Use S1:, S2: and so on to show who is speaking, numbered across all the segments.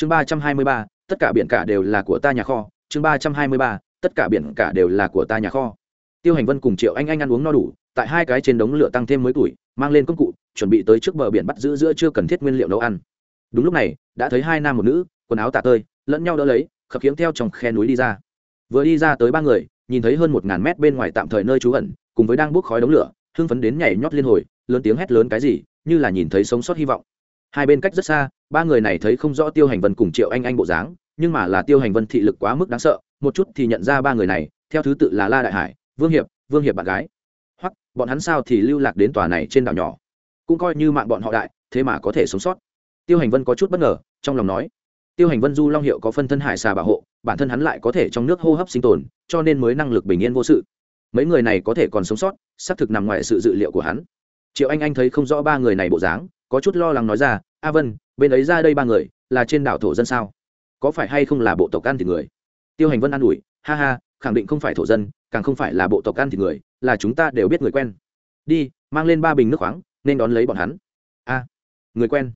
S1: chương ba trăm hai mươi ba, tất cả biển cả đều là của ta nhà kho. Chương ba trăm hai mươi ba, tất cả biển cả đều là của ta nhà kho. Tiêu hành vân cùng triệu anh anh ăn uống no đủ, tại hai cái trên đống lửa tăng thêm mới tuổi, mang lên công cụ, chuẩn bị tới trước bờ biển bắt giữ giữa chưa cần thiết nguyên liệu nấu ăn. Đúng lúc này, đã thấy hai nam một nữ, quần áo tả tơi, lẫn nhau đỡ lấy, khập khiễng theo trong khe núi đi ra. Vừa đi ra tới ba người, nhìn thấy hơn một ngàn mét bên ngoài tạm thời nơi trú ẩn, cùng với đang bốc khói đống lửa, hưng phấn đến nhảy nhót liên hồi, lớn tiếng hét lớn cái gì, như là nhìn thấy sống sót hy vọng hai bên cách rất xa, ba người này thấy không rõ tiêu hành vân cùng triệu anh anh bộ dáng, nhưng mà là tiêu hành vân thị lực quá mức đáng sợ, một chút thì nhận ra ba người này, theo thứ tự là la đại hải, vương hiệp vương hiệp bạn gái. Hoặc, bọn hắn sao thì lưu lạc đến tòa này trên đảo nhỏ? Cũng coi như mạng bọn họ đại, thế mà có thể sống sót. Tiêu hành vân có chút bất ngờ, trong lòng nói. Tiêu hành vân du long hiệu có phân thân hải xà bảo hộ, bản thân hắn lại có thể trong nước hô hấp sinh tồn, cho nên mới năng lực bình yên vô sự. Mấy người này có thể còn sống sót, xác thực nằm ngoài sự dự liệu của hắn. Triệu anh anh thấy không rõ ba người này bộ dáng có chút lo lắng nói ra, a vân, bên ấy ra đây ba người, là trên đảo thổ dân sao? Có phải hay không là bộ tộc ăn thịt người? Tiêu hành vân an ủi, ha ha, khẳng định không phải thổ dân, càng không phải là bộ tộc ăn thịt người, là chúng ta đều biết người quen. Đi, mang lên ba bình nước khoáng, nên đón lấy bọn hắn. A, người quen.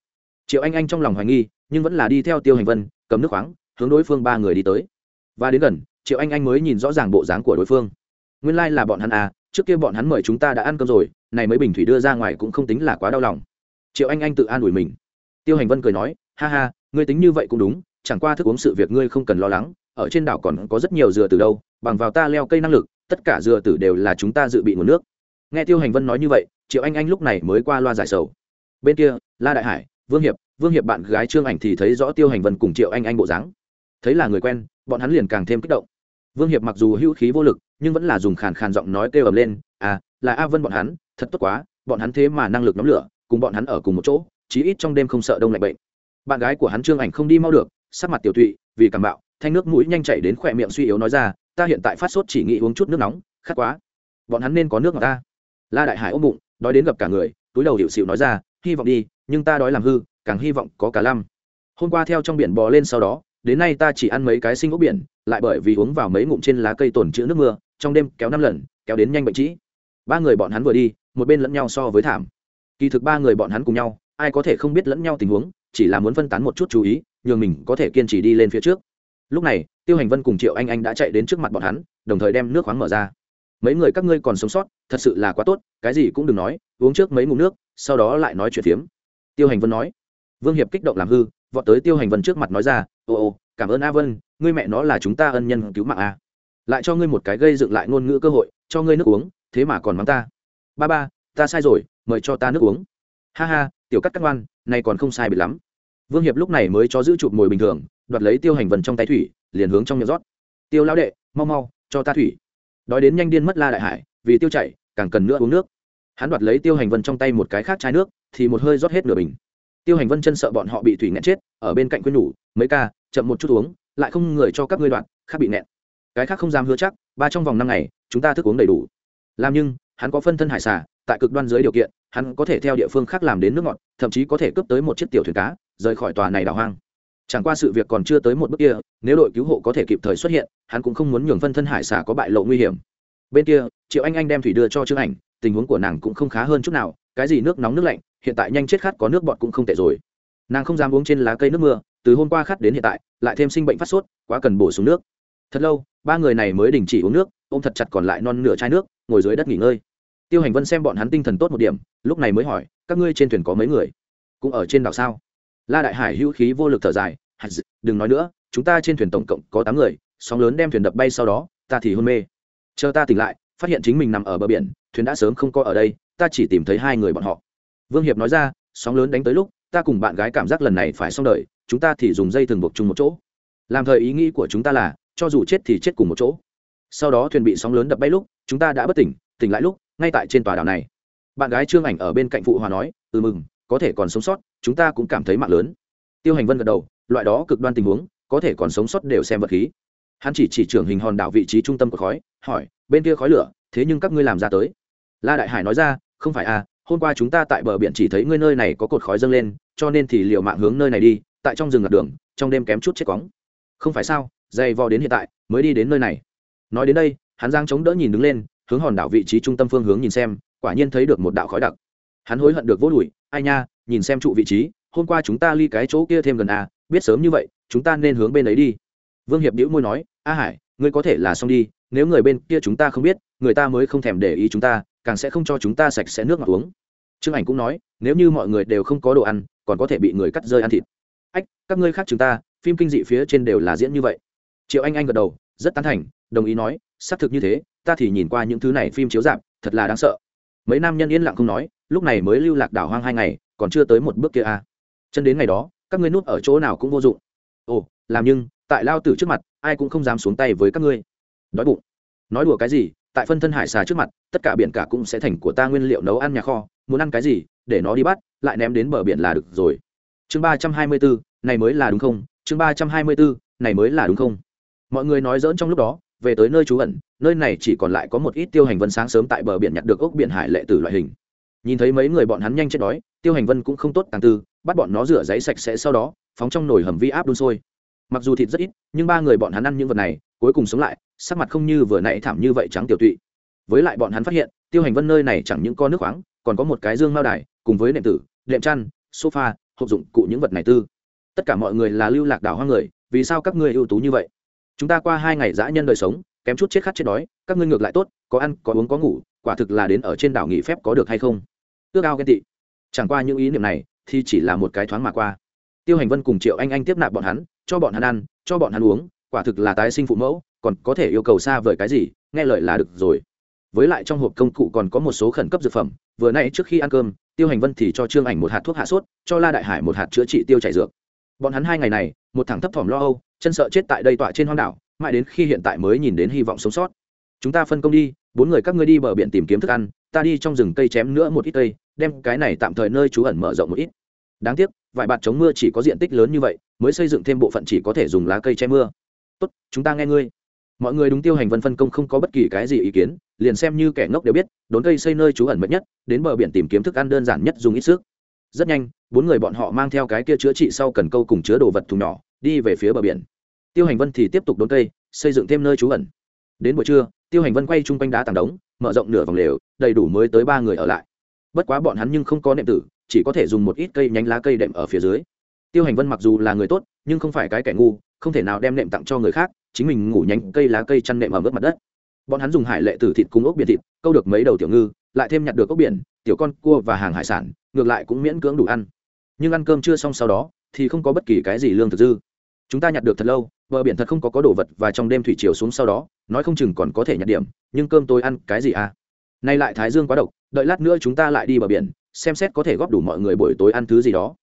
S1: Triệu anh anh trong lòng hoài nghi, nhưng vẫn là đi theo tiêu hành vân, cầm nước khoáng, hướng đối phương ba người đi tới. Và đến gần, triệu anh anh mới nhìn rõ ràng bộ dáng của đối phương. Nguyên lai、like、là bọn hắn à trước kia bọn hắn mời chúng ta đã ăn cơm rồi, này mấy bình thủy đưa ra ngoài cũng không tính là quá đau lòng triệu anh anh tự an ủi mình. Tiêu hành vân cười nói, ha ha, ngươi tính như vậy cũng đúng, chẳng qua thức uống sự việc ngươi không cần lo lắng, ở trên đảo còn có rất nhiều dừa từ đâu, bằng vào ta leo cây năng lực, tất cả dừa tử đều là chúng ta dự bị nguồn nước. Nghe tiêu hành vân nói như vậy, triệu anh anh lúc này mới qua loa giải sầu. Bên kia, la đại hải, vương hiệp vương hiệp bạn gái trương ảnh thì thấy rõ tiêu hành vân cùng triệu anh anh bộ dáng. Thấy là người quen, bọn hắn liền càng thêm kích động. Vương hiệp mặc dù hữu khí vô lực, nhưng vẫn là dùng khàn khàn giọng nói kêu ầm lên à là a vân bọn hắn, thật tốt quá, bọn hắn thế mà năng lực nhóm lửa cùng bọn hắn ở cùng một chỗ, chí ít trong đêm không sợ đông lạnh bệnh. Bạn gái của hắn trương ảnh không đi mau được, sắc mặt tiểu tụy, vì cảm bạo, thanh nước mũi nhanh chảy đến khỏe miệng suy yếu nói ra, ta hiện tại phát sốt chỉ nghĩ uống chút nước nóng, khát quá. Bọn hắn nên có nước ngọt ta. La đại hải ôm bụng, đói đến gặp cả người, túi đầu hiệu xịu nói ra, hy vọng đi, nhưng ta đói làm hư, càng hy vọng có cả lăm. Hôm qua theo trong biển bò lên sau đó, đến nay ta chỉ ăn mấy cái sinh ốc biển, lại bởi vì uống vào mấy ngụm trên lá cây tồn chữ nước mưa, trong đêm kéo năm lần, kéo đến nhanh bệnh trĩ. Ba người bọn hắn vừa đi, một bên lẫn nhau so với thảm kỳ thực ba người bọn hắn cùng nhau, ai có thể không biết lẫn nhau tình huống, chỉ là muốn phân tán một chút chú ý, nhường mình có thể kiên trì đi lên phía trước. Lúc này, tiêu hành vân cùng triệu anh anh đã chạy đến trước mặt bọn hắn, đồng thời đem nước khoáng mở ra. Mấy người các ngươi còn sống sót, thật sự là quá tốt, cái gì cũng đừng nói, uống trước mấy ngụm nước, sau đó lại nói chuyện phiếm. Tiêu hành vân nói. Vương hiệp kích động làm hư, vọt tới tiêu hành vân trước mặt nói ra ồ ồ cảm ơn a vân, ngươi mẹ nó là chúng ta ân nhân cứu mạng a. Lại cho ngươi một cái gây dựng lại ngôn ngữ cơ hội, cho ngươi nước uống, thế mà còn mắng ta. Ba ba ta sai rồi, mời cho ta nước uống. Ha ha, tiểu cắt cắt ngoan này còn không sai bị lắm. Vương hiệp lúc này mới cho giữ chụp mồi bình thường, đoạt lấy tiêu hành vân trong tay thủy, liền hướng trong miệng rót. Tiêu lão đệ, mau mau, cho ta thủy. Đói đến nhanh điên mất la đại hải, vì tiêu chảy, càng cần nữa uống nước. Hắn đoạt lấy tiêu hành vân trong tay một cái khác chai nước, thì một hơi rót hết nửa bình. Tiêu hành vân chân sợ bọn họ bị thủy nghẹn chết, ở bên cạnh quên nhủ, mấy ca, chậm một chút uống, lại không người cho các ngươi đoạn, khác bị nghẹn. Cái khác không dám hứa chắc, ba trong vòng năm ngày, chúng ta thức uống đầy đủ. Làm nhưng, hắn có phân thân hải xả tại cực đoan dưới điều kiện, hắn có thể theo địa phương khác làm đến nước ngọt, thậm chí có thể cướp tới một chiếc tiểu thuyền cá, rời khỏi tòa này đảo hoang. Chẳng qua sự việc còn chưa tới một bước kia, nếu đội cứu hộ có thể kịp thời xuất hiện, hắn cũng không muốn nhường phân thân hải xả có bại lộ nguy hiểm. Bên kia, triệu anh anh đem thủy đưa cho trương ảnh, tình huống của nàng cũng không khá hơn chút nào, cái gì nước nóng nước lạnh, hiện tại nhanh chết khát có nước bọt cũng không tệ rồi. Nàng không dám uống trên lá cây nước mưa, từ hôm qua khát đến hiện tại, lại thêm sinh bệnh phát sốt, quá cần bổ sung nước. Thật lâu, ba người này mới đình chỉ uống nước, ôm thật chặt còn lại non nửa chai nước, ngồi dưới đất nghỉ ngơi tiêu hành vân xem bọn hắn tinh thần tốt một điểm, lúc này mới hỏi, các ngươi trên thuyền có mấy người? Cũng ở trên đảo sao? La đại hải hữu khí vô lực thở dài đừng nói nữa, chúng ta trên thuyền tổng cộng có tám người, sóng lớn đem thuyền đập bay sau đó, ta thì hôn mê. Chờ ta tỉnh lại, phát hiện chính mình nằm ở bờ biển, thuyền đã sớm không có ở đây, ta chỉ tìm thấy hai người bọn họ. Vương hiệp nói ra, sóng lớn đánh tới lúc, ta cùng bạn gái cảm giác lần này phải xong đời, chúng ta thì dùng dây thừng buộc chung một chỗ. Làm thời ý nghĩ của chúng ta là, cho dù chết thì chết cùng một chỗ. Sau đó thuyền bị sóng lớn đập bay lúc, chúng ta đã bất tỉnh tỉnh lại lúc ngay tại trên tòa đảo này. Bạn gái trương ảnh ở bên cạnh phụ hòa nói ừ mừng, có thể còn sống sót, chúng ta cũng cảm thấy mạng lớn. Tiêu hành vân gật đầu, loại đó cực đoan tình huống, có thể còn sống sót đều xem vật khí. Hắn chỉ chỉ trưởng hình hòn đảo vị trí trung tâm của khói, hỏi, bên kia khói lửa, thế nhưng các ngươi làm ra tới? La đại hải nói ra, không phải à hôm qua chúng ta tại bờ biển chỉ thấy ngươi nơi này có cột khói dâng lên, cho nên thì liệu mạng hướng nơi này đi, tại trong rừng lạc đường, trong đêm kém chút chết cóng không phải sao, dày vò đến hiện tại, mới đi đến nơi này. Nói đến đây, hắn giang chống đỡ nhìn đứng lên hướng hòn đảo vị trí trung tâm phương hướng nhìn xem, quả nhiên thấy được một đạo khói đặc. Hắn hối hận được vô đùi ai nha, nhìn xem trụ vị trí, hôm qua chúng ta ly cái chỗ kia thêm gần à biết sớm như vậy, chúng ta nên hướng bên ấy đi. Vương hiệp đĩu môi nói, a hải, ngươi có thể là xong đi, nếu người bên kia chúng ta không biết, người ta mới không thèm để ý chúng ta, càng sẽ không cho chúng ta sạch sẽ nước ngọt uống. Trương ảnh cũng nói, nếu như mọi người đều không có đồ ăn, còn có thể bị người cắt rơi ăn thịt. Ách, các ngươi khác chúng ta, phim kinh dị phía trên đều là diễn như vậy. Triệu anh anh gật đầu, rất tán thành, đồng ý nói xác thực như thế, ta thì nhìn qua những thứ này phim chiếu dạp thật là đáng sợ. Mấy nam nhân yên lặng không nói, lúc này mới lưu lạc đảo hoang hai ngày, còn chưa tới một bước kia à. chân đến ngày đó, các ngươi núp ở chỗ nào cũng vô dụng. Ồ, làm nhưng, tại lao tử trước mặt, ai cũng không dám xuống tay với các ngươi. Đói bụng. Nói đùa cái gì, tại phân thân hải xà trước mặt, tất cả biển cả cũng sẽ thành của ta nguyên liệu nấu ăn nhà kho, muốn ăn cái gì, để nó đi bắt, lại ném đến bờ biển là được rồi. Chương ba trăm hai mươi bốn này mới là đúng không? Chương ba trăm hai mươi bốn này mới là đúng không? Mọi người nói dỡn trong lúc đó về tới nơi trú ẩn, nơi này chỉ còn lại có một ít tiêu hành vân sáng sớm tại bờ biển nhặt được ốc biển hải lệ từ loại hình. Nhìn thấy mấy người bọn hắn nhanh chết đói, tiêu hành vân cũng không tốt tàng tư, bắt bọn nó rửa giấy sạch sẽ sau đó, phóng trong nồi hầm vi áp đun sôi. Mặc dù thịt rất ít, nhưng ba người bọn hắn ăn những vật này, cuối cùng sống lại, sắc mặt không như vừa nãy thảm như vậy trắng tiểu tụy. Với lại bọn hắn phát hiện, tiêu hành vân nơi này chẳng những có nước khoáng, còn có một cái dương mao đài, cùng với nệm tử, đệm chăn, sofa, hộp dụng cụ những vật này tư. Tất cả mọi người là lưu lạc đảo hoang người, vì sao các ngươi ưu tú như vậy? Chúng ta qua hai ngày dã nhân đời sống, kém chút chết khát chết đói, các ngươi ngược lại tốt, có ăn, có uống, có ngủ, quả thực là đến ở trên đảo nghỉ phép có được hay không? Ước ao ghen tị. Chẳng qua những ý niệm này thì chỉ là một cái thoáng mà qua. Tiêu hành vân cùng triệu anh anh tiếp nạp bọn hắn, cho bọn hắn ăn, cho bọn hắn uống, quả thực là tái sinh phụ mẫu, còn có thể yêu cầu xa vời cái gì, nghe lời là được rồi. Với lại trong hộp công cụ còn có một số khẩn cấp dược phẩm, vừa nay trước khi ăn cơm, tiêu hành vân thì cho trương ảnh một hạt thuốc hạ sốt, cho la đại hải một hạt chữa trị tiêu chảy dược. Bọn hắn hai ngày này, một thằng thấp thỏm lo âu chân sợ chết tại đây tọa trên hoang đảo, mãi đến khi hiện tại mới nhìn đến hy vọng sống sót. Chúng ta phân công đi, bốn người các ngươi đi bờ biển tìm kiếm thức ăn, ta đi trong rừng cây chém nữa một ít cây, đem cái này tạm thời nơi trú ẩn mở rộng một ít. Đáng tiếc, vài bạt chống mưa chỉ có diện tích lớn như vậy, mới xây dựng thêm bộ phận chỉ có thể dùng lá cây che mưa. Tốt, chúng ta nghe ngươi. Mọi người đúng tiêu hành vân phân công không có bất kỳ cái gì ý kiến, liền xem như kẻ ngốc đều biết, đốn cây xây nơi trú ẩn mật nhất, đến bờ biển tìm kiếm thức ăn đơn giản nhất dùng ít sức. Rất nhanh, bốn người bọn họ mang theo cái kia chữa trị sau cần câu cùng chứa đồ vật thùng nhỏ đi về phía bờ biển. Tiêu hành vân thì tiếp tục đốn cây, xây dựng thêm nơi trú ẩn. Đến buổi trưa, tiêu hành vân quay chung quanh đá tảng đống, mở rộng nửa vòng lều, đầy đủ mới tới ba người ở lại. Bất quá bọn hắn nhưng không có nệm tử, chỉ có thể dùng một ít cây nhánh lá cây đệm ở phía dưới. Tiêu hành vân mặc dù là người tốt, nhưng không phải cái kẻ ngu, không thể nào đem nệm tặng cho người khác, chính mình ngủ nhánh cây lá cây chăn nệm ở mức mặt đất. Bọn hắn dùng hải lệ tử thịt cùng ốc biển thịt, câu được mấy đầu tiểu ngư, lại thêm nhặt được ốc biển, tiểu con cua và hàng hải sản, ngược lại cũng miễn cưỡng đủ ăn. Nhưng ăn cơm chưa xong sau đó, thì không có bất kỳ cái gì lương thực dư chúng ta nhặt được thật lâu, bờ biển thật không có có đồ vật và trong đêm thủy chiều xuống sau đó, nói không chừng còn có thể nhặt điểm, nhưng cơm tôi ăn cái gì à? Nay lại thái dương quá độc, đợi lát nữa chúng ta lại đi bờ biển, xem xét có thể góp đủ mọi người buổi tối ăn thứ gì đó.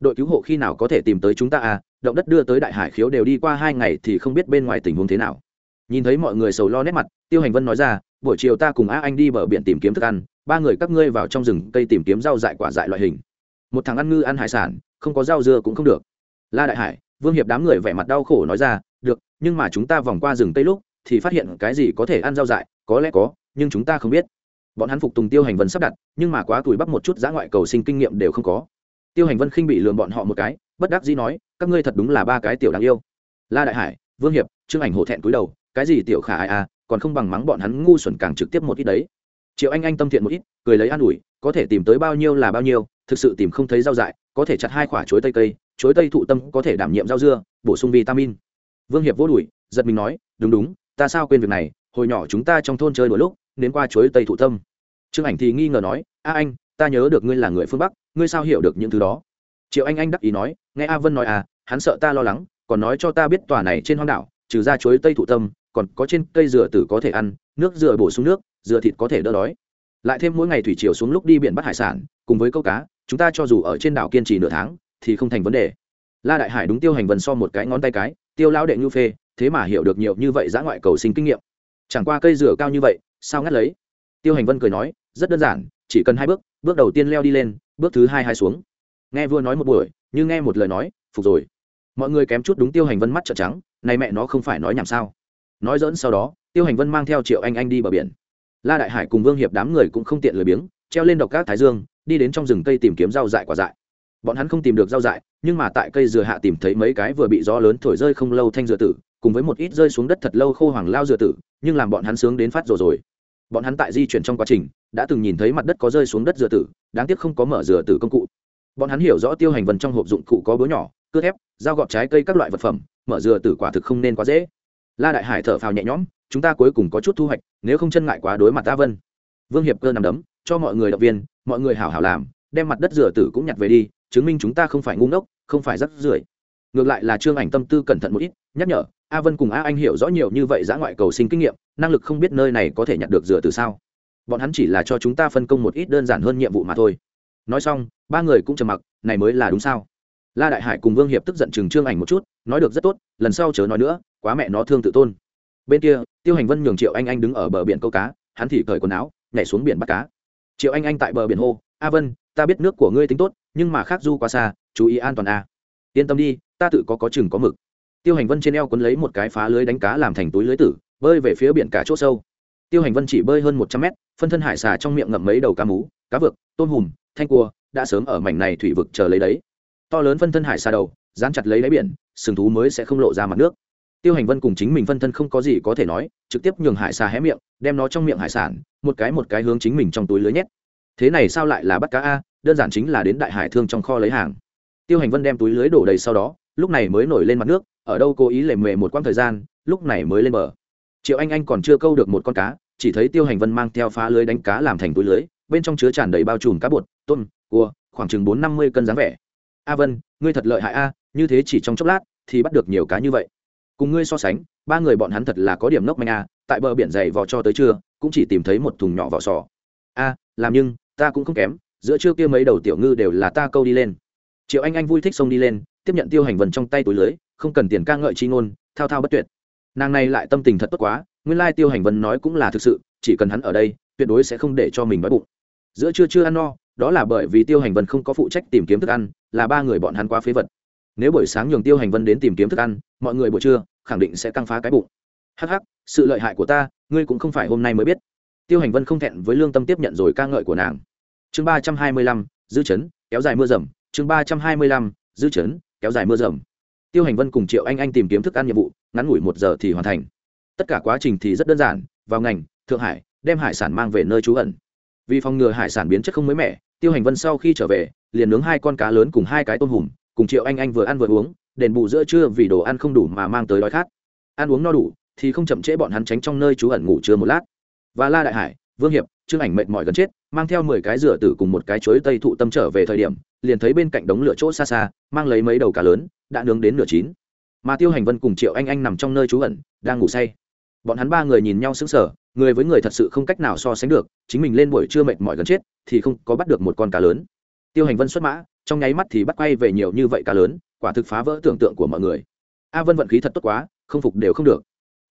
S1: Đội cứu hộ khi nào có thể tìm tới chúng ta à? Động đất đưa tới đại hải khiếu đều đi qua hai ngày thì không biết bên ngoài tình huống thế nào. Nhìn thấy mọi người sầu lo nét mặt, tiêu hành vân nói ra, buổi chiều ta cùng a anh đi bờ biển tìm kiếm thức ăn, ba người các ngươi vào trong rừng cây tìm kiếm rau dại quả dại loại hình. Một thằng ăn ngư ăn hải sản, không có rau dưa cũng không được. La đại hải vương hiệp đám người vẻ mặt đau khổ nói ra, được, nhưng mà chúng ta vòng qua rừng tây lúc, thì phát hiện cái gì có thể ăn rau dại, có lẽ có, nhưng chúng ta không biết. Bọn hắn phục tùng tiêu hành vân sắp đặt, nhưng mà quá tuổi bắp một chút giã ngoại cầu sinh kinh nghiệm đều không có. Tiêu hành vân khinh bị lường bọn họ một cái, bất đắc dĩ nói, các ngươi thật đúng là ba cái tiểu đáng yêu. La đại hải, vương hiệp, trương ảnh hổ thẹn cúi đầu, cái gì tiểu khả ai à còn không bằng mắng bọn hắn ngu xuẩn càng trực tiếp một ít đấy. Triệu anh anh tâm thiện một ít, cười lấy an ủi, có thể tìm tới bao nhiêu là bao nhiêu, thực sự tìm không thấy rau dại, có thể chặt hai quả chuối tây cây chuối tây thụ tâm có thể đảm nhiệm rau dưa, bổ sung vitamin. Vương hiệp vô đùi, giật mình nói, đúng đúng, ta sao quên việc này, hồi nhỏ chúng ta trong thôn chơi đôi lúc, đến qua chuối tây thụ tâm. Trương ảnh thì nghi ngờ nói, a anh, ta nhớ được ngươi là người phương bắc, ngươi sao hiểu được những thứ đó? Triệu anh anh đắc ý nói, nghe a vân nói à hắn sợ ta lo lắng, còn nói cho ta biết tòa này trên hoang đảo, trừ ra chuối tây thụ tâm, còn có trên cây dừa tử có thể ăn, nước dừa bổ sung nước, dừa thịt có thể đỡ đói. Lại thêm mỗi ngày thủy chiều xuống lúc đi biển bắt hải sản, cùng với câu cá, chúng ta cho dù ở trên đảo kiên trì nửa tháng thì không thành vấn đề. La đại hải đúng tiêu hành vân so một cái ngón tay cái, tiêu lão đệ ngưu phê, thế mà hiểu được nhiều như vậy giã ngoại cầu sinh kinh nghiệm. Chẳng qua cây dừa cao như vậy, sao ngắt lấy? Tiêu hành vân cười nói, rất đơn giản, chỉ cần hai bước bước đầu tiên leo đi lên, bước thứ hai hai xuống. Nghe vua nói một buổi, như nghe một lời nói, phục rồi. Mọi người kém chút đúng tiêu hành vân mắt trợn trắng, này mẹ nó không phải nói nhảm sao? Nói dỡn sau đó, tiêu hành vân mang theo triệu anh anh đi bờ biển. La đại hải cùng vương hiệp đám người cũng không tiện lười biếng, treo lên độc các thái dương, đi đến trong rừng cây tìm kiếm rau dại quả dại bọn hắn không tìm được rau dại, nhưng mà tại cây dừa hạ tìm thấy mấy cái vừa bị gió lớn thổi rơi không lâu thanh dừa tử, cùng với một ít rơi xuống đất thật lâu khô hoàng lao dừa tử, nhưng làm bọn hắn sướng đến phát rồi rồi. Bọn hắn tại di chuyển trong quá trình, đã từng nhìn thấy mặt đất có rơi xuống đất dừa tử, đáng tiếc không có mở dừa tử công cụ. Bọn hắn hiểu rõ tiêu hành vân trong hộp dụng cụ có búa nhỏ, cưa thép, dao gọt trái cây các loại vật phẩm, mở dừa tử quả thực không nên quá dễ. La đại hải thở phào nhẹ nhõm, chúng ta cuối cùng có chút thu hoạch, nếu không chân ngại quá đối mặt ta vân. Vương hiệp cơ nằm đấm, cho mọi người động viên, mọi người hảo hảo làm, đem mặt đất dừa tử cũng nhặt về đi chứng minh chúng ta không phải ngu ngốc, không phải rắc rưởi. Ngược lại là trương ảnh tâm tư cẩn thận một ít, nhắc nhở, a vân cùng a anh hiểu rõ nhiều như vậy giã ngoại cầu sinh kinh nghiệm, năng lực không biết nơi này có thể nhặt được dựa từ sao. Bọn hắn chỉ là cho chúng ta phân công một ít đơn giản hơn nhiệm vụ mà thôi. Nói xong, ba người cũng trầm mặc, này mới là đúng sao? La đại hải cùng vương hiệp tức giận chừng trương ảnh một chút, nói được rất tốt, lần sau chớ nói nữa, quá mẹ nó thương tự tôn. Bên kia, tiêu hành vân nhường triệu anh anh đứng ở bờ biển câu cá, hắn thì cởi quần áo, nhảy xuống biển bắt cá. Triệu anh anh tại bờ biển hô, a vân, ta biết nước của ngươi tính tốt nhưng mà khác du quá xa, chú ý an toàn a. Yên tâm đi, ta tự có có chừng có mực. Tiêu hành vân trên eo quấn lấy một cái phá lưới đánh cá làm thành túi lưới tử, bơi về phía biển cả c h ỗ sâu. Tiêu hành vân chỉ bơi hơn một trăm mét, phân thân hải xà trong miệng ngậm mấy đầu cá mú, cá vực tôm hùm, thanh cua, đã sớm ở mảnh này thủy vực chờ lấy đấy. To lớn phân thân hải xà đầu, dán chặt lấy đáy biển, sừng thú mới sẽ không lộ ra mặt nước. Tiêu hành vân cùng chính mình phân thân không có gì có thể nói, trực tiếp nhường hải xà hé miệng, đem nó trong miệng hải sản, một cái một cái hướng chính mình trong túi lưới nhét. Thế này sao lại là bắt cá a? Đơn giản chính là đến đại hải thương trong kho lấy hàng. Tiêu hành vân đem túi lưới đổ đầy sau đó, lúc này mới nổi lên mặt nước, ở đâu cố ý lề mề một quãng thời gian, lúc này mới lên bờ. Triệu anh anh còn chưa câu được một con cá, chỉ thấy tiêu hành vân mang theo phá lưới đánh cá làm thành túi lưới, bên trong chứa tràn đầy bao trùm cá bột, tôm, cua, khoảng chừng bốn năm mươi cân dáng vẻ. A vân, ngươi thật lợi hại a, như thế chỉ trong chốc lát thì bắt được nhiều cá như vậy. Cùng ngươi so sánh, ba người bọn hắn thật là có điểm nốc manh a, tại bờ biển dày vò cho tới trưa, cũng chỉ tìm thấy một thùng nhỏ vỏ sò. A, làm nhưng, ta cũng không kém giữa trưa kia mấy đầu tiểu ngư đều là ta câu đi lên. Triệu anh anh vui thích xông đi lên, tiếp nhận tiêu hành vân trong tay túi lưới, không cần tiền ca ngợi chi ngôn, thao thao bất tuyệt. Nàng này lại tâm tình thật tốt quá, nguyên lai tiêu hành vân nói cũng là thực sự, chỉ cần hắn ở đây, tuyệt đối sẽ không để cho mình đói bụng. Giữa trưa chưa ăn no, đó là bởi vì tiêu hành vân không có phụ trách tìm kiếm thức ăn, là ba người bọn hắn quá phế vật. Nếu buổi sáng nhường tiêu hành vân đến tìm kiếm thức ăn, mọi người buổi trưa khẳng định sẽ căng phá cái bụng. Hắc hắc, sự lợi hại của ta, ngươi cũng không phải hôm nay mới biết. Tiêu hành vân không thẹn với lương tâm tiếp nhận rồi ca ngợi của nàng chương ba trăm hai mươi lăm, dư chấn, kéo dài mưa rầm. Chương ba trăm hai mươi lăm, dư chấn, kéo dài mưa rầm. Tiêu hành vân cùng triệu anh anh tìm kiếm thức ăn nhiệm vụ, ngắn ngủi một giờ thì hoàn thành. Tất cả quá trình thì rất đơn giản, vào ngành, thượng hải, đem hải sản mang về nơi trú ẩn. Vì phòng ngừa hải sản biến chất không mới mẻ, tiêu hành vân sau khi trở về, liền nướng hai con cá lớn cùng hai cái tôm hùm, cùng triệu anh anh vừa ăn vừa uống, đền bù giữa trưa vì đồ ăn không đủ mà mang tới đói khát. Ăn uống no đủ, thì không chậm trễ bọn hắn tránh trong nơi trú ẩn ngủ trưa một lát. Và la đại hải, vương hiệp chương ảnh mệt mỏi gần chết, mang theo mười cái rửa tử cùng một cái chuối tây thụ tâm trở về thời điểm, liền thấy bên cạnh đống lửa chỗ xa xa, mang lấy mấy đầu cá lớn, đã nướng đến nửa chín. Mà tiêu hành vân cùng triệu anh anh nằm trong nơi trú ẩn, đang ngủ say. Bọn hắn ba người nhìn nhau sững sờ, người với người thật sự không cách nào so sánh được, chính mình lên buổi trưa mệt mỏi gần chết, thì không có bắt được một con cá lớn. Tiêu hành vân xuất mã, trong nháy mắt thì bắt quay về nhiều như vậy cá lớn, quả thực phá vỡ tưởng tượng của mọi người. A vân vận khí thật tốt quá, không phục đều không được.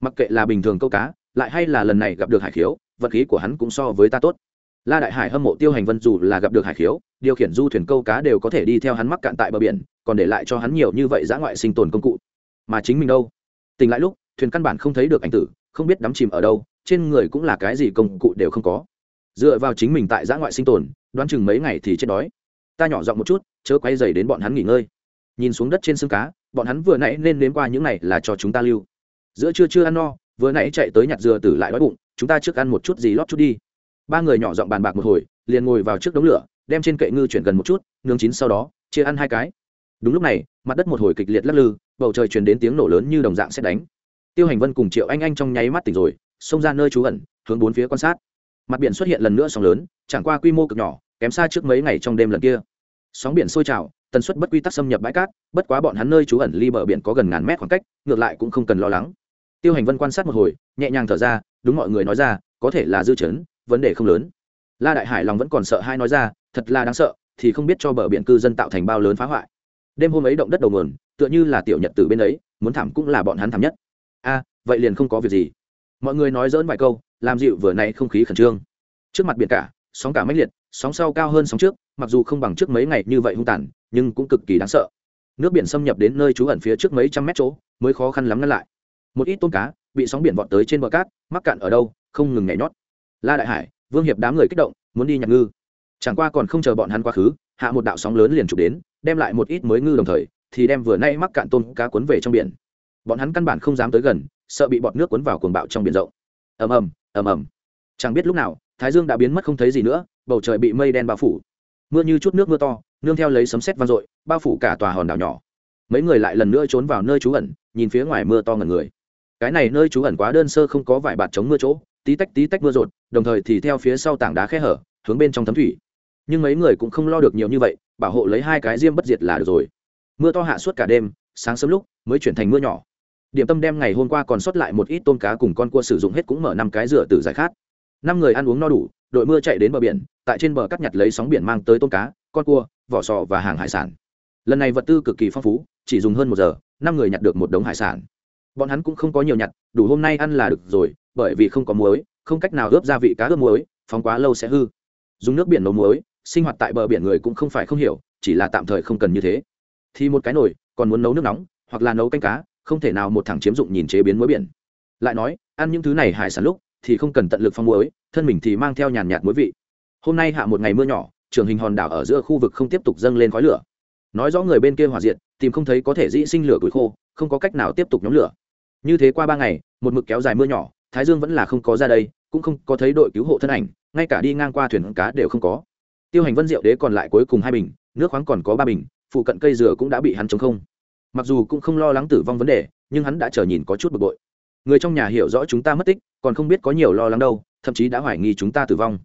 S1: Mặc kệ là bình thường câu cá lại hay là lần này gặp được hải khiếu, vật khí của hắn cũng so với ta tốt. La đại hải hâm mộ tiêu hành vân dù là gặp được hải khiếu, điều khiển du thuyền câu cá đều có thể đi theo hắn mắc cạn tại bờ biển, còn để lại cho hắn nhiều như vậy giã ngoại sinh tồn công cụ. Mà chính mình đâu? Tỉnh lại lúc, thuyền căn bản không thấy được ảnh tử, không biết đắm chìm ở đâu, trên người cũng là cái gì công cụ đều không có. Dựa vào chính mình tại giã ngoại sinh tồn, đoán chừng mấy ngày thì chết đói. Ta nhỏ giọng một chút, chớ quay dày đến bọn hắn nghỉ ngơi. Nhìn xuống đất trên xương cá, bọn hắn vừa nãy nên nếm qua những này là cho chúng ta lưu. Giữa trưa chưa ăn no vừa nãy chạy tới nhặt dừa tử lại đói bụng, chúng ta trước ăn một chút gì lót chút đi. Ba người nhỏ giọng bàn bạc một hồi, liền ngồi vào trước đống lửa, đem trên kệ ngư chuyển gần một chút, nướng chín sau đó, chia ăn hai cái. Đúng lúc này, mặt đất một hồi kịch liệt lắc lư, bầu trời truyền đến tiếng nổ lớn như đồng dạng xét đánh. Tiêu hành vân cùng triệu anh anh trong nháy mắt tỉnh rồi, xông ra nơi trú ẩn, hướng bốn phía quan sát. Mặt biển xuất hiện lần nữa sóng lớn, chẳng qua quy mô cực nhỏ, kém xa trước mấy ngày trong đêm lần kia. Sóng biển sôi trào, tần suất bất quy tắc xâm nhập bãi cát, bất quá bọn hắn nơi trú ẩn ly bờ biển có gần ngàn mét khoảng cách, ngược lại cũng không cần lo lắng tiêu hành vân quan sát một hồi, nhẹ nhàng thở ra, đúng mọi người nói ra, có thể là dư chấn, vấn đề không lớn. La đại hải lòng vẫn còn sợ hai nói ra, thật là đáng sợ, thì không biết cho bờ biển cư dân tạo thành bao lớn phá hoại. Đêm hôm ấy động đất đầu nguồn, tựa như là tiểu nhật từ bên ấy, muốn thảm cũng là bọn hắn thảm nhất. A, vậy liền không có việc gì. Mọi người nói dỡn vài câu, làm dịu vừa nay không khí khẩn trương. Trước mặt biển cả, sóng cả mãnh liệt, sóng sau cao hơn sóng trước, mặc dù không bằng trước mấy ngày như vậy hung tàn, nhưng cũng cực kỳ đáng sợ. Nước biển xâm nhập đến nơi trú ẩn phía trước mấy trăm mét chỗ, mới khó khăn lắm ngăn lại một ít tôm cá bị sóng biển vọt tới trên bờ cát, mắc cạn ở đâu, không ngừng nhảy nhót. La đại hải, vương hiệp đám người kích động, muốn đi nhặt ngư. Chẳng qua còn không chờ bọn hắn quá khứ, hạ một đạo sóng lớn liền trục đến, đem lại một ít mới ngư đồng thời, thì đem vừa nay mắc cạn tôm cá cuốn về trong biển. Bọn hắn căn bản không dám tới gần, sợ bị bọt nước cuốn vào cuồng bạo trong biển rộng. Ầm ầm ầm ầm. Chẳng biết lúc nào, thái dương đã biến mất không thấy gì nữa, bầu trời bị mây đen bao phủ. Mưa như chút nước mưa to, nương theo lấy sấm sét vang dội, bao phủ cả tòa hòn đảo nhỏ. Mấy người lại lần nữa trốn vào nơi trú ẩn, nhìn phía ngoài mưa to ngần người cái này nơi trú ẩn quá đơn sơ không có vải bạt chống mưa chỗ, tí tách tí tách mưa rột, đồng thời thì theo phía sau tảng đá khe hở, hướng bên trong thấm thủy. Nhưng mấy người cũng không lo được nhiều như vậy, bảo hộ lấy hai cái diêm bất diệt là được rồi. Mưa to hạ suốt cả đêm, sáng sớm lúc mới chuyển thành mưa nhỏ. Điểm tâm đem ngày hôm qua còn sót lại một ít tôm cá cùng con cua sử dụng hết cũng mở năm cái rửa từ giải khát. Năm người ăn uống no đủ, đội mưa chạy đến bờ biển, tại trên bờ cắt nhặt lấy sóng biển mang tới tôm cá, con cua, vỏ sò và hàng hải sản. Lần này vật tư cực kỳ phong phú, chỉ dùng hơn một giờ, năm người nhặt được một đống hải sản bọn hắn cũng không có nhiều nhặt, đủ hôm nay ăn là được rồi, bởi vì không có muối, không cách nào ướp gia vị cá ướp muối, phóng quá lâu sẽ hư. Dùng nước biển nấu muối, sinh hoạt tại bờ biển người cũng không phải không hiểu, chỉ là tạm thời không cần như thế. Thì một cái nồi, còn muốn nấu nước nóng, hoặc là nấu canh cá, không thể nào một thằng chiếm dụng nhìn chế biến muối biển. Lại nói, ăn những thứ này hải sản lúc, thì không cần tận lực phong muối, thân mình thì mang theo nhàn nhạt muối vị. Hôm nay hạ một ngày mưa nhỏ, trường hình hòn đảo ở giữa khu vực không tiếp tục dâng lên khói lửa. Nói rõ người bên kia hỏa diệt, tìm không thấy có thể dĩ sinh lửa củi khô, không có cách nào tiếp tục nhóm lửa như thế qua ba ngày, một mực kéo dài mưa nhỏ, thái dương vẫn là không có ra đây, cũng không có thấy đội cứu hộ thân ảnh, ngay cả đi ngang qua thuyền cá đều không có. Tiêu hành vân diệu đế còn lại cuối cùng hai bình, nước khoáng còn có ba bình, phụ cận cây dừa cũng đã bị hắn chống không. Mặc dù cũng không lo lắng tử vong vấn đề, nhưng hắn đã chờ nhìn có chút bực bội. Người trong nhà hiểu rõ chúng ta mất tích, còn không biết có nhiều lo lắng đâu, thậm chí đã hoài nghi chúng ta tử vong.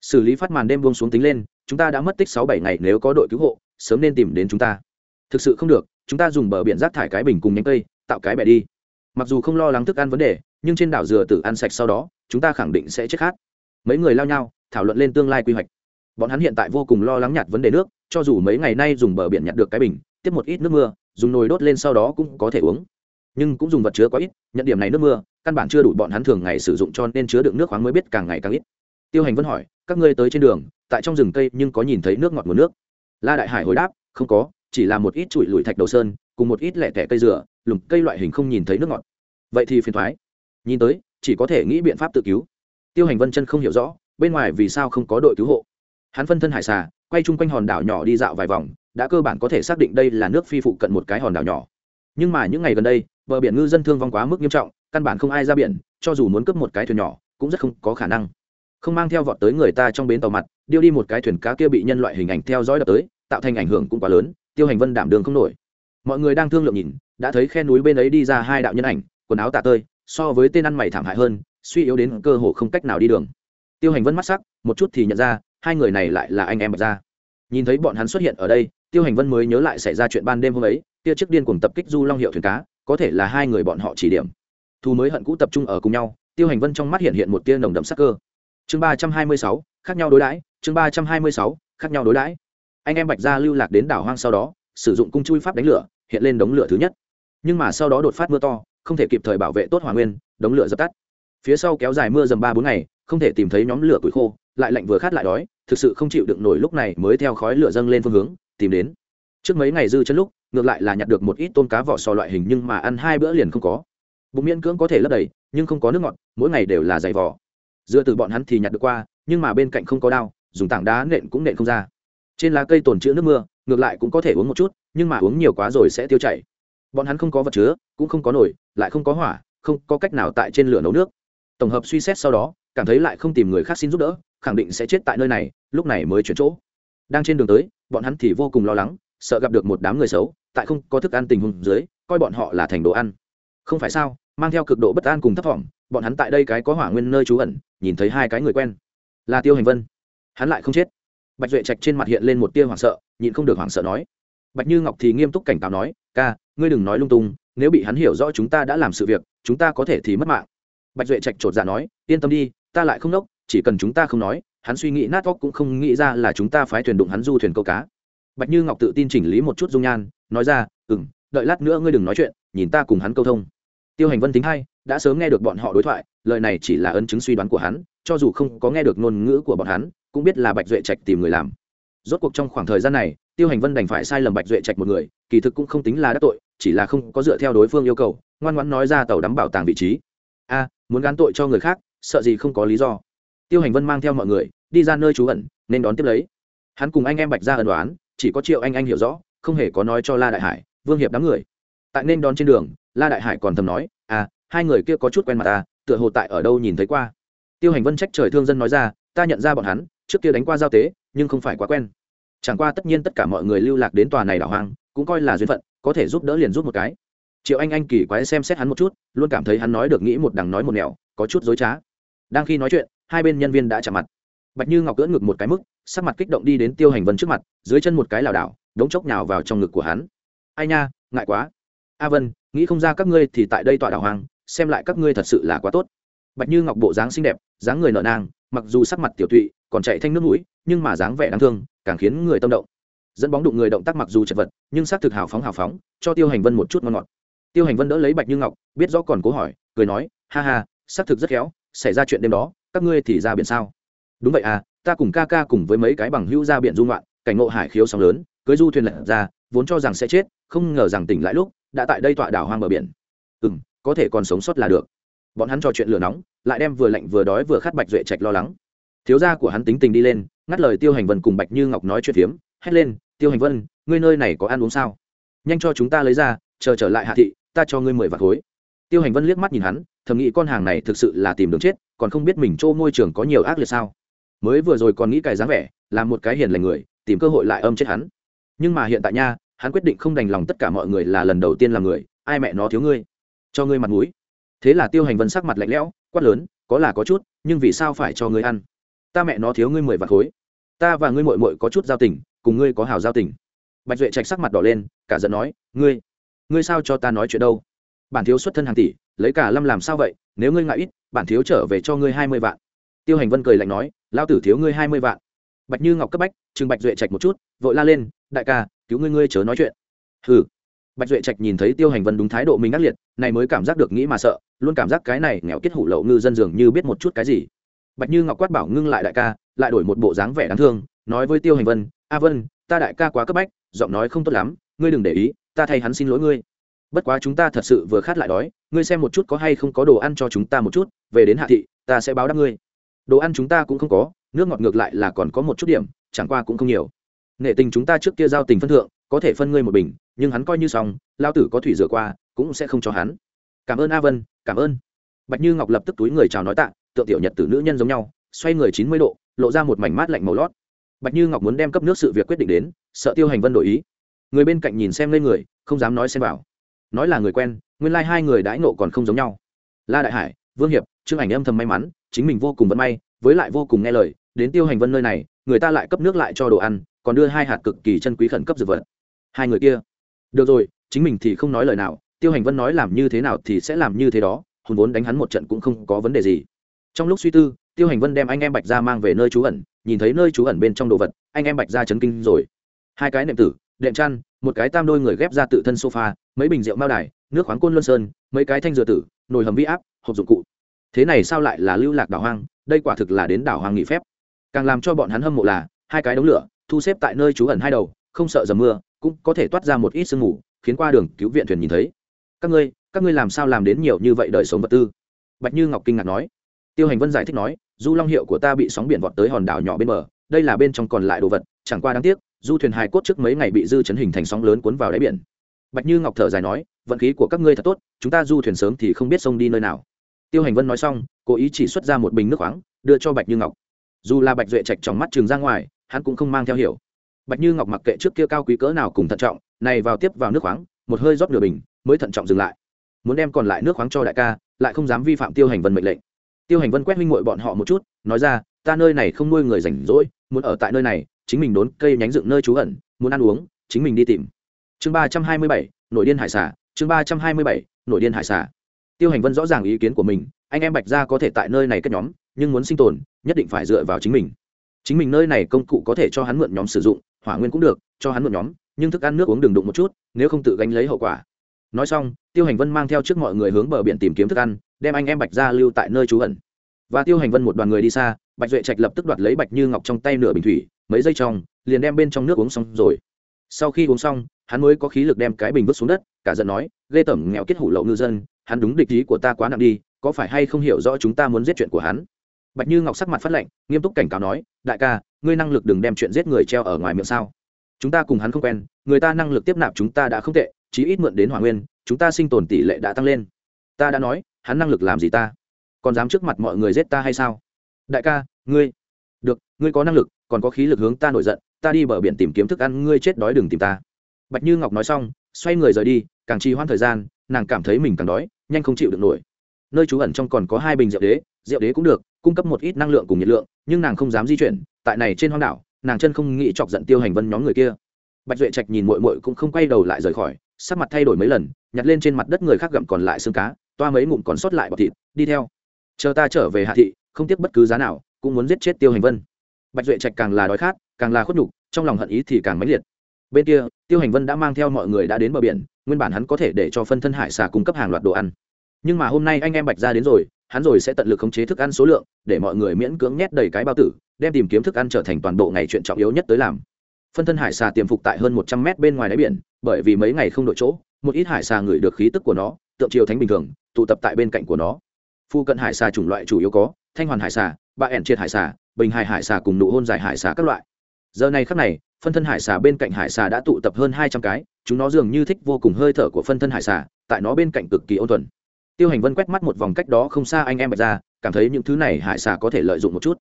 S1: Xử lý phát màn đêm buông xuống tính lên, chúng ta đã mất tích sáu bảy ngày nếu có đội cứu hộ, sớm nên tìm đến chúng ta. Thực sự không được, chúng ta dùng bờ biển rác thải cái bình cùng nhánh cây, tạo cái bẻ đi mặc dù không lo lắng thức ăn vấn đề, nhưng trên đảo dừa tử ăn sạch sau đó, chúng ta khẳng định sẽ chết khát. Mấy người lao nhau, thảo luận lên tương lai quy hoạch. Bọn hắn hiện tại vô cùng lo lắng nhạt vấn đề nước, cho dù mấy ngày nay dùng bờ biển nhặt được cái bình, tiếp một ít nước mưa, dùng nồi đốt lên sau đó cũng có thể uống. Nhưng cũng dùng vật chứa quá ít, nhận điểm này nước mưa, căn bản chưa đủ bọn hắn thường ngày sử dụng cho nên chứa đựng nước khoáng mới biết càng ngày càng ít. Tiêu hành vẫn hỏi, các ngươi tới trên đường, tại trong rừng cây nhưng có nhìn thấy nước ngọt nguồn nước? La đại hải hồi đáp, không có, chỉ là một ít trụi lùi thạch đầu sơn, cùng một ít lẻ tẻ cây dừa lùm cây loại hình không nhìn thấy nước ngọt. Vậy thì phiền thoái. Nhìn tới, chỉ có thể nghĩ biện pháp tự cứu. Tiêu hành vân chân không hiểu rõ, bên ngoài vì sao không có đội cứu hộ. Hắn phân thân hải xà, quay chung quanh hòn đảo nhỏ đi dạo vài vòng, đã cơ bản có thể xác định đây là nước phi phụ cận một cái hòn đảo nhỏ. Nhưng mà những ngày gần đây, bờ biển ngư dân thương vong quá mức nghiêm trọng, căn bản không ai ra biển, cho dù muốn cướp một cái thuyền nhỏ, cũng rất không có khả năng. Không mang theo vọt tới người ta trong bến tàu mặt, điêu đi một cái thuyền cá kia bị nhân loại hình ảnh theo dõi đập tới, tạo thành ảnh hưởng cũng quá lớn, tiêu hành vân đảm đường không nổi mọi người đang thương lượng nhìn, đã thấy khe núi bên ấy đi ra hai đạo nhân ảnh, quần áo tạ tơi, so với tên ăn mày thảm hại hơn, suy yếu đến cơ hồ không cách nào đi đường. Tiêu hành vân mắt sắc, một chút thì nhận ra, hai người này lại là anh em bạch gia. Nhìn thấy bọn hắn xuất hiện ở đây, tiêu hành vân mới nhớ lại xảy ra chuyện ban đêm hôm ấy Tia chiếc điên cuồng tập kích du long hiệu thuyền cá, có thể là hai người bọn họ chỉ điểm. Thu mới hận cũ tập trung ở cùng nhau, tiêu hành vân trong mắt hiện hiện một tia nồng đậm sắc cơ. Chương ba trăm hai mươi sáu, khác nhau đối đãi, chương ba trăm hai mươi sáu, khác nhau đối đãi. Anh em bạch gia lưu lạc đến đảo hoang sau đó, sử dụng cung chui pháp đánh lửa hiện lên đống lửa thứ nhất. Nhưng mà sau đó đột phát mưa to, không thể kịp thời bảo vệ tốt hỏa nguyên, đống lửa dập tắt. Phía sau kéo dài mưa dầm ba bốn ngày, không thể tìm thấy nhóm lửa củi khô, lại lạnh vừa khát lại đói, thực sự không chịu đựng nổi lúc này mới theo khói lửa dâng lên phương hướng, tìm đến. Trước mấy ngày dư chân lúc, ngược lại là nhặt được một ít tôm cá vỏ sò loại hình nhưng mà ăn hai bữa liền không có. Bụng miễn cưỡng có thể lấp đầy, nhưng không có nước ngọt, mỗi ngày đều là dày vỏ dựa từ bọn hắn thì nhặt được qua, nhưng mà bên cạnh không có đao, dùng tảng đá nện cũng nện không ra. Trên lá cây tồn chữ nước mưa ngược lại cũng có thể uống một chút, nhưng mà uống nhiều quá rồi sẽ tiêu chảy. Bọn hắn không có vật chứa, cũng không có nồi, lại không có hỏa, không có cách nào tại trên lửa nấu nước. Tổng hợp suy xét sau đó, cảm thấy lại không tìm người khác xin giúp đỡ, khẳng định sẽ chết tại nơi này, lúc này mới chuyển chỗ. Đang trên đường tới, bọn hắn thì vô cùng lo lắng, sợ gặp được một đám người xấu, tại không có thức ăn tình huống dưới, coi bọn họ là thành đồ ăn. Không phải sao, mang theo cực độ bất an cùng thấp thỏm bọn hắn tại đây cái có hỏa nguyên nơi trú ẩn, nhìn thấy hai cái người quen. Là tiêu hành vân. Hắn lại không chết bạch duệ trạch trên mặt hiện lên một tia hoảng sợ, nhịn không được hoảng sợ nói. Bạch như ngọc thì nghiêm túc cảnh cáo nói, ca, ngươi đừng nói lung tung, nếu bị hắn hiểu rõ chúng ta đã làm sự việc, chúng ta có thể thì mất mạng. Bạch duệ trạch chột dạ nói, yên tâm đi, ta lại không nốc chỉ cần chúng ta không nói, hắn suy nghĩ nát óc cũng không nghĩ ra là chúng ta phái thuyền đụng hắn du thuyền câu cá. Bạch như ngọc tự tin chỉnh lý một chút dung nhan, nói ra ừ m đợi lát nữa ngươi đừng nói chuyện, nhìn ta cùng hắn câu thông. Tiêu hành vân tính hay đã sớm nghe được bọn họ đối thoại, lời này chỉ là ấn chứng suy đoán của hắn cho dù không có nghe được ngôn ngữ của bọn hắn, cũng biết là bạch duệ trạch tìm người làm. Rốt cuộc trong khoảng thời gian này, tiêu hành vân đành phải sai lầm bạch duệ trạch một người, kỳ thực cũng không tính là đắc tội, chỉ là không có dựa theo đối phương yêu cầu, ngoan ngoãn nói ra tàu đắm bảo tàng vị trí. A, muốn gán tội cho người khác, sợ gì không có lý do. Tiêu hành vân mang theo mọi người, đi ra nơi trú ẩn, nên đón tiếp lấy. Hắn cùng anh em bạch ra ẩn đoán chỉ có triệu anh anh hiểu rõ, không hề có nói cho la đại hải, vương hiệp đám người. Tại nên đón trên đường, la đại hải còn thầm nói à hai người kia có chút quen mặt ta tựa hồ tại ở đâu nhìn thấy qua tiêu hành vân trách trời thương dân nói ra, ta nhận ra bọn hắn, trước kia đánh qua giao tế, nhưng không phải quá quen. Chẳng qua tất nhiên tất cả mọi người lưu lạc đến tòa này đảo hoang, cũng coi là duyên phận, có thể giúp đỡ liền giúp một cái. Triệu anh anh kỳ quái xem xét hắn một chút, luôn cảm thấy hắn nói được nghĩ một đằng nói một nẻo, có chút dối trá. Đang khi nói chuyện, hai bên nhân viên đã chạm mặt. Bạch như ngọc cưỡn ngực một cái mức, sắc mặt kích động đi đến tiêu hành vân trước mặt, dưới chân một cái lảo đảo, đống chốc nào vào trong ngực của hắn. Ai nha, ngại quá. A vân, nghĩ không ra các ngươi thì tại đây tọa đảo hoàng xem lại các ngươi thật sự là quá tốt bạch như ngọc bộ dáng xinh đẹp, dáng người nợ nang, mặc dù sắc mặt tiểu tụy, còn chạy thanh nước mũi, nhưng mà dáng vẻ đáng thương, càng khiến người tâm động. Dẫn bóng đụng người động tác mặc dù chật vật, nhưng xác thực hào phóng hào phóng, cho tiêu hành vân một chút ngon ngọt. Tiêu hành vân đỡ lấy bạch như ngọc, biết rõ còn cố hỏi, cười nói, ha ha, xác thực rất khéo, xảy ra chuyện đêm đó, các ngươi thì ra biển sao? Đúng vậy à ta cùng ca ca cùng với mấy cái bằng hữu ra biển dung loạn cảnh ngộ hải khiếu sóng lớn, cưới du thuyền lật ra, vốn cho rằng sẽ chết, không ngờ rằng tỉnh lại lúc, đã tại đây tọa đảo hoang bờ biển. Ừ m có thể còn sống sót là được bọn hắn trò chuyện lửa nóng, lại đem vừa lạnh vừa đói vừa khát bạch duệ trạch lo lắng. Thiếu gia của hắn tính tình đi lên, ngắt lời tiêu hành vân cùng bạch như ngọc nói chuyện phiếm, hét lên, tiêu hành vân, ngươi nơi này có ăn uống sao? Nhanh cho chúng ta lấy ra, chờ trở lại hạ thị, ta cho ngươi mười vạt khối. Tiêu hành vân liếc mắt nhìn hắn, thầm nghĩ con hàng này thực sự là tìm đường chết, còn không biết mình chỗ môi trường có nhiều ác liệt sao. Mới vừa rồi còn nghĩ cài dáng vẻ là một cái hiền lành người, tìm cơ hội lại âm chết hắn. Nhưng mà hiện tại nha, hắn quyết định không đành lòng tất cả mọi người là lần đầu tiên làm người, ai mẹ nó thiếu ngươi. Cho ngươi mặt mũi thế là tiêu hành vân sắc mặt lạnh lẽo, quát lớn, có là có chút, nhưng vì sao phải cho ngươi ăn? Ta mẹ nó thiếu ngươi mười vạt khối. Ta và ngươi mội mội có chút giao tình, cùng ngươi có hào giao tình. Bạch duệ trạch sắc mặt đỏ lên, cả giận nói, ngươi ngươi sao cho ta nói chuyện đâu? Bản thiếu xuất thân hàng tỷ, lấy cả lâm làm sao vậy? Nếu ngươi ngại ít, bản thiếu trở về cho ngươi hai mươi vạn. Tiêu hành vân cười lạnh nói lao tử thiếu ngươi hai mươi vạn. Bạch như ngọc cấp bách chừng bạch duệ trạch một chút, vội la lên, đại ca, cứu ngươi ngươi chớ nói chuyện. Hừ bạch duệ trạch nhìn thấy tiêu hành vân đúng thái độ mình ác liệt, này mới cảm giác được nghĩ mà sợ, luôn cảm giác cái này nghèo kết hủ lậu ngư dân dường như biết một chút cái gì. Bạch như ngọc quát bảo ngưng lại đại ca, lại đổi một bộ dáng vẻ đáng thương, nói với tiêu hành vân, a vân, ta đại ca quá cấp bách, giọng nói không tốt lắm, ngươi đừng để ý, ta thay hắn xin lỗi ngươi. Bất quá chúng ta thật sự vừa khát lại đói, ngươi xem một chút có hay không có đồ ăn cho chúng ta một chút, về đến hạ thị, ta sẽ báo đáp ngươi. Đồ ăn chúng ta cũng không có, nước ngọt ngược lại là còn có một chút điểm, chẳng qua cũng không nhiều. Nghệ tình chúng ta trước kia giao tình phân thượng có thể phân ngươi một bình, nhưng hắn coi như xong, lao tử có thủy rửa qua, cũng sẽ không cho hắn. Cảm ơn a vân, cảm ơn. Bạch như ngọc lập tức túi người chào nói tạ tượng tiểu nhật tử nữ nhân giống nhau, xoay người chín mươi độ, lộ ra một mảnh mát lạnh màu lót. Bạch như ngọc muốn đem cấp nước sự việc quyết định đến, sợ tiêu hành vân đổi ý. Người bên cạnh nhìn xem lên người, không dám nói xem vào. Nói là người quen, nguyên lai、like、hai người đãi nộ còn không giống nhau. La đại hải, vương hiệp, trương ảnh âm thầm may mắn, chính mình vô cùng vận may, với lại vô cùng nghe lời, đến tiêu hành vân nơi này, người ta lại cấp nước lại cho đồ ăn, còn đưa hai hạt cực kỳ chân quý khẩn cấp dược vật hai người kia. Được rồi, chính mình thì không nói lời nào, tiêu hành vân nói làm như thế nào thì sẽ làm như thế đó, hùn vốn đánh hắn một trận cũng không có vấn đề gì. Trong lúc suy tư, tiêu hành vân đem anh em bạch ra mang về nơi trú ẩn, nhìn thấy nơi trú ẩn bên trong đồ vật, anh em bạch ra chấn kinh rồi. Hai cái nệm tử, đệm chăn, một cái tam đôi người ghép ra tự thân sofa, mấy bình rượu mao đài, nước khoáng côn luân sơn, mấy cái thanh dừa tử, nồi hầm vi áp, hộp dụng cụ. Thế này sao lại là lưu lạc đảo hoang, đây quả thực là đến đảo hoang nghỉ phép. Càng làm cho bọn hắn hâm mộ là, hai cái đống lửa, thu xếp tại nơi trú ẩn hai đầu, không sợ dầm mưa cũng có thể toát ra một ít sương mù, khiến qua đường cứu viện thuyền nhìn thấy. Các ngươi các ngươi làm sao làm đến nhiều như vậy đời sống vật tư? Bạch như ngọc kinh ngạc nói. Tiêu hành vân giải thích nói, du long hiệu của ta bị sóng biển vọt tới hòn đảo nhỏ bên bờ, đây là bên trong còn lại đồ vật, chẳng qua đáng tiếc, du thuyền hài cốt trước mấy ngày bị dư chấn hình thành sóng lớn cuốn vào đáy biển. Bạch như ngọc thở dài nói, vận khí của các ngươi thật tốt, chúng ta du thuyền sớm thì không biết sông đi nơi nào. Tiêu hành vân nói xong, cố ý chỉ xuất ra một bình nước khoáng, đưa cho bạch như ngọc. Dù là bạch duệ trạch trong mắt trường ra ngoài, hắn cũng không mang theo hiểu bạch như ngọc mặc kệ trước kia cao quý cỡ nào cùng thận trọng, này vào tiếp vào nước khoáng, một hơi rót nửa bình, mới thận trọng dừng lại. Muốn đem còn lại nước khoáng cho đại ca, lại không dám vi phạm tiêu hành vân mệnh lệnh. Tiêu hành vân quét minh ngội bọn họ một chút, nói ra, ta nơi này không nuôi người rảnh rỗi, muốn ở tại nơi này, chính mình đốn cây nhánh dựng nơi trú ẩn, muốn ăn uống, chính mình đi tìm. Chương ba trăm hai mươi bảy, nội điên hải xả chương ba trăm hai mươi bảy, nội điên hải xả tiêu hành vân rõ ràng ý kiến của mình, anh em bạch gia có thể tại nơi này kết nhóm, nhưng muốn sinh tồn, nhất định phải dựa vào chính mình. Chính mình nơi này công cụ có thể cho hắn mượn nhóm sử dụng hỏa nguyên cũng được, cho hắn một nhóm, nhưng thức ăn nước uống đừng đụng một chút, nếu không tự gánh lấy hậu quả. Nói xong, tiêu hành vân mang theo trước mọi người hướng bờ biển tìm kiếm thức ăn, đem anh em bạch gia lưu tại nơi trú ẩn. Và tiêu hành vân một đoàn người đi xa, bạch duệ trạch lập tức đoạt lấy bạch như ngọc trong tay nửa bình thủy, mấy giây trong, liền đem bên trong nước uống xong rồi. Sau khi uống xong, hắn mới có khí lực đem cái bình vứt xuống đất, cả giận nói, ghê tởm nghèo kết hủ lậu ngư dân, hắn đúng địch ý của ta quá nặng đi, có phải hay không hiểu rõ chúng ta muốn giết chuyện của hắn? Bạch như ngọc sắc mặt phát lệnh nghiêm túc cảnh cáo nói, đại ca, ngươi năng lực đừng đem chuyện giết người treo ở ngoài miệng sao? Chúng ta cùng hắn không quen, người ta năng lực tiếp nạp chúng ta đã không tệ, chí ít mượn đến hỏa nguyên, chúng ta sinh tồn tỷ lệ đã tăng lên. Ta đã nói, hắn năng lực làm gì ta? Còn dám trước mặt mọi người giết ta hay sao? Đại ca, ngươi, được, ngươi có năng lực, còn có khí lực hướng ta nổi giận, ta đi bờ biển tìm kiếm thức ăn, ngươi chết đói đừng tìm ta. Bạch như ngọc nói xong, xoay người rời đi, càng trì hoãn thời gian, nàng cảm thấy mình càng đói, nhanh không chịu được nổi. Nơi trú ẩn trong còn có hai bình rượu đế diệu đế cũng được, cung cấp một ít năng lượng cùng nhiệt lượng, nhưng nàng không dám di chuyển, tại này trên hoang đảo, nàng chân không nghĩ chọc giận tiêu hành vân nhóm người kia. Bạch duệ trạch nhìn mội mội cũng không quay đầu lại rời khỏi, sắc mặt thay đổi mấy lần, nhặt lên trên mặt đất người khác gặm còn lại xương cá, toa mấy ngụm còn sót lại bọc thịt, đi theo. Chờ ta trở về hạ thị, không tiếc bất cứ giá nào, cũng muốn giết chết tiêu hành vân. Bạch duệ trạch càng là đói khát, càng là khuất nhục, trong lòng hận ý thì càng mãnh liệt. Bên kia, tiêu hành vân đã mang theo mọi người đã đến bờ biển, nguyên bản hắn có thể để cho phân thân hải xà cung cấp hàng loạt đồ ăn. Nhưng mà hôm nay anh em bạch ra đến rồi hắn rồi sẽ tận lực khống chế thức ăn số lượng, để mọi người miễn cưỡng nhét đầy cái bao tử, đem tìm kiếm thức ăn trở thành toàn bộ ngày chuyện trọng yếu nhất tới làm. Phân thân hải xà tiềm phục tại hơn một trăm mét bên ngoài đáy biển, bởi vì mấy ngày không đội chỗ, một ít hải xà ngửi được khí tức của nó, tượng triều thánh bình thường, tụ tập tại bên cạnh của nó. Phu cận hải xà chủng loại chủ yếu có, thanh hoàn hải xà ba ẻn triệt hải xà, bình hải hải xà cùng nụ hôn dài hải xà các loại. Giờ này khắc này, phân thân hải xà bên cạnh hải xà đã tụ tập hơn hai trăm cái, chúng nó dường như thích vô cùng hơi thở của phân thân hải xà, tại nó bên cạnh cực kỳ ôn thuần tiêu hành vân quét mắt một vòng cách đó không xa anh em bạch ra, cảm thấy những thứ này hải xà có thể lợi dụng một chút.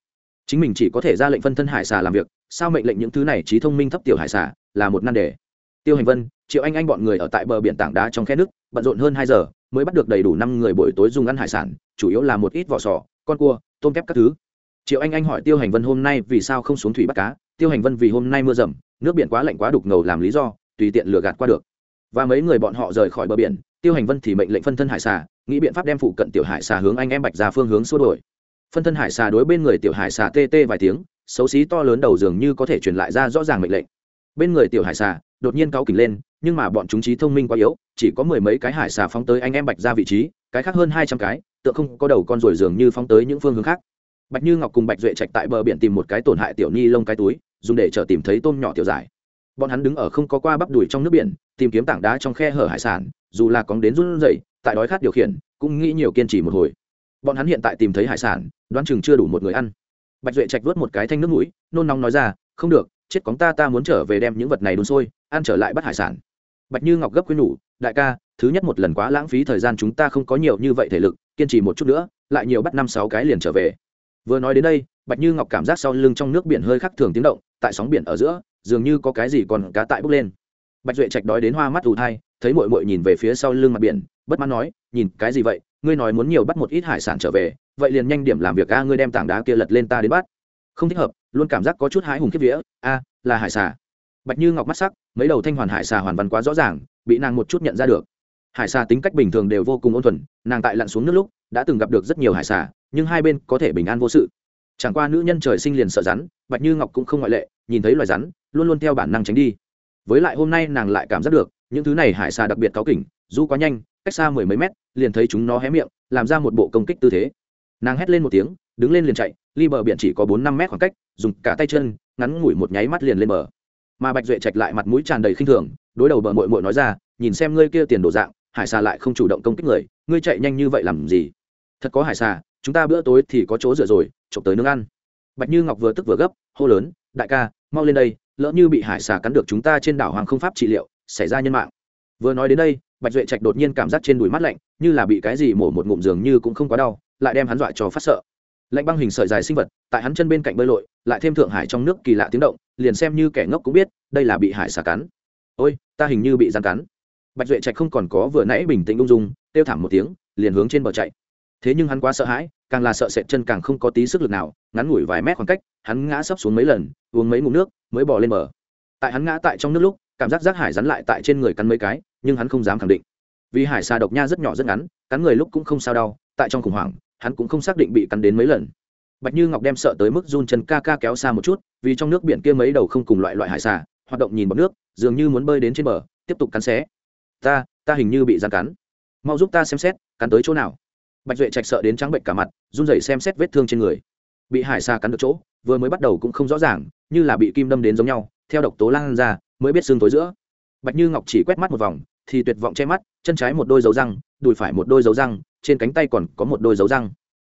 S1: Chính mình chỉ có thể ra lệnh phân thân hải xà làm việc, sao mệnh lệnh những thứ này trí thông minh thấp tiểu hải xà, là một nan đề. Tiêu hành vân, triệu anh anh bọn người ở tại bờ biển tảng đá trong khe nước, bận rộn hơn hai giờ, mới bắt được đầy đủ năm người buổi tối dùng ăn hải sản, chủ yếu là một ít vỏ sò, con cua, tôm kép các thứ. Triệu anh anh hỏi tiêu hành vân hôm nay vì sao không xuống thủy bắt cá? Tiêu hành vân vì hôm nay mưa rầm, nước biển quá lạnh quá đục ngầu làm lý do, tùy tiện lừa gạt qua được. Và mấy người bọn họ rời khỏi bờ biển, tiêu hành vân thì mệnh lệnh phân thân hải xà nghĩ biện pháp đem phụ cận tiểu hải xà hướng anh em bạch ra phương hướng xua đổi phân thân hải xà đối bên người tiểu hải xà tê tê vài tiếng, xấu xí to lớn đầu dường như có thể truyền lại ra rõ ràng mệnh lệnh. Bên người tiểu hải xà, đột nhiên cáu kỉnh lên, nhưng mà bọn chúng trí thông minh quá yếu, chỉ có mười mấy cái hải xà phóng tới anh em bạch ra vị trí, cái khác hơn hai trăm cái, tựa không có đầu con ruồi dường như phóng tới những phương hướng khác. Bạch như ngọc cùng bạch duệ trạch tại bờ biển tìm một cái tổn hại tiểu ni lông cái túi, dùng để chở tìm thấy tôm nhỏ tiểu giải. Bọn hắn đứng ở không có qua bắp đùi trong nước biển tìm kiếm tảng đá trong khe hở hải sản, dù là cóng đến run rẩy, tại đói khát điều khiển, cũng nghĩ nhiều kiên trì một hồi. Bọn hắn hiện tại tìm thấy hải sản, đoán chừng chưa đủ một người ăn. Bạch duệ trạch vớt một cái thanh nước mũi, nôn nóng nói ra, không được, chết cóng ta ta muốn trở về đem những vật này đun sôi, ăn trở lại bắt hải sản. Bạch như ngọc gấp quyên nhủ, đại ca, thứ nhất một lần quá lãng phí thời gian chúng ta không có nhiều như vậy thể lực, kiên trì một chút nữa, lại nhiều bắt năm sáu cái liền trở về. Vừa nói đến đây, bạch như ngọc cảm giác sau lưng trong nước biển hơi khắc thường tiếng động, tại sóng biển ở giữa, dường như có cái gì còn cá tại bốc lên bạch duệ trạch đói đến hoa mắt ù thai, thấy mội mội nhìn về phía sau lưng mặt biển, bất mãn nói, nhìn, cái gì vậy? Ngươi nói muốn nhiều bắt một ít hải sản trở về, vậy liền nhanh điểm làm việc a, ngươi đem tảng đá kia lật lên ta đến bắt. Không thích hợp, luôn cảm giác có chút hái hùng kiếp vía, a, là hải xà. Bạch như ngọc mắt sắc, mấy đầu thanh hoàn hải xà hoàn văn quá rõ ràng, bị nàng một chút nhận ra được. Hải xà tính cách bình thường đều vô cùng ôn thuần, nàng tại lặn xuống nước lúc, đã từng gặp được rất nhiều hải xà, nhưng hai bên có thể bình an vô sự. Chẳng qua nữ nhân trời sinh liền sợ rắn, bạch như ngọc cũng không ngoại lệ, nhìn thấy loài rắn, luôn luôn theo bản năng tránh đi với lại hôm nay nàng lại cảm giác được, những thứ này hải xà đặc biệt cáu kỉnh du quá nhanh, cách xa mười mấy mét, liền thấy chúng nó hé miệng, làm ra một bộ công kích tư thế. Nàng hét lên một tiếng, đứng lên liền chạy, ly bờ biển chỉ có bốn năm mét khoảng cách, dùng cả tay chân, ngắn ngủi một nháy mắt liền lên bờ. Mà bạch duệ chạch lại mặt mũi tràn đầy khinh thường, đối đầu bờ mội mội nói ra, nhìn xem ngươi kia tiền đồ dạng, hải xà lại không chủ động công kích người, ngươi chạy nhanh như vậy làm gì? Thật có hải xà chúng ta bữa tối thì có chỗ rửa rồi trộm tới nướng ăn. Bạch như ngọc vừa tức vừa gấp, hô lớn, đại ca, mau lên đây lỡ như bị hải xà cắn được chúng ta trên đảo hoàng không pháp trị liệu, xảy ra nhân mạng. Vừa nói đến đây, bạch duệ trạch đột nhiên cảm giác trên đùi mắt lạnh, như là bị cái gì mổ một ngụm giường như cũng không quá đau, lại đem hắn dọa cho phát sợ. Lạnh băng hình sợi dài sinh vật, tại hắn chân bên cạnh bơi lội, lại thêm thượng hải trong nước kỳ lạ tiếng động, liền xem như kẻ ngốc cũng biết, đây là bị hải xà cắn. Ôi, ta hình như bị gian cắn. Bạch duệ trạch không còn có vừa nãy bình tĩnh ung dung, kêu thảm một tiếng, liền hướng trên bờ chạy. Thế nhưng hắn quá sợ hãi, càng là sợ sệt chân càng không có tí sức lực nào, ngắn ngủi vài mét khoảng cách, hắn ngã sấp xuống mấy lần uống mấy ngụm nước, mới bỏ lên bờ. Tại hắn ngã tại trong nước lúc, cảm giác rác hải rắn lại tại trên người cắn mấy cái, nhưng hắn không dám khẳng định. Vì hải xà độc nha rất nhỏ rất ngắn, cắn người lúc cũng không sao đau, tại trong khủng hoảng, hắn cũng không xác định bị cắn đến mấy lần. Bạch như ngọc đem sợ tới mức run chân ca ca kéo xa một chút, vì trong nước biển kia mấy đầu không cùng loại loại hải xà, hoạt động nhìn bọc nước, dường như muốn bơi đến trên bờ, tiếp tục cắn xé. Ta ta hình như bị gian cắn. Mau giúp ta xem xét, cắn tới chỗ nào. Bạch duệ trạch sợ đến trắng bệnh cả mặt, run rẩy xem xét vết thương trên người bị hải xa cắn được chỗ, vừa mới bắt đầu cũng không rõ ràng, như là bị kim đâm đến giống nhau, theo độc tố lan ra, mới biết xương tối giữa. Bạch như ngọc chỉ quét mắt một vòng, thì tuyệt vọng che mắt, chân trái một đôi dấu răng, đùi phải một đôi dấu răng, trên cánh tay còn có một đôi dấu răng.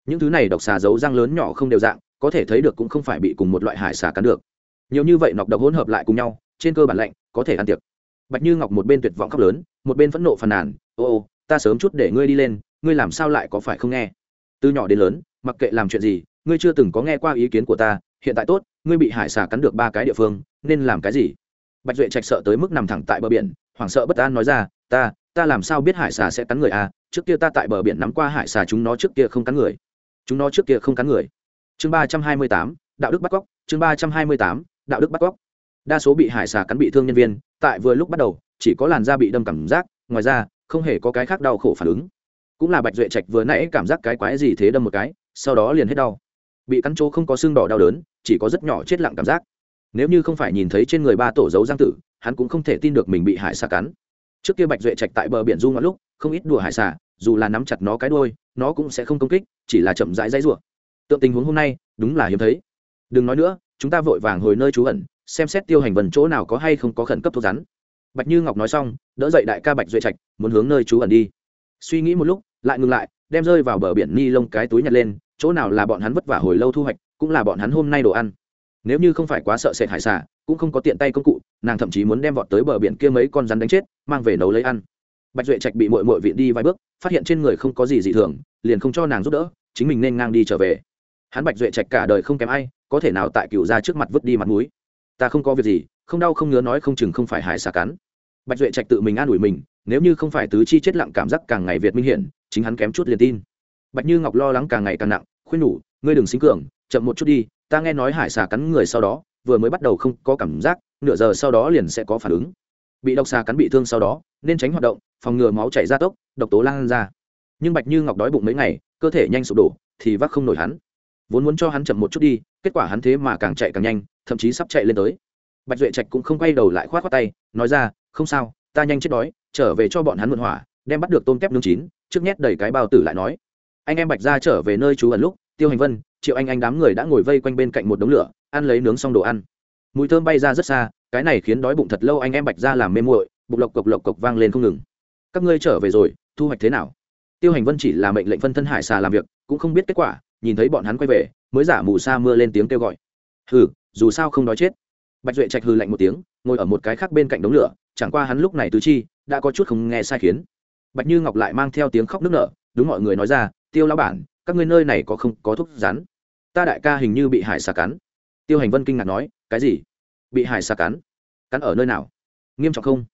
S1: Những thứ này độc xà dấu răng lớn nhỏ không đều dạng, có thể thấy được cũng không phải bị cùng một loại hải xà cắn được. Nhiều như vậy nọc độc hỗn hợp lại cùng nhau, trên cơ bản lạnh, có thể ăn tiệc. Bạch như ngọc một bên tuyệt vọng khóc lớn, một bên phẫn nộ phàn nàn, ô ô, ta sớm chút để ngươi đi lên, ngươi làm sao lại có phải không nghe? Từ nhỏ đến lớn, mặc kệ làm chuyện gì ngươi chưa từng có nghe qua ý kiến của ta, hiện tại tốt, ngươi bị hải xà cắn được ba cái địa phương, nên làm cái gì? Bạch duệ trạch sợ tới mức nằm thẳng tại bờ biển, hoảng sợ bất an nói ra, ta ta làm sao biết hải xà sẽ cắn người à? Trước kia ta tại bờ biển nắm qua hải xà chúng nó trước kia không cắn người. Chúng nó trước kia không cắn người. Chương ba trăm hai mươi tám, đạo đức bắt cóc, chương ba trăm hai mươi tám, đạo đức bắt cóc. Đa số bị hải xà cắn bị thương nhân viên, tại vừa lúc bắt đầu, chỉ có làn da bị đâm cảm giác, ngoài ra, không hề có cái khác đau khổ phản ứng. Cũng là bạch duệ trạch vừa nãy cảm giác cái quái gì thế đâm một cái, sau đó liền hết đau bị cắn chỗ không có xương đỏ đau đớn, chỉ có rất nhỏ chết lặng cảm giác. Nếu như không phải nhìn thấy trên người ba tổ dấu giang tử, hắn cũng không thể tin được mình bị hải xà cắn. Trước kia bạch duệ trạch tại bờ biển du ngoạn lúc, không ít đùa hải xà, dù là nắm chặt nó cái đôi nó cũng sẽ không công kích, chỉ là chậm rãi dãy rủa. Tượng tình huống hôm nay, đúng là hiếm thấy. Đừng nói nữa, chúng ta vội vàng hồi nơi trú ẩn, xem xét tiêu hành vần chỗ nào có hay không có khẩn cấp thuốc rắn. Bạch như ngọc nói xong, đỡ dậy đại ca bạch duệ trạch, muốn hướng nơi trú ẩn đi. Suy nghĩ một lúc, lại ngừng lại, đem rơi vào bờ biển ni lông cái túi nhặt lên chỗ nào là bọn hắn vất vả hồi lâu thu hoạch, cũng là bọn hắn hôm nay đồ ăn. Nếu như không phải quá sợ sệt hải xà, cũng không có tiện tay công cụ, nàng thậm chí muốn đem vọt tới bờ biển kia mấy con rắn đánh chết, mang về nấu lấy ăn. Bạch duệ trạch bị mội mội viện đi vài bước, phát hiện trên người không có gì dị thường, liền không cho nàng giúp đỡ, chính mình nên ngang đi trở về. Hắn bạch duệ trạch cả đời không kém ai, có thể nào tại cựu ra trước mặt vứt đi mặt mũi? Ta không có việc gì, không đau không ngứa nói không chừng không phải hải xà cắn. Bạch duệ trạch tự mình an ủi mình, nếu như không phải tứ chi chết lặng cảm giác càng ngày việt minh hiển, chính hắn kém chút liền tin bạch như ngọc lo lắng càng ngày càng nặng, khuyên nhủ, ngươi đừng xính cường, chậm một chút đi, ta nghe nói hải xà cắn người sau đó, vừa mới bắt đầu không có cảm giác, nửa giờ sau đó liền sẽ có phản ứng. Bị độc xà cắn bị thương sau đó, nên tránh hoạt động, phòng ngừa máu chảy ra tốc, độc tố lan ra. Nhưng bạch như ngọc đói bụng mấy ngày, cơ thể nhanh sụp đổ, thì vác không nổi hắn. Vốn muốn cho hắn chậm một chút đi, kết quả hắn thế mà càng chạy càng nhanh, thậm chí sắp chạy lên tới. Bạch duệ trạch cũng không quay đầu lại khoát khoát tay, nói ra, không sao, ta nhanh chết đói, trở về cho bọn hắn mượn hỏa, đem bắt được tôm kép nướng chín, trước nhét đầy cái bao tử lại nói anh em bạch ra trở về nơi trú ẩn lúc, tiêu hành vân, triệu anh anh đám người đã ngồi vây quanh bên cạnh một đống lửa, ăn lấy nướng xong đồ ăn. Mùi thơm bay ra rất xa, cái này khiến đói bụng thật lâu anh em bạch ra làm mê muội bụng lộc cộc lộc cộc vang lên không ngừng. Các ngươi trở về rồi, thu hoạch thế nào? Tiêu hành vân chỉ là mệnh lệnh phân thân hải xà làm việc, cũng không biết kết quả, nhìn thấy bọn hắn quay về, mới giả mù sa mưa lên tiếng kêu gọi. Hừ, dù sao không nói chết. Bạch duệ trạch hừ lạnh một tiếng, ngồi ở một cái khác bên cạnh đống lửa, chẳng qua hắn lúc này tứ chi, đã có chút không nghe sai khiến. Bạch như ngọc lại mang theo tiếng khóc nức nở, đúng mọi người nói ra tiêu lão bản, các ngươi nơi này có không có thuốc rắn? Ta đại ca hình như bị hải xà cắn. Tiêu hành vân kinh ngạc nói, cái gì? Bị hải xà cắn? Cắn ở nơi nào? Nghiêm trọng không?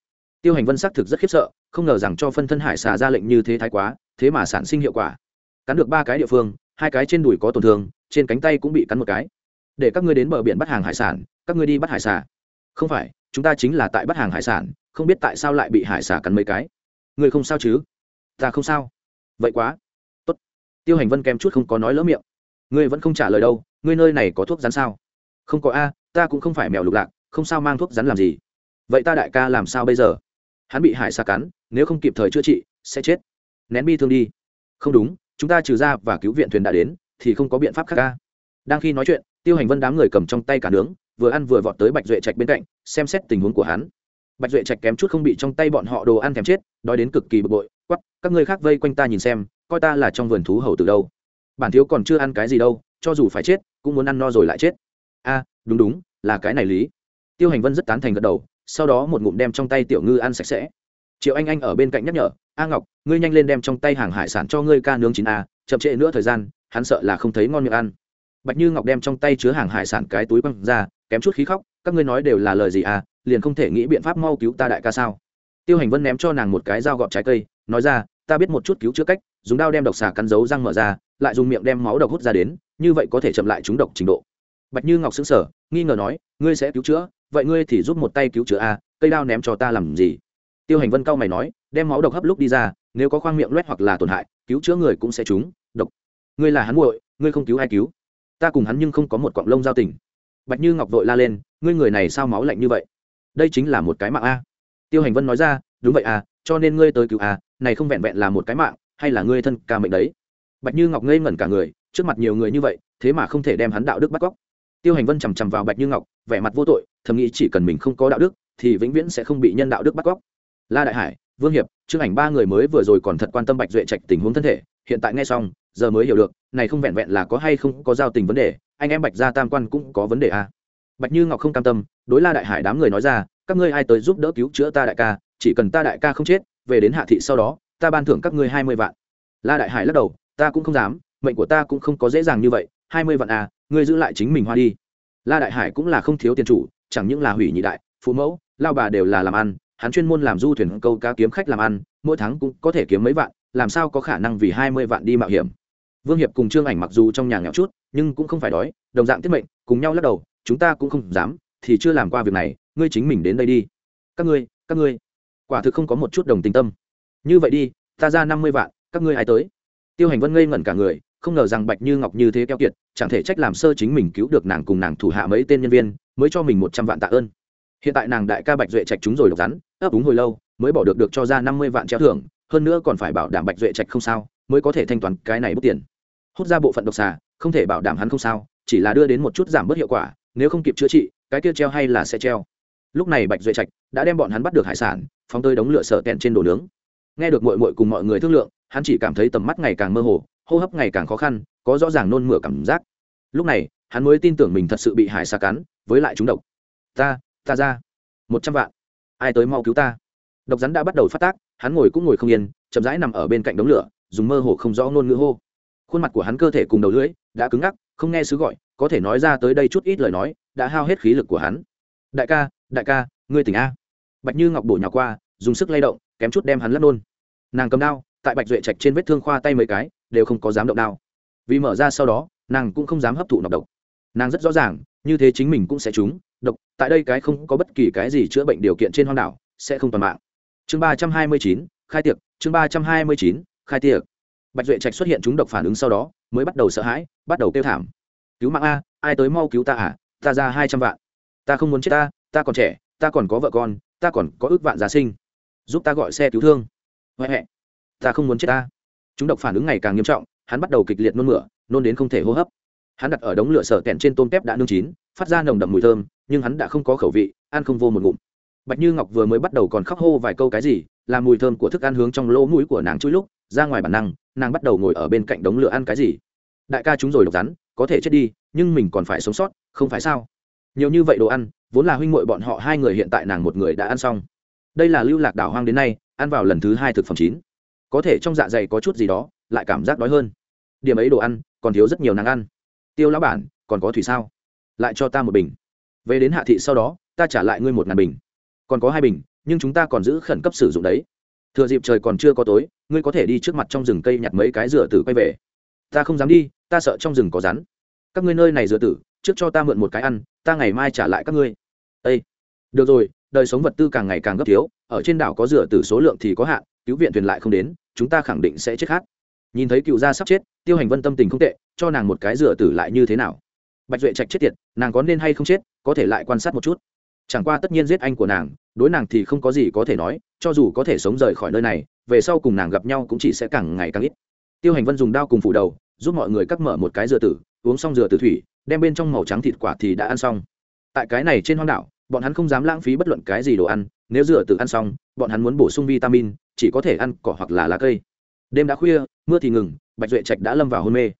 S1: Tiêu hành vân xác thực rất khiếp sợ, không ngờ rằng cho phân thân hải xà ra lệnh như thế thái quá, thế mà sản sinh hiệu quả. Cắn được ba cái địa phương, hai cái trên đùi có tổn thương, trên cánh tay cũng bị cắn một cái. Để các ngươi đến bờ biển bắt hàng hải sản, các ngươi đi bắt hải xà. Không phải, chúng ta chính là tại bắt hàng hải sản, không biết tại sao lại bị hải xà cắn mấy cái. Người không sao chứ? Ta không sao. Vậy quá tiêu hành vân kém chút không có nói lỡ miệng. Ngươi vẫn không trả lời đâu, ngươi nơi này có thuốc rắn sao? Không có a, ta cũng không phải mèo lục lạc, không sao mang thuốc rắn làm gì. Vậy ta đại ca làm sao bây giờ? Hắn bị hải xa cắn, nếu không kịp thời chữa trị, sẽ chết. Nén bi thương đi. Không đúng, chúng ta trừ ra và cứu viện thuyền đã đến, thì không có biện pháp khác ca đang khi nói chuyện, tiêu hành vân đám người cầm trong tay cả nướng, vừa ăn vừa vọt tới bạch duệ trạch bên cạnh, xem xét tình huống của hắn. Bạch duệ trạch kém chút không bị trong tay bọn họ đồ ăn thèm chết, đói đến cực kỳ bực bội quắp các ngươi khác vây quanh ta nhìn xem coi ta là trong vườn thú hầu từ đâu. Bản thiếu còn chưa ăn cái gì đâu, cho dù phải chết, cũng muốn ăn no rồi lại chết. A, đúng đúng, là cái này lý. Tiêu hành vân rất tán thành gật đầu, sau đó một ngụm đem trong tay tiểu ngư ăn sạch sẽ. Triệu anh anh ở bên cạnh nhắc nhở, a ngọc, ngươi nhanh lên đem trong tay hàng hải sản cho ngươi ca nướng chín a, chậm trễ nữa thời gian, hắn sợ là không thấy ngon miệng ăn. Bạch như ngọc đem trong tay chứa hàng hải sản cái túi quăng ra, kém chút khí khóc, các ngươi nói đều là lời gì à liền không thể nghĩ biện pháp mau cứu ta đại ca sao? Tiêu hành vân ném cho nàng một cái dao gọt trái cây, nói ra ta biết một chút cứu chữa cách, dùng đao đem độc xà cắn dấu răng mở ra, lại dùng miệng đem máu độc hút ra đến, như vậy có thể chậm lại chúng độc trình độ. Bạch như ngọc xứng sở nghi ngờ nói, ngươi sẽ cứu chữa, vậy ngươi thì giúp một tay cứu chữa a cây đao ném cho ta làm gì? Tiêu hành vân cao mày nói, đem máu độc hấp lúc đi ra, nếu có khoang miệng loét hoặc là tổn hại, cứu chữa người cũng sẽ trúng độc. Ngươi là hắn muội, ngươi không cứu ai cứu. Ta cùng hắn nhưng không có một quặng lông giao tình. Bạch như ngọc vội la lên, ngươi người này sao máu lạnh như vậy? Đây chính là một cái mạng a. Tiêu hành vân nói ra đúng vậy à cho nên ngươi tới cứu à này không vẹn vẹn là một cái mạng, hay là ngươi thân ca mệnh đấy? Bạch như ngọc ngây ngẩn cả người, trước mặt nhiều người như vậy, thế mà không thể đem hắn đạo đức bắt cóc. Tiêu hành vân chằm chằm vào bạch như ngọc, vẻ mặt vô tội, thầm nghĩ chỉ cần mình không có đạo đức, thì vĩnh viễn sẽ không bị nhân đạo đức bắt cóc. La đại hải, vương hiệp, chương ảnh ba người mới vừa rồi còn thật quan tâm bạch duệ trạch tình huống thân thể, hiện tại nghe xong, giờ mới hiểu được, này không vẹn vẹn là có hay không có giao tình vấn đề, anh em bạch gia tam quan cũng có vấn đề à. bạch như ngọc không cam tâm, đối la đại hải đám người nói ra, các ngươi ai tới giúp đỡ cứu chữa ta đại ca chỉ cần ta đại ca không chết, về đến hạ thị sau đó, ta ban thưởng các ngươi hai mươi vạn. La đại hải lắc đầu, ta cũng không dám, mệnh của ta cũng không có dễ dàng như vậy, hai mươi vạn à ngươi giữ lại chính mình hoa đi. La đại hải cũng là không thiếu tiền chủ, chẳng những là hủy nhị đại, phụ mẫu, lao bà đều là làm ăn, hắn chuyên môn làm du thuyền câu cá kiếm khách làm ăn, mỗi tháng cũng có thể kiếm mấy vạn, làm sao có khả năng vì hai mươi vạn đi mạo hiểm. Vương hiệp cùng trương ảnh mặc dù trong nhà nghèo chút, nhưng cũng không phải đói, đồng dạng tiết mệnh, cùng nhau lắc đầu, chúng ta cũng không dám, thì chưa làm qua việc này, ngươi chính mình đến đây đi. Các ngươi các ngươi quả thực không có một chút đồng tình tâm. Như vậy đi, ta ra năm mươi vạn, các ngươi ai tới? Tiêu hành vân ngây ngẩn cả người, không ngờ rằng bạch như ngọc như thế keo kiệt, chẳng thể trách làm sơ chính mình cứu được nàng cùng nàng thủ hạ mấy tên nhân viên, mới cho mình một trăm vạn tạ ơn. Hiện tại nàng đại ca bạch duệ trạch chúng rồi độc rắn, ấp úng hồi lâu, mới bỏ được được cho ra năm mươi vạn treo thưởng, hơn nữa còn phải bảo đảm bạch duệ trạch không sao, mới có thể thanh toán cái này bút tiền. Hút ra bộ phận độc xà, không thể bảo đảm hắn không sao, chỉ là đưa đến một chút giảm bớt hiệu quả, nếu không kịp chữa trị, cái kia treo hay là sẽ treo. Lúc này bạch duệ trạch đã đem bọn hắn bắt được hải sản phóng tơi đống lửa sợ kẹn trên đồ nướng. Nghe được mội mội cùng mọi người thương lượng, hắn chỉ cảm thấy tầm mắt ngày càng mơ hồ, hô hấp ngày càng khó khăn, có rõ ràng nôn mửa cảm giác. Lúc này, hắn mới tin tưởng mình thật sự bị hải xa cắn, với lại chúng độc. Ta ta ra. Một trăm vạn. Ai tới mau cứu ta? Độc rắn đã bắt đầu phát tác, hắn ngồi cũng ngồi không yên, chậm rãi nằm ở bên cạnh đống lửa, dùng mơ hồ không rõ ngôn ngữ hô. Khuôn mặt của hắn cơ thể cùng đầu lưỡi đã cứng ngắc, không nghe sứ gọi, có thể nói ra tới đây chút ít lời nói, đã hao hết khí lực của hắn. Đại ca đại ca, ngươi tỉnh a. Bạch như ngọc bổ nhỏ qua dùng sức lay động, kém chút đem hắn lắp nôn. Nàng cầm đao, tại bạch duệ trạch trên vết thương khoa tay mấy cái, đều không có dám động đao. Vì mở ra sau đó, nàng cũng không dám hấp thụ nọc độc. Nàng rất rõ ràng, như thế chính mình cũng sẽ trúng độc, tại đây cái không có bất kỳ cái gì chữa bệnh điều kiện trên hoang đảo, sẽ không toàn mạng. Chương ba trăm hai mươi chín, khai tiệc, chương ba trăm hai mươi chín, khai tiệc. Bạch duệ trạch xuất hiện chúng độc phản ứng sau đó, mới bắt đầu sợ hãi, bắt đầu kêu thảm. Cứu mạng a, ai tới mau cứu ta à? Ta ra hai trăm vạn. Ta không muốn chết ta ta còn trẻ, ta còn có vợ con, ta còn có ước vạn gia sinh giúp ta gọi xe cứu thương. Huệ huệ, ta không muốn chết ta. Chúng độc phản ứng ngày càng nghiêm trọng, hắn bắt đầu kịch liệt nôn mửa, nôn đến không thể hô hấp. Hắn đặt ở đống lửa sở kẹn trên tôm tép đã nương chín, phát ra nồng đậm mùi thơm, nhưng hắn đã không có khẩu vị, ăn không vô một ngụm. Bạch như ngọc vừa mới bắt đầu còn khóc hô vài câu cái gì làm mùi thơm của thức ăn hướng trong lỗ mũi của nàng chui lúc, ra ngoài bản năng, nàng bắt đầu ngồi ở bên cạnh đống lửa ăn cái gì. Đại ca chúng rồi độc rắn, có thể chết đi, nhưng mình còn phải sống sót, không phải sao? Nhiều như vậy đồ ăn, vốn là huynh muội bọn họ hai người hiện tại nàng một người đã ăn xong đây là lưu lạc đảo hoang đến nay, ăn vào lần thứ hai thực phẩm chín. Có thể trong dạ dày có chút gì đó, lại cảm giác đói hơn. Điểm ấy đồ ăn, còn thiếu rất nhiều nàng ăn. Tiêu lão bản, còn có thủy sao? Lại cho ta một bình. Về đến hạ thị sau đó, ta trả lại ngươi một ngàn bình. Còn có hai bình, nhưng chúng ta còn giữ khẩn cấp sử dụng đấy. Thừa dịp trời còn chưa có tối, ngươi có thể đi trước mặt trong rừng cây nhặt mấy cái rửa tử quay về. Ta không dám đi, ta sợ trong rừng có rắn. Các ngươi nơi này rửa tử, trước cho ta mượn một cái ăn, ta ngày mai trả lại các ngươi. Ây được rồi đời sống vật tư càng ngày càng gấp thiếu, ở trên đảo có rửa tử số lượng thì có hạn, cứu viện thuyền lại không đến, chúng ta khẳng định sẽ chết khát. Nhìn thấy cựu gia sắp chết, tiêu hành vân tâm tình không tệ, cho nàng một cái rửa tử lại như thế nào? Bạch duệ trạch chết tiệt, nàng có nên hay không chết, có thể lại quan sát một chút. Chẳng qua tất nhiên giết anh của nàng, đối nàng thì không có gì có thể nói, cho dù có thể sống rời khỏi nơi này, về sau cùng nàng gặp nhau cũng chỉ sẽ càng ngày càng ít. Tiêu hành vân dùng đao cùng phủ đầu, giúp mọi người cắt mở một cái dừa tử, uống xong dừa tử thủy, đem bên trong màu trắng thịt quả thì đã ăn xong. Tại cái này trên hoang đảo bọn hắn không dám lãng phí bất luận cái gì đồ ăn, nếu rửa tự ăn xong, bọn hắn muốn bổ sung vitamin, chỉ có thể ăn cỏ hoặc là lá cây. Đêm đã khuya, mưa thì ngừng, bạch duệ trạch đã lâm vào hôn mê.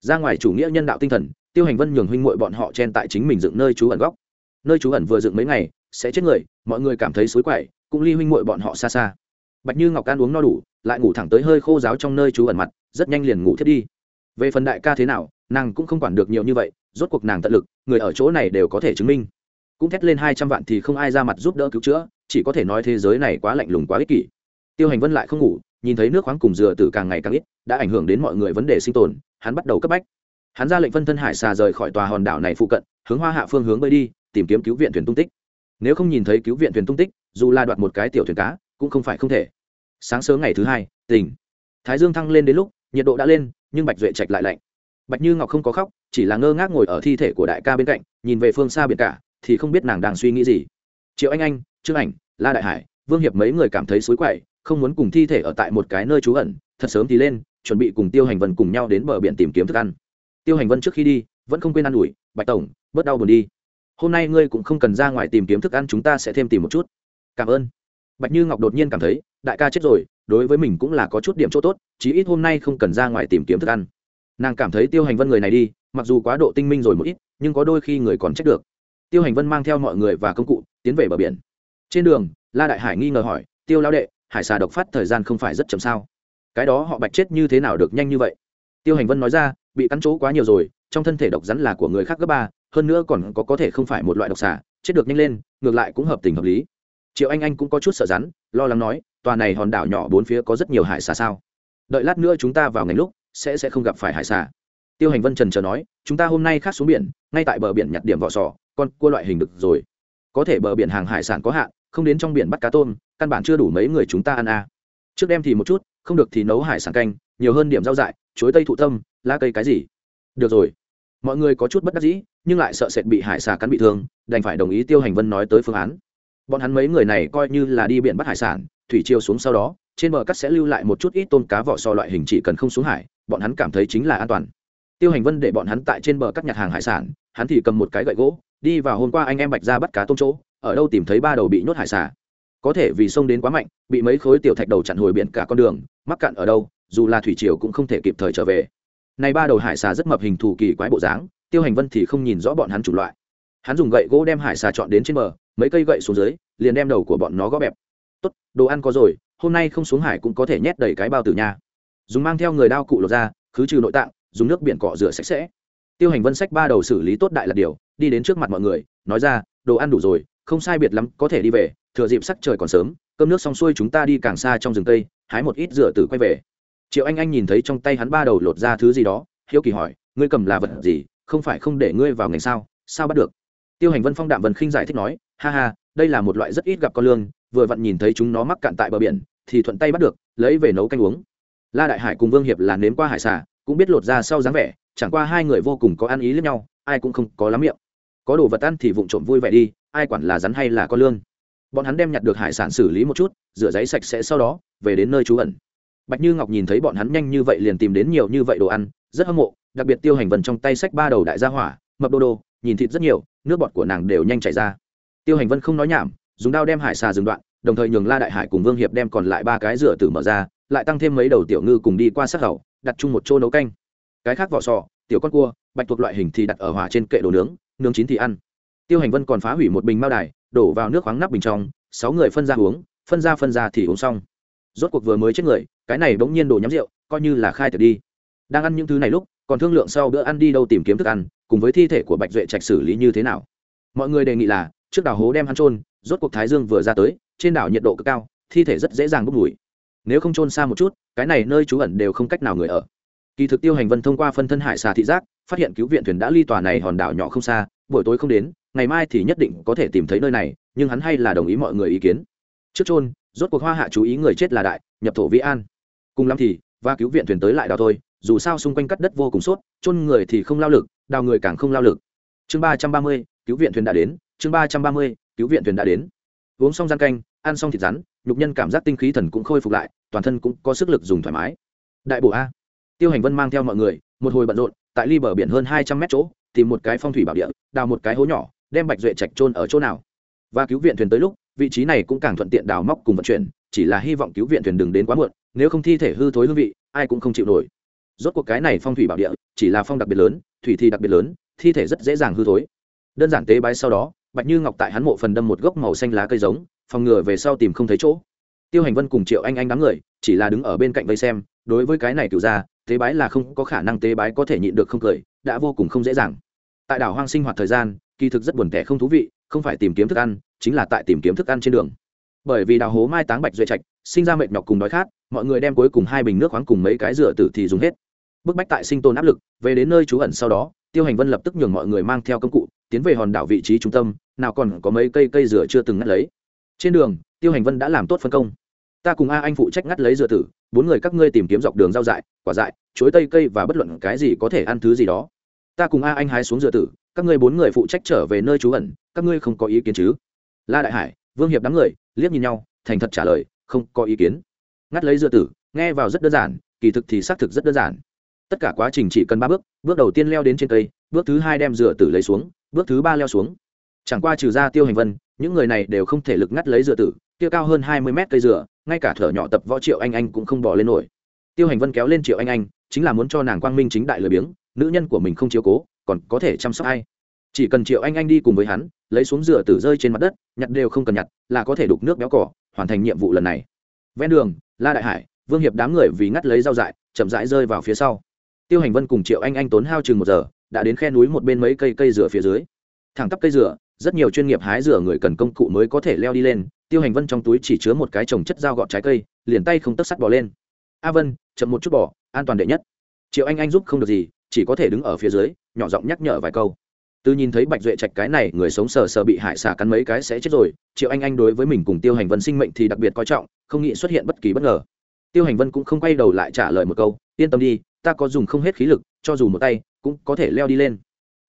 S1: Ra ngoài chủ nghĩa nhân đạo tinh thần, tiêu hành vân nhường huynh mội bọn họ chen tại chính mình dựng nơi trú ẩn góc. Nơi trú ẩn vừa dựng mấy ngày, sẽ chết người, mọi người cảm thấy xối quậy, cũng ly huynh mội bọn họ xa xa. Bạch như ngọc can uống no đủ, lại ngủ thẳng tới hơi khô giáo trong nơi trú ẩn mặt, rất nhanh liền ngủ thiết đi. Về phần đại ca thế nào, nàng cũng không quản được nhiều như vậy, rốt cuộc nàng tận lực, người ở chỗ này đều có thể chứng minh cũng thét lên hai trăm vạn thì không ai ra mặt giúp đỡ cứu chữa, chỉ có thể nói thế giới này quá lạnh lùng quá ích kỷ. Tiêu hành vân lại không ngủ, nhìn thấy nước khoáng cùng dừa từ càng ngày càng ít, đã ảnh hưởng đến mọi người vấn đề sinh tồn, hắn bắt đầu cấp bách. Hắn ra lệnh phân thân hải xà rời khỏi tòa hòn đảo này phụ cận, hướng hoa hạ phương hướng bơi đi, tìm kiếm cứu viện thuyền tung tích. Nếu không nhìn thấy cứu viện thuyền tung tích, dù là đoạt một cái tiểu thuyền cá, cũng không phải không thể. Sáng sớm ngày thứ hai, tỉnh. Thái dương thăng lên đến lúc, nhiệt độ đã lên, nhưng bạch duệ trạch lại lạnh. Bạch như ngọc không có khóc, chỉ là ngơ ngác ngồi ở thi thể của đại ca bên cạnh, nhìn về phương xa biển cả thì không biết nàng đang suy nghĩ gì. Triệu anh anh, trương ảnh, la đại hải, vương hiệp mấy người cảm thấy xối quậy, không muốn cùng thi thể ở tại một cái nơi trú ẩn, thật sớm thì lên, chuẩn bị cùng tiêu hành vân cùng nhau đến bờ biển tìm kiếm thức ăn. Tiêu hành vân trước khi đi, vẫn không quên ă n ủi, bạch tổng, bớt đau buồn đi. Hôm nay ngươi cũng không cần ra ngoài tìm kiếm thức ăn, chúng ta sẽ thêm tìm một chút. Cảm ơn. Bạch như ngọc đột nhiên cảm thấy, đại ca chết rồi, đối với mình cũng là có chút điểm chỗ tốt, chí ít hôm nay không cần ra ngoài tìm kiếm thức ăn. Nàng cảm thấy tiêu hành vân người này đi, mặc dù quá độ tinh minh rồi một ít, nhưng có đôi khi người còn trách được tiêu hành vân mang theo mọi người và công cụ tiến về bờ biển. Trên đường, la đại hải nghi ngờ hỏi, tiêu lao đệ, hải xà độc phát thời gian không phải rất chậm sao? Cái đó họ bạch chết như thế nào được nhanh như vậy? Tiêu hành vân nói ra, bị cắn chỗ quá nhiều rồi, trong thân thể độc rắn là của người khác gấp ba, hơn nữa còn có có thể không phải một loại độc xà, chết được nhanh lên, ngược lại cũng hợp tình hợp lý. Triệu anh anh cũng có chút sợ rắn, lo lắng nói, tòa này hòn đảo nhỏ bốn phía có rất nhiều hải xà sao? Đợi lát nữa chúng ta vào ngành lúc, sẽ sẽ không gặp phải hải xà tiêu hành vân trần chờ nói, chúng ta hôm nay khác xuống biển, ngay tại bờ biển nhặt điểm vỏ sò, con cua loại hình được rồi. Có thể bờ biển hàng hải sản có hạn, không đến trong biển bắt cá tôm, căn bản chưa đủ mấy người chúng ta ăn à. trước đem thì một chút, không được thì nấu hải sản canh, nhiều hơn điểm rau dại, chuối tây thụ tâm, lá cây cái gì. Được rồi. Mọi người có chút bất đắc dĩ, nhưng lại sợ sệt bị hải xà cắn bị thương, đành phải đồng ý tiêu hành vân nói tới phương án. Bọn hắn mấy người này coi như là đi biển bắt hải sản, thủy chiều xuống sau đó, trên bờ cắt sẽ lưu lại một chút ít tôm cá vỏ sò loại hình chỉ cần không xuống hải, bọn hắn cảm thấy chính là an toàn tiêu hành vân để bọn hắn tại trên bờ cắt nhặt hàng hải sản, hắn thì cầm một cái gậy gỗ, đi vào hôm qua anh em bạch ra bắt cá tôm chỗ, ở đâu tìm thấy ba đầu bị nhốt hải xả có thể vì sông đến quá mạnh, bị mấy khối tiểu thạch đầu chặn hồi biển cả con đường, mắc cạn ở đâu, dù là thủy triều cũng không thể kịp thời trở về. Này ba đầu hải xà rất mập hình thù kỳ quái bộ dáng, tiêu hành vân thì không nhìn rõ bọn hắn chủng loại. Hắn dùng gậy gỗ đem hải xà chọn đến trên bờ, mấy cây gậy xuống dưới, liền đem đầu của bọn nó gõ bẹp. Tốt, đồ ăn có rồi, hôm nay không xuống hải cũng có thể nhét đầy cái bao tử nha. Dùng mang theo người đao cụ lột ra, khứ trừ nội tạng dùng nước biển cọ rửa sạch sẽ. Tiêu hành vân sách ba đầu xử lý tốt đại là điều, đi đến trước mặt mọi người, nói ra, đồ ăn đủ rồi, không sai biệt lắm, có thể đi về, thừa dịp sắc trời còn sớm, cơm nước xong xuôi chúng ta đi càng xa trong rừng tây, hái một ít rửa tử quay về. Triệu anh anh nhìn thấy trong tay hắn ba đầu lột ra thứ gì đó, hiếu kỳ hỏi, ngươi cầm là vật gì, không phải không để ngươi vào ngành sao sao bắt được? Tiêu hành vân phong đạm vân khinh giải thích nói, ha ha, đây là một loại rất ít gặp con lương, vừa vặn nhìn thấy chúng nó mắc cạn tại bờ biển, thì thuận tay bắt được, lấy về nấu canh uống. La đại hải cùng vương hiệp là nếm qua hải xà cũng biết lột ra sau dáng vẻ, chẳng qua hai người vô cùng có ăn ý lẫn nhau, ai cũng không có lắm miệng. Có đồ vật ăn thì vụng trộm vui vẻ đi, ai quản là rắn hay là con lương bọn hắn đem nhặt được hải sản xử lý một chút, rửa giấy sạch sẽ sau đó, về đến nơi trú ẩn. Bạch như ngọc nhìn thấy bọn hắn nhanh như vậy liền tìm đến nhiều như vậy đồ ăn, rất hâm mộ, đặc biệt tiêu hành vần trong tay sách ba đầu đại gia hỏa, mập đô đô, nhìn thịt rất nhiều, nước bọt của nàng đều nhanh chảy ra. Tiêu hành vân không nói nhảm, dùng đao đem hải xà dừng đoạn, đồng thời nhường la đại hải cùng vương hiệp đem còn lại ba cái rửa tử mở ra, lại tăng thêm mấy đầu tiểu ngư cùng đi qua sát hậu đặt chung một chỗ nấu canh. Cái khác vỏ sò, tiểu con cua, bạch thuộc loại hình thì đặt ở hỏa trên kệ đồ nướng nướng chín thì ăn. Tiêu hành vân còn phá hủy một bình mao đài, đổ vào nước khoáng nắp bình trong, sáu người phân ra uống, phân ra phân ra thì uống xong. Rốt cuộc vừa mới chết người, cái này bỗng nhiên đổ nhắm rượu, coi như là khai thật đi. Đang ăn những thứ này lúc, còn thương lượng sau bữa ăn đi đâu tìm kiếm thức ăn, cùng với thi thể của bạch duệ trạch xử lý như thế nào. Mọi người đề nghị là, trước đảo hố đem hắn trôn rốt cuộc thái dương vừa ra tới, trên đảo nhiệt độ cực cao, thi thể rất dễ dàng bốc mùi nếu không trôn xa một chút, cái này nơi trú ẩn đều không cách nào người ở. Kỳ thực tiêu hành vân thông qua phân thân hải xà thị giác, phát hiện cứu viện thuyền đã ly tòa này hòn đảo nhỏ không xa, buổi tối không đến, ngày mai thì nhất định có thể tìm thấy nơi này, nhưng hắn hay là đồng ý mọi người ý kiến. Trước trôn rốt cuộc hoa hạ chú ý người chết là đại, nhập thổ vĩ an. Cùng lắm thì, và cứu viện thuyền tới lại đào thôi, dù sao xung quanh cắt đất vô cùng sốt trôn người thì không lao lực, đào người càng không lao lực. Chương ba trăm ba mươi, cứu viện thuyền đã đến, chương ba trăm ba mươi, cứu viện thuyền đã đến. Uống xong gian canh ăn xong thịt rắn, nhục nhân cảm giác tinh khí thần cũng khôi phục lại, toàn thân cũng có sức lực dùng thoải mái. Đại bộ a. Tiêu hành vân mang theo mọi người, một hồi bận rộn, tại ly bờ biển hơn hai trăm mét chỗ, tìm một cái phong thủy bảo địa, đào một cái hố nhỏ, đem bạch duệ trạch trôn ở chỗ nào. Và cứu viện thuyền tới lúc, vị trí này cũng càng thuận tiện đào móc cùng vận chuyển, chỉ là hy vọng cứu viện thuyền đừng đến quá muộn, nếu không thi thể hư thối hương vị, ai cũng không chịu nổi. Rốt cuộc cái này phong thủy bảo địa, chỉ là phong đặc biệt lớn, thủy thi đặc biệt lớn, thi thể rất dễ dàng hư thối. Đơn giản tế bái sau đó, bạch như ngọc tại hắn mộ phần đâm một gốc màu xanh lá cây giống phòng ngừa về sau tìm không thấy chỗ. Tiêu hành vân cùng triệu anh anh đám người, chỉ là đứng ở bên cạnh vây xem, đối với cái này cựu ra, tế bái là không có khả năng tế bái có thể nhịn được không cười, đã vô cùng không dễ dàng. Tại đảo hoang sinh hoạt thời gian, kỳ thực rất buồn tẻ không thú vị, không phải tìm kiếm thức ăn, chính là tại tìm kiếm thức ăn trên đường. Bởi vì đào hố mai táng bạch duệ trạch, sinh ra mệt nhọc cùng đói khát, mọi người đem cuối cùng hai bình nước khoáng cùng mấy cái rửa tử thì dùng hết. Bức bách tại sinh tồn áp lực, về đến nơi trú ẩn sau đó, tiêu hành vân lập tức nhường mọi người mang theo công cụ, tiến về hòn đảo vị trí trung tâm, nào còn có mấy cây cây rửa chưa từng ngắt lấy trên đường, tiêu hành vân đã làm tốt phân công. Ta cùng a anh phụ trách ngắt lấy dừa tử, bốn người các ngươi tìm kiếm dọc đường rau dại, quả dại, chuối tây cây và bất luận cái gì có thể ăn thứ gì đó. Ta cùng a anh hái xuống dừa tử, các ngươi bốn người phụ trách trở về nơi trú ẩn, các ngươi không có ý kiến chứ? La đại hải, vương hiệp đám người, liếc nhìn nhau, thành thật trả lời, không có ý kiến. Ngắt lấy dừa tử, nghe vào rất đơn giản, kỳ thực thì xác thực rất đơn giản. Tất cả quá trình chỉ cần ba bước bước đầu tiên leo đến trên cây, bước thứ hai đem dừa tử lấy xuống, bước thứ ba leo xuống. Chẳng qua trừ ra tiêu hành vân những người này đều không thể lực ngắt lấy dừa tử, kia cao hơn hai mươi mét cây dừa, ngay cả thở nhỏ tập võ triệu anh anh cũng không bỏ lên nổi. Tiêu hành vân kéo lên triệu anh anh, chính là muốn cho nàng quang minh chính đại lười biếng, nữ nhân của mình không chiếu cố, còn có thể chăm sóc ai? Chỉ cần triệu anh anh đi cùng với hắn, lấy xuống dừa tử rơi trên mặt đất, nhặt đều không cần nhặt, là có thể đục nước béo cỏ, hoàn thành nhiệm vụ lần này. Ven đường, la đại hải, vương hiệp đám người vì ngắt lấy rau dại, chậm rãi rơi vào phía sau. Tiêu hành vân cùng triệu anh anh tốn hao chừng một giờ, đã đến khe núi một bên mấy cây cây dừa phía dưới. Thẳng tắp cây dừa rất nhiều chuyên nghiệp hái rửa người cần công cụ mới có thể leo đi lên, tiêu hành vân trong túi chỉ chứa một cái trồng chất dao gọt trái cây, liền tay không tấc sắt bỏ lên. A vân, chậm một chút bỏ an toàn đệ nhất. Triệu anh anh giúp không được gì, chỉ có thể đứng ở phía dưới, nhỏ giọng nhắc nhở vài câu. Từ nhìn thấy bạch duệ trạch cái này, người sống sờ sờ bị hại xả cắn mấy cái sẽ chết rồi, triệu anh anh đối với mình cùng tiêu hành vân sinh mệnh thì đặc biệt coi trọng, không nghĩ xuất hiện bất kỳ bất ngờ. Tiêu hành vân cũng không quay đầu lại trả lời một câu, yên tâm đi, ta có dùng không hết khí lực, cho dù một tay, cũng có thể leo đi lên.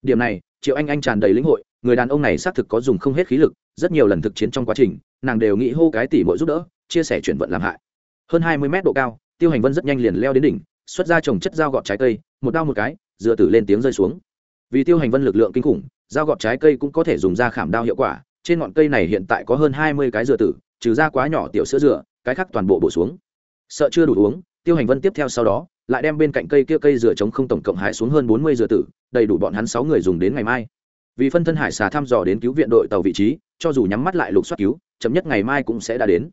S1: Điểm này, triệu anh anh tràn đầy lĩnh hội người đàn ông này xác thực có dùng không hết khí lực, rất nhiều lần thực chiến trong quá trình, nàng đều nghĩ hô cái tỉ mỗi giúp đỡ, chia sẻ chuyển vận làm hại. Hơn hai mươi mét độ cao, tiêu hành vân rất nhanh liền leo đến đỉnh, xuất ra trồng chất dao gọt trái cây, một đao một cái, dựa tử lên tiếng rơi xuống. Vì tiêu hành vân lực lượng kinh khủng, dao gọt trái cây cũng có thể dùng ra khảm đao hiệu quả, trên ngọn cây này hiện tại có hơn hai mươi cái dừa tử, trừ ra quá nhỏ tiểu sữa dừa, cái khác toàn bộ bổ xuống. Sợ chưa đủ uống, tiêu hành vân tiếp theo sau đó, lại đem bên cạnh cây kia cây dừa trống không tổng cộng hái xuống hơn bốn mươi dừa tử, đầy đủ bọn hắn sáu người dùng đến ngày mai vì phân thân hải xà thăm dò đến cứu viện đội tàu vị trí, cho dù nhắm mắt lại lục soát cứu, chậm nhất ngày mai cũng sẽ đã đến.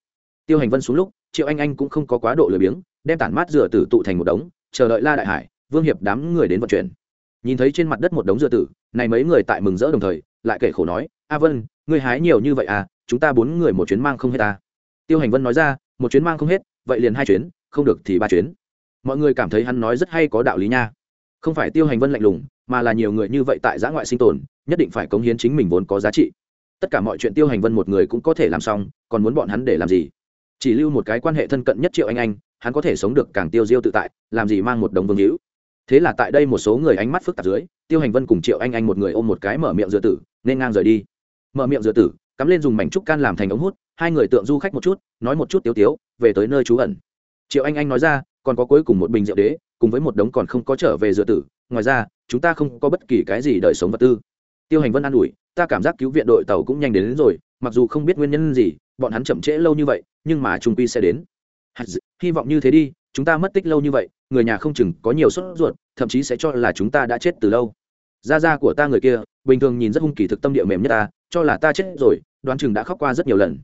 S1: Tiêu hành vân xuống lúc, triệu anh anh cũng không có quá độ lười biếng, đem tản mát dừa tử tụ thành một đống, chờ đợi la đại hải, vương hiệp đám người đến vận chuyển. Nhìn thấy trên mặt đất một đống dưa tử, này mấy người tại mừng rỡ đồng thời, lại kể khổ nói, a vân, ngươi hái nhiều như vậy à chúng ta bốn người một chuyến mang không hết ta. Tiêu hành vân nói ra, một chuyến mang không hết, vậy liền hai chuyến, không được thì ba chuyến. Mọi người cảm thấy hắn nói rất hay có đạo lý nha. Không phải tiêu hành vân lạnh lùng mà là nhiều người như vậy tại giã ngoại sinh tồn, nhất định phải cống hiến chính mình vốn có giá trị. Tất cả mọi chuyện tiêu hành vân một người cũng có thể làm xong, còn muốn bọn hắn để làm gì? Chỉ lưu một cái quan hệ thân cận nhất triệu anh anh, hắn có thể sống được càng tiêu diêu tự tại, làm gì mang một đồng vương hữu? Thế là tại đây một số người ánh mắt phức tạp dưới, tiêu hành vân cùng triệu anh anh một người ôm một cái mở miệng dựa tử, nên ngang rời đi. Mở miệng dựa tử, cắm lên dùng mảnh trúc can làm thành ống hút, hai người tượng du khách một chút, nói một chút tiếu tiếu, về tới nơi trú ẩn. Triệu anh anh nói ra, còn có cuối cùng một bình rượu đế, cùng với một đống còn không có trở về dựa tử, ngoài ra chúng ta không có bất kỳ cái gì đời sống vật tư. Tiêu hành vân an ủi ta cảm giác cứu viện đội tàu cũng nhanh đến, đến rồi mặc dù không biết nguyên nhân gì bọn hắn chậm trễ lâu như vậy nhưng mà trung quy sẽ đến. Hy vọng như thế đi chúng ta mất tích lâu như vậy người nhà không chừng có nhiều sốt ruột thậm chí sẽ cho là chúng ta đã chết từ lâu. Gia gia của ta người kia bình thường nhìn rất hung kỳ thực tâm địa mềm nhất ta cho là ta chết rồi đoán chừng đã khóc qua rất nhiều lần.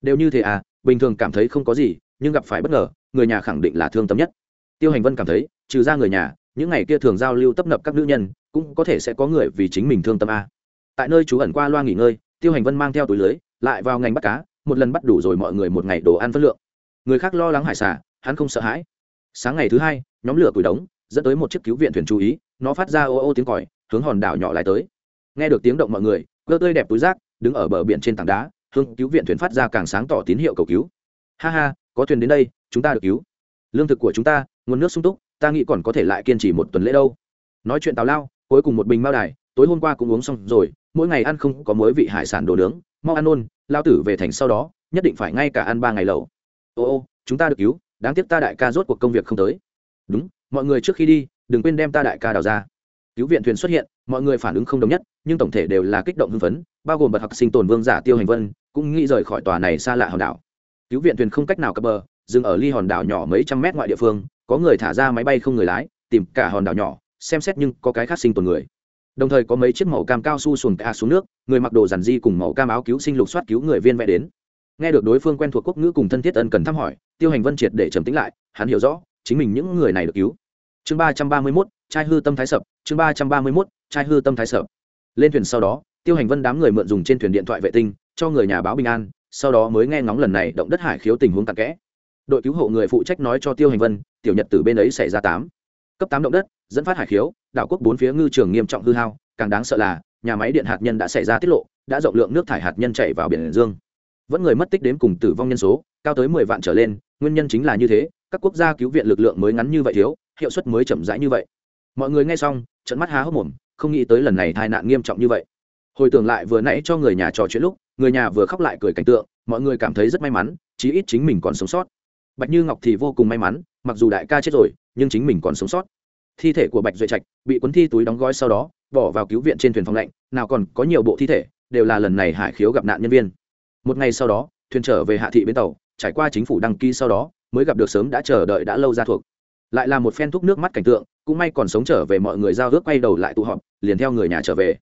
S1: Đều như thế à bình thường cảm thấy không có gì nhưng gặp phải bất ngờ người nhà khẳng định là thương tâm nhất. Tiêu hành vân cảm thấy trừ ra người nhà những ngày kia thường giao lưu tấp nập các nữ nhân, cũng có thể sẽ có người vì chính mình thương tâm a. Tại nơi trú ẩn qua loa nghỉ ngơi, tiêu hành vân mang theo túi lưới, lại vào ngành bắt cá, một lần bắt đủ rồi mọi người một ngày đồ ăn phân lượng. Người khác lo lắng hải xả hắn không sợ hãi. Sáng ngày thứ hai, nhóm lửa củi đống, dẫn tới một chiếc cứu viện thuyền chú ý, nó phát ra ô ô tiếng còi, hướng hòn đảo nhỏ lại tới. Nghe được tiếng động mọi người, cơ tươi đẹp túi rác, đứng ở bờ biển trên tảng đá, hướng cứu viện thuyền phát ra càng sáng tỏ tín hiệu cầu cứu. Ha ha, có thuyền đến đây, chúng ta được cứu. Lương thực của chúng ta, nguồn nước sung túc ta nghĩ còn có thể lại kiên trì một tuần lễ đâu. Nói chuyện tào lao, cuối cùng một bình mao đài, tối hôm qua cũng uống xong rồi, mỗi ngày ăn không có mối vị hải sản đồ nướng, mau ăn ôn lao tử về thành sau đó, nhất định phải ngay cả ăn ba ngày lẩu. Ô ô, chúng ta được cứu, đáng tiếc ta đại ca rốt cuộc công việc không tới. Đúng, mọi người trước khi đi, đừng quên đem ta đại ca đào ra. Cứu viện thuyền xuất hiện, mọi người phản ứng không đồng nhất, nhưng tổng thể đều là kích động hưng phấn, bao gồm bậc học sinh tồn vương giả tiêu hành vân, cũng nghĩ rời khỏi tòa này xa lạ hòn đảo. Cứu viện thuyền không cách nào cập bờ, dừng ở ly hòn đảo nhỏ mấy trăm mét ngoại địa phương có người thả ra máy bay không người lái, tìm cả hòn đảo nhỏ, xem xét nhưng có cái khác sinh tồn người. Đồng thời có mấy chiếc màu cam cao su xuồng ca xuống nước, người mặc đồ dàn di cùng màu cam áo cứu sinh lục soát cứu người viên vẽ đến. Nghe được đối phương quen thuộc quốc ngữ cùng thân thiết ân cần thăm hỏi, tiêu hành vân triệt để trầm tính lại, hắn hiểu rõ, chính mình những người này được cứu. Chương ba trăm ba mươi mốt, trai hư tâm thái sập, chương ba trăm ba mươi mốt, trai hư tâm thái sập. Lên thuyền sau đó, tiêu hành vân đám người mượn dùng trên thuyền điện thoại vệ tinh, cho người nhà báo bình an, sau đó mới nghe ngóng lần này động đất hải khiếu tình huống tạc kẽ đội cứu hộ người phụ trách nói cho tiêu hành vân, tiểu nhật từ bên ấy xảy ra tám. Cấp tám động đất, dẫn phát hải khiếu, đảo quốc bốn phía ngư trường nghiêm trọng hư hao, càng đáng sợ là, nhà máy điện hạt nhân đã xảy ra tiết lộ, đã rộng lượng nước thải hạt nhân chảy vào biển dương. Vẫn người mất tích đến cùng tử vong nhân số, cao tới mười vạn trở lên, nguyên nhân chính là như thế, các quốc gia cứu viện lực lượng mới ngắn như vậy thiếu, hiệu suất mới chậm rãi như vậy. Mọi người nghe xong trận mắt há hốc mồm, không nghĩ tới lần này tai nạn nghiêm trọng như vậy. Hồi tưởng lại vừa nãy cho người nhà trò chuyện lúc, người nhà vừa khóc lại cười cảnh tượng, mọi người cảm thấy rất may mắn, chí ít chính mình còn sống sót bạch như ngọc thì vô cùng may mắn, mặc dù đại ca chết rồi, nhưng chính mình còn sống sót. Thi thể của bạch duệ trạch bị cuốn thi túi đóng gói sau đó, bỏ vào cứu viện trên thuyền phòng lạnh, nào còn có nhiều bộ thi thể, đều là lần này hải khiếu gặp nạn nhân viên. Một ngày sau đó, thuyền trở về hạ thị bến tàu, trải qua chính phủ đăng ký sau đó, mới gặp được sớm đã chờ đợi đã lâu ra thuộc. Lại là một phen thuốc nước mắt cảnh tượng, cũng may còn sống trở về mọi người giao ước quay đầu lại tụ họp, liền theo người nhà trở về.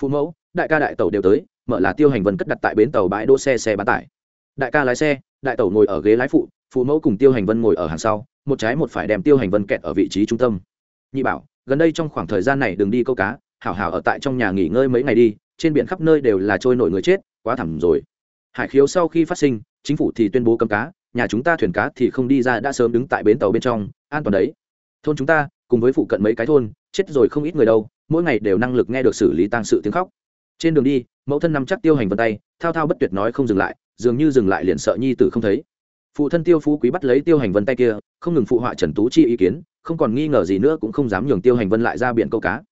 S1: Phụ mẫu, đại ca đại tàu đều tới, mở là tiêu hành vân cất đặt tại bến tàu bãi đỗ xe xe bán tải. Đại ca lái xe, đại tàu ngồi ở ghế lái phụ phụ mẫu cùng tiêu hành vân ngồi ở hàng sau, một trái một phải đem tiêu hành vân kẹt ở vị trí trung tâm. Nhị bảo, gần đây trong khoảng thời gian này đừng đi câu cá, hảo hảo ở tại trong nhà nghỉ ngơi mấy ngày đi, trên biển khắp nơi đều là trôi nổi người chết, quá thẳm rồi. Hải khiếu sau khi phát sinh, chính phủ thì tuyên bố cấm cá, nhà chúng ta thuyền cá thì không đi ra đã sớm đứng tại bến tàu bên trong, an toàn đấy. Thôn chúng ta, cùng với phụ cận mấy cái thôn, chết rồi không ít người đâu, mỗi ngày đều năng lực nghe được xử lý tang sự tiếng khóc. Trên đường đi, mẫu thân nắm chắc tiêu hành vân tay, thao thao bất tuyệt nói không dừng lại, dường như dừng lại liền sợ nhi tử không thấy phụ thân tiêu phú quý bắt lấy tiêu hành vân tay kia, không ngừng phụ họa trần tú chi ý kiến, không còn nghi ngờ gì nữa cũng không dám nhường tiêu hành vân lại ra biển câu cá.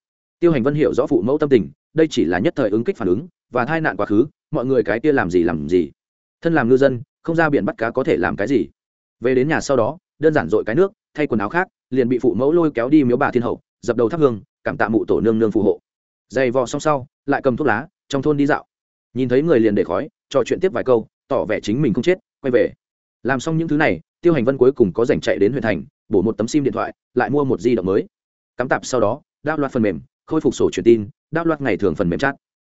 S1: Tiêu hành vân hiểu rõ phụ mẫu tâm tình, đây chỉ là nhất thời ứng kích phản ứng, và tai nạn quá khứ, mọi người cái kia làm gì làm gì. Thân làm ngư dân, không ra biển bắt cá có thể làm cái gì. Về đến nhà sau đó, đơn giản dội cái nước, thay quần áo khác, liền bị phụ mẫu lôi kéo đi miếu bà thiên hậu, dập đầu thắp hương, cảm tạ mụ tổ nương nương phù hộ. Dày vò xong sau, lại cầm thuốc lá, trong thôn đi dạo. Nhìn thấy người liền để khói, trò chuyện tiếp vài câu, tỏ vẻ chính mình không chết, quay về làm xong những thứ này, tiêu hành vân cuối cùng có dành chạy đến huyện thành, bổ một tấm sim điện thoại, lại mua một di động mới. Cắm tạp sau đó, đáp loạt phần mềm, khôi phục sổ truyền tin, đáp loạt ngày thường phần mềm chat.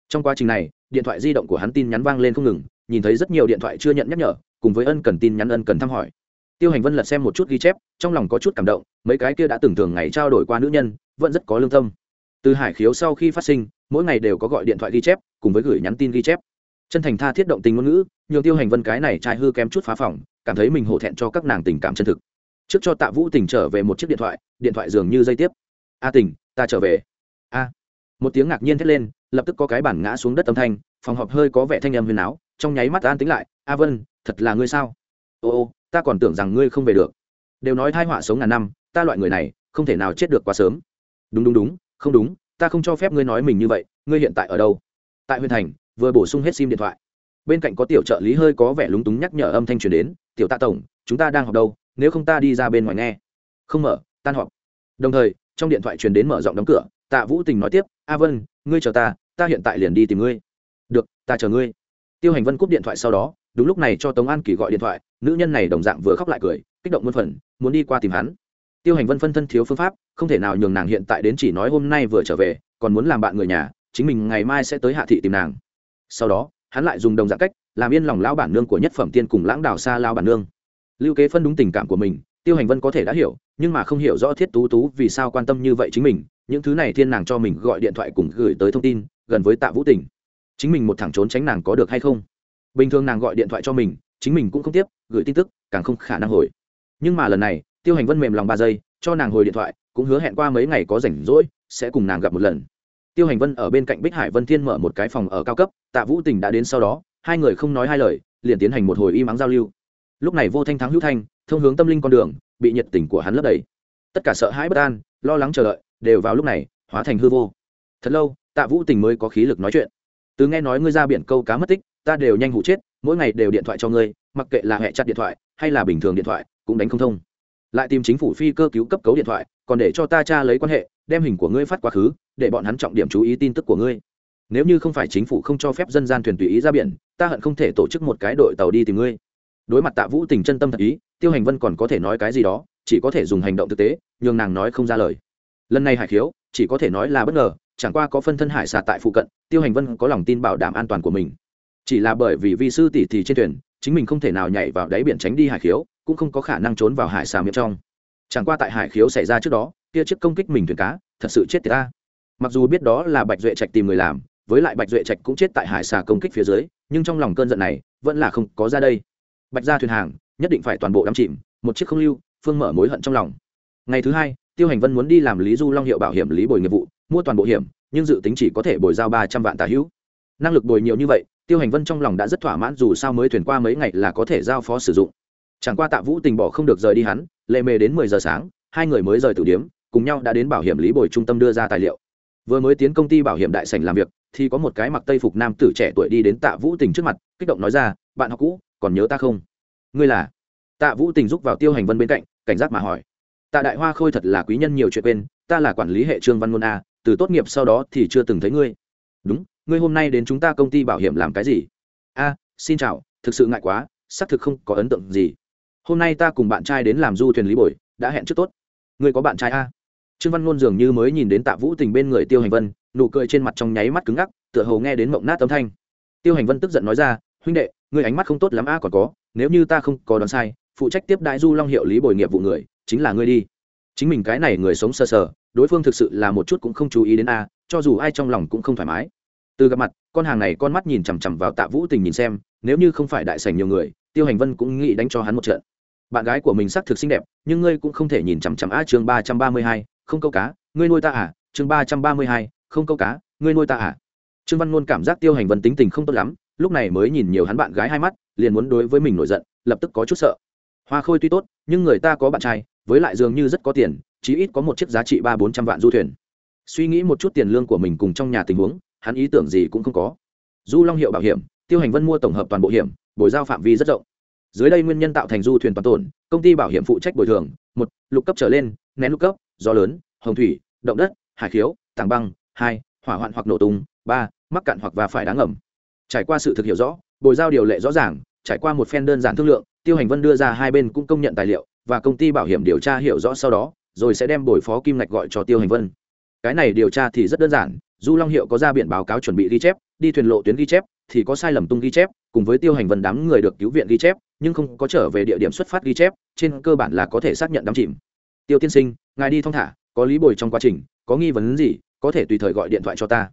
S1: Trong quá trình này, điện thoại di động của hắn tin nhắn vang lên không ngừng, nhìn thấy rất nhiều điện thoại chưa nhận nhắc nhở, cùng với ân cần tin nhắn ân cần thăm hỏi. Tiêu hành vân lật xem một chút ghi chép, trong lòng có chút cảm động, mấy cái kia đã từng thường ngày trao đổi qua nữ nhân, vẫn rất có lương tâm. Từ hải khiếu sau khi phát sinh, mỗi ngày đều có gọi điện thoại ghi chép, cùng với gửi nhắn tin ghi chép chân thành tha thiết động tình ngôn ngữ, nhường tiêu hành vân cái này trai hư kém chút phá phòng, cảm thấy mình hổ thẹn cho các nàng tình cảm chân thực. Trước cho tạ vũ tình trở về một chiếc điện thoại điện thoại dường như dây tiếp. A tình, ta trở về. A. Một tiếng ngạc nhiên thét lên, lập tức có cái bản ngã xuống đất âm thanh, phòng họp hơi có vẻ thanh âm huyền áo, trong nháy mắt an tính lại. A vân, thật là ngươi sao? Ô ô, ta còn tưởng rằng ngươi không về được. Đều nói thai họa sống ngàn năm, ta loại người này, không thể nào chết được quá sớm. Đúng đúng đúng, không đúng, ta không cho phép ngươi nói mình như vậy, ngươi hiện tại ở đâu? Tại huyện thành vừa bổ sung hết sim điện thoại. Bên cạnh có tiểu trợ lý hơi có vẻ lúng túng nhắc nhở âm thanh truyền đến, tiểu tạ tổng, chúng ta đang học đâu? Nếu không ta đi ra bên ngoài nghe. Không mở, tan họp. Đồng thời, trong điện thoại truyền đến mở rộng đóng cửa, tạ vũ tình nói tiếp, a vân, ngươi chờ ta ta hiện tại liền đi tìm ngươi. Được, ta chờ ngươi. Tiêu hành vân cúp điện thoại sau đó, đúng lúc này cho tống an kỳ gọi điện thoại, nữ nhân này đồng dạng vừa khóc lại cười, kích động muôn phần, muốn đi qua tìm hắn. Tiêu hành vân phân thân thiếu phương pháp, không thể nào nhường nàng hiện tại đến chỉ nói hôm nay vừa trở về, còn muốn làm bạn người nhà, chính mình ngày mai sẽ tới hạ thị tìm nàng sau đó, hắn lại dùng đồng dạng cách, làm yên lòng lão bản nương của nhất phẩm tiên cùng lãng đào xa lao bản nương. Lưu kế phân đúng tình cảm của mình, tiêu hành vân có thể đã hiểu, nhưng mà không hiểu rõ thiết tú tú vì sao quan tâm như vậy chính mình, những thứ này thiên nàng cho mình gọi điện thoại cùng gửi tới thông tin, gần với tạ vũ tình. Chính mình một thằng trốn tránh nàng có được hay không? Bình thường nàng gọi điện thoại cho mình, chính mình cũng không tiếp, gửi tin tức, càng không khả năng hồi. Nhưng mà lần này, tiêu hành vân mềm lòng ba giây, cho nàng hồi điện thoại, cũng hứa hẹn qua mấy ngày có rảnh rỗi, sẽ cùng nàng gặp một lần tiêu hành vân ở bên cạnh bích hải vân thiên mở một cái phòng ở cao cấp, tạ vũ tình đã đến sau đó, hai người không nói hai lời, liền tiến hành một hồi y mắng giao lưu. Lúc này vô thanh thắng hữu thanh, thông hướng tâm linh con đường, bị nhiệt tình của hắn lấp đầy. Tất cả sợ hãi bất an, lo lắng chờ đợi, đều vào lúc này, hóa thành hư vô. Thật lâu, tạ vũ tình mới có khí lực nói chuyện. Từ nghe nói ngươi ra biển câu cá mất tích, ta đều nhanh hụ chết, mỗi ngày đều điện thoại cho ngươi, mặc kệ là hẹ chặt điện thoại hay là bình thường điện thoại, cũng đánh không thông lại tìm chính phủ phi cơ cứu cấp cấu điện thoại, còn để cho ta cha lấy quan hệ, đem hình của ngươi phát quá khứ, để bọn hắn trọng điểm chú ý tin tức của ngươi. Nếu như không phải chính phủ không cho phép dân gian thuyền tùy ý ra biển, ta hận không thể tổ chức một cái đội tàu đi tìm ngươi. Đối mặt tạ vũ tình chân tâm thật ý, tiêu hành vân còn có thể nói cái gì đó, chỉ có thể dùng hành động thực tế, nhường nàng nói không ra lời. Lần này hải khiếu, chỉ có thể nói là bất ngờ, chẳng qua có phân thân hải xà tại phụ cận, tiêu hành vân có lòng tin bảo đảm an toàn của mình. Chỉ là bởi vì vi sư tỷ thì trên thuyền, chính mình không thể nào nhảy vào đáy biển tránh đi hải khiếu cũng không có khả năng trốn vào hải xà miệng trong. Chẳng qua tại hải khiếu xảy ra trước đó, kia chiếc công kích mình thuyền cá, thật sự chết tiệt ta. Mặc dù biết đó là bạch duệ trạch tìm người làm, với lại bạch duệ trạch cũng chết tại hải xà công kích phía dưới, nhưng trong lòng cơn giận này vẫn là không có ra đây. Bạch ra thuyền hàng, nhất định phải toàn bộ đắm chìm, một chiếc không lưu, phương mở mối hận trong lòng. Ngày thứ hai, tiêu hành vân muốn đi làm lý du long hiệu bảo hiểm lý bồi nghiệp vụ, mua toàn bộ hiểm, nhưng dự tính chỉ có thể bồi giao ba trăm vạn tà hữu. Năng lực bồi nhiều như vậy, tiêu hành vân trong lòng đã rất thỏa mãn dù sao mới thuyền qua mấy ngày là có thể giao phó sử dụng chẳng qua tạ vũ tình bỏ không được rời đi hắn, lệ mề đến mười giờ sáng, hai người mới rời tử điếm, cùng nhau đã đến bảo hiểm lý bồi trung tâm đưa ra tài liệu. Vừa mới tiến công ty bảo hiểm đại sảnh làm việc, thì có một cái mặc tây phục nam tử trẻ tuổi đi đến tạ vũ tình trước mặt, kích động nói ra, bạn học cũ, còn nhớ ta không? Ngươi là? Tạ vũ tình giúp vào tiêu hành vân bên cạnh, cảnh giác mà hỏi. Tạ đại hoa khôi thật là quý nhân nhiều chuyện quên, ta là quản lý hệ trương văn ngôn a, từ tốt nghiệp sau đó thì chưa từng thấy ngươi. Đúng, ngươi hôm nay đến chúng ta công ty bảo hiểm làm cái gì? A, xin chào, thực sự ngại quá, xác thực không có ấn tượng gì hôm nay ta cùng bạn trai đến làm du thuyền lý bồi đã hẹn trước tốt. Ngươi có bạn trai a? Trương văn ngôn dường như mới nhìn đến tạ vũ tình bên người tiêu hành vân nụ cười trên mặt trong nháy mắt cứng ngắc tựa hồ nghe đến mộng nát âm thanh. Tiêu hành vân tức giận nói ra huynh đệ ngươi ánh mắt không tốt lắm a còn có nếu như ta không có đoán sai phụ trách tiếp đại du long hiệu lý bồi nghiệp vụ người chính là ngươi đi. Chính mình cái này người sống sơ sờ, sờ đối phương thực sự là một chút cũng không chú ý đến a cho dù ai trong lòng cũng không thoải mái. Từ gặp mặt con hàng này con mắt nhìn chằm chằm vào tạ vũ tình nhìn xem nếu như không phải đại sảnh nhiều người tiêu hành vân cũng nghĩ đánh cho hắn một trận bạn gái của mình sắc thực xinh đẹp, nhưng ngươi cũng không thể nhìn chằm chằm a chương ba trăm ba mươi hai, không câu cá, ngươi nuôi ta à? Chương ba trăm ba mươi hai, không câu cá, ngươi nuôi ta à? Trương văn ngôn cảm giác tiêu hành vân tính tình không tốt lắm, lúc này mới nhìn nhiều hắn bạn gái hai mắt, liền muốn đối với mình nổi giận, lập tức có chút sợ. Hoa khôi tuy tốt, nhưng người ta có bạn trai, với lại dường như rất có tiền, chí ít có một chiếc giá trị ba bốn trăm vạn du thuyền. Suy nghĩ một chút tiền lương của mình cùng trong nhà tình huống, hắn ý tưởng gì cũng không có. Du long hiệu bảo hiểm, tiêu hành vân mua tổng hợp toàn bộ hiểm bồi giao phạm vi rất rộng dưới đây nguyên nhân tạo thành du thuyền toàn tổn, công ty bảo hiểm phụ trách bồi thường, một, lục cấp trở lên, nén lục cấp, gió lớn, hồng thủy, động đất, hải khiếu, tảng băng, hai, hỏa hoạn hoặc nổ tung, ba, mắc cạn hoặc và phải đáng ngầm. Trải qua sự thực hiểu rõ, bồi giao điều lệ rõ ràng, trải qua một phen đơn giản thương lượng, tiêu hành vân đưa ra hai bên cũng công nhận tài liệu và công ty bảo hiểm điều tra hiểu rõ sau đó, rồi sẽ đem bồi phó kim ngạch gọi cho tiêu hành vân. Cái này điều tra thì rất đơn giản, du long hiệu có ra biển báo cáo chuẩn bị ghi chép, đi thuyền lộ tuyến ghi chép, thì có sai lầm tung ghi chép cùng với tiêu hành vân đám người được cứu viện ghi chép, nhưng không có trở về địa điểm xuất phát ghi chép, trên cơ bản là có thể xác nhận đám chìm. Tiêu tiên sinh, ngài đi thong thả, có lý bồi trong quá trình, có nghi vấn gì, có thể tùy thời gọi điện thoại cho ta.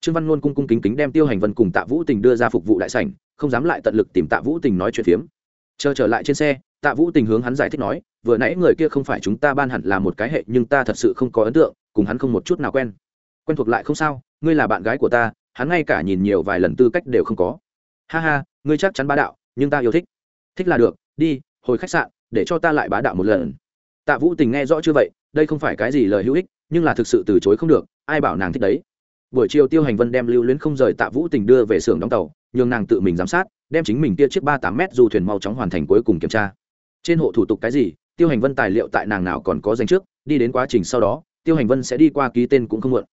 S1: Trương văn luôn cung cung kính kính đem tiêu hành vân cùng tạ vũ tình đưa ra phục vụ đại sảnh, không dám lại tận lực tìm tạ vũ tình nói chuyện phiếm. Chờ trở lại trên xe, tạ vũ tình hướng hắn giải thích nói, vừa nãy người kia không phải chúng ta ban hẳn là một cái hệ, nhưng ta thật sự không có ấn tượng, cùng hắn không một chút nào quen. Quen thuộc lại không sao, ngươi là bạn gái của ta, hắn ngay cả nhìn nhiều vài lần tư cách đều không có ha ha, ngươi chắc chắn bá đạo, nhưng ta yêu thích. Thích là được, đi, hồi khách sạn, để cho ta lại bá đạo một lần. Tạ vũ tình nghe rõ chưa vậy, đây không phải cái gì lời hữu ích, nhưng là thực sự từ chối không được, ai bảo nàng thích đấy. Buổi chiều tiêu hành vân đem lưu luyến không rời tạ vũ tình đưa về xưởng đóng tàu, nhường nàng tự mình giám sát, đem chính mình kia chiếc ba tám m du thuyền mau chóng hoàn thành cuối cùng kiểm tra. Trên hộ thủ tục cái gì, tiêu hành vân tài liệu tại nàng nào còn có danh trước, đi đến quá trình sau đó, tiêu hành vân sẽ đi qua ký tên cũng không muộn.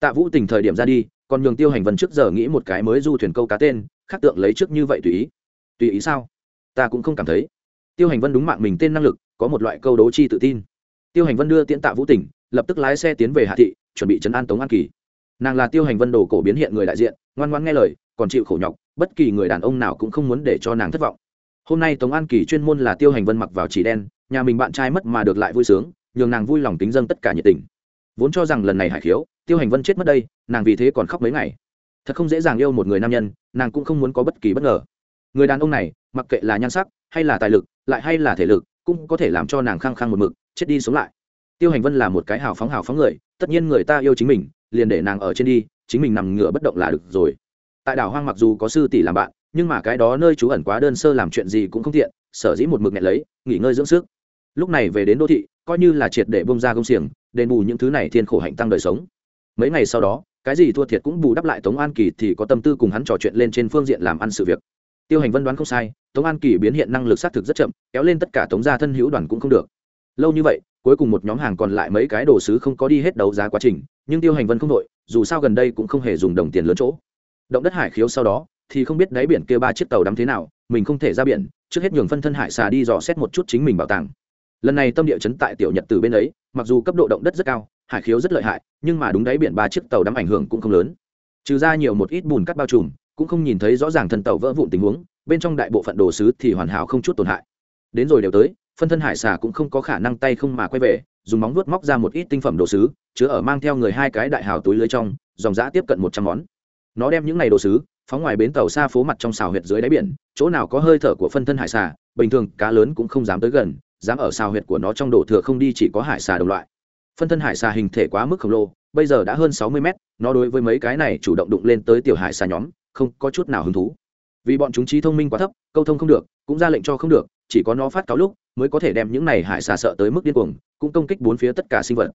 S1: Tạ vũ tình thời điểm ra đi, còn nhường tiêu hành vân trước giờ nghĩ một cái mới du thuyền câu cá tên khác tượng lấy trước như vậy tùy ý. Tùy ý sao? Ta cũng không cảm thấy. Tiêu hành vân đúng mạng mình tên năng lực, có một loại câu đấu chi tự tin. Tiêu hành vân đưa tiễn tạ vũ tỉnh, lập tức lái xe tiến về hạ thị, chuẩn bị chấn an tống an kỳ. Nàng là tiêu hành vân đồ cổ biến hiện người đại diện, ngoan ngoan nghe lời, còn chịu khổ nhọc, bất kỳ người đàn ông nào cũng không muốn để cho nàng thất vọng. Hôm nay tống an kỳ chuyên môn là tiêu hành vân mặc vào chỉ đen, nhà mình bạn trai mất mà được lại vui sướng, nhường nàng vui lòng tính dâng tất cả nhiệt tình. Vốn cho rằng lần này hải khiếu, tiêu hành vân chết mất đây, nàng vì thế còn khóc mấy ngày thật không dễ dàng yêu một người nam nhân, nàng cũng không muốn có bất kỳ bất ngờ. Người đàn ông này, mặc kệ là nhan sắc, hay là tài lực, lại hay là thể lực, cũng có thể làm cho nàng khăng khăng một mực, chết đi sống lại. Tiêu hành vân là một cái hào phóng hào phóng người, tất nhiên người ta yêu chính mình, liền để nàng ở trên đi, chính mình nằm ngửa bất động là được rồi. Tại đảo hoang mặc dù có sư tỷ làm bạn, nhưng mà cái đó nơi trú ẩn quá đơn sơ làm chuyện gì cũng không tiện, sở dĩ một mực nghẹn lấy, nghỉ ngơi dưỡng sức. Lúc này về đến đô thị, coi như là triệt để bông ra công xiềng, đền bù những thứ này thiên khổ hạnh tăng đời sống. Mấy ngày sau đó cái gì thua thiệt cũng bù đắp lại tống an kỳ thì có tâm tư cùng hắn trò chuyện lên trên phương diện làm ăn sự việc. Tiêu hành vân đoán không sai, tống an kỳ biến hiện năng lực xác thực rất chậm, kéo lên tất cả tống gia thân hữu đoàn cũng không được. Lâu như vậy, cuối cùng một nhóm hàng còn lại mấy cái đồ sứ không có đi hết đấu giá quá trình, nhưng tiêu hành vân không đội, dù sao gần đây cũng không hề dùng đồng tiền lớn chỗ. Động đất hải khiếu sau đó, thì không biết đáy biển kia ba chiếc tàu đắm thế nào, mình không thể ra biển, trước hết nhường phân thân hải xà đi dò xét một chút chính mình bảo tàng. Lần này tâm địa chấn tại tiểu nhật từ bên ấy, mặc dù cấp độ động đất rất cao hải khiếu rất lợi hại, nhưng mà đúng đáy biển ba chiếc tàu đắm ảnh hưởng cũng không lớn. Trừ ra nhiều một ít bùn cắt bao trùm, cũng không nhìn thấy rõ ràng thân tàu vỡ vụn tình huống, bên trong đại bộ phận đồ sứ thì hoàn hảo không chút tổn hại. Đến rồi đều tới, phân thân hải xà cũng không có khả năng tay không mà quay về, dùng móng vuốt móc ra một ít tinh phẩm đồ sứ, chứa ở mang theo người hai cái đại hào túi lưới trong, dòng giã tiếp cận một trăm món. Nó đem những này đồ sứ, phóng ngoài bến tàu xa phố mặt trong xào huyệt dưới đáy biển, chỗ nào có hơi thở của phân thân hải xà, bình thường cá lớn cũng không dám tới gần, dám ở xào huyệt của nó trong đổ thừa không đi chỉ có hải xà đồng loại phân thân hải xà hình thể quá mức khổng lồ, bây giờ đã hơn sáu mươi mét, nó đối với mấy cái này chủ động đụng lên tới tiểu hải xà nhóm, không có chút nào hứng thú. Vì bọn chúng trí thông minh quá thấp, câu thông không được, cũng ra lệnh cho không được, chỉ có nó phát cáo lúc, mới có thể đem những này hải xà sợ tới mức điên cuồng, cũng công kích bốn phía tất cả sinh vật.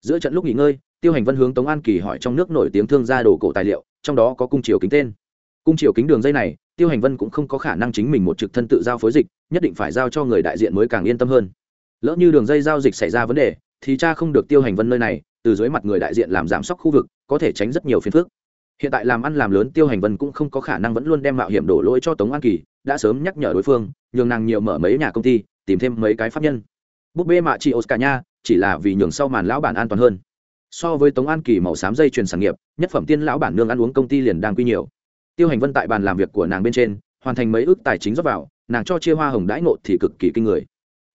S1: Giữa trận lúc nghỉ ngơi, tiêu hành vân hướng tống an kỳ hỏi trong nước nổi tiếng thương gia đồ cổ tài liệu, trong đó có cung triều kính tên. Cung triều kính đường dây này, tiêu hành vân cũng không có khả năng chính mình một trực thân tự giao phối dịch, nhất định phải giao cho người đại diện mới càng yên tâm hơn. Lỡ như đường dây giao dịch xảy ra vấn đề thì cha không được tiêu hành vân nơi này, từ dưới mặt người đại diện làm giám sóc khu vực, có thể tránh rất nhiều phiền phức. Hiện tại làm ăn làm lớn tiêu hành vân cũng không có khả năng vẫn luôn đem mạo hiểm đổ lỗi cho tống an kỳ, đã sớm nhắc nhở đối phương, nhường nàng nhiều mở mấy nhà công ty, tìm thêm mấy cái pháp nhân. Búp bê mạ chị oscar nha, chỉ là vì nhường sau màn lão bản an toàn hơn. So với tống an kỳ màu xám dây chuyền sản nghiệp, nhất phẩm tiên lão bản nương ăn uống công ty liền đang quy nhiều. Tiêu hành vân tại bàn làm việc của nàng bên trên, hoàn thành mấy ước tài chính rót vào, nàng cho chia hoa hồng đãi ngộ thì cực kỳ kinh người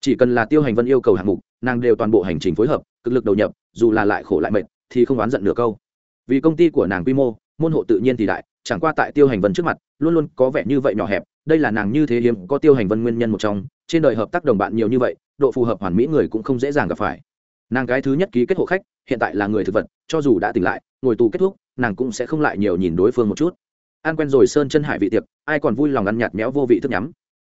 S1: chỉ cần là tiêu hành vân yêu cầu hạng mục, nàng đều toàn bộ hành trình phối hợp, cực lực đầu nhập, dù là lại khổ lại mệt, thì không oán giận nửa câu. Vì công ty của nàng quy mô, môn hộ tự nhiên thì đại, chẳng qua tại tiêu hành vân trước mặt, luôn luôn có vẻ như vậy nhỏ hẹp, đây là nàng như thế hiếm, có tiêu hành vân nguyên nhân một trong, trên đời hợp tác đồng bạn nhiều như vậy, độ phù hợp hoàn mỹ người cũng không dễ dàng gặp phải. Nàng cái thứ nhất ký kết hộ khách, hiện tại là người thực vật, cho dù đã tỉnh lại, ngồi tù kết thúc, nàng cũng sẽ không lại nhiều nhìn đối phương một chút. Ăn quen rồi sơn chân hải vị tiệc, ai còn vui lòng ăn nhạt méo vô vị thức nhắm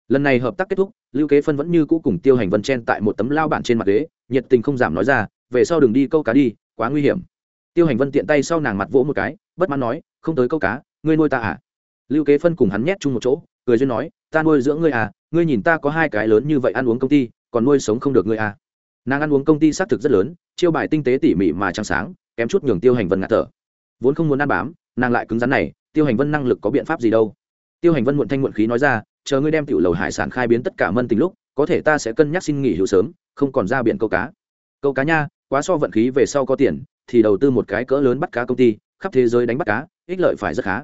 S1: lần này hợp tác kết thúc, lưu kế phân vẫn như cũ cùng tiêu hành vân chen tại một tấm lao bản trên mặt ghế, nhiệt tình không giảm nói ra, về sau đừng đi câu cá đi, quá nguy hiểm. Tiêu hành vân tiện tay sau nàng mặt vỗ một cái, bất mãn nói, không tới câu cá, ngươi nuôi ta à? Lưu kế phân cùng hắn nhét chung một chỗ, cười duyên nói, ta nuôi dưỡng ngươi à ngươi nhìn ta có hai cái lớn như vậy ăn uống công ty, còn nuôi sống không được ngươi à. Nàng ăn uống công ty xác thực rất lớn, chiêu bài tinh tế tỉ mỉ mà trắng sáng, kém chút nhường tiêu hành vân ngạt thở. Vốn không muốn ăn bám, nàng lại cứng rắn này, tiêu hành vân năng lực có biện pháp gì đâu? Tiêu hành vân muộn thanh muộn khí nói ra chờ ngươi đem tiểu lầu hải sản khai biến tất cả mân tình lúc, có thể ta sẽ cân nhắc xin nghỉ hưu sớm, không còn ra biển câu cá. Câu cá nha, quá so vận khí về sau có tiền, thì đầu tư một cái cỡ lớn bắt cá công ty, khắp thế giới đánh bắt cá, ích lợi phải rất khá.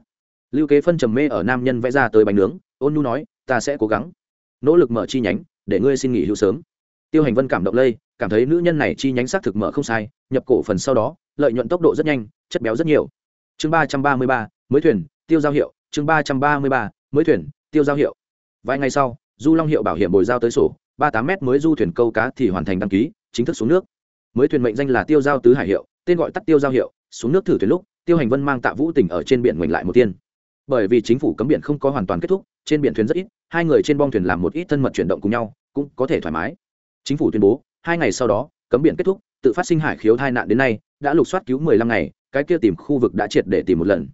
S1: Lưu kế phân trầm mê ở nam nhân vẽ ra tới bánh nướng, ôn nu nói, ta sẽ cố gắng, nỗ lực mở chi nhánh, để ngươi xin nghỉ hưu sớm. Tiêu hành vân cảm động lây, cảm thấy nữ nhân này chi nhánh xác thực mở không sai, nhập cổ phần sau đó, lợi nhuận tốc độ rất nhanh, chất béo rất nhiều. Chương ba trăm ba mươi ba, mới thuyền, tiêu giao hiệu, chương ba trăm ba mươi ba, mới thuyền, tiêu giao hiệu vài ngày sau, du long hiệu bảo hiểm bồi giao tới sổ, ba tám m mới du thuyền câu cá thì hoàn thành đăng ký, chính thức xuống nước. Mới thuyền mệnh danh là tiêu giao tứ hải hiệu, tên gọi tắt tiêu giao hiệu, xuống nước thử thuyền lúc, tiêu hành vân mang tạ vũ tỉnh ở trên biển mình lại một tiên. Bởi vì chính phủ cấm biển không có hoàn toàn kết thúc, trên biển thuyền rất ít, hai người trên bong thuyền làm một ít thân mật chuyển động cùng nhau, cũng có thể thoải mái. Chính phủ tuyên bố, hai ngày sau đó, cấm biển kết thúc, tự phát sinh hải khiếu tai nạn đến nay, đã lục soát cứu mười lăm ngày, cái kia tìm khu vực đã triệt để tìm một lần.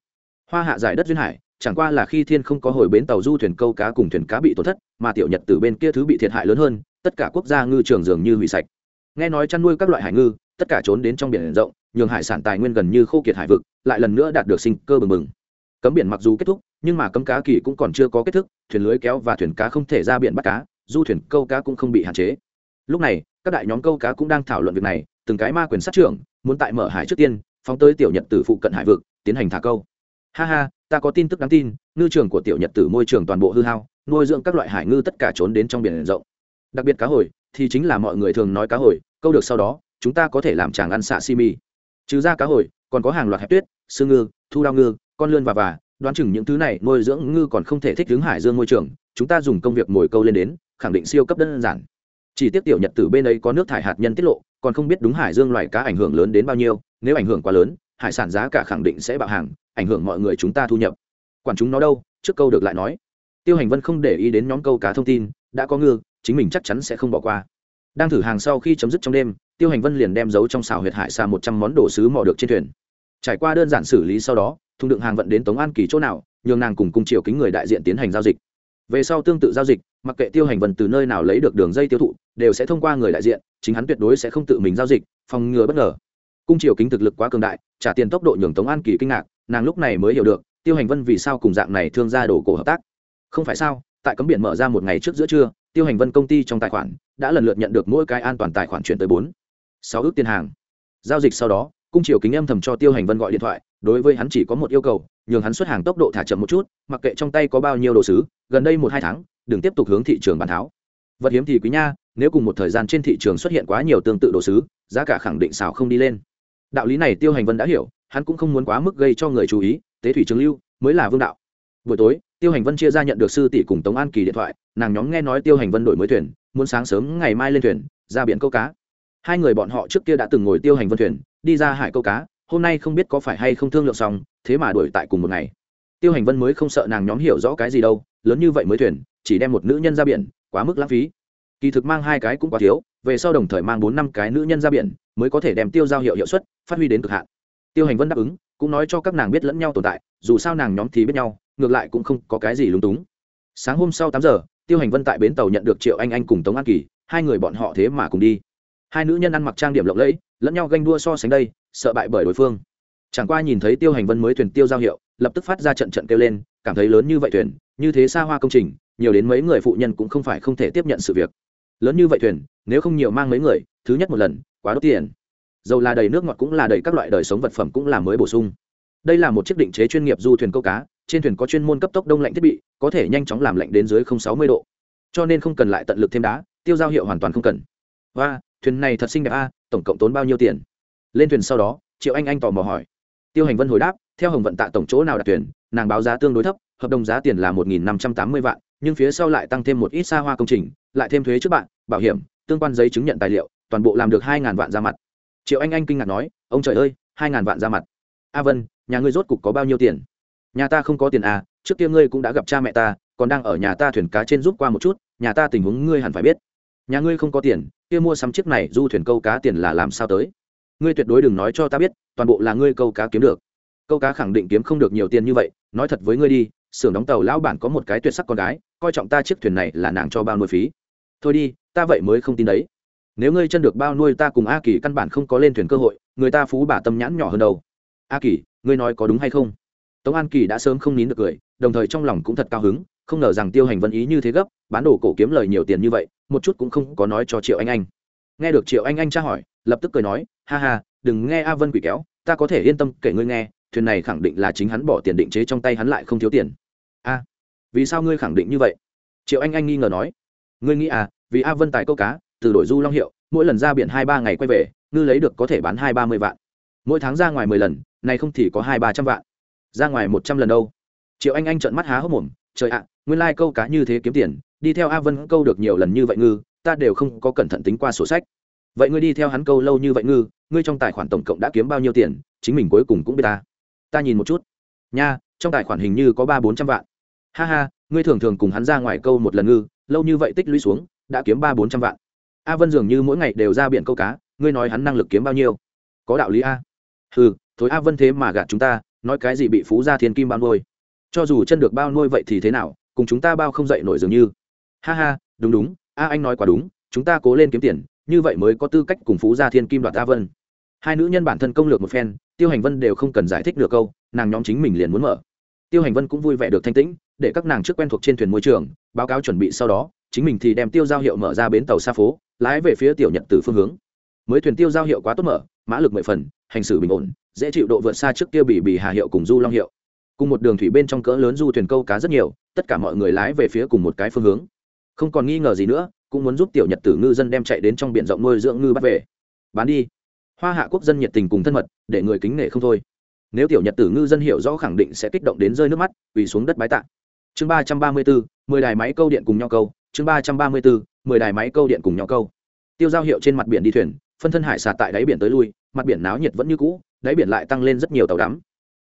S1: Hoa hạ giải đất duyên hải chẳng qua là khi thiên không có hồi bến tàu du thuyền câu cá cùng thuyền cá bị tổn thất, mà tiểu nhật từ bên kia thứ bị thiệt hại lớn hơn, tất cả quốc gia ngư trường dường như hủy sạch. Nghe nói chăn nuôi các loại hải ngư, tất cả trốn đến trong biển rộng, nhường hải sản tài nguyên gần như khô kiệt hải vực, lại lần nữa đạt được sinh cơ bừng bừng. Cấm biển mặc dù kết thúc, nhưng mà cấm cá kỳ cũng còn chưa có kết thúc, thuyền lưới kéo và thuyền cá không thể ra biển bắt cá, du thuyền câu cá cũng không bị hạn chế. Lúc này, các đại nhóm câu cá cũng đang thảo luận việc này, từng cái ma quyền sát trưởng, muốn tại mở hải trước tiên, phóng tới tiểu nhật tử phụ cận hải vực, tiến hành thả câu. Ha ha ta có tin tức đáng tin, ngư trường của tiểu nhật tử môi trường toàn bộ hư hao, nuôi dưỡng các loại hải ngư tất cả trốn đến trong biển rộng. Đặc biệt cá hồi, thì chính là mọi người thường nói cá hồi, câu được sau đó, chúng ta có thể làm chàng ăn xạ si mi trừ ra cá hồi, còn có hàng loạt hẹp tuyết, xương ngư, thu đao ngư, con lươn và và, đoán chừng những thứ này nuôi dưỡng ngư còn không thể thích ứng hải dương môi trường, chúng ta dùng công việc mồi câu lên đến, khẳng định siêu cấp đơn giản. Chỉ tiếc tiểu nhật Tử bên ấy có nước thải hạt nhân tiết lộ, còn không biết đúng hải dương loài cá ảnh hưởng lớn đến bao nhiêu, nếu ảnh hưởng quá lớn, hải sản giá cả khẳng định sẽ bạo hàng ảnh hưởng mọi người chúng ta thu nhập. Quản chúng nó đâu, trước câu được lại nói. Tiêu hành vân không để ý đến nhóm câu cá thông tin, đã có ngư, chính mình chắc chắn sẽ không bỏ qua. Đang thử hàng sau khi chấm dứt trong đêm, tiêu hành vân liền đem giấu trong xào huyệt hải xa một trăm món đồ sứ mò được trên thuyền. Trải qua đơn giản xử lý sau đó, thùng đựng hàng vận đến tống an kỳ chỗ nào, nhường nàng cùng cung triều kính người đại diện tiến hành giao dịch. Về sau tương tự giao dịch, mặc kệ tiêu hành vân từ nơi nào lấy được đường dây tiêu thụ, đều sẽ thông qua người đại diện, chính hắn tuyệt đối sẽ không tự mình giao dịch, phòng ngừa bất ngờ cung triều kính thực lực quá cường đại, trả tiền tốc độ nhường tống an kỳ kinh ngạc, nàng lúc này mới hiểu được, tiêu hành vân vì sao cùng dạng này thương gia đổ cổ hợp tác. Không phải sao, tại cấm biển mở ra một ngày trước giữa trưa, tiêu hành vân công ty trong tài khoản đã lần lượt nhận được mỗi cái an toàn tài khoản chuyển tới bốn, sáu ước tiền hàng. Giao dịch sau đó, cung triều kính âm thầm cho tiêu hành vân gọi điện thoại, đối với hắn chỉ có một yêu cầu, nhường hắn xuất hàng tốc độ thả chậm một chút, mặc kệ trong tay có bao nhiêu đồ sứ, gần đây một hai tháng, đừng tiếp tục hướng thị trường bán tháo. Vật hiếm thì quý nha, nếu cùng một thời gian trên thị trường xuất hiện quá nhiều tương tự đồ sứ, giá cả khẳng định xào không đi lên đạo lý này tiêu hành vân đã hiểu, hắn cũng không muốn quá mức gây cho người chú ý, tế thủy trường lưu mới là vương đạo. Buổi tối, tiêu hành vân chia ra nhận được sư tỷ cùng tống an kỳ điện thoại, nàng nhóm nghe nói tiêu hành vân đổi mới thuyền, muốn sáng sớm ngày mai lên thuyền, ra biển câu cá. Hai người bọn họ trước kia đã từng ngồi tiêu hành vân thuyền, đi ra hải câu cá, hôm nay không biết có phải hay không thương lượng xong, thế mà đuổi tại cùng một ngày. Tiêu hành vân mới không sợ nàng nhóm hiểu rõ cái gì đâu, lớn như vậy mới thuyền, chỉ đem một nữ nhân ra biển, quá mức lãng phí. Kỳ thực mang hai cái cũng quá thiếu, về sau đồng thời mang bốn năm cái nữ nhân ra biển mới có thể đem tiêu giao hiệu hiệu suất phát huy đến cực hạn. Tiêu hành vân đáp ứng, cũng nói cho các nàng biết lẫn nhau tồn tại, dù sao nàng nhóm thì biết nhau, ngược lại cũng không có cái gì lúng túng. Sáng hôm sau tám giờ, tiêu hành vân tại bến tàu nhận được triệu anh anh cùng tống an kỳ, hai người bọn họ thế mà cùng đi. Hai nữ nhân ăn mặc trang điểm lộng lẫy, lẫn nhau ganh đua so sánh đây, sợ bại bởi đối phương. Chẳng qua nhìn thấy tiêu hành vân mới thuyền tiêu giao hiệu, lập tức phát ra trận trận kêu lên, cảm thấy lớn như vậy thuyền, như thế xa hoa công trình, nhiều đến mấy người phụ nhân cũng không phải không thể tiếp nhận sự việc. Lớn như vậy thuyền, nếu không nhiều mang mấy người, thứ nhất một lần quá đốt tiền. Dầu là đầy nước ngọt cũng là đầy các loại đời sống vật phẩm cũng là mới bổ sung. Đây là một chiếc định chế chuyên nghiệp du thuyền câu cá, trên thuyền có chuyên môn cấp tốc đông lạnh thiết bị, có thể nhanh chóng làm lạnh đến dưới sáu mươi độ. Cho nên không cần lại tận lực thêm đá, tiêu giao hiệu hoàn toàn không cần. Và thuyền này thật xinh đẹp a, tổng cộng tốn bao nhiêu tiền? Lên thuyền sau đó, triệu anh anh tò mò hỏi. Tiêu hành vân hồi đáp, theo hồng vận tạ tổng chỗ nào đặt tuyển nàng báo giá tương đối thấp, hợp đồng giá tiền là một nghìn năm trăm tám mươi vạn, nhưng phía sau lại tăng thêm một ít xa hoa công trình, lại thêm thuế trước bạn, bảo hiểm, tương quan giấy chứng nhận tài liệu toàn bộ làm được hai ngàn vạn ra mặt. Triệu anh anh kinh ngạc nói, ông trời ơi, hai ngàn vạn ra mặt. A vân, nhà ngươi rốt cục có bao nhiêu tiền? Nhà ta không có tiền à trước kia ngươi cũng đã gặp cha mẹ ta, còn đang ở nhà ta thuyền cá trên giúp qua một chút, nhà ta tình huống ngươi hẳn phải biết. Nhà ngươi không có tiền, kia mua sắm chiếc này du thuyền câu cá tiền là làm sao tới? Ngươi tuyệt đối đừng nói cho ta biết, toàn bộ là ngươi câu cá kiếm được. Câu cá khẳng định kiếm không được nhiều tiền như vậy, nói thật với ngươi đi, xưởng đóng tàu lão bản có một cái tuyệt sắc con gái, coi trọng ta chiếc thuyền này là nàng cho bao nuôi phí. Thôi đi, ta vậy mới không tin đấy nếu ngươi chân được bao nuôi ta cùng a kỳ căn bản không có lên thuyền cơ hội, người ta phú bà tâm nhãn nhỏ hơn đâu. A kỳ, ngươi nói có đúng hay không? Tống an kỳ đã sớm không nín được cười, đồng thời trong lòng cũng thật cao hứng, không ngờ rằng tiêu hành vân ý như thế gấp, bán đồ cổ kiếm lời nhiều tiền như vậy, một chút cũng không có nói cho triệu anh anh. Nghe được triệu anh anh tra hỏi, lập tức cười nói, ha ha, đừng nghe a vân quỷ kéo, ta có thể yên tâm kể ngươi nghe, thuyền này khẳng định là chính hắn bỏ tiền định chế trong tay hắn lại không thiếu tiền. A, vì sao ngươi khẳng định như vậy? Triệu anh anh nghi ngờ nói. Ngươi nghĩ à vì a vân tài câu cá từ đổi du long hiệu, mỗi lần ra biển hai ba ngày quay về, ngư lấy được có thể bán hai ba mươi vạn. Mỗi tháng ra ngoài mười lần, này không thì có hai ba trăm vạn. Ra ngoài một trăm lần đâu? Triệu anh anh trợn mắt há hốc mồm, trời ạ, nguyên lai câu cá như thế kiếm tiền, đi theo a vân câu được nhiều lần như vậy ngư, ta đều không có cẩn thận tính qua sổ sách. Vậy ngươi đi theo hắn câu lâu như vậy ngư, ngươi trong tài khoản tổng cộng đã kiếm bao nhiêu tiền, chính mình cuối cùng cũng biết ta. Ta nhìn một chút. Nha, trong tài khoản hình như có ba bốn trăm vạn. Ha ha, ngươi thường thường cùng hắn ra ngoài câu một lần ngư, lâu như vậy tích lũy xuống, đã kiếm ba bốn trăm vạn a vân dường như mỗi ngày đều ra biển câu cá, ngươi nói hắn năng lực kiếm bao nhiêu? Có đạo lý a. Ừ thối a vân thế mà gạt chúng ta, nói cái gì bị phú gia thiên kim bao nuôi? Cho dù chân được bao nuôi vậy thì thế nào, cùng chúng ta bao không dậy nổi dường như. Ha ha, đúng đúng, a anh nói quá đúng, chúng ta cố lên kiếm tiền, như vậy mới có tư cách cùng phú gia thiên kim đoạt a vân. Hai nữ nhân bản thân công lược một phen, tiêu hành vân đều không cần giải thích được câu, nàng nhóm chính mình liền muốn mở. Tiêu hành vân cũng vui vẻ được thanh tĩnh, để các nàng trước quen thuộc trên thuyền môi trường, báo cáo chuẩn bị sau đó, chính mình thì đem tiêu giao hiệu mở ra bến tàu xa phố lái về phía tiểu nhật từ phương hướng. Mới thuyền tiêu giao hiệu quá tốt mở, mã lực mười phần, hành xử bình ổn, dễ chịu độ vượt xa trước tiêu bỉ bỉ hà hiệu cùng du long hiệu. Cùng một đường thủy bên trong cỡ lớn du thuyền câu cá rất nhiều, tất cả mọi người lái về phía cùng một cái phương hướng. Không còn nghi ngờ gì nữa, cũng muốn giúp tiểu nhật tử ngư dân đem chạy đến trong biển rộng nuôi dưỡng ngư bắt về. Bán đi. Hoa hạ quốc dân nhiệt tình cùng thân mật, để người kính nể không thôi. Nếu tiểu nhật tử ngư dân hiểu rõ khẳng định sẽ kích động đến rơi nước mắt vì xuống đất bái tạ. Chương ba trăm ba mươi bốn mười đài máy câu điện cùng nhau câu. Chương ba trăm ba mươi bốn mười đài máy câu điện cùng nhau câu. Tiêu giao hiệu trên mặt biển đi thuyền, phân thân hải xà tại đáy biển tới lui, mặt biển náo nhiệt vẫn như cũ, đáy biển lại tăng lên rất nhiều tàu đắm.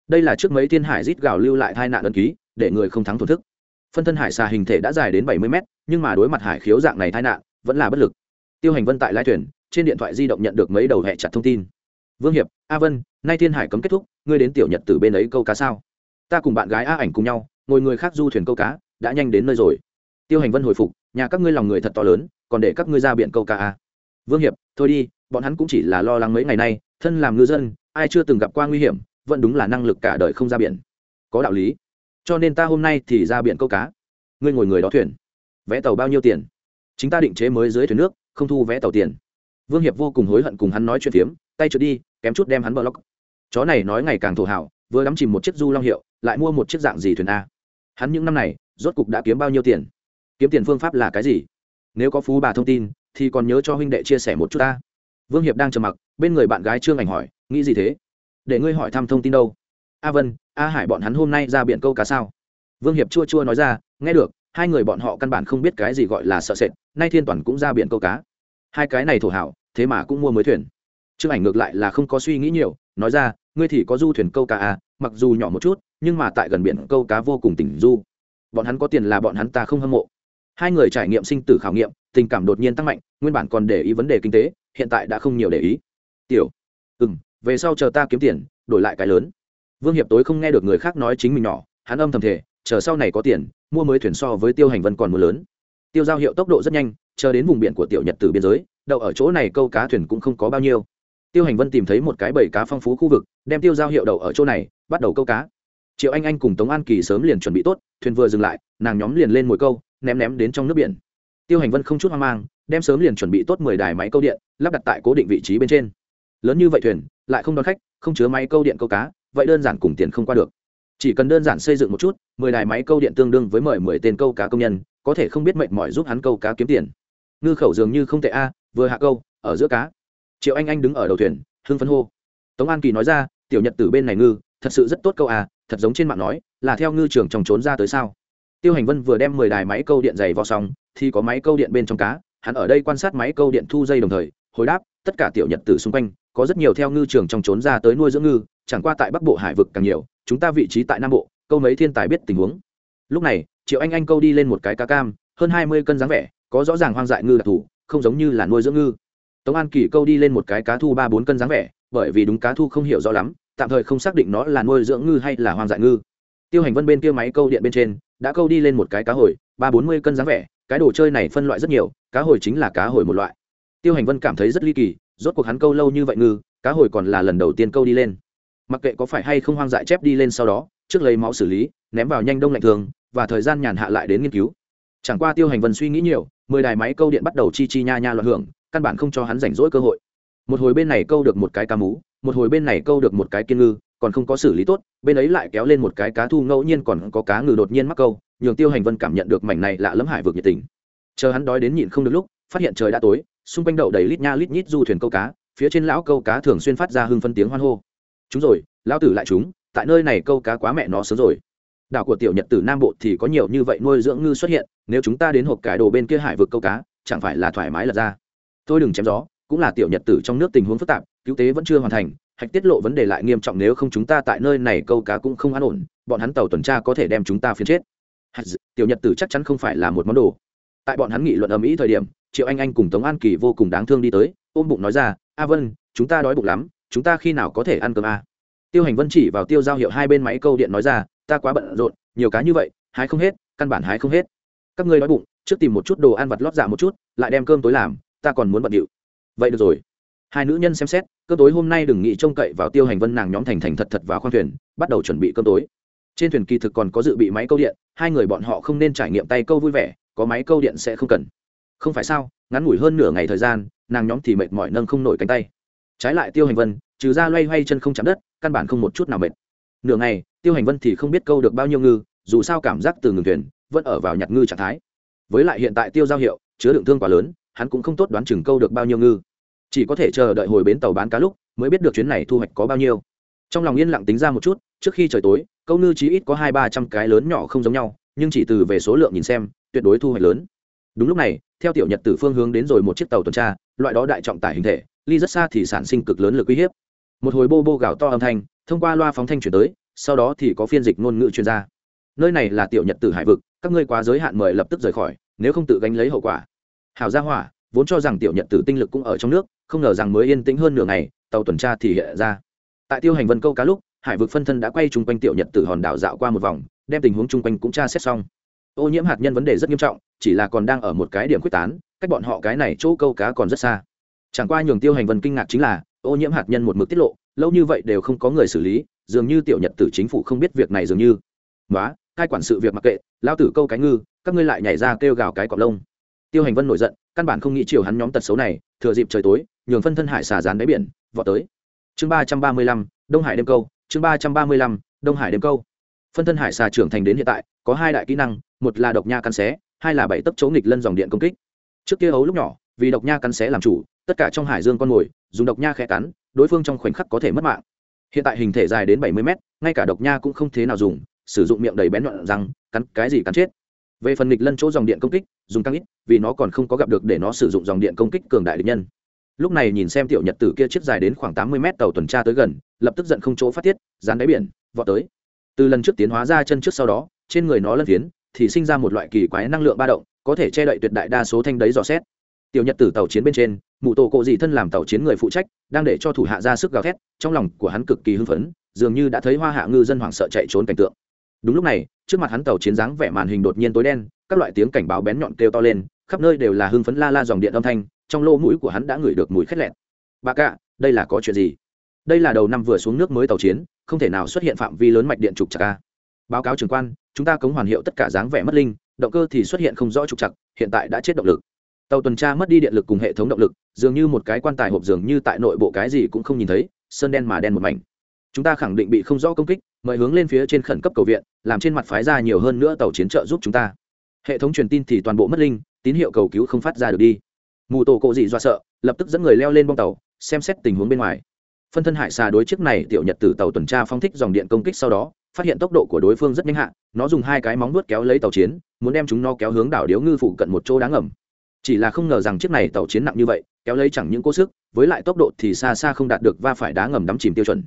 S1: Đây là trước mấy thiên hải rít gào lưu lại tai nạn ẩn ký, để người không thắng thổn thức. Phân thân hải xà hình thể đã dài đến bảy mươi mét, nhưng mà đối mặt hải khiếu dạng này tai nạn, vẫn là bất lực. Tiêu hành vân tại lái thuyền, trên điện thoại di động nhận được mấy đầu hẹ chặt thông tin. Vương hiệp, a vân, nay thiên hải cấm kết thúc, ngươi đến tiểu nhật từ bên ấy câu cá sao? Ta cùng bạn gái a ảnh cùng nhau, ngồi người khác du thuyền câu cá, đã nhanh đến nơi rồi tiêu hành vân hồi phục, nhà các ngươi lòng người thật to lớn, còn để các ngươi ra biển câu cá a vương hiệp, thôi đi, bọn hắn cũng chỉ là lo lắng mấy ngày nay, thân làm ngư dân, ai chưa từng gặp qua nguy hiểm, vẫn đúng là năng lực cả đời không ra biển. Có đạo lý. Cho nên ta hôm nay thì ra biển câu cá. Ngươi ngồi người đó thuyền. Vé tàu bao nhiêu tiền? Chính ta định chế mới dưới thuyền nước, không thu vé tàu tiền. Vương hiệp vô cùng hối hận cùng hắn nói chuyện phiếm, tay trượt đi, kém chút đem hắn bờ lóc chó này nói ngày càng thổ hảo vừa đắm chìm một chiếc du long hiệu, lại mua một chiếc dạng gì thuyền a? Hắn những năm này, rốt cục đã kiếm bao nhiêu tiền? Kiếm tiền phương pháp là cái gì? Nếu có phú bà thông tin, thì còn nhớ cho huynh đệ chia sẻ một chút ta. Vương hiệp đang trầm mặc, bên người bạn gái trương ảnh hỏi, nghĩ gì thế? Để ngươi hỏi thăm thông tin đâu? A vân, a hải bọn hắn hôm nay ra biển câu cá sao? Vương hiệp chua chua nói ra, nghe được, hai người bọn họ căn bản không biết cái gì gọi là sợ sệt, nay thiên toàn cũng ra biển câu cá. Hai cái này thổ hảo, thế mà cũng mua mới thuyền. Trương ảnh ngược lại là không có suy nghĩ nhiều, nói ra, ngươi thì có du thuyền câu cá à mặc dù nhỏ một chút, nhưng mà tại gần biển câu cá vô cùng tỉnh du. Bọn hắn có tiền là bọn hắn ta không hâm mộ hai người trải nghiệm sinh tử khảo nghiệm, tình cảm đột nhiên tăng mạnh, nguyên bản còn để ý vấn đề kinh tế, hiện tại đã không nhiều để ý. Tiểu ừ m về sau chờ ta kiếm tiền, đổi lại cái lớn. Vương hiệp tối không nghe được người khác nói chính mình nhỏ, hắn âm thầm thể chờ sau này có tiền, mua mới thuyền so với tiêu hành vân còn mưa lớn. Tiêu giao hiệu tốc độ rất nhanh, chờ đến vùng biển của tiểu nhật từ biên giới, đậu ở chỗ này câu cá thuyền cũng không có bao nhiêu. Tiêu hành vân tìm thấy một cái bầy cá phong phú khu vực, đem tiêu giao hiệu đậu ở chỗ này, bắt đầu câu cá. Triệu anh anh cùng tống an kỳ sớm liền chuẩn bị tốt, thuyền vừa dừng lại, nàng nhóm liền lên mồi câu ném ném đến trong nước biển. Tiêu hành vân không chút hoang mang, đem sớm liền chuẩn bị tốt mười đài máy câu điện, lắp đặt tại cố định vị trí bên trên. Lớn như vậy thuyền, lại không đón khách, không chứa máy câu điện câu cá, vậy đơn giản cùng tiền không qua được. Chỉ cần đơn giản xây dựng một chút, mười đài máy câu điện tương đương với mời mười tên câu cá công nhân, có thể không biết mệnh mỏi giúp hắn câu cá kiếm tiền. Ngư khẩu dường như không tệ a, vừa hạ câu, ở giữa cá. Triệu anh anh đứng ở đầu thuyền, hưng phấn hô. Tống an kỳ nói ra, tiểu nhật từ bên này ngư, thật sự rất tốt câu à thật giống trên mạng nói, là theo ngư trường trong trốn ra tới sao? Tiêu hành vân vừa đem mười đài máy câu điện dày vào xong, thì có máy câu điện bên trong cá, hắn ở đây quan sát máy câu điện thu dây đồng thời, hồi đáp, tất cả tiểu nhật tử xung quanh, có rất nhiều theo ngư trường trong trốn ra tới nuôi dưỡng ngư, chẳng qua tại bắc bộ hải vực càng nhiều, chúng ta vị trí tại nam bộ, câu mấy thiên tài biết tình huống. Lúc này, triệu anh anh câu đi lên một cái cá cam, hơn hai mươi cân dáng vẻ, có rõ ràng hoang dại ngư đặc thù, không giống như là nuôi dưỡng ngư. Tống an kỳ câu đi lên một cái cá thu ba bốn cân dáng vẻ, bởi vì đúng cá thu không hiểu rõ lắm, tạm thời không xác định nó là nuôi dưỡng ngư hay là hoang dại ngư. Tiêu hành vân bên kia máy câu điện bên trên đã câu đi lên một cái cá hồi, ba bốn mươi cân dáng vẻ, cái đồ chơi này phân loại rất nhiều, cá hồi chính là cá hồi một loại. Tiêu hành vân cảm thấy rất ly kỳ, rốt cuộc hắn câu lâu như vậy ngư, cá hồi còn là lần đầu tiên câu đi lên. Mặc kệ có phải hay không hoang dại chép đi lên sau đó, trước lấy máu xử lý, ném vào nhanh đông lạnh thường, và thời gian nhàn hạ lại đến nghiên cứu. Chẳng qua tiêu hành vân suy nghĩ nhiều, mười đài máy câu điện bắt đầu chi chi nha nha loạn hưởng, căn bản không cho hắn rảnh rỗi cơ hội. Một hồi bên này câu được một cái cá mú, một hồi bên này câu được một cái kiên ngư còn không có xử lý tốt, bên ấy lại kéo lên một cái cá thu ngẫu nhiên còn có cá ngừ đột nhiên mắc câu, nhường tiêu hành vân cảm nhận được mảnh này lạ lẫm hải vực nhiệt tình. Chờ hắn đói đến nhịn không được lúc, phát hiện trời đã tối, xung quanh đậu đầy lít nha lít nhít du thuyền câu cá, phía trên lão câu cá thường xuyên phát ra hưng phân tiếng hoan hô. Chúng rồi, lão tử lại chúng, tại nơi này câu cá quá mẹ nó sớm rồi. Đảo của tiểu nhật tử nam bộ thì có nhiều như vậy nuôi dưỡng ngư xuất hiện, nếu chúng ta đến hộp cải đồ bên kia hải vực câu cá, chẳng phải là thoải mái lật ra. Tôi đừng chém gió, cũng là tiểu nhật tử trong nước tình huống phức tạp, cứu tế vẫn chưa hoàn thành hạch tiết lộ vấn đề lại nghiêm trọng nếu không chúng ta tại nơi này câu cá cũng không an ổn, bọn hắn tàu tuần tra có thể đem chúng ta phiến chết. Tiểu nhật tử chắc chắn không phải là một món đồ. Tại bọn hắn nghị luận ở mỹ thời điểm, triệu anh anh cùng tống an kỳ vô cùng đáng thương đi tới, ôm bụng nói ra, a vân, chúng ta đói bụng lắm, chúng ta khi nào có thể ăn cơm a tiêu hành vân chỉ vào tiêu giao hiệu hai bên máy câu điện nói ra, ta quá bận rộn, nhiều cá như vậy, hái không hết, căn bản hái không hết. Các ngươi đói bụng, trước tìm một chút đồ ăn vặt lót dạ một chút, lại đem cơm tối làm, ta còn muốn bận điệu. Vậy được rồi hai nữ nhân xem xét cơ tối hôm nay đừng nghĩ trông cậy vào tiêu hành vân nàng nhóm thành thành thật thật vào khoang thuyền, bắt đầu chuẩn bị cơm tối. Trên thuyền kỳ thực còn có dự bị máy câu điện, hai người bọn họ không nên trải nghiệm tay câu vui vẻ, có máy câu điện sẽ không cần. Không phải sao, ngắn ngủi hơn nửa ngày thời gian, nàng nhóm thì mệt mỏi nâng không nổi cánh tay. Trái lại tiêu hành vân, trừ ra loay hoay chân không chạm đất, căn bản không một chút nào mệt. Nửa ngày, tiêu hành vân thì không biết câu được bao nhiêu ngư, dù sao cảm giác từ ngừng thuyền, vẫn ở vào nhặt ngư trạng thái. Với lại hiện tại tiêu giao hiệu chứa đựng thương quá lớn, hắn cũng không tốt đoán chừng câu được bao nhiêu ngư chỉ có thể chờ đợi hồi bến tàu bán cá lúc mới biết được chuyến này thu hoạch có bao nhiêu. Trong lòng yên lặng tính ra một chút, trước khi trời tối, câu ngư chí ít có hai ba trăm cái lớn nhỏ không giống nhau, nhưng chỉ từ về số lượng nhìn xem, tuyệt đối thu hoạch lớn. Đúng lúc này, theo tiểu nhật tử phương hướng đến rồi một chiếc tàu tuần tra, loại đó đại trọng tải hình thể, ly rất xa thì sản sinh cực lớn lực uy hiếp. Một hồi bô bô gào to âm thanh, thông qua loa phóng thanh chuyển tới, sau đó thì có phiên dịch ngôn ngữ chuyên gia nơi này là tiểu nhật tử hải vực, các ngươi quá giới hạn mời lập tức rời khỏi, nếu không tự gánh lấy hậu quả. Hảo gia hỏa vốn cho rằng tiểu nhật tử tinh lực cũng ở trong nước, không ngờ rằng mới yên tĩnh hơn nửa ngày, tàu tuần tra thì hiện ra. Tại tiêu hành vân câu cá lúc, hải vực phân thân đã quay chung quanh tiểu nhật tử hòn đảo dạo qua một vòng, đem tình huống chung quanh cũng tra xét xong. Ô nhiễm hạt nhân vấn đề rất nghiêm trọng, chỉ là còn đang ở một cái điểm quyết tán, cách bọn họ cái này chỗ câu cá còn rất xa. Chẳng qua nhường tiêu hành vân kinh ngạc chính là, ô nhiễm hạt nhân một mực tiết lộ, lâu như vậy đều không có người xử lý, dường như tiểu nhật tử chính phủ không biết việc này dường như. Nói cai quản sự việc mặc kệ lao tử câu cái ngư, các ngươi lại nhảy ra kêu gào cái cọp lông. Tiêu hành vân nổi giận căn bản không nghĩ chiều hắn nhóm tật xấu này, thừa dịp trời tối, nhường phân thân hải xà rán đáy biển, vọt tới. Chương ba trăm ba mươi lăm, đông hải đêm câu, chương ba trăm ba mươi lăm, đông hải đêm câu. Phân thân hải xà trưởng thành đến hiện tại, có hai đại kỹ năng, một là độc nha cắn xé, hai là bảy tấc chỗ nghịch lân dòng điện công kích. Trước kia hấu lúc nhỏ, vì độc nha cắn xé làm chủ, tất cả trong hải dương con mồi, dùng độc nha khẽ cắn, đối phương trong khoảnh khắc có thể mất mạng. Hiện tại hình thể dài đến bảy mươi mét, ngay cả độc nha cũng không thế nào dùng, sử dụng miệng đầy bén nhọn răng, cắn cái gì cắn chết về phần nghịch lân chỗ dòng điện công kích, dùng căng ít, vì nó còn không có gặp được để nó sử dụng dòng điện công kích cường đại địch nhân. Lúc này nhìn xem tiểu nhật tử kia chiếc dài đến khoảng tám mươi mét tàu tuần tra tới gần, lập tức giận không chỗ phát tiết, dán đáy biển, vọt tới. Từ lần trước tiến hóa ra chân trước sau đó, trên người nó lân tiến thì sinh ra một loại kỳ quái năng lượng ba động, có thể che đậy tuyệt đại đa số thanh đấy dò xét. Tiểu nhật tử tàu chiến bên trên, mụ tổ cộ dị thân làm tàu chiến người phụ trách, đang để cho thủ hạ ra sức gào thét, trong lòng của hắn cực kỳ hưng phấn, dường như đã thấy hoa hạ ngư dân hoảng sợ chạy trốn cảnh tượng đúng lúc này, trước mặt hắn tàu chiến dáng vẻ màn hình đột nhiên tối đen, các loại tiếng cảnh báo bén nhọn kêu to lên, khắp nơi đều là hưng phấn la la dòng điện âm thanh, trong lô mũi của hắn đã ngửi được mùi khét lẹt. Bà cạ đây là có chuyện gì? Đây là đầu năm vừa xuống nước mới tàu chiến, không thể nào xuất hiện phạm vi lớn mạch điện trục chặt ca báo cáo trưởng quan, chúng ta cống hoàn hiệu tất cả dáng vẻ mất linh, động cơ thì xuất hiện không rõ trục chặt hiện tại đã chết động lực. Tàu tuần tra mất đi điện lực cùng hệ thống động lực, dường như một cái quan tài hộp dường như tại nội bộ cái gì cũng không nhìn thấy, sơn đen mà đen một mảnh chúng ta khẳng định bị không rõ công kích, mời hướng lên phía trên khẩn cấp cầu viện, làm trên mặt phái ra nhiều hơn nữa tàu chiến trợ giúp chúng ta. Hệ thống truyền tin thì toàn bộ mất linh, tín hiệu cầu cứu không phát ra được đi. Mù tổ cộ dị do sợ, lập tức dẫn người leo lên bong tàu, xem xét tình huống bên ngoài. Phân thân hải xà đối chiếc này tiểu nhật tử tàu tuần tra phong thích dòng điện công kích sau đó, phát hiện tốc độ của đối phương rất nhanh hạ, nó dùng hai cái móng vuốt kéo lấy tàu chiến, muốn đem chúng nó kéo hướng đảo điếu ngư phụ cận một chỗ đáng ẩm chỉ là không ngờ rằng chiếc này tàu chiến nặng như vậy, kéo lấy chẳng những cố sức, với lại tốc độ thì xa xa không đạt được va phải đá ngầm đắm chìm tiêu chuẩn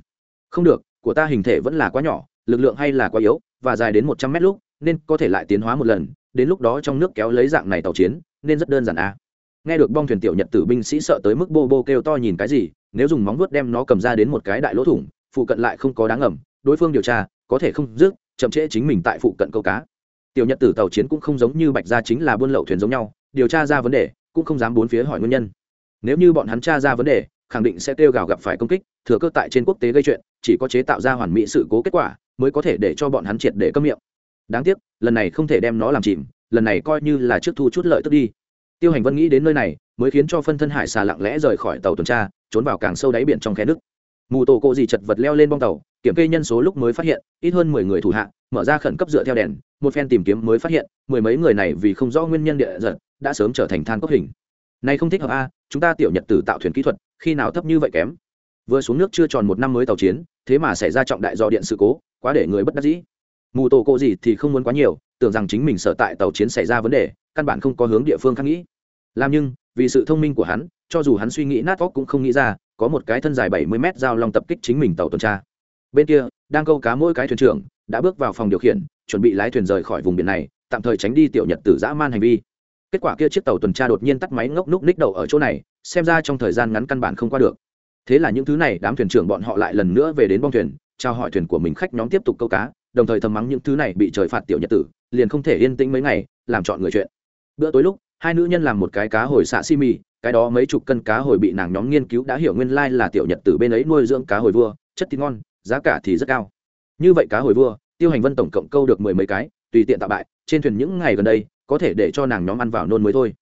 S1: không được của ta hình thể vẫn là quá nhỏ lực lượng hay là quá yếu và dài đến một trăm mét lúc nên có thể lại tiến hóa một lần đến lúc đó trong nước kéo lấy dạng này tàu chiến nên rất đơn giản a à. nghe được bong thuyền tiểu nhật tử binh sĩ sợ tới mức bô bô kêu to nhìn cái gì nếu dùng móng vuốt đem nó cầm ra đến một cái đại lỗ thủng phụ cận lại không có đáng ẩm, đối phương điều tra có thể không dứt chậm trễ chính mình tại phụ cận câu cá tiểu nhật tử tàu chiến cũng không giống như bạch gia chính là buôn lậu thuyền giống nhau điều tra ra vấn đề cũng không dám bốn phía hỏi nguyên nhân nếu như bọn hắn tra ra vấn đề khẳng định sẽ kêu gào gặp phải công kích thừa cơ tại trên quốc tế gây chuyện chỉ có chế tạo ra hoàn mỹ sự cố kết quả mới có thể để cho bọn hắn triệt để cấm miệng. Đáng tiếc, lần này không thể đem nó làm chìm, lần này coi như là trước thu chút lợi tức đi. Tiêu hành vân nghĩ đến nơi này, mới khiến cho phân thân hải xà lặng lẽ rời khỏi tàu tuần tra, trốn vào càng sâu đáy biển trong khe nước. Mù tổ cộ gì chật vật leo lên bong tàu, kiểm kê nhân số lúc mới phát hiện, ít hơn mười người thủ hạ, mở ra khẩn cấp dựa theo đèn, một phen tìm kiếm mới phát hiện, mười mấy người này vì không rõ nguyên nhân địa giật đã sớm trở thành than cốc hình. Này không thích hợp a, chúng ta tiểu nhật tử tạo thuyền kỹ thuật, khi nào thấp như vậy kém? Vừa xuống nước chưa tròn một năm mới tàu chiến, thế mà xảy ra trọng đại do điện sự cố, quá để người bất đắc dĩ. Mù tổ cộ gì thì không muốn quá nhiều, tưởng rằng chính mình sợ tại tàu chiến xảy ra vấn đề, căn bản không có hướng địa phương khác nghĩ. Làm nhưng, vì sự thông minh của hắn, cho dù hắn suy nghĩ nát óc cũng không nghĩ ra, có một cái thân dài bảy mươi mét giao long tập kích chính mình tàu tuần tra. Bên kia, đang câu cá mỗi cái thuyền trưởng, đã bước vào phòng điều khiển, chuẩn bị lái thuyền rời khỏi vùng biển này, tạm thời tránh đi tiểu nhật tử dã man hành vi. Kết quả kia chiếc tàu tuần tra đột nhiên tắt máy ngốc núc ních đầu ở chỗ này, xem ra trong thời gian ngắn căn bản không qua được thế là những thứ này, đám thuyền trưởng bọn họ lại lần nữa về đến bong thuyền, trao hỏi thuyền của mình khách nhóm tiếp tục câu cá, đồng thời thầm mắng những thứ này bị trời phạt tiểu nhật tử, liền không thể yên tĩnh mấy ngày, làm chọn người chuyện. Bữa tối lúc, hai nữ nhân làm một cái cá hồi xạ si mì cái đó mấy chục cân cá hồi bị nàng nhóm nghiên cứu đã hiểu nguyên lai là tiểu nhật tử bên ấy nuôi dưỡng cá hồi vua, chất thịt ngon, giá cả thì rất cao. Như vậy cá hồi vua, tiêu hành vân tổng cộng câu được mười mấy cái, tùy tiện tạo bại, trên thuyền những ngày gần đây, có thể để cho nàng nhóm ăn vào nôn mới thôi.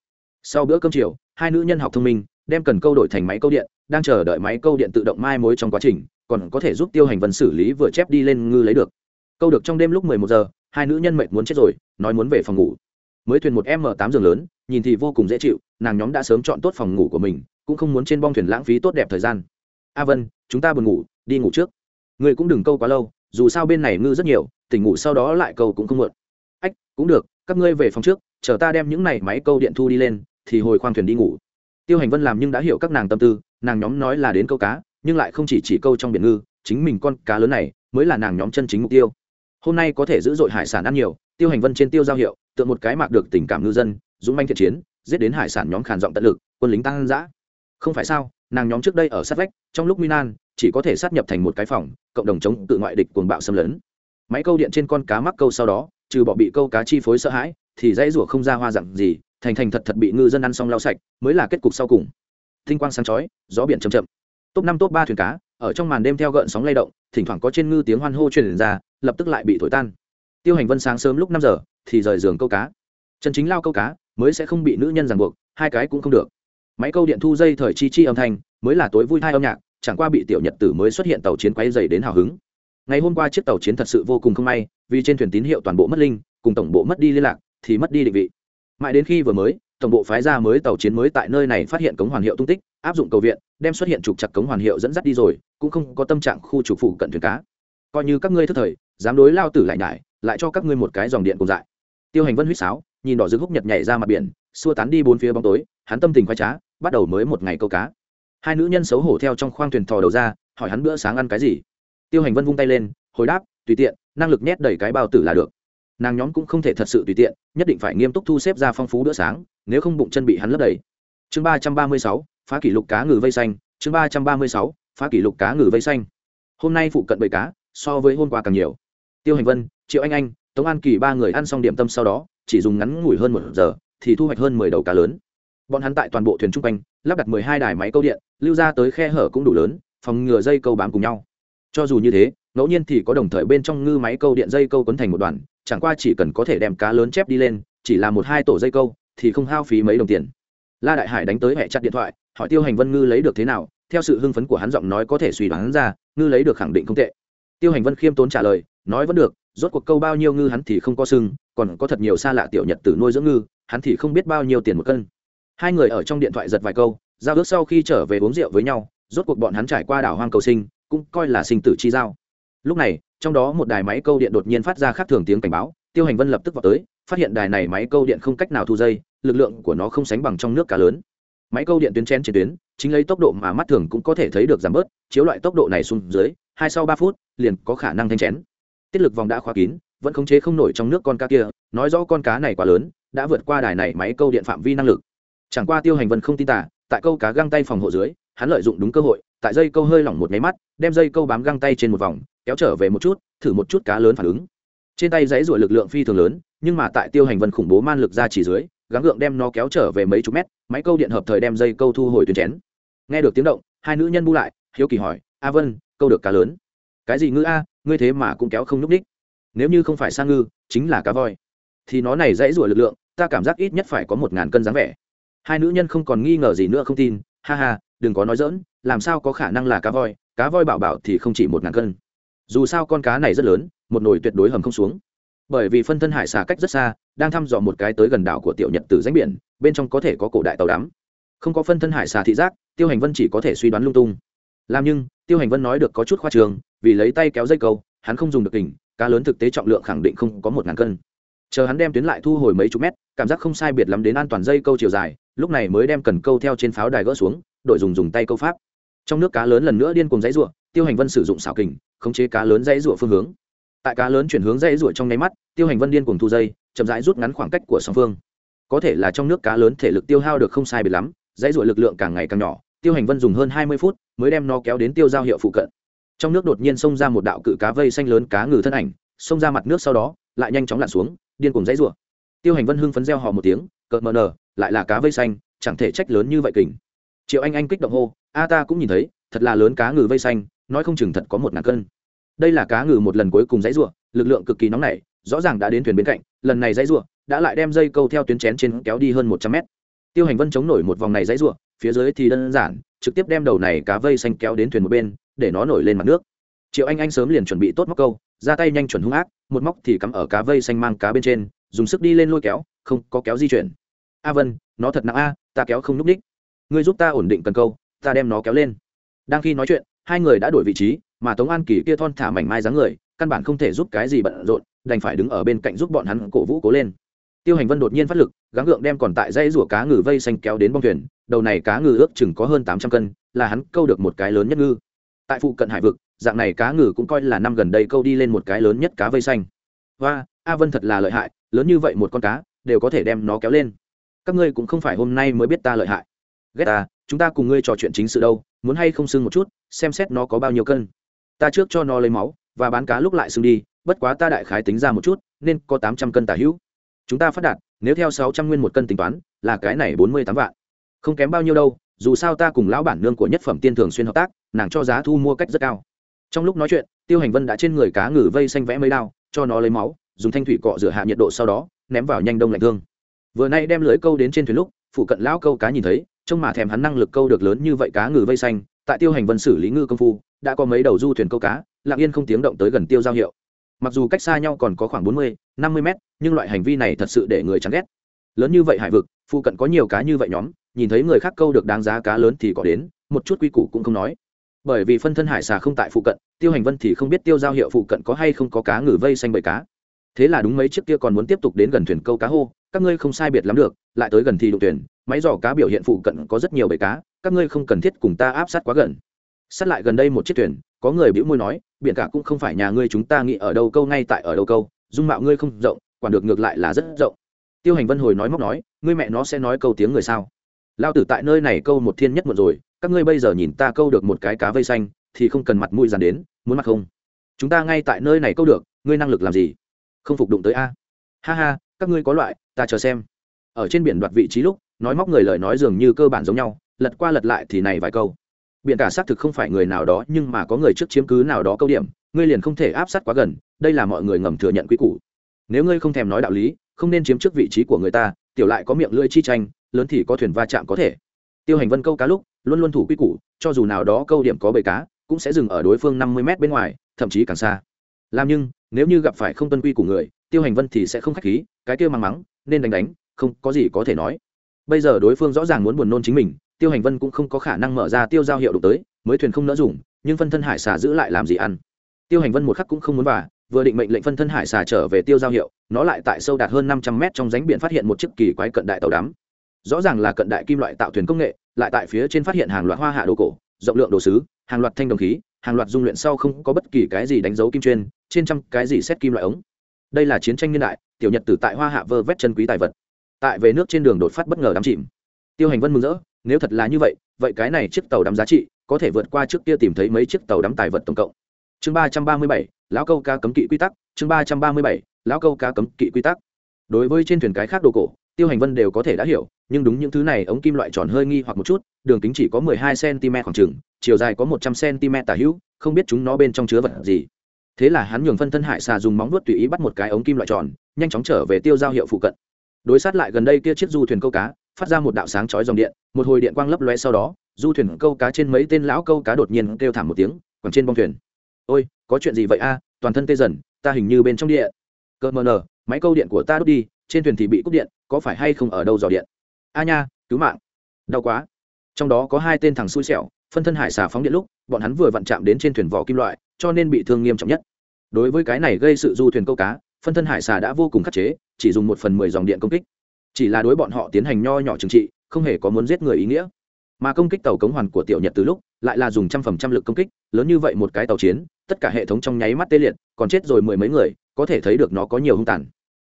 S1: Sau bữa cơm chiều, hai nữ nhân học thông minh đem cần câu đổi thành máy câu điện, đang chờ đợi máy câu điện tự động mai mối trong quá trình, còn có thể giúp tiêu hành vân xử lý vừa chép đi lên ngư lấy được. Câu được trong đêm lúc mười một giờ, hai nữ nhân mệt muốn chết rồi, nói muốn về phòng ngủ. Mới thuyền một m tám giường lớn, nhìn thì vô cùng dễ chịu, nàng nhóm đã sớm chọn tốt phòng ngủ của mình, cũng không muốn trên bong thuyền lãng phí tốt đẹp thời gian. A vân, chúng ta buồn ngủ, đi ngủ trước. Người cũng đừng câu quá lâu, dù sao bên này ngư rất nhiều, tỉnh ngủ sau đó lại câu cũng không muộn. Ách, cũng được, các ngươi về phòng trước, chờ ta đem những này máy câu điện thu đi lên, thì hồi khoang thuyền đi ngủ tiêu hành vân làm nhưng đã hiểu các nàng tâm tư, nàng nhóm nói là đến câu cá, nhưng lại không chỉ chỉ câu trong biển ngư, chính mình con cá lớn này mới là nàng nhóm chân chính mục tiêu. Hôm nay có thể giữ dội hải sản ăn nhiều, tiêu hành vân trên tiêu giao hiệu, tượng một cái mạc được tình cảm ngư dân, dũng manh thiện chiến, giết đến hải sản nhóm khàn giọng tận lực, quân lính tăng giã không phải sao, nàng nhóm trước đây ở sát vách, trong lúc minan chỉ có thể sát nhập thành một cái phòng, cộng đồng chống tự ngoại địch cuồng bạo xâm lấn. Máy câu điện trên con cá mắc câu sau đó, trừ bỏ bị câu cá chi phối sợ hãi, thì dãy rủa không ra hoa dặn gì thành thành thật thật bị ngư dân ăn xong lau sạch, mới là kết cục sau cùng. Thinh quang sáng chói, gió biển chầm chậm. Top năm, top ba thuyền cá, ở trong màn đêm theo gợn sóng lay động, thỉnh thoảng có trên ngư tiếng hoan hô truyền ra, lập tức lại bị thổi tan. Tiêu hành vân sáng sớm lúc năm giờ, thì rời giường câu cá. Chân chính lao câu cá, mới sẽ không bị nữ nhân ràng buộc, hai cái cũng không được. Máy câu điện thu dây thời chi chi âm thanh, mới là tối vui thai âm nhạc, chẳng qua bị tiểu nhật tử mới xuất hiện tàu chiến quay dày đến hào hứng. Ngày hôm qua chiếc tàu chiến thật sự vô cùng không may, vì trên thuyền tín hiệu toàn bộ mất linh, cùng tổng bộ mất đi liên lạc, thì mất đi định vị mãi đến khi vừa mới, tổng bộ phái ra mới tàu chiến mới tại nơi này phát hiện cống hoàn hiệu tung tích, áp dụng cầu viện, đem xuất hiện trục chặt cống hoàn hiệu dẫn dắt đi rồi, cũng không có tâm trạng khu trục phủ cận thuyền cá. Coi như các ngươi thức thời, dám đối lao tử lại nhải, lại cho các ngươi một cái dòng điện cùng dại. Tiêu hành vân huýt sáo, nhìn đỏ dưng húc nhật nhảy ra mặt biển, xua tán đi bốn phía bóng tối, hắn tâm tình khoai trá, bắt đầu mới một ngày câu cá. Hai nữ nhân xấu hổ theo trong khoang thuyền thò đầu ra, hỏi hắn bữa sáng ăn cái gì. Tiêu hành vân vung tay lên, hồi đáp, tùy tiện, năng lực nhét đầy cái bao tử là được nàng nhóm cũng không thể thật sự tùy tiện, nhất định phải nghiêm túc thu xếp ra phong phú bữa sáng, nếu không bụng chân bị hắn lấp đầy. Chương ba trăm ba mươi sáu, phá kỷ lục cá ngừ vây xanh. Chương ba trăm ba mươi sáu, phá kỷ lục cá ngừ vây xanh. Hôm nay phụ cận bầy cá, so với hôm qua càng nhiều. Tiêu hành vân, triệu anh anh, tống an kỳ ba người ăn xong điểm tâm sau đó, chỉ dùng ngắn ngủi hơn một giờ, thì thu hoạch hơn mười đầu cá lớn. Bọn hắn tại toàn bộ thuyền chung quanh, lắp đặt mười hai đài máy câu điện, lưu ra tới khe hở cũng đủ lớn, phòng ngừa dây câu bám cùng nhau. Cho dù như thế ngẫu nhiên thì có đồng thời bên trong ngư máy câu điện dây câu quấn thành một đoàn, chẳng qua chỉ cần có thể đem cá lớn chép đi lên, chỉ là một hai tổ dây câu, thì không hao phí mấy đồng tiền. La đại hải đánh tới hẹ chặt điện thoại, hỏi tiêu hành vân ngư lấy được thế nào, theo sự hưng phấn của hắn giọng nói có thể suy đoán ra, ngư lấy được khẳng định không tệ. Tiêu hành vân khiêm tốn trả lời, nói vẫn được, rốt cuộc câu bao nhiêu ngư hắn thì không có sưng, còn có thật nhiều xa lạ tiểu nhật tử nuôi dưỡng ngư, hắn thì không biết bao nhiêu tiền một cân. Hai người ở trong điện thoại giật vài câu, giao ước sau khi trở về uống rượu với nhau, rốt cuộc bọn hắn trải qua đảo hoang cầu sinh, cũng coi là sinh tử chi giao lúc này, trong đó một đài máy câu điện đột nhiên phát ra khác thường tiếng cảnh báo, tiêu hành vân lập tức vào tới, phát hiện đài này máy câu điện không cách nào thu dây, lực lượng của nó không sánh bằng trong nước cá lớn. Máy câu điện tuyến chen trên tuyến, chính lấy tốc độ mà mắt thường cũng có thể thấy được giảm bớt, chiếu loại tốc độ này xuống dưới, hai sau ba phút, liền có khả năng thanh chén. Tiết lực vòng đã khóa kín, vẫn khống chế không nổi trong nước con cá kia, nói rõ con cá này quá lớn, đã vượt qua đài này máy câu điện phạm vi năng lực. Chẳng qua tiêu hành vân không tin tả tại câu cá găng tay phòng hộ dưới hắn lợi dụng đúng cơ hội, tại dây câu hơi lỏng một máy mắt, đem dây câu bám găng tay trên một vòng, kéo trở về một chút, thử một chút cá lớn phản ứng. Trên tay dãy ruổi lực lượng phi thường lớn, nhưng mà tại tiêu hành vân khủng bố man lực ra chỉ dưới, gắng gượng đem nó kéo trở về mấy chục mét, máy câu điện hợp thời đem dây câu thu hồi tuyến chén. Nghe được tiếng động, hai nữ nhân bu lại, hiếu kỳ hỏi, a vân, câu được cá lớn? Cái gì ngư a, ngươi thế mà cũng kéo không nhúc ních nếu như không phải sang ngư, chính là cá voi. Thì nó này dãy ruổi lực lượng, ta cảm giác ít nhất phải có một ngàn cân dáng vẻ. Hai nữ nhân không còn nghi ngờ gì nữa không tin, ha ha đừng có nói dỡn, làm sao có khả năng là cá voi cá voi bảo bảo thì không chỉ một ngàn cân. Dù sao con cá này rất lớn, một nồi tuyệt đối hầm không xuống. Bởi vì phân thân hải xà cách rất xa, đang thăm dò một cái tới gần đảo của tiểu nhật từ danh biển, bên trong có thể có cổ đại tàu đắm. Không có phân thân hải xà thị giác, tiêu hành vân chỉ có thể suy đoán lung tung. Làm nhưng, tiêu hành vân nói được có chút khoa trường, vì lấy tay kéo dây câu, hắn không dùng được kình, cá lớn thực tế trọng lượng khẳng định không có một ngàn cân. Chờ hắn đem tuyến lại thu hồi mấy chục mét, cảm giác không sai biệt lắm đến an toàn dây câu chiều dài, lúc này mới đem cần câu theo trên pháo đài gỡ xuống đổi dùng dùng tay câu pháp. Trong nước cá lớn lần nữa điên cùng dãy ruộng tiêu hành vân sử dụng xảo kình, khống chế cá lớn dãy ruộng phương hướng. Tại cá lớn chuyển hướng dãy ruộng trong nháy mắt, tiêu hành vân điên cùng thu dây, chậm rãi rút ngắn khoảng cách của song phương. Có thể là trong nước cá lớn thể lực tiêu hao được không sai biệt lắm, dãy ruộng lực lượng càng ngày càng nhỏ, tiêu hành vân dùng hơn hai mươi phút mới đem nó kéo đến tiêu giao hiệu phụ cận. Trong nước đột nhiên xông ra một đạo cự cá vây xanh lớn cá ngừ thân ảnh, xông ra mặt nước sau đó, lại nhanh chóng lặn xuống, điên cùng dãy ruộng tiêu hành vân hưng phấn reo hò một tiếng, cợt mờ nờ lại là cá vây xanh, chẳng thể trách lớn như vậy kình triệu anh anh kích động hô, a ta cũng nhìn thấy, thật là lớn cá ngừ vây xanh, nói không chừng thật có một ngàn cân. Đây là cá ngừ một lần cuối cùng dãy ruộng lực lượng cực kỳ nóng nảy, rõ ràng đã đến thuyền bên cạnh, lần này dãy ruộng đã lại đem dây câu theo tuyến chén trên kéo đi hơn một trăm mét. Tiêu hành vân chống nổi một vòng này dãy ruộng phía dưới thì đơn giản, trực tiếp đem đầu này cá vây xanh kéo đến thuyền một bên, để nó nổi lên mặt nước. Triệu anh anh sớm liền chuẩn bị tốt móc câu, ra tay nhanh chuẩn hung ác, một móc thì cắm ở cá vây xanh mang cá bên trên, dùng sức đi lên lôi kéo, không có kéo di chuyển. A vân, nó thật nặng a, ta kéo không n ú c ních ngươi giúp ta ổn định cần câu, ta đem nó kéo lên. Đang khi nói chuyện, hai người đã đổi vị trí, mà tống an kỳ kia thon thả mảnh mai dáng người, căn bản không thể giúp cái gì bận rộn, đành phải đứng ở bên cạnh giúp bọn hắn cổ vũ cố lên. Tiêu hành vân đột nhiên phát lực, gắng gượng đem còn tại dây rủa cá ngừ vây xanh kéo đến bong thuyền, đầu này cá ngừ ước chừng có hơn tám trăm cân, là hắn câu được một cái lớn nhất ngư. Tại phụ cận hải vực, dạng này cá ngừ cũng coi là năm gần đây câu đi lên một cái lớn nhất cá vây xanh. Và a vân thật là lợi hại, lớn như vậy một con cá, đều có thể đem nó kéo lên. Các ngươi cũng không phải hôm nay mới biết ta lợi hại ghét ta, chúng ta cùng ngươi trò chuyện chính sự đâu, muốn hay không sưng một chút, xem xét nó có bao nhiêu cân. Ta trước cho nó lấy máu, và bán cá lúc lại sưng đi, bất quá ta đại khái tính ra một chút, nên có tám trăm cân tả hữu. Chúng ta phát đạt, nếu theo sáu trăm nguyên một cân tính toán, là cái này bốn mươi tám vạn. Không kém bao nhiêu đâu, dù sao ta cùng lão bản nương của nhất phẩm tiên thường xuyên hợp tác, nàng cho giá thu mua cách rất cao. Trong lúc nói chuyện, tiêu hành vân đã trên người cá ngừ vây xanh vẽ mấy đao, cho nó lấy máu, dùng thanh thủy cọ rửa hạ nhiệt độ sau đó, ném vào nhanh đông lạnh thương. Vừa nay đem lưới câu đến trên thuyền lúc, phụ cận lão câu cá nhìn thấy trông mà thèm hắn năng lực câu được lớn như vậy cá ngừ vây xanh, tại tiêu hành vân xử lý ngư công phu, đã có mấy đầu du thuyền câu cá, lặng yên không tiếng động tới gần tiêu giao hiệu. Mặc dù cách xa nhau còn có khoảng bốn mươi, năm mươi mét, nhưng loại hành vi này thật sự để người chán ghét. Lớn như vậy hải vực, phụ cận có nhiều cá như vậy nhóm, nhìn thấy người khác câu được đáng giá cá lớn thì có đến, một chút quy củ cũng không nói. Bởi vì phân thân hải xà không tại phụ cận, tiêu hành vân thì không biết tiêu giao hiệu phụ cận có hay không có cá ngừ vây xanh bầy cá. Thế là đúng mấy chiếc kia còn muốn tiếp tục đến gần thuyền câu cá hô, các ngươi không sai biệt lắm được, lại tới gần thì đụng thuyền máy dò cá biểu hiện phụ cận có rất nhiều bể cá, các ngươi không cần thiết cùng ta áp sát quá gần. Sát lại gần đây một chiếc thuyền, có người bĩu môi nói, biển cả cũng không phải nhà ngươi chúng ta nghĩ ở đâu câu ngay tại ở đâu câu, dung mạo ngươi không rộng, quản được ngược lại là rất rộng. Tiêu hành vân hồi nói móc nói, ngươi mẹ nó sẽ nói câu tiếng người sao? Lao tử tại nơi này câu một thiên nhất một rồi, các ngươi bây giờ nhìn ta câu được một cái cá vây xanh, thì không cần mặt mũi dàn đến, muốn mặt không? Chúng ta ngay tại nơi này câu được, ngươi năng lực làm gì? Không phục đụng tới a. Ha ha, các ngươi có loại, ta chờ xem. Ở trên biển đoạt vị trí lúc nói móc người lời nói dường như cơ bản giống nhau, lật qua lật lại thì này vài câu. Biển cả xác thực không phải người nào đó, nhưng mà có người trước chiếm cứ nào đó câu điểm, ngươi liền không thể áp sát quá gần, đây là mọi người ngầm thừa nhận quy củ. Nếu ngươi không thèm nói đạo lý, không nên chiếm trước vị trí của người ta, tiểu lại có miệng lưỡi chi tranh, lớn thì có thuyền va chạm có thể. Tiêu hành vân câu cá lúc, luôn luôn thủ quy củ, cho dù nào đó câu điểm có bầy cá, cũng sẽ dừng ở đối phương năm mươi m bên ngoài, thậm chí càng xa. Làm nhưng, nếu như gặp phải không tuân quy của người, tiêu hành vân thì sẽ không k h á c h khí, cái kia mang mắng, nên đánh đánh, không có gì có thể nói bây giờ đối phương rõ ràng muốn buồn nôn chính mình, tiêu hành vân cũng không có khả năng mở ra tiêu giao hiệu đụng tới, mới thuyền không nỡ dùng, nhưng phân thân hải xà giữ lại làm gì ăn? Tiêu hành vân một khắc cũng không muốn và vừa định mệnh lệnh phân thân hải xà trở về tiêu giao hiệu, nó lại tại sâu đạt hơn năm trăm mét trong ránh biển phát hiện một chiếc kỳ quái cận đại tàu đắm. Rõ ràng là cận đại kim loại tạo thuyền công nghệ, lại tại phía trên phát hiện hàng loạt hoa hạ đồ cổ, rộng lượng đồ sứ, hàng loạt thanh đồng khí, hàng loạt dung luyện sau không có bất kỳ cái gì đánh dấu kim chuyên, trên trăm cái gì xét kim loại ống. Đây là chiến tranh niên đại, tiểu nhật tử tại hoa hạ vơ vét chân quý tài vật tại về nước trên đường đột phát bất ngờ đắm chìm. Tiêu hành vân mừng rỡ, nếu thật là như vậy vậy cái này chiếc tàu đắm giá trị có thể vượt qua trước kia tìm thấy mấy chiếc tàu đắm tài vật tổng cộng. Chương ba trăm ba mươi bảy, lão câu cá cấm kỵ quy tắc, chương ba trăm ba mươi bảy, lão câu cá cấm kỵ quy tắc. Đối với trên thuyền cái khác đồ cổ, tiêu hành vân đều có thể đã hiểu, nhưng đúng những thứ này ống kim loại tròn hơi nghi hoặc một chút, đường kính chỉ có mười hai cm khoảng trừng chiều dài có một trăm cm tả hữu, không biết chúng nó bên trong chứa vật gì. Thế là hắn nhường phân thân hải xà dùng móng vuốt tùy ý bắt một cái ống kim loại tròn, nhanh chóng trở về tiêu giao hiệu phụ cận đối sát lại gần đây kia chiếc du thuyền câu cá, phát ra một đạo sáng chói dòng điện, một hồi điện quang lấp lóe sau đó, du thuyền câu cá trên mấy tên lão câu cá đột nhiên kêu thảm một tiếng còn trên bong thuyền. Ôi, có chuyện gì vậy a? Toàn thân tê dần, ta hình như bên trong địa. Cơ mờ nờ, máy câu điện của ta đốt đi, trên thuyền thì bị cúp điện, có phải hay không ở đâu dò điện? A nha, cứu mạng. Đau quá. Trong đó có hai tên thằng xui xẻo, phân thân hải xà phóng điện lúc, bọn hắn vừa vặn chạm đến trên thuyền vỏ kim loại, cho nên bị thương nghiêm trọng nhất. Đối với cái này gây sự du thuyền câu cá phân thân hải xà đã vô cùng khắc chế, chỉ dùng một phần mười dòng điện công kích. Chỉ là đối bọn họ tiến hành nho nhỏ trừng trị, không hề có muốn giết người ý nghĩa. Mà công kích tàu cống hoàn của tiểu nhật từ lúc, lại là dùng trăm phần trăm lực công kích, lớn như vậy một cái tàu chiến, tất cả hệ thống trong nháy mắt tê liệt, còn chết rồi mười mấy người, có thể thấy được nó có nhiều hung tàn.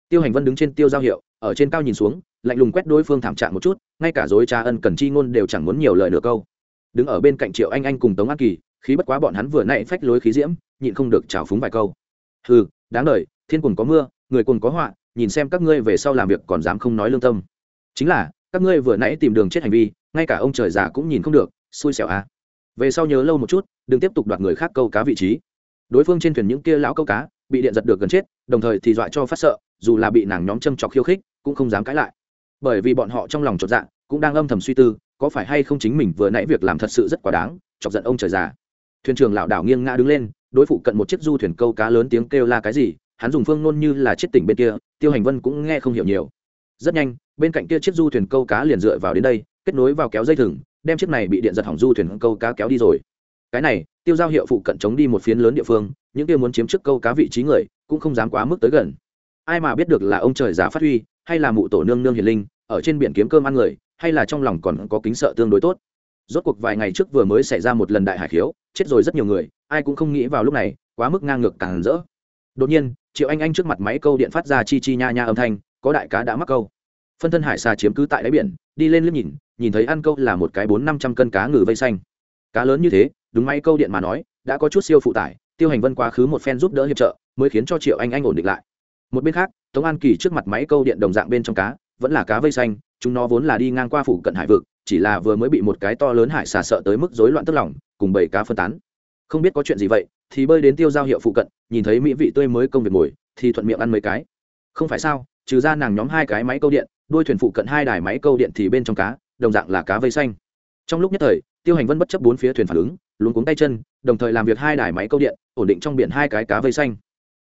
S1: Tiêu hành vân đứng trên tiêu giao hiệu, ở trên cao nhìn xuống, lạnh lùng quét đối phương thảm trạng một chút, ngay cả dối Cha ân cần chi ngôn đều chẳng muốn nhiều lời nửa câu. Đứng ở bên cạnh triệu anh anh cùng tống an kỳ, khí bất quá bọn hắn vừa nãy phách lối khí diễm, nhịn không được trào phúng vài câu. Hừ, đáng đời thiên cùng có mưa, người cùng có họa, nhìn xem các ngươi về sau làm việc còn dám không nói lương tâm. Chính là, các ngươi vừa nãy tìm đường chết hành vi, ngay cả ông trời già cũng nhìn không được, xui xẻo à. Về sau nhớ lâu một chút, đừng tiếp tục đoạt người khác câu cá vị trí. Đối phương trên thuyền những kia lão câu cá, bị điện giật được gần chết, đồng thời thì dọa cho phát sợ, dù là bị nàng nhóm châm chọc khiêu khích, cũng không dám cãi lại. Bởi vì bọn họ trong lòng chột dạ cũng đang âm thầm suy tư, có phải hay không chính mình vừa nãy việc làm thật sự rất quá đáng, chọc giận ông trời già. Thuyền trưởng lão đảo nghiêng ngã đứng lên, đối phụ cận một chiếc du thuyền câu cá lớn tiếng kêu la cái gì hắn dùng phương nôn như là chết tỉnh bên kia, tiêu hành vân cũng nghe không hiểu nhiều. Rất nhanh, bên cạnh kia chiếc du thuyền câu cá liền dựa vào đến đây, kết nối vào kéo dây thừng, đem chiếc này bị điện giật hỏng du thuyền câu cá kéo đi rồi. Cái này, tiêu giao hiệu phụ cận chống đi một phiến lớn địa phương, những kia muốn chiếm trước câu cá vị trí người, cũng không dám quá mức tới gần. Ai mà biết được là ông trời giả phát huy, hay là mụ tổ nương nương hiền linh, ở trên biển kiếm cơm ăn người, hay là trong lòng còn có kính sợ tương đối tốt. Rốt cuộc vài ngày trước vừa mới xảy ra một lần đại hải khiếu, chết rồi rất nhiều người, ai cũng không nghĩ vào lúc này, quá mức ngang ngược càng rỡ đột nhiên, triệu anh anh trước mặt máy câu điện phát ra chi chi nha nha âm thanh, có đại cá đã mắc câu. Phân thân hải xà chiếm cứ tại đáy biển, đi lên liếc nhìn nhìn thấy ăn câu là một cái bốn năm trăm cân cá ngừ vây xanh. Cá lớn như thế, đúng máy câu điện mà nói, đã có chút siêu phụ tải, tiêu hành vân quá khứ một phen giúp đỡ hiệp trợ, mới khiến cho triệu anh anh ổn định lại. Một bên khác, tống an kỳ trước mặt máy câu điện đồng dạng bên trong cá, vẫn là cá vây xanh, chúng nó vốn là đi ngang qua phủ cận hải vực, chỉ là vừa mới bị một cái to lớn hải xà sợ tới mức rối loạn tức lòng, cùng bảy cá phân tán. Không biết có chuyện gì vậy thì bơi đến tiêu giao hiệu phụ cận, nhìn thấy mỹ vị tươi mới công việc ngồi, thì thuận miệng ăn mấy cái. Không phải sao, trừ ra nàng nhóm hai cái máy câu điện, đuôi thuyền phụ cận hai đài máy câu điện thì bên trong cá, đồng dạng là cá vây xanh. Trong lúc nhất thời, tiêu hành vân bất chấp bốn phía thuyền phản ứng, luống cuống tay chân, đồng thời làm việc hai đài máy câu điện, ổn định trong biển hai cái cá vây xanh.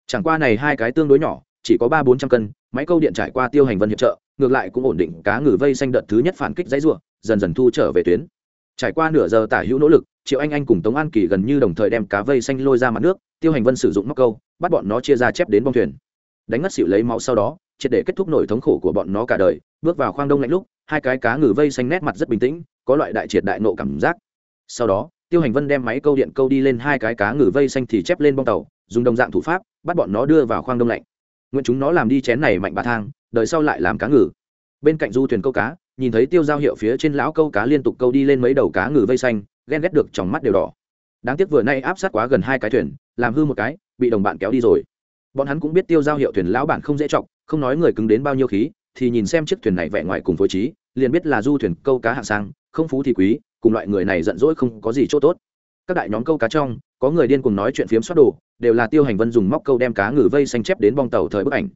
S1: Chẳng qua này hai cái tương đối nhỏ, chỉ có ba bốn trăm cân, máy câu điện trải qua tiêu hành vân hiệp trợ, ngược lại cũng ổn định cá ngừ vây xanh đợt thứ nhất phản kích dãy ruộng dần dần thu trở về tuyến trải qua nửa giờ tả hữu nỗ lực, triệu anh anh cùng tống an kỳ gần như đồng thời đem cá vây xanh lôi ra mặt nước, tiêu hành vân sử dụng móc câu, bắt bọn nó chia ra chép đến bong thuyền. Đánh ngất xịu lấy máu sau đó, triệt để kết thúc nổi thống khổ của bọn nó cả đời, bước vào khoang đông lạnh lúc, hai cái cá ngừ vây xanh nét mặt rất bình tĩnh, có loại đại triệt đại nộ cảm giác. Sau đó, tiêu hành vân đem máy câu điện câu đi lên hai cái cá ngừ vây xanh thì chép lên bong tàu, dùng đồng dạng thủ pháp, bắt bọn nó đưa vào khoang đông lạnh. Nguyện chúng nó làm đi chén này mạnh bà thang đợi sau lại làm cá ngừ. Bên cạnh du thuyền câu cá nhìn thấy tiêu giao hiệu phía trên lão câu cá liên tục câu đi lên mấy đầu cá ngừ vây xanh, ghen ghét được trong mắt đều đỏ. Đáng tiếc vừa nay áp sát quá gần hai cái thuyền, làm hư một cái, bị đồng bạn kéo đi rồi. Bọn hắn cũng biết tiêu giao hiệu thuyền lão bản không dễ chọc, không nói người cứng đến bao nhiêu khí, thì nhìn xem chiếc thuyền này vẻ ngoài cùng phối trí, liền biết là du thuyền câu cá hạng sang, không phú thì quý, cùng loại người này giận dỗi không có gì chỗ tốt. Các đại nhóm câu cá trong, có người điên cùng nói chuyện phiếm xoát đồ, đều là tiêu hành vân dùng móc câu đem cá ngừ vây xanh chép đến bong tàu thời bức ảnh.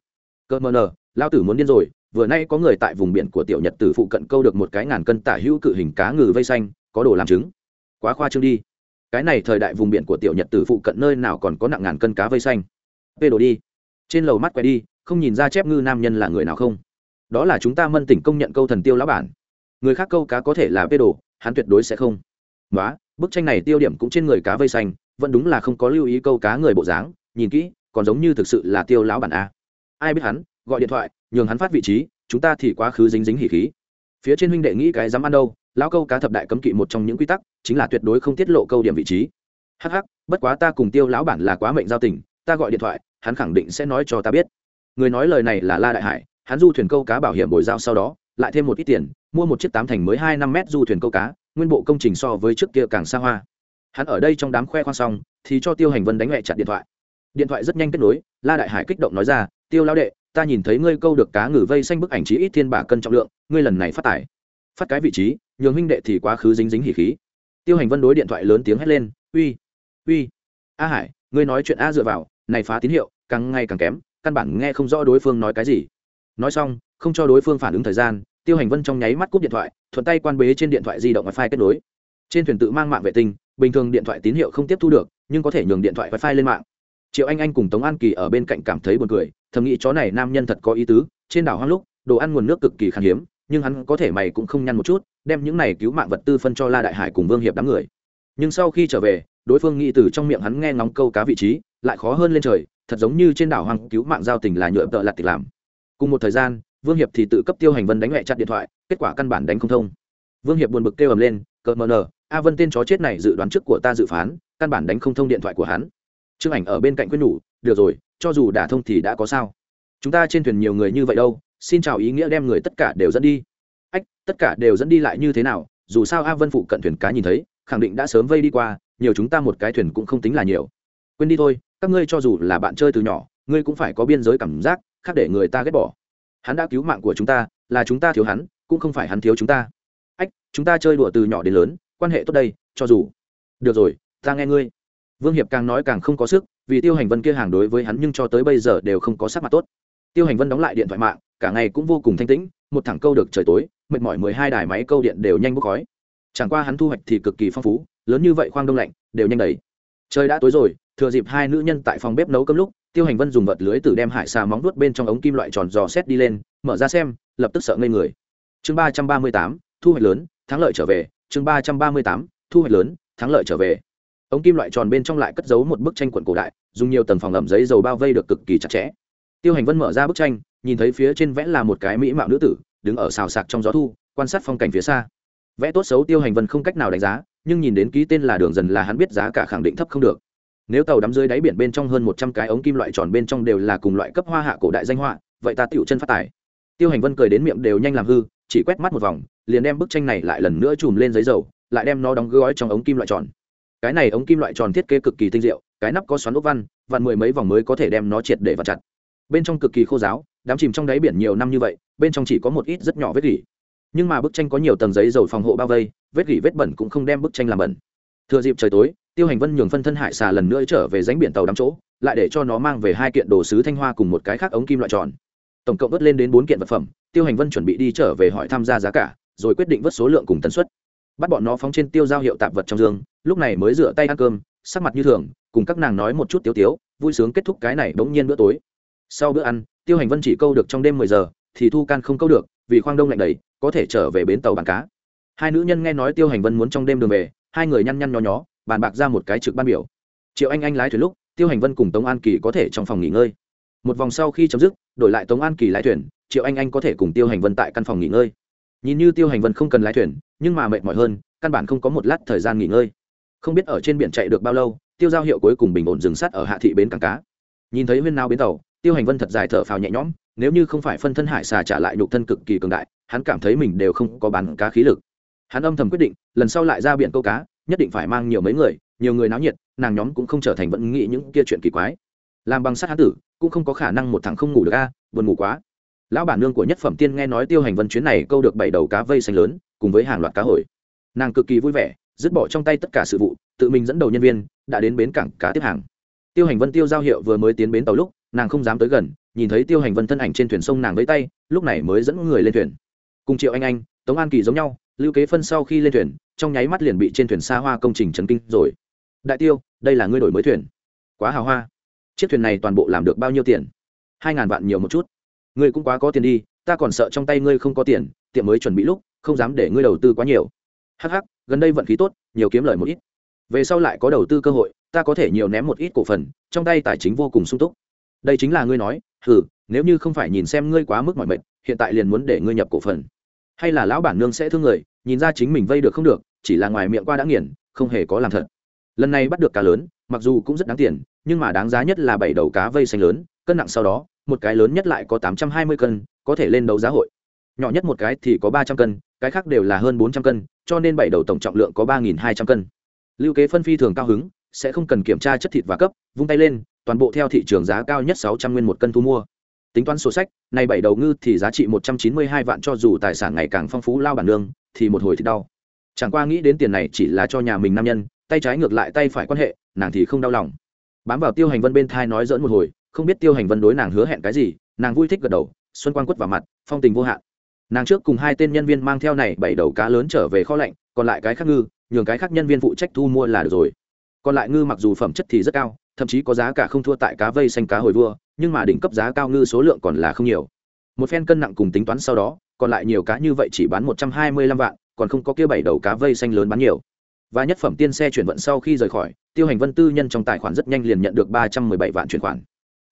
S1: Cơ mờ nờ lao tử muốn điên rồi vừa nay có người tại vùng biển của tiểu nhật từ phụ cận câu được một cái ngàn cân tả hữu cự hình cá ngừ vây xanh, có đồ làm chứng quá khoa trương đi. Cái này thời đại vùng biển của tiểu nhật từ phụ cận nơi nào còn có nặng ngàn cân cá vây xanh? Vê đồ đi. Trên lầu mắt quay đi, không nhìn ra chép ngư nam nhân là người nào không? Đó là chúng ta mân tỉnh công nhận câu thần tiêu lão bản. Người khác câu cá có thể là vê đồ, hắn tuyệt đối sẽ không. Nói bức tranh này tiêu điểm cũng trên người cá vây xanh, vẫn đúng là không có lưu ý câu cá người bộ dáng, nhìn kỹ, còn giống như thực sự là tiêu lão bản a. Ai biết hắn gọi điện thoại, nhường hắn phát vị trí, chúng ta thì quá khứ dính dính hỉ khí. Phía trên huynh đệ nghĩ cái dám ăn đâu, lão câu cá thập đại cấm kỵ một trong những quy tắc, chính là tuyệt đối không tiết lộ câu điểm vị trí. Hh bất quá ta cùng tiêu lão bản là quá mệnh giao tình, ta gọi điện thoại, hắn khẳng định sẽ nói cho ta biết. Người nói lời này là la đại hải, hắn du thuyền câu cá bảo hiểm bồi giao sau đó, lại thêm một ít tiền, mua một chiếc tám thành mới hai năm mét du thuyền câu cá, nguyên bộ công trình so với trước kia càng xa hoa. Hắn ở đây trong đám khoe khoang xong, thì cho tiêu hành vân đánh mẹ chặt điện thoại. Điện thoại rất nhanh kết nối, la đại hải kích động nói ra, tiêu lão đệ ta nhìn thấy ngươi câu được cá ngừ vây xanh bức ảnh chí ít thiên bả cân trọng lượng, ngươi lần này phát tải phát cái vị trí, nhường huynh đệ thì quá khứ dính dính hỉ khí. Tiêu hành vân đối điện thoại lớn tiếng hét lên, uy uy, a hải, ngươi nói chuyện a dựa vào, này phá tín hiệu, càng ngày càng kém, căn bản nghe không rõ đối phương nói cái gì. Nói xong, không cho đối phương phản ứng thời gian, tiêu hành vân trong nháy mắt cúp điện thoại, thuận tay quan bế trên điện thoại di động wifi kết nối. Trên thuyền tự mang mạng vệ tinh, bình thường điện thoại tín hiệu không tiếp thu được, nhưng có thể nhường điện thoại wifi lên mạng triệu anh anh cùng tống an kỳ ở bên cạnh cảm thấy buồn cười, thầm nghĩ chó này nam nhân thật có ý tứ, trên đảo hoang lúc, đồ ăn nguồn nước cực kỳ khan hiếm, nhưng hắn có thể mày cũng không nhăn một chút, đem những này cứu mạng vật tư phân cho la đại hải cùng vương hiệp đám người. Nhưng sau khi trở về, đối phương nghĩ từ trong miệng hắn nghe ngóng câu cá vị trí, lại khó hơn lên trời, thật giống như trên đảo hoang cứu mạng giao tình là nhựa tợ lặt tịch làm. Cùng một thời gian, vương hiệp thì tự cấp tiêu hành vân đánh mẹ chặt điện thoại, kết quả căn bản đánh không thông. Vương hiệp buồn bực kêu ầm lên, cợt mờ nờ, a vân tên chó chết này dự đoán trước của ta dự phán, căn bản đánh không thông điện thoại của hắn trương ảnh ở bên cạnh quyết nhủ, được rồi, cho dù đả thông thì đã có sao. Chúng ta trên thuyền nhiều người như vậy đâu, xin chào ý nghĩa đem người tất cả đều dẫn đi. Ách, tất cả đều dẫn đi lại như thế nào? Dù sao a vân phụ cận thuyền cá nhìn thấy, khẳng định đã sớm vây đi qua, nhiều chúng ta một cái thuyền cũng không tính là nhiều. Quên đi thôi, các ngươi cho dù là bạn chơi từ nhỏ, ngươi cũng phải có biên giới cảm giác, khác để người ta ghét bỏ. Hắn đã cứu mạng của chúng ta, là chúng ta thiếu hắn, cũng không phải hắn thiếu chúng ta. Ách, chúng ta chơi đùa từ nhỏ đến lớn, quan hệ tốt đây, cho dù. Được rồi, ta nghe ngươi vương hiệp càng nói càng không có sức, vì tiêu hành vân kia hàng đối với hắn nhưng cho tới bây giờ đều không có sắc mặt tốt. Tiêu hành vân đóng lại điện thoại mạng, cả ngày cũng vô cùng thanh tĩnh, một thẳng câu được trời tối, mệt mỏi mười hai đài máy câu điện đều nhanh bốc khói. Chẳng qua hắn thu hoạch thì cực kỳ phong phú, lớn như vậy khoang đông lạnh, đều nhanh đầy. Trời đã tối rồi, thừa dịp hai nữ nhân tại phòng bếp nấu cơm lúc, tiêu hành vân dùng vật lưới từ đem hải xà móng nuốt bên trong ống kim loại tròn giò xét đi lên, mở ra xem, lập tức sợ ngây người. Chương ba trăm ba mươi tám, thu hoạch lớn, thắng lợi trở về, chương ba trăm ba mươi tám, thu hoạch lớn, thắng lợi trở về ống kim loại tròn bên trong lại cất giấu một bức tranh quận cổ đại, dùng nhiều tầng phòng ẩm giấy dầu bao vây được cực kỳ chặt chẽ. Tiêu hành vân mở ra bức tranh, nhìn thấy phía trên vẽ là một cái mỹ mạo nữ tử, đứng ở xào sạc trong gió thu, quan sát phong cảnh phía xa. Vẽ tốt xấu tiêu hành vân không cách nào đánh giá, nhưng nhìn đến ký tên là đường dần là hắn biết giá cả khẳng định thấp không được. Nếu tàu đắm dưới đáy biển bên trong hơn một trăm cái ống kim loại tròn bên trong đều là cùng loại cấp hoa hạ cổ đại danh họa, vậy ta tựu chân phát tài. Tiêu hành vân cười đến miệng đều nhanh làm hư, chỉ quét mắt một vòng, liền đem bức tranh này lại lần nữa chùm lên giấy dầu, lại đem nó đóng gói trong ống kim loại tròn cái này ống kim loại tròn thiết kế cực kỳ tinh diệu, cái nắp có xoắn ốc văn vặn mười mấy vòng mới có thể đem nó triệt để vặt chặt. Bên trong cực kỳ khô giáo, đám chìm trong đáy biển nhiều năm như vậy, bên trong chỉ có một ít rất nhỏ vết gỉ nhưng mà bức tranh có nhiều tầng giấy dầu phòng hộ bao vây, vết gỉ vết bẩn cũng không đem bức tranh làm bẩn. Thừa dịp trời tối, tiêu hành vân nhường phân thân hải xà lần nữa trở về ránh biển tàu đắm chỗ, lại để cho nó mang về hai kiện đồ sứ thanh hoa cùng một cái khác ống kim loại tròn. Tổng cộng vớt lên đến bốn kiện vật phẩm, tiêu hành vân chuẩn bị đi trở về hỏi tham gia giá cả, rồi quyết định vớt số lượng cùng tần suất bắt bọn nó phóng trên tiêu giao hiệu tạp vật trong dương, lúc này mới rửa tay ăn cơm, sắc mặt như thường, cùng các nàng nói một chút tiếu tiếu, vui sướng kết thúc cái này bỗng nhiên bữa tối. Sau bữa ăn, tiêu hành vân chỉ câu được trong đêm mười giờ, thì thu can không câu được, vì khoang đông lạnh đầy, có thể trở về bến tàu bàn cá. Hai nữ nhân nghe nói tiêu hành vân muốn trong đêm đường về, hai người nhăn nhăn nhó nhó, bàn bạc ra một cái trực ban biểu. Triệu anh anh lái thuyền lúc, tiêu hành vân cùng tống an kỳ có thể trong phòng nghỉ ngơi. Một vòng sau khi chấm dứt, đổi lại tống an kỳ lái thuyền, triệu anh anh có thể cùng tiêu hành vân tại căn phòng nghỉ ngơi nhìn như tiêu hành vân không cần lái thuyền, nhưng mà mệt mỏi hơn, căn bản không có một lát thời gian nghỉ ngơi. Không biết ở trên biển chạy được bao lâu, tiêu giao hiệu cuối cùng bình ổn dừng sát ở hạ thị bến cảng cá. Nhìn thấy huyên nao bến tàu, tiêu hành vân thật dài thở phào nhẹ nhõm, nếu như không phải phân thân hải xà trả lại nhục thân cực kỳ cường đại, hắn cảm thấy mình đều không có bán cá khí lực. Hắn âm thầm quyết định, lần sau lại ra biển câu cá, nhất định phải mang nhiều mấy người, nhiều người náo nhiệt, nàng nhóm cũng không trở thành vẫn nghĩ những kia chuyện kỳ quái. Làm bằng sắt hán tử, cũng không có khả năng một thằng không ngủ được a, buồn ngủ quá lão bản nương của nhất phẩm tiên nghe nói tiêu hành vân chuyến này câu được bảy đầu cá vây xanh lớn, cùng với hàng loạt cá hồi. Nàng cực kỳ vui vẻ, dứt bỏ trong tay tất cả sự vụ, tự mình dẫn đầu nhân viên, đã đến bến cảng cá tiếp hàng. Tiêu hành vân tiêu giao hiệu vừa mới tiến bến tàu lúc, nàng không dám tới gần, nhìn thấy tiêu hành vân thân ảnh trên thuyền sông nàng với tay, lúc này mới dẫn người lên thuyền. Cùng triệu anh anh, tống an kỳ giống nhau, lưu kế phân sau khi lên thuyền, trong nháy mắt liền bị trên thuyền xa hoa công trình trấn kinh rồi. Đại tiêu, đây là ngươi đổi mới thuyền. Quá hào hoa. Chiếc thuyền này toàn bộ làm được bao nhiêu tiền? Hai ngàn vạn nhiều một chút ngươi cũng quá có tiền đi, ta còn sợ trong tay ngươi không có tiền, tiệm mới chuẩn bị lúc, không dám để ngươi đầu tư quá nhiều. Hh gần đây vận khí tốt, nhiều kiếm lời một ít. Về sau lại có đầu tư cơ hội, ta có thể nhiều ném một ít cổ phần, trong tay tài chính vô cùng sung túc. Đây chính là ngươi nói, hừ, nếu như không phải nhìn xem ngươi quá mức mọi mệt, hiện tại liền muốn để ngươi nhập cổ phần. Hay là lão bản nương sẽ thương người, nhìn ra chính mình vây được không được, chỉ là ngoài miệng qua đã nghiền, không hề có làm thật. Lần này bắt được cá lớn, mặc dù cũng rất đáng tiền, nhưng mà đáng giá nhất là bảy đầu cá vây xanh lớn, cân nặng sau đó một cái lớn nhất lại có tám trăm hai mươi cân, có thể lên đấu giá hội. Nhỏ nhất một cái thì có ba trăm cân, cái khác đều là hơn bốn trăm cân, cho nên bảy đầu tổng trọng lượng có ba nghìn hai trăm cân. Lưu kế phân phi thường cao hứng, sẽ không cần kiểm tra chất thịt và cấp, vung tay lên, toàn bộ theo thị trường giá cao nhất sáu trăm nguyên một cân thu mua. Tính toán sổ sách này bảy đầu ngư thì giá trị một trăm chín mươi hai vạn cho dù tài sản ngày càng phong phú lao bản nương, thì một hồi thì đau. Chẳng qua nghĩ đến tiền này chỉ là cho nhà mình nam nhân, tay trái ngược lại tay phải quan hệ, nàng thì không đau lòng. Bám vào tiêu hành vân bên thai nói dỡn một hồi không biết tiêu hành vân đối nàng hứa hẹn cái gì, nàng vui thích gật đầu, xuân quang quất vào mặt, phong tình vô hạn. Nàng trước cùng hai tên nhân viên mang theo này bảy đầu cá lớn trở về kho lạnh, còn lại cái khác ngư, nhường cái khác nhân viên phụ trách thu mua là được rồi. Còn lại ngư mặc dù phẩm chất thì rất cao, thậm chí có giá cả không thua tại cá vây xanh cá hồi vua, nhưng mà đỉnh cấp giá cao ngư số lượng còn là không nhiều. Một phen cân nặng cùng tính toán sau đó, còn lại nhiều cá như vậy chỉ bán một trăm hai mươi lăm vạn, còn không có kia bảy đầu cá vây xanh lớn bán nhiều. Và nhất phẩm tiên xe chuyển vận sau khi rời khỏi, tiêu hành vân tư nhân trong tài khoản rất nhanh liền nhận được ba trăm mười bảy vạn chuyển khoản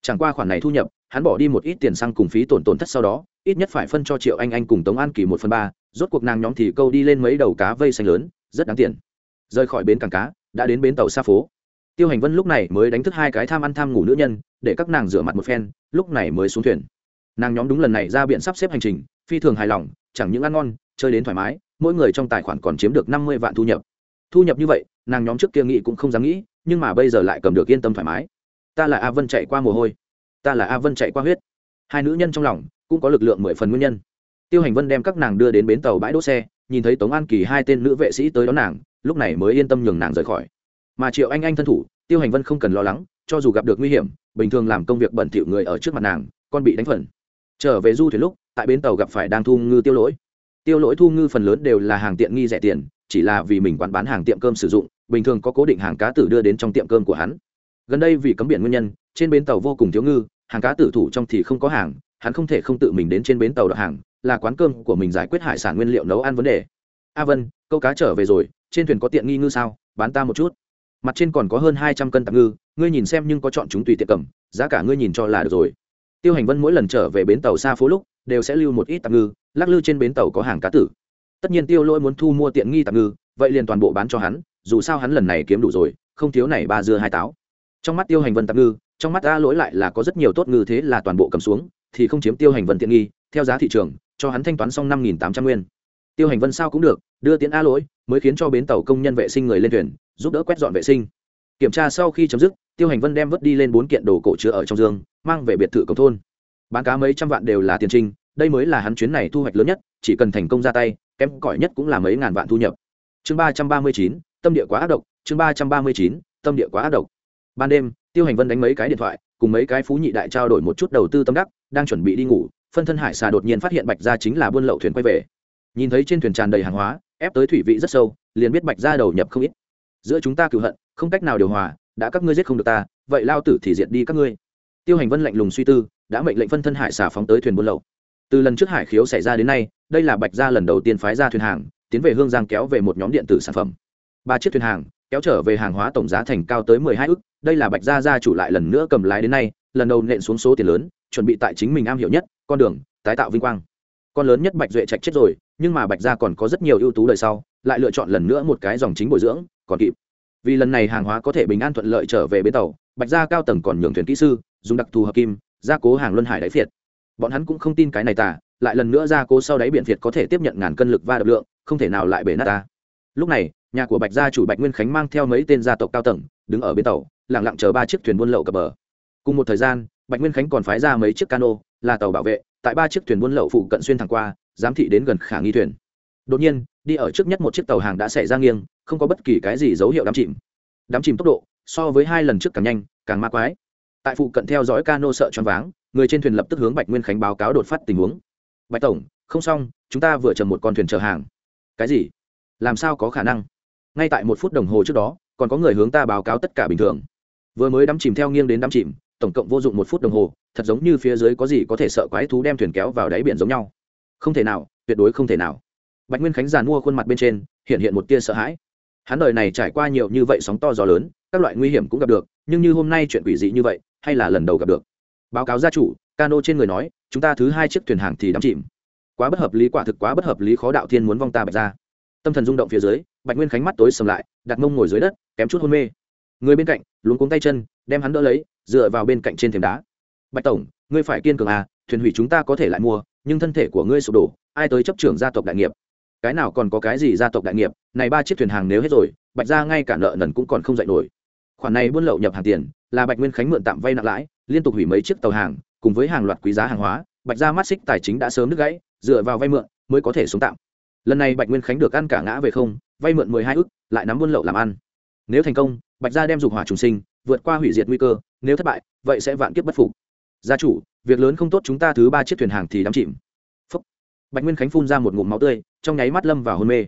S1: chẳng qua khoản này thu nhập, hắn bỏ đi một ít tiền xăng cùng phí tổn tổn thất sau đó, ít nhất phải phân cho triệu anh anh cùng tống an kỳ một phần ba, rốt cuộc nàng nhóm thì câu đi lên mấy đầu cá vây xanh lớn, rất đáng tiền. Rời khỏi bến cảng cá, đã đến bến tàu xa phố. Tiêu hành vân lúc này mới đánh thức hai cái tham ăn tham ngủ nữ nhân, để các nàng rửa mặt một phen, lúc này mới xuống thuyền. Nàng nhóm đúng lần này ra biển sắp xếp hành trình, phi thường hài lòng, chẳng những ăn ngon, chơi đến thoải mái, mỗi người trong tài khoản còn chiếm được năm mươi vạn thu nhập. Thu nhập như vậy, nàng nhóm trước kia nghĩ cũng không dám nghĩ, nhưng mà bây giờ lại cầm được yên tâm thoải mái ta là a vân chạy qua mồ hôi. Ta là a vân chạy qua huyết. Hai nữ nhân trong lòng cũng có lực lượng mười phần nguyên nhân. Tiêu hành vân đem các nàng đưa đến bến tàu bãi đỗ xe, nhìn thấy tống an kỳ hai tên nữ vệ sĩ tới đón nàng, lúc này mới yên tâm nhường nàng rời khỏi. Mà triệu anh anh thân thủ, tiêu hành vân không cần lo lắng, cho dù gặp được nguy hiểm, bình thường làm công việc bẩn thỉu người ở trước mặt nàng, con bị đánh phần. Trở về du thuyền lúc, tại bến tàu gặp phải đang thu ngư tiêu lỗi. Tiêu lỗi thu ngư phần lớn đều là hàng tiện nghi rẻ tiền, chỉ là vì mình quán bán hàng tiệm cơm sử dụng, bình thường có cố định hàng cá tử đưa đến trong tiệm cơm của hắn gần đây vì cấm biển nguyên nhân, trên bến tàu vô cùng thiếu ngư, hàng cá tử thủ trong thì không có hàng, hắn không thể không tự mình đến trên bến tàu đặt hàng, là quán cơm của mình giải quyết hải sản nguyên liệu nấu ăn vấn đề. A vân, câu cá trở về rồi, trên thuyền có tiện nghi ngư sao? Bán ta một chút. Mặt trên còn có hơn hai trăm cân tạp ngư, ngươi nhìn xem nhưng có chọn chúng tùy tiện cầm, giá cả ngươi nhìn cho là được rồi. Tiêu hành vân mỗi lần trở về bến tàu xa phố lúc, đều sẽ lưu một ít tạp ngư, lắc lư trên bến tàu có hàng cá tử. Tất nhiên tiêu lỗi muốn thu mua tiện nghi tạp ngư, vậy liền toàn bộ bán cho hắn, dù sao hắn lần này kiếm đủ rồi, không thiếu này ba dưa hai táo trong mắt tiêu hành vân tạm ngư, trong mắt a lỗi lại là có rất nhiều tốt ngư thế là toàn bộ cầm xuống, thì không chiếm tiêu hành vân tiện nghi, theo giá thị trường, cho hắn thanh toán xong năm nghìn tám trăm nguyên. Tiêu hành vân sao cũng được, đưa tiến a lỗi, mới khiến cho bến tàu công nhân vệ sinh người lên thuyền, giúp đỡ quét dọn vệ sinh. Kiểm tra sau khi chấm dứt, tiêu hành vân đem vứt đi lên bốn kiện đồ cổ chứa ở trong giường, mang về biệt thự cổng thôn. Bán cá mấy trăm vạn đều là tiền trinh, đây mới là hắn chuyến này thu hoạch lớn nhất, chỉ cần thành công ra tay, kém cỏi nhất cũng là mấy ngàn vạn thu nhập. Chương ba trăm ba mươi chín, tâm địa quá ác độc, chương ba trăm ba mươi chín, tâm địa quá ác độc ban đêm, tiêu hành vân đánh mấy cái điện thoại, cùng mấy cái phú nhị đại trao đổi một chút đầu tư tâm đắc, đang chuẩn bị đi ngủ, phân thân hải xà đột nhiên phát hiện bạch gia chính là buôn lậu thuyền quay về. Nhìn thấy trên thuyền tràn đầy hàng hóa, ép tới thủy vị rất sâu, liền biết bạch gia đầu nhập không ít. Giữa chúng ta cựu hận, không cách nào điều hòa, đã các ngươi giết không được ta, vậy lao tử thì diệt đi các ngươi. Tiêu hành vân lạnh lùng suy tư, đã mệnh lệnh phân thân hải xà phóng tới thuyền buôn lậu. Từ lần trước hải khiếu xảy ra đến nay, đây là bạch gia lần đầu tiên phái ra thuyền hàng, tiến về hương giang kéo về một nhóm điện tử sản phẩm. Ba chiếc thuyền hàng, kéo trở về hàng hóa tổng giá thành cao tới mười hai ức đây là bạch gia gia chủ lại lần nữa cầm lái đến nay, lần đầu nện xuống số tiền lớn, chuẩn bị tại chính mình am hiểu nhất, con đường, tái tạo vinh quang. Con lớn nhất bạch duệ trạch chết rồi, nhưng mà bạch gia còn có rất nhiều ưu tú đời sau, lại lựa chọn lần nữa một cái dòng chính bồi dưỡng, còn kịp. Vì lần này hàng hóa có thể bình an thuận lợi trở về bến tàu, bạch gia cao tầng còn nhường thuyền kỹ sư, dùng đặc thù hợp kim, gia cố hàng luân hải đáy phiệt. Bọn hắn cũng không tin cái này tả lại lần nữa gia cố sau đáy biển phiệt có thể tiếp nhận ngàn cân lực va đập lượng, không thể nào lại bể nát ta. Lúc này, nhà của bạch gia chủ bạch nguyên khánh mang theo mấy tên gia tộc cao tầng, đứng ở bến tàu lẳng lặng chờ ba chiếc thuyền buôn lậu cập bờ. Cùng một thời gian, bạch nguyên khánh còn phái ra mấy chiếc cano, là tàu bảo vệ, tại ba chiếc thuyền buôn lậu phụ cận xuyên thẳng qua, giám thị đến gần khả nghi thuyền. Đột nhiên, đi ở trước nhất một chiếc tàu hàng đã xảy ra nghiêng, không có bất kỳ cái gì dấu hiệu đắm chìm. Đắm chìm tốc độ, so với hai lần trước càng nhanh, càng ma quái. Tại phụ cận theo dõi cano sợ choáng váng, người trên thuyền lập tức hướng bạch nguyên khánh báo cáo đột phát tình huống. Bạch tổng, không xong, chúng ta vừa chờ một con thuyền chở hàng. Cái gì? Làm sao có khả năng? Ngay tại một phút đồng hồ trước đó, còn có người hướng ta báo cáo tất cả bình thường vừa mới đắm chìm theo nghiêng đến đắm chìm, tổng cộng vô dụng một phút đồng hồ, thật giống như phía dưới có gì có thể sợ quái thú đem thuyền kéo vào đáy biển giống nhau. Không thể nào, tuyệt đối không thể nào. Bạch nguyên khánh giàn mua khuôn mặt bên trên, hiện hiện một tia sợ hãi. Hắn đời này trải qua nhiều như vậy sóng to gió lớn, các loại nguy hiểm cũng gặp được, nhưng như hôm nay chuyện quỷ dị như vậy, hay là lần đầu gặp được. Báo cáo gia chủ, cano trên người nói, chúng ta thứ hai chiếc thuyền hàng thì đắm chìm. Quá bất hợp lý, quả thực quá bất hợp lý, khó đạo thiên muốn vong ta bạch ra. Tâm thần rung động phía dưới, bạch nguyên khánh mắt tối sầm lại, đặt mông ngồi dưới đất, kém chút hôn mê người bên cạnh, luống cuống tay chân, đem hắn đỡ lấy, dựa vào bên cạnh trên thềm đá. Bạch tổng, ngươi phải kiên cường à thuyền hủy chúng ta có thể lại mua, nhưng thân thể của ngươi sụp đổ, ai tới chấp trưởng gia tộc đại nghiệp? Cái nào còn có cái gì gia tộc đại nghiệp, này ba chiếc thuyền hàng nếu hết rồi, bạch ra ngay cả nợ nần cũng còn không dạy nổi. Khoản này buôn lậu nhập hàng tiền, là bạch nguyên khánh mượn tạm vay nặng lãi, liên tục hủy mấy chiếc tàu hàng, cùng với hàng loạt quý giá hàng hóa, bạch ra mắt xích tài chính đã sớm đứt gãy, dựa vào vay mượn mới có thể sống tạm. Lần này bạch nguyên khánh được ăn cả ngã về không, vay mượn mười hai ức, lại nắm buôn lậu làm ăn nếu thành công, bạch gia đem dục hỏa trùng sinh, vượt qua hủy diệt nguy cơ, nếu thất bại, vậy sẽ vạn kiếp bất phục. Gia chủ, việc lớn không tốt chúng ta thứ ba chiếc thuyền hàng thì đắm chìm. Phúc. bạch nguyên khánh phun ra một ngụm máu tươi, trong nháy mắt lâm vào hôn mê.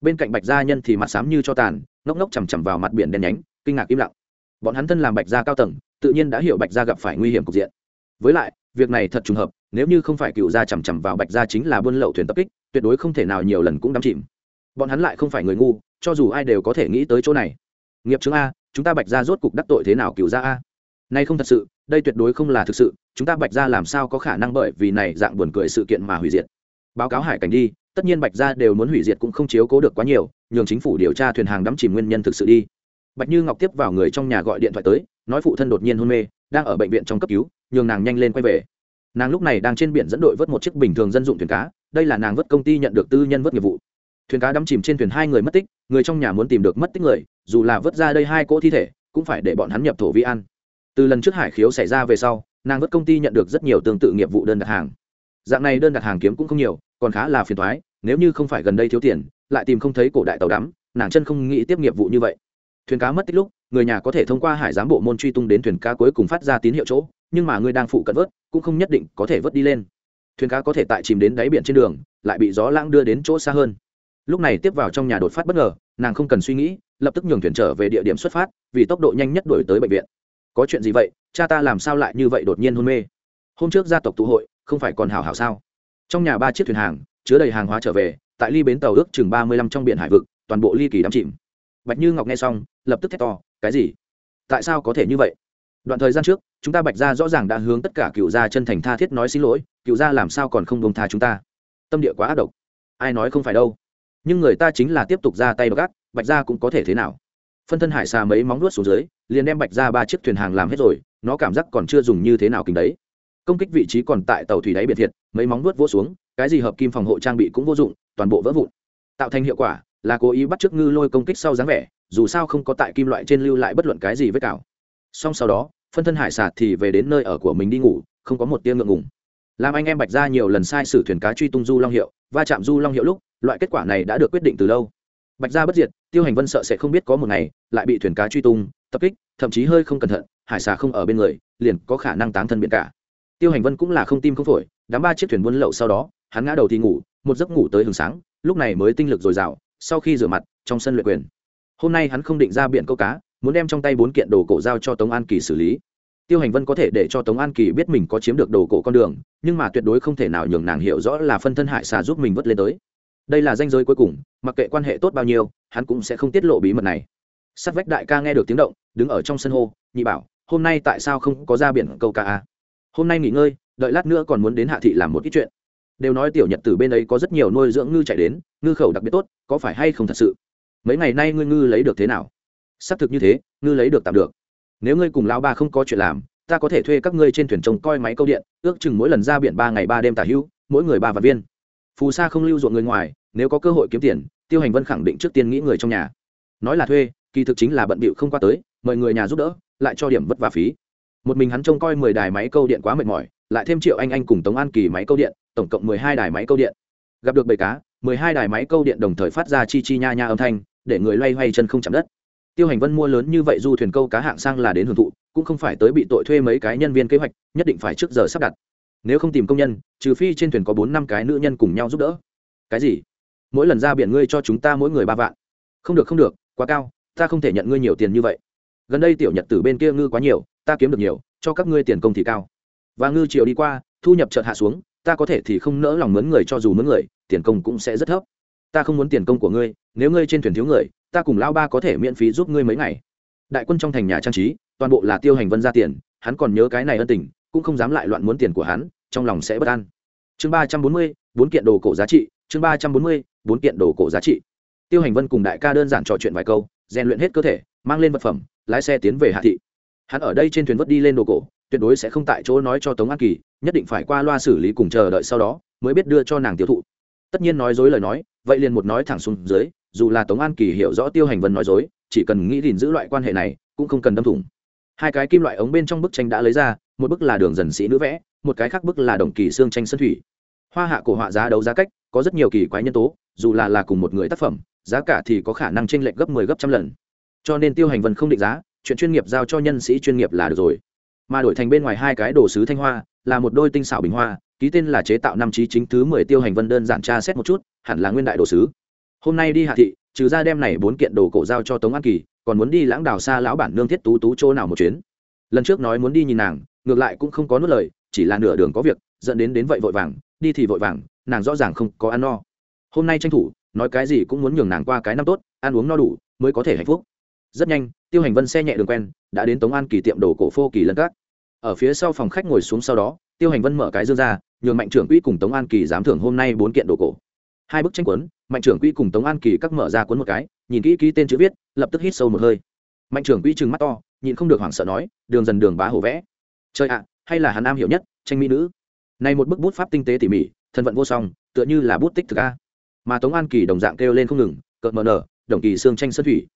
S1: Bên cạnh bạch gia nhân thì mặt xám như cho tàn, ngốc ngốc chằm chằm vào mặt biển đen nhánh, kinh ngạc im lặng. Bọn hắn thân làm bạch gia cao tầng, tự nhiên đã hiểu bạch gia gặp phải nguy hiểm cục diện. Với lại, việc này thật trùng hợp, nếu như không phải cựu gia chằm chằm vào bạch gia chính là buôn lậu thuyền tập kích, tuyệt đối không thể nào nhiều lần cũng đắm chìm. Bọn hắn lại không phải người ngu, cho dù ai đều có thể nghĩ tới chỗ này nghiệp chứng a, chúng ta bạch gia rốt cục đắc tội thế nào cựu gia a? Nay không thật sự, đây tuyệt đối không là thực sự, chúng ta bạch gia làm sao có khả năng bởi vì này dạng buồn cười sự kiện mà hủy diệt? Báo cáo hải cảnh đi, tất nhiên bạch gia đều muốn hủy diệt cũng không chiếu cố được quá nhiều, nhường chính phủ điều tra thuyền hàng đắm chìm nguyên nhân thực sự đi. Bạch như ngọc tiếp vào người trong nhà gọi điện thoại tới, nói phụ thân đột nhiên hôn mê, đang ở bệnh viện trong cấp cứu, nhường nàng nhanh lên quay về. Nàng lúc này đang trên biển dẫn đội vớt một chiếc bình thường dân dụng thuyền cá, đây là nàng vớt công ty nhận được tư nhân vớt nghiệp vụ. Thuyền cá đắm chìm trên thuyền hai người mất tích, người trong nhà muốn tìm được mất tích người dù là vớt ra đây hai cỗ thi thể, cũng phải để bọn hắn nhập thổ vi ăn từ lần trước hải khiếu xảy ra về sau, nàng vớt công ty nhận được rất nhiều tương tự nghiệp vụ đơn đặt hàng. Dạng này đơn đặt hàng kiếm cũng không nhiều, còn khá là phiền thoái nếu như không phải gần đây thiếu tiền, lại tìm không thấy cổ đại tàu đắm, nàng chân không nghĩ tiếp nghiệp vụ như vậy. Thuyền cá mất tích lúc, người nhà có thể thông qua hải giám bộ môn truy tung đến thuyền cá cuối cùng phát ra tín hiệu chỗ, nhưng mà người đang phụ cận vớt, cũng không nhất định có thể vớt đi lên. Thuyền cá có thể tại chìm đến đáy biển trên đường, lại bị gió lãng đưa đến chỗ xa hơn. Lúc này tiếp vào trong nhà đột phát bất ngờ, nàng không cần suy nghĩ lập tức nhường thuyền trở về địa điểm xuất phát, vì tốc độ nhanh nhất đổi tới bệnh viện. Có chuyện gì vậy? Cha ta làm sao lại như vậy đột nhiên hôn mê? Hôm trước gia tộc tụ hội, không phải còn hào hào sao? Trong nhà ba chiếc thuyền hàng, chứa đầy hàng hóa trở về, tại ly bến tàu ước chừng ba mươi lăm trong biển hải vực, toàn bộ ly kỳ đắm chìm. Bạch như ngọc nghe xong, lập tức thét to, cái gì? Tại sao có thể như vậy? Đoạn thời gian trước, chúng ta bạch ra rõ ràng đã hướng tất cả cựu gia chân thành tha thiết nói xin lỗi, cựu gia làm sao còn không bông tha chúng ta? Tâm địa quá ác độc. Ai nói không phải đâu? Nhưng người ta chính là tiếp tục ra tay đ gác, bạch ra cũng có thể thế nào? Phân thân hải xà mấy móng nuốt xuống dưới, liền đem bạch ra ba chiếc thuyền hàng làm hết rồi, nó cảm giác còn chưa dùng như thế nào kính đấy. Công kích vị trí còn tại tàu thủy đáy biệt thiệt, mấy móng nuốt vỗ xuống, cái gì hợp kim phòng hộ trang bị cũng vô dụng, toàn bộ vỡ vụn. Tạo thành hiệu quả là cố ý bắt chước ngư lôi công kích sau dáng vẻ, dù sao không có tại kim loại trên lưu lại bất luận cái gì với cảo. song sau đó, phân thân hải sạt thì về đến nơi ở của mình đi ngủ, không có một tia ngượng ngùng làm anh em bạch ra nhiều lần sai sử thuyền cá truy tung du long hiệu, va chạm du long hiệu lúc, loại kết quả này đã được quyết định từ lâu. Bạch ra bất diệt, tiêu hành vân sợ sẽ không biết có một ngày, lại bị thuyền cá truy tung, tập kích, thậm chí hơi không cẩn thận, hải xà không ở bên người, liền có khả năng tán thân biển cả. Tiêu hành vân cũng là không tim không phổi, đám ba chiếc thuyền buôn lậu sau đó, hắn ngã đầu thì ngủ, một giấc ngủ tới hừng sáng, lúc này mới tinh lực dồi dào, sau khi rửa mặt, trong sân luyện quyền. Hôm nay hắn không định ra biển câu cá, muốn đem trong tay bốn kiện đồ cổ giao cho tống an kỳ xử lý tiêu hành vân có thể để cho tống an kỳ biết mình có chiếm được đồ cổ con đường, nhưng mà tuyệt đối không thể nào nhường nàng hiểu rõ là phân thân hại xà giúp mình vớt lên tới. Đây là danh giới cuối cùng, mặc kệ quan hệ tốt bao nhiêu, hắn cũng sẽ không tiết lộ bí mật này. Sắt vách đại ca nghe được tiếng động, đứng ở trong sân hô, nhị bảo, hôm nay tại sao không có ra biển câu ca a? Hôm nay nghỉ ngơi, đợi lát nữa còn muốn đến hạ thị làm một ít chuyện. Đều nói tiểu nhật từ bên ấy có rất nhiều nuôi dưỡng ngư chạy đến, ngư khẩu đặc biệt tốt, có phải hay không thật sự? Mấy ngày nay ngươi ngư lấy được thế nào? Xác thực như thế, ngư lấy được tạm được nếu ngươi cùng lão ba không có chuyện làm, ta có thể thuê các ngươi trên thuyền trông coi máy câu điện, ước chừng mỗi lần ra biển ba ngày ba đêm tả hữu, mỗi người ba vạn viên. Phù sa không lưu ruộng người ngoài, nếu có cơ hội kiếm tiền, tiêu hành vân khẳng định trước tiên nghĩ người trong nhà. Nói là thuê, kỳ thực chính là bận bịu không qua tới, mời người nhà giúp đỡ, lại cho điểm vất vả phí. Một mình hắn trông coi mười đài máy câu điện quá mệt mỏi, lại thêm triệu anh anh cùng tống an kỳ máy câu điện, tổng cộng mười hai đài máy câu điện. Gặp được bầy cá, mười hai đài máy câu điện đồng thời phát ra chi chi nha nha âm thanh, để người loay hoay chân không chạm đất tiêu hành vân mua lớn như vậy du thuyền câu cá hạng sang là đến hưởng thụ, cũng không phải tới bị tội thuê mấy cái nhân viên kế hoạch, nhất định phải trước giờ sắp đặt. Nếu không tìm công nhân, trừ phi trên thuyền có bốn năm cái nữ nhân cùng nhau giúp đỡ. Cái gì? Mỗi lần ra biển ngươi cho chúng ta mỗi người ba vạn. Không được không được, quá cao, ta không thể nhận ngươi nhiều tiền như vậy. Gần đây tiểu nhật từ bên kia ngư quá nhiều, ta kiếm được nhiều, cho các ngươi tiền công thì cao. Và ngư chiều đi qua, thu nhập chợt hạ xuống, ta có thể thì không nỡ lòng mướn người cho dù mướn người, tiền công cũng sẽ rất thấp. Ta không muốn tiền công của ngươi, nếu ngươi trên thuyền thiếu người ta cùng lão ba có thể miễn phí giúp ngươi mấy ngày. Đại quân trong thành nhà trang trí, toàn bộ là tiêu hành vân ra tiền, hắn còn nhớ cái này ân tình, cũng không dám lại loạn muốn tiền của hắn, trong lòng sẽ bất an. Chương ba trăm bốn mươi, bốn kiện đồ cổ giá trị, chương ba trăm bốn mươi, bốn kiện đồ cổ giá trị. Tiêu hành vân cùng đại ca đơn giản trò chuyện vài câu, rèn luyện hết cơ thể, mang lên vật phẩm, lái xe tiến về hạ thị. Hắn ở đây trên thuyền vớt đi lên đồ cổ, tuyệt đối sẽ không tại chỗ nói cho tống an kỳ, nhất định phải qua loa xử lý cùng chờ đợi sau đó, mới biết đưa cho nàng tiêu thụ. Tất nhiên nói dối lời nói vậy liền một nói thẳng xuống dưới, dù là tống an kỳ hiểu rõ tiêu hành vân nói dối, chỉ cần nghĩ gìn giữ loại quan hệ này, cũng không cần đâm thủng. Hai cái kim loại ống bên trong bức tranh đã lấy ra, một bức là đường dần sĩ nữ vẽ, một cái khác bức là đồng kỳ xương tranh sân thủy. Hoa hạ cổ họa giá đấu giá cách, có rất nhiều kỳ quái nhân tố, dù là là cùng một người tác phẩm, giá cả thì có khả năng chênh lệch gấp 10 gấp trăm lần. Cho nên tiêu hành vân không định giá, chuyện chuyên nghiệp giao cho nhân sĩ chuyên nghiệp là được rồi. Mà đổi thành bên ngoài hai cái đồ sứ thanh hoa, là một đôi tinh xảo bình hoa ký tên là chế tạo năm trí chính thứ mười tiêu hành vân đơn giản tra xét một chút, hẳn là nguyên đại đồ sứ. Hôm nay đi hạ thị, trừ ra đem này bốn kiện đồ cổ giao cho tống an kỳ, còn muốn đi lãng đào xa lão bản nương thiết tú tú chỗ nào một chuyến. Lần trước nói muốn đi nhìn nàng, ngược lại cũng không có nuốt lời, chỉ là nửa đường có việc, dẫn đến đến vậy vội vàng, đi thì vội vàng, nàng rõ ràng không có ăn no. Hôm nay tranh thủ, nói cái gì cũng muốn nhường nàng qua cái năm tốt, ăn uống no đủ, mới có thể hạnh phúc. Rất nhanh, tiêu hành vân xe nhẹ đường quen, đã đến tống an kỳ tiệm đồ cổ phô kỳ lân cát. Ở phía sau phòng khách ngồi xuống sau đó, tiêu hành vân mở cái dương ra nhường mạnh trưởng quỹ cùng tống an kỳ giám thưởng hôm nay bốn kiện đồ cổ. Hai bức tranh quấn mạnh trưởng quỹ cùng tống an kỳ các mở ra cuốn một cái, nhìn kỹ ký tên chữ viết, lập tức hít sâu một hơi. Mạnh trưởng quỹ trừng mắt to nhìn không được hoảng sợ nói, đường dần đường bá hổ vẽ. Trời ạ, hay là hàn nam hiểu nhất, tranh mỹ nữ. Này một bức bút pháp tinh tế tỉ mỉ, thân vận vô song, tựa như là bút tích thực a. Mà tống an kỳ đồng dạng kêu lên không ngừng, cợt mờ nở, đồng kỳ xương tranh sân thủy.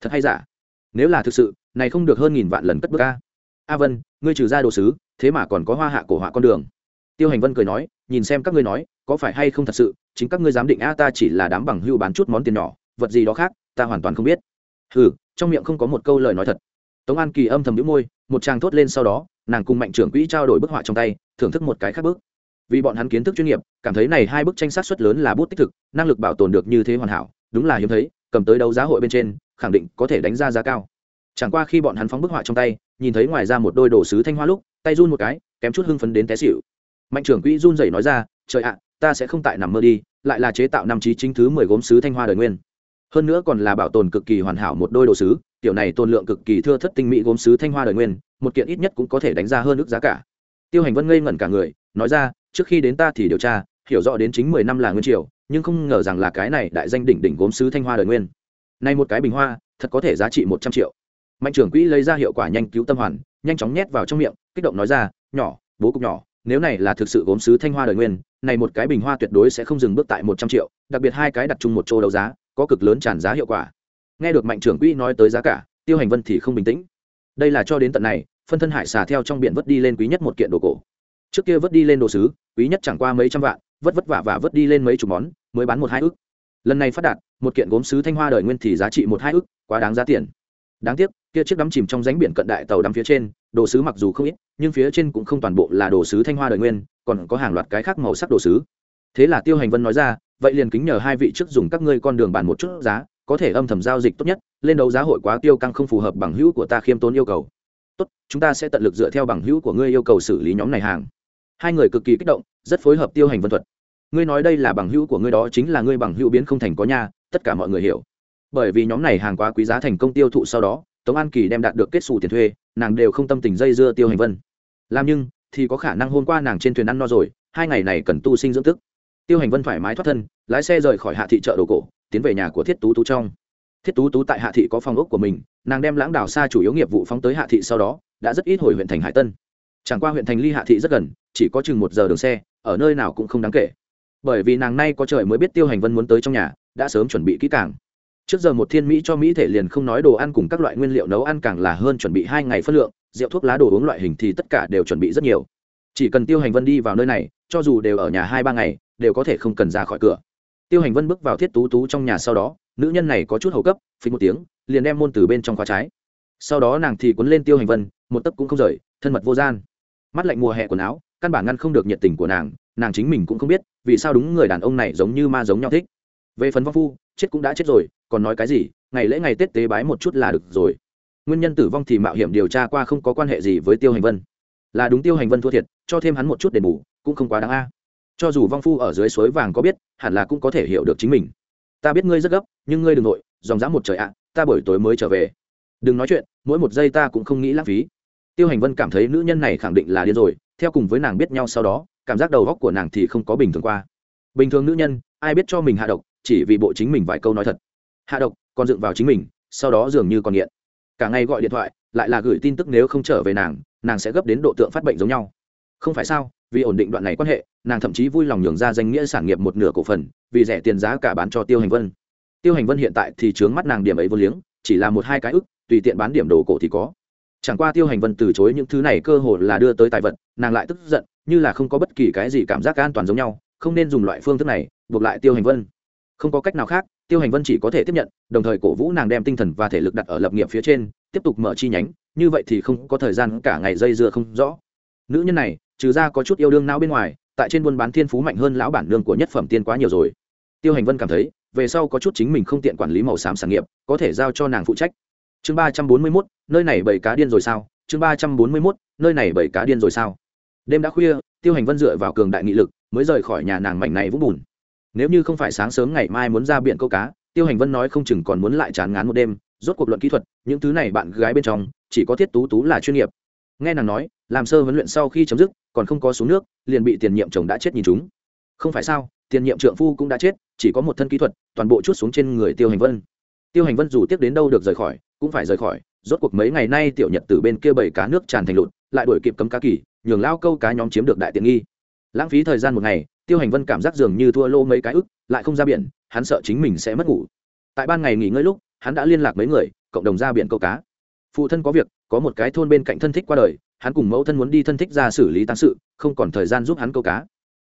S1: Thật hay giả? Nếu là thực sự, này không được hơn nghìn vạn lần cất bước a. A vân, ngươi trừ ra đồ sứ, thế mà còn có hoa hạ cổ họa con đường tiêu hành vân cười nói, nhìn xem các ngươi nói, có phải hay không thật sự, chính các ngươi dám định a ta chỉ là đám bằng hưu bán chút món tiền nhỏ, vật gì đó khác, ta hoàn toàn không biết. Ừ trong miệng không có một câu lời nói thật. Tống an kỳ âm thầm nhũ môi, một tràng thốt lên sau đó, nàng cùng mạnh trưởng quỹ trao đổi bức họa trong tay, thưởng thức một cái khác bước vì bọn hắn kiến thức chuyên nghiệp, cảm thấy này hai bức tranh sát xuất lớn là bút tích thực, năng lực bảo tồn được như thế hoàn hảo, đúng là hiếm thấy, cầm tới đấu giá hội bên trên, khẳng định có thể đánh ra giá cao. Chẳng qua khi bọn hắn phóng bức họa trong tay, nhìn thấy ngoài ra một đôi đồ sứ thanh hoa lúc, tay run một cái, kém chút hưng phấn đến té xịu mạnh trưởng quỹ run rẩy nói ra, trời ạ, ta sẽ không tại nằm mơ đi, lại là chế tạo năm trí chính thứ mười gốm sứ thanh hoa đời nguyên. Hơn nữa còn là bảo tồn cực kỳ hoàn hảo một đôi đồ sứ, tiểu này tồn lượng cực kỳ thưa thất tinh mỹ gốm sứ thanh hoa đời nguyên, một kiện ít nhất cũng có thể đánh ra hơn ước giá cả. Tiêu hành vân ngây ngẩn cả người, nói ra, trước khi đến ta thì điều tra, hiểu rõ đến chính mười năm là nguyên triều, nhưng không ngờ rằng là cái này đại danh đỉnh đỉnh gốm sứ thanh hoa đời nguyên. Nay một cái bình hoa, thật có thể giá trị một trăm triệu. Mạnh trưởng quỹ lấy ra hiệu quả nhanh cứu tâm hoàn, nhanh chóng nhét vào trong miệng, kích động nói ra, nhỏ, bố cục nhỏ nếu này là thực sự gốm sứ thanh hoa đời nguyên, này một cái bình hoa tuyệt đối sẽ không dừng bước tại một trăm triệu, đặc biệt hai cái đặt chung một chỗ đấu giá, có cực lớn tràn giá hiệu quả. Nghe được mạnh trưởng quỹ nói tới giá cả, tiêu hành vân thì không bình tĩnh. Đây là cho đến tận này, phân thân hải xà theo trong biển vớt đi lên quý nhất một kiện đồ cổ. Trước kia vớt đi lên đồ sứ, quý nhất chẳng qua mấy trăm vạn, vất vất vả và vớt đi lên mấy chục món, mới bán một hai ức. Lần này phát đạt, một kiện gốm sứ thanh hoa đời nguyên thì giá trị một hai ức, quá đáng giá tiền. Đáng tiếc, kia chiếc đắm chìm trong ránh biển cận đại tàu đắm phía trên đồ sứ mặc dù không ít, nhưng phía trên cũng không toàn bộ là đồ sứ thanh hoa đời nguyên, còn có hàng loạt cái khác màu sắc đồ sứ. Thế là tiêu hành vân nói ra, vậy liền kính nhờ hai vị trước dùng các ngươi con đường bàn một chút giá, có thể âm thầm giao dịch tốt nhất, lên đấu giá hội quá tiêu căng không phù hợp bằng hữu của ta khiêm tốn yêu cầu. Tốt, chúng ta sẽ tận lực dựa theo bằng hữu của ngươi yêu cầu xử lý nhóm này hàng. Hai người cực kỳ kích động, rất phối hợp tiêu hành vân thuật. Ngươi nói đây là bằng hữu của ngươi đó chính là ngươi bằng hữu biến không thành có nha, tất cả mọi người hiểu. Bởi vì nhóm này hàng quá quý giá thành công tiêu thụ sau đó tống an kỳ đem đạt được kết xù tiền thuê, nàng đều không tâm tình dây dưa tiêu hành vân. Làm nhưng, thì có khả năng hôm qua nàng trên thuyền ăn no rồi, hai ngày này cần tu sinh dưỡng tức tiêu hành vân thoải mái thoát thân, lái xe rời khỏi hạ thị chợ đồ cổ, tiến về nhà của thiết tú tú trong. Thiết tú tú tại hạ thị có phòng ốc của mình, nàng đem lãng đảo xa chủ yếu nghiệp vụ phóng tới hạ thị sau đó, đã rất ít hồi huyện thành hải tân. Chẳng qua huyện thành ly hạ thị rất gần, chỉ có chừng một giờ đường xe, ở nơi nào cũng không đáng kể. Bởi vì nàng nay có trời mới biết tiêu hành vân muốn tới trong nhà, đã sớm chuẩn bị kỹ càng trước giờ một thiên mỹ cho mỹ thể liền không nói đồ ăn cùng các loại nguyên liệu nấu ăn càng là hơn chuẩn bị hai ngày phân lượng, rượu thuốc lá đồ uống loại hình thì tất cả đều chuẩn bị rất nhiều. Chỉ cần tiêu hành vân đi vào nơi này, cho dù đều ở nhà hai ba ngày, đều có thể không cần ra khỏi cửa. Tiêu hành vân bước vào thiết tú tú trong nhà sau đó, nữ nhân này có chút hầu cấp phí một tiếng, liền đem môn từ bên trong khóa trái. Sau đó nàng thì quấn lên tiêu hành vân, một tấc cũng không rời, thân mật vô gian. Mắt lạnh mùa hè quần áo, căn bản ngăn không được nhiệt tình của nàng nàng chính mình cũng không biết vì sao đúng người đàn ông này giống như ma giống nhau thích. Về phần vong phu, chết cũng đã chết rồi còn nói cái gì, ngày lễ ngày tết tế bái một chút là được rồi. Nguyên nhân tử vong thì mạo hiểm điều tra qua không có quan hệ gì với tiêu hành vân. Là đúng tiêu hành vân thua thiệt, cho thêm hắn một chút đền bù, cũng không quá đáng a. Cho dù vong phu ở dưới suối vàng có biết, hẳn là cũng có thể hiểu được chính mình. Ta biết ngươi rất gấp, nhưng ngươi đừng nội, dòng dã một trời ạ, ta buổi tối mới trở về. Đừng nói chuyện, mỗi một giây ta cũng không nghĩ lãng phí. Tiêu hành vân cảm thấy nữ nhân này khẳng định là điên rồi, theo cùng với nàng biết nhau sau đó, cảm giác đầu góc của nàng thì không có bình thường qua. Bình thường nữ nhân, ai biết cho mình hạ độc, chỉ vì bộ chính mình vài câu nói thật hạ độc, còn dựng vào chính mình, sau đó dường như còn nghiện. Cả ngày gọi điện thoại, lại là gửi tin tức nếu không trở về nàng nàng sẽ gấp đến độ tượng phát bệnh giống nhau. Không phải sao, vì ổn định đoạn này quan hệ, nàng thậm chí vui lòng nhường ra danh nghĩa sản nghiệp một nửa cổ phần, vì rẻ tiền giá cả bán cho tiêu hành vân. Tiêu hành vân hiện tại thì trướng mắt nàng điểm ấy vô liếng, chỉ là một hai cái ức, tùy tiện bán điểm đồ cổ thì có. Chẳng qua tiêu hành vân từ chối những thứ này cơ hồ là đưa tới tài vật, nàng lại tức giận, như là không có bất kỳ cái gì cảm giác an toàn giống nhau, không nên dùng loại phương thức này, buộc lại tiêu hành vân. Không có cách nào khác tiêu hành vân chỉ có thể tiếp nhận, đồng thời cổ vũ nàng đem tinh thần và thể lực đặt ở lập nghiệp phía trên, tiếp tục mở chi nhánh, như vậy thì không có thời gian cả ngày dây dưa không rõ. Nữ nhân này, trừ ra có chút yêu đương não bên ngoài, tại trên buôn bán thiên phú mạnh hơn lão bản nương của nhất phẩm tiên quá nhiều rồi. Tiêu hành vân cảm thấy, về sau có chút chính mình không tiện quản lý màu xám sản nghiệp, có thể giao cho nàng phụ trách. Chương ba trăm bốn mươi mốt, nơi này bảy cá điên rồi sao? Chương ba trăm bốn mươi mốt, nơi này bảy cá điên rồi sao? Đêm đã khuya, tiêu hành vân dựa vào cường đại nghị lực, mới rời khỏi nhà nàng mảnh này vũng bùn nếu như không phải sáng sớm ngày mai muốn ra biển câu cá, tiêu hành vân nói không chừng còn muốn lại chán ngán một đêm. Rốt cuộc luận kỹ thuật, những thứ này bạn gái bên trong, chỉ có thiết tú tú là chuyên nghiệp. Nghe nàng nói, làm sơ huấn luyện sau khi chấm dứt, còn không có xuống nước, liền bị tiền nhiệm chồng đã chết nhìn chúng. Không phải sao, tiền nhiệm trượng phu cũng đã chết, chỉ có một thân kỹ thuật, toàn bộ chút xuống trên người tiêu hành vân. Tiêu hành vân dù tiếp đến đâu được rời khỏi, cũng phải rời khỏi. Rốt cuộc mấy ngày nay tiểu nhật từ bên kia bảy cá nước tràn thành lụt, lại đuổi kịp cấm cá kỳ, nhường lao câu cá nhóm chiếm được đại tiện nghi. Lãng phí thời gian một ngày tiêu hành vân cảm giác dường như thua lô mấy cái ức, lại không ra biển, hắn sợ chính mình sẽ mất ngủ. Tại ban ngày nghỉ ngơi lúc, hắn đã liên lạc mấy người, cộng đồng ra biển câu cá. Phụ thân có việc, có một cái thôn bên cạnh thân thích qua đời, hắn cùng mẫu thân muốn đi thân thích ra xử lý tăng sự, không còn thời gian giúp hắn câu cá.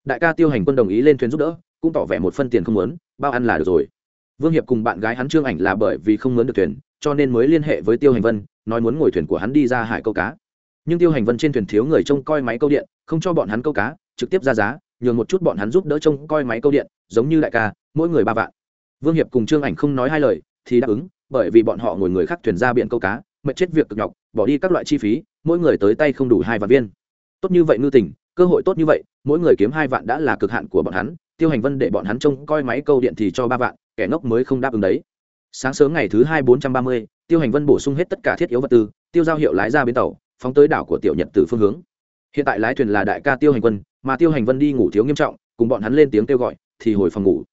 S1: Đại ca tiêu hành quân đồng ý lên thuyền giúp đỡ, cũng tỏ vẻ một phân tiền không muốn, bao ăn là được rồi. Vương hiệp cùng bạn gái hắn trương ảnh là bởi vì không muốn được thuyền, cho nên mới liên hệ với tiêu hành vân, nói muốn ngồi thuyền của hắn đi ra hải câu cá. Nhưng tiêu hành vân trên thuyền thiếu người trông coi máy câu điện, không cho bọn hắn câu cá, trực tiếp ra giá nhường một chút bọn hắn giúp đỡ trông coi máy câu điện, giống như đại ca, mỗi người ba vạn. Vương hiệp cùng trương ảnh không nói hai lời, thì đáp ứng, bởi vì bọn họ ngồi người khác thuyền ra biển câu cá, mệt chết việc cực nhọc, bỏ đi các loại chi phí, mỗi người tới tay không đủ hai vạn viên. Tốt như vậy ngư tình, cơ hội tốt như vậy, mỗi người kiếm hai vạn đã là cực hạn của bọn hắn, tiêu hành vân để bọn hắn trông coi máy câu điện thì cho ba vạn, kẻ ngốc mới không đáp ứng đấy. Sáng sớm ngày thứ hai bốn trăm ba mươi, tiêu hành vân bổ sung hết tất cả thiết yếu vật tư, tiêu giao hiệu lái ra bến tàu, phóng tới đảo của tiểu nhật từ phương hướng hiện tại lái thuyền là đại ca tiêu hành quân, mà tiêu hành vân đi ngủ thiếu nghiêm trọng, cùng bọn hắn lên tiếng kêu gọi, thì hồi phòng ngủ.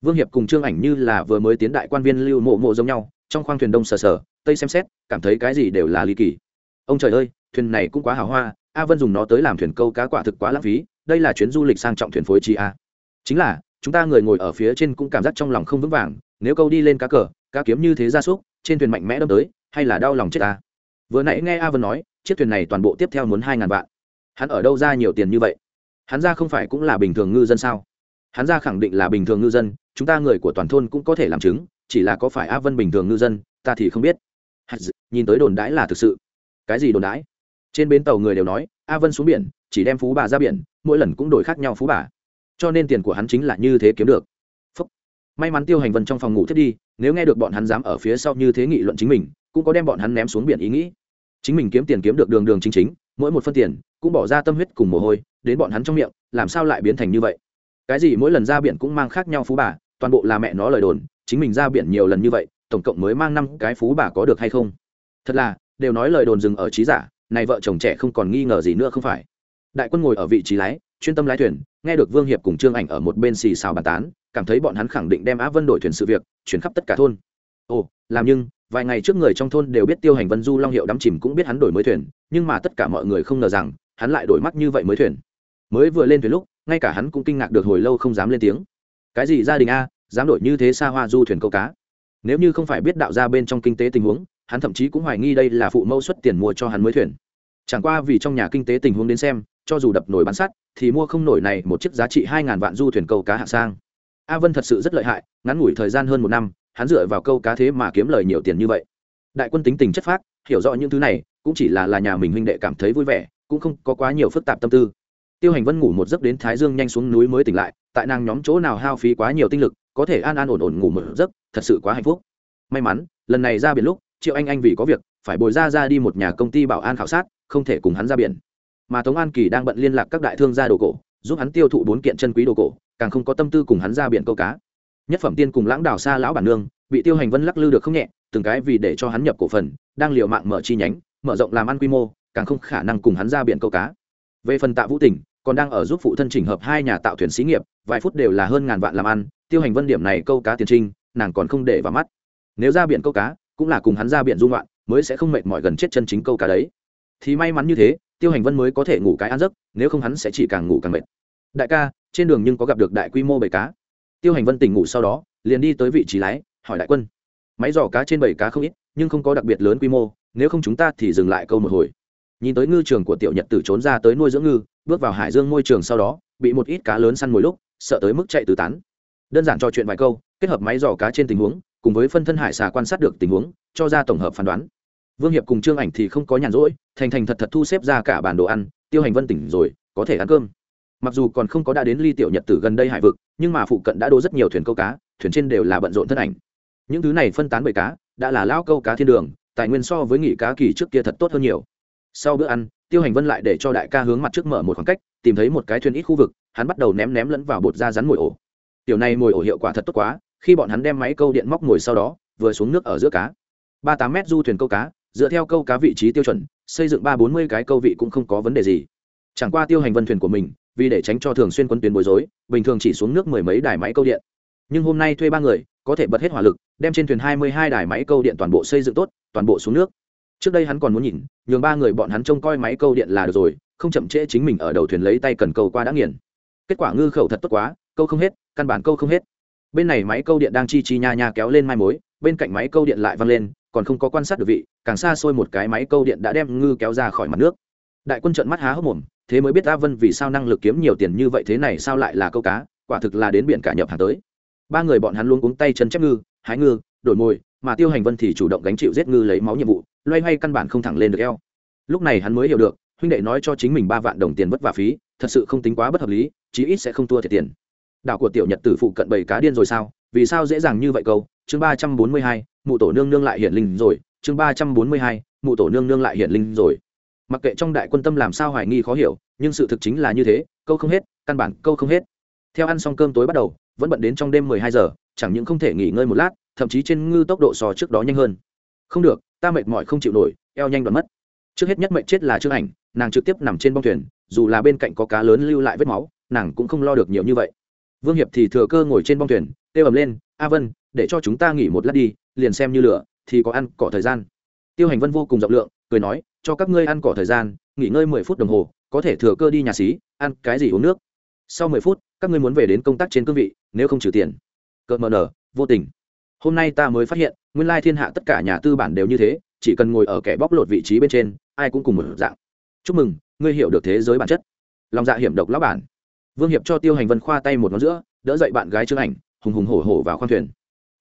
S1: Vương hiệp cùng trương ảnh như là vừa mới tiến đại quan viên lưu mộ mộ giống nhau, trong khoang thuyền đông sờ sờ, tây xem xét, cảm thấy cái gì đều là ly kỳ. Ông trời ơi, thuyền này cũng quá hào hoa, a vân dùng nó tới làm thuyền câu cá quả thực quá lãng phí, đây là chuyến du lịch sang trọng thuyền phối chi a. Chính là, chúng ta người ngồi ở phía trên cũng cảm giác trong lòng không vững vàng, nếu câu đi lên cá cờ, cá kiếm như thế ra súc, trên thuyền mạnh mẽ đâm tới, hay là đau lòng chết ta vừa nãy nghe a vân nói, chiếc thuyền này toàn bộ tiếp theo muốn hai ngàn vạn hắn ở đâu ra nhiều tiền như vậy? Hắn ra không phải cũng là bình thường ngư dân sao? Hắn ra khẳng định là bình thường ngư dân, chúng ta người của toàn thôn cũng có thể làm chứng, chỉ là có phải Á vân bình thường ngư dân, ta thì không biết. Nhìn tới đồn đãi là thực sự. Cái gì đồn đãi? Trên bến tàu người đều nói, a vân xuống biển, chỉ đem phú bà ra biển, mỗi lần cũng đổi khác nhau phú bà. Cho nên tiền của hắn chính là như thế kiếm được. Phúc. may mắn tiêu hành vân trong phòng ngủ thiết đi, nếu nghe được bọn hắn dám ở phía sau như thế nghị luận chính mình, cũng có đem bọn hắn ném xuống biển ý nghĩ chính mình kiếm tiền kiếm được đường đường chính chính, mỗi một phân tiền cũng bỏ ra tâm huyết cùng mồ hôi, đến bọn hắn trong miệng, làm sao lại biến thành như vậy? Cái gì mỗi lần ra biển cũng mang khác nhau phú bà, toàn bộ là mẹ nó lời đồn, chính mình ra biển nhiều lần như vậy, tổng cộng mới mang năm cái phú bà có được hay không? Thật là, đều nói lời đồn dừng ở trí giả, này vợ chồng trẻ không còn nghi ngờ gì nữa không phải. Đại quân ngồi ở vị trí lái, chuyên tâm lái thuyền, nghe được vương hiệp cùng trương ảnh ở một bên xì xào bàn tán, cảm thấy bọn hắn khẳng định đem á vân đổi thuyền sự việc, chuyển khắp tất cả thôn ồ, làm nhưng, vài ngày trước người trong thôn đều biết tiêu hành vân du long hiệu đắm chìm cũng biết hắn đổi mới thuyền, nhưng mà tất cả mọi người không ngờ rằng, hắn lại đổi mắt như vậy mới thuyền. Mới vừa lên thuyền lúc, ngay cả hắn cũng kinh ngạc được hồi lâu không dám lên tiếng. Cái gì gia đình a, dám đổi như thế xa hoa du thuyền câu cá? Nếu như không phải biết đạo ra bên trong kinh tế tình huống, hắn thậm chí cũng hoài nghi đây là phụ mẫu xuất tiền mua cho hắn mới thuyền. Chẳng qua vì trong nhà kinh tế tình huống đến xem, cho dù đập nổi bán sắt, thì mua không nổi này một chiếc giá trị hai ngàn vạn du thuyền câu cá hạng sang. A vân thật sự rất lợi hại, ngắn ngủi thời gian hơn một năm hắn dựa vào câu cá thế mà kiếm lời nhiều tiền như vậy. Đại quân tính tình chất phác, hiểu rõ những thứ này, cũng chỉ là là nhà mình huynh đệ cảm thấy vui vẻ, cũng không có quá nhiều phức tạp tâm tư. Tiêu hành vân ngủ một giấc đến thái dương nhanh xuống núi mới tỉnh lại, tại nàng nhóm chỗ nào hao phí quá nhiều tinh lực, có thể an an ổn ổn ngủ một giấc, thật sự quá hạnh phúc. May mắn, lần này ra biển lúc, triệu anh anh vì có việc, phải bồi ra ra đi một nhà công ty bảo an khảo sát, không thể cùng hắn ra biển. Mà tống an kỳ đang bận liên lạc các đại thương gia đồ cổ, giúp hắn tiêu thụ bốn kiện chân quý đồ cổ, càng không có tâm tư cùng hắn ra biển câu cá nhất phẩm tiên cùng lãng đào xa lão bản nương, bị tiêu hành vân lắc lư được không nhẹ, từng cái vì để cho hắn nhập cổ phần, đang liều mạng mở chi nhánh, mở rộng làm ăn quy mô, càng không khả năng cùng hắn ra biển câu cá. Về phần tạ vũ tỉnh, còn đang ở giúp phụ thân chỉnh hợp hai nhà tạo thuyền xí nghiệp, vài phút đều là hơn ngàn vạn làm ăn, tiêu hành vân điểm này câu cá tiền trinh, nàng còn không để vào mắt. Nếu ra biển câu cá, cũng là cùng hắn ra biển dung loạn mới sẽ không mệt mỏi gần chết chân chính câu cá đấy. Thì may mắn như thế, tiêu hành vân mới có thể ngủ cái ăn giấc, nếu không hắn sẽ chỉ càng ngủ càng mệt. Đại ca, trên đường nhưng có gặp được đại quy mô bầy cá tiêu hành vân tỉnh ngủ sau đó, liền đi tới vị trí lái, hỏi đại quân. Máy giỏ cá trên bảy cá không ít, nhưng không có đặc biệt lớn quy mô, nếu không chúng ta thì dừng lại câu một hồi. Nhìn tới ngư trường của tiểu nhật tử trốn ra tới nuôi dưỡng ngư, bước vào hải dương môi trường sau đó, bị một ít cá lớn săn mồi lúc, sợ tới mức chạy tứ tán. Đơn giản trò chuyện vài câu, kết hợp máy giỏ cá trên tình huống, cùng với phân thân hải xà quan sát được tình huống, cho ra tổng hợp phán đoán. Vương hiệp cùng trương ảnh thì không có nhàn rỗi, thành thành thật thật thu xếp ra cả bản đồ ăn, tiêu hành vân tỉnh rồi, có thể ăn cơm mặc dù còn không có đã đến ly tiểu nhật tử gần đây hải vực, nhưng mà phụ cận đã đỗ rất nhiều thuyền câu cá, thuyền trên đều là bận rộn thân ảnh. Những thứ này phân tán bởi cá, đã là lao câu cá thiên đường, tài nguyên so với nghỉ cá kỳ trước kia thật tốt hơn nhiều. Sau bữa ăn, tiêu hành vân lại để cho đại ca hướng mặt trước mở một khoảng cách, tìm thấy một cái thuyền ít khu vực, hắn bắt đầu ném ném lẫn vào bột da rắn mồi ổ. Tiểu này mồi ổ hiệu quả thật tốt quá, khi bọn hắn đem máy câu điện móc ngồi sau đó, vừa xuống nước ở giữa cá. Ba tám mét du thuyền câu cá, dựa theo câu cá vị trí tiêu chuẩn, xây dựng ba bốn mươi cái câu vị cũng không có vấn đề gì. Chẳng qua tiêu hành vân thuyền của mình vì để tránh cho thường xuyên quân tuyến bối rối, bình thường chỉ xuống nước mười mấy đài máy câu điện. Nhưng hôm nay thuê ba người, có thể bật hết hỏa lực, đem trên thuyền hai mươi hai đài máy câu điện toàn bộ xây dựng tốt, toàn bộ xuống nước. Trước đây hắn còn muốn nhìn, nhường ba người bọn hắn trông coi máy câu điện là được rồi, không chậm trễ chính mình ở đầu thuyền lấy tay cần câu qua đã nghiền. Kết quả ngư khẩu thật tốt quá, câu không hết, căn bản câu không hết. Bên này máy câu điện đang chi chi nha nha kéo lên mai mối, bên cạnh máy câu điện lại văng lên, còn không có quan sát được vị, càng xa xôi một cái máy câu điện đã đem ngư kéo ra khỏi mặt nước. Đại quân trận mắt há hốc mồm thế mới biết a vân vì sao năng lực kiếm nhiều tiền như vậy thế này sao lại là câu cá, quả thực là đến biển cả nhập hàng tới. Ba người bọn hắn luôn cuống tay chân chép ngư, hái ngư, đổi mồi, mà tiêu hành vân thì chủ động gánh chịu giết ngư lấy máu nhiệm vụ, loay hoay căn bản không thẳng lên được eo. Lúc này hắn mới hiểu được, huynh đệ nói cho chính mình ba vạn đồng tiền vất vả phí, thật sự không tính quá bất hợp lý, chí ít sẽ không thua thiệt tiền. Đảo của tiểu nhật tử phụ cận bảy cá điên rồi sao? Vì sao dễ dàng như vậy câu? Chương ba trăm bốn mươi hai, mụ tổ nương nương lại hiện linh rồi. Chương ba trăm bốn mươi hai, mụ tổ nương nương lại hiện linh rồi mặc kệ trong đại quân tâm làm sao hoài nghi khó hiểu, nhưng sự thực chính là như thế, câu không hết, căn bản câu không hết. Theo ăn xong cơm tối bắt đầu, vẫn bận đến trong đêm mười hai giờ, chẳng những không thể nghỉ ngơi một lát, thậm chí trên ngư tốc độ so trước đó nhanh hơn. Không được, ta mệt mỏi không chịu nổi, eo nhanh đoạn mất. Trước hết nhất mệnh chết là trương ảnh, nàng trực tiếp nằm trên bông thuyền, dù là bên cạnh có cá lớn lưu lại vết máu, nàng cũng không lo được nhiều như vậy. Vương hiệp thì thừa cơ ngồi trên bông thuyền, kêu ầm lên, a vân, để cho chúng ta nghỉ một lát đi, liền xem như lửa, thì có ăn cỏ thời gian. Tiêu hành vân vô cùng rộng lượng, cười nói cho các ngươi ăn cỏ thời gian, nghỉ ngơi mười phút đồng hồ, có thể thừa cơ đi nhà xí, ăn cái gì uống nước. Sau mười phút, các ngươi muốn về đến công tác trên cương vị, nếu không trừ tiền. Cợt mờ nở, vô tình. Hôm nay ta mới phát hiện, nguyên lai thiên hạ tất cả nhà tư bản đều như thế, chỉ cần ngồi ở kẻ bóc lột vị trí bên trên, ai cũng cùng một dạng. Chúc mừng, ngươi hiểu được thế giới bản chất. Lòng dạ hiểm độc lão bản. Vương hiệp cho tiêu hành vân khoa tay một ngón giữa, đỡ dậy bạn gái trương ảnh, hùng hùng hổ hổ vào khoang thuyền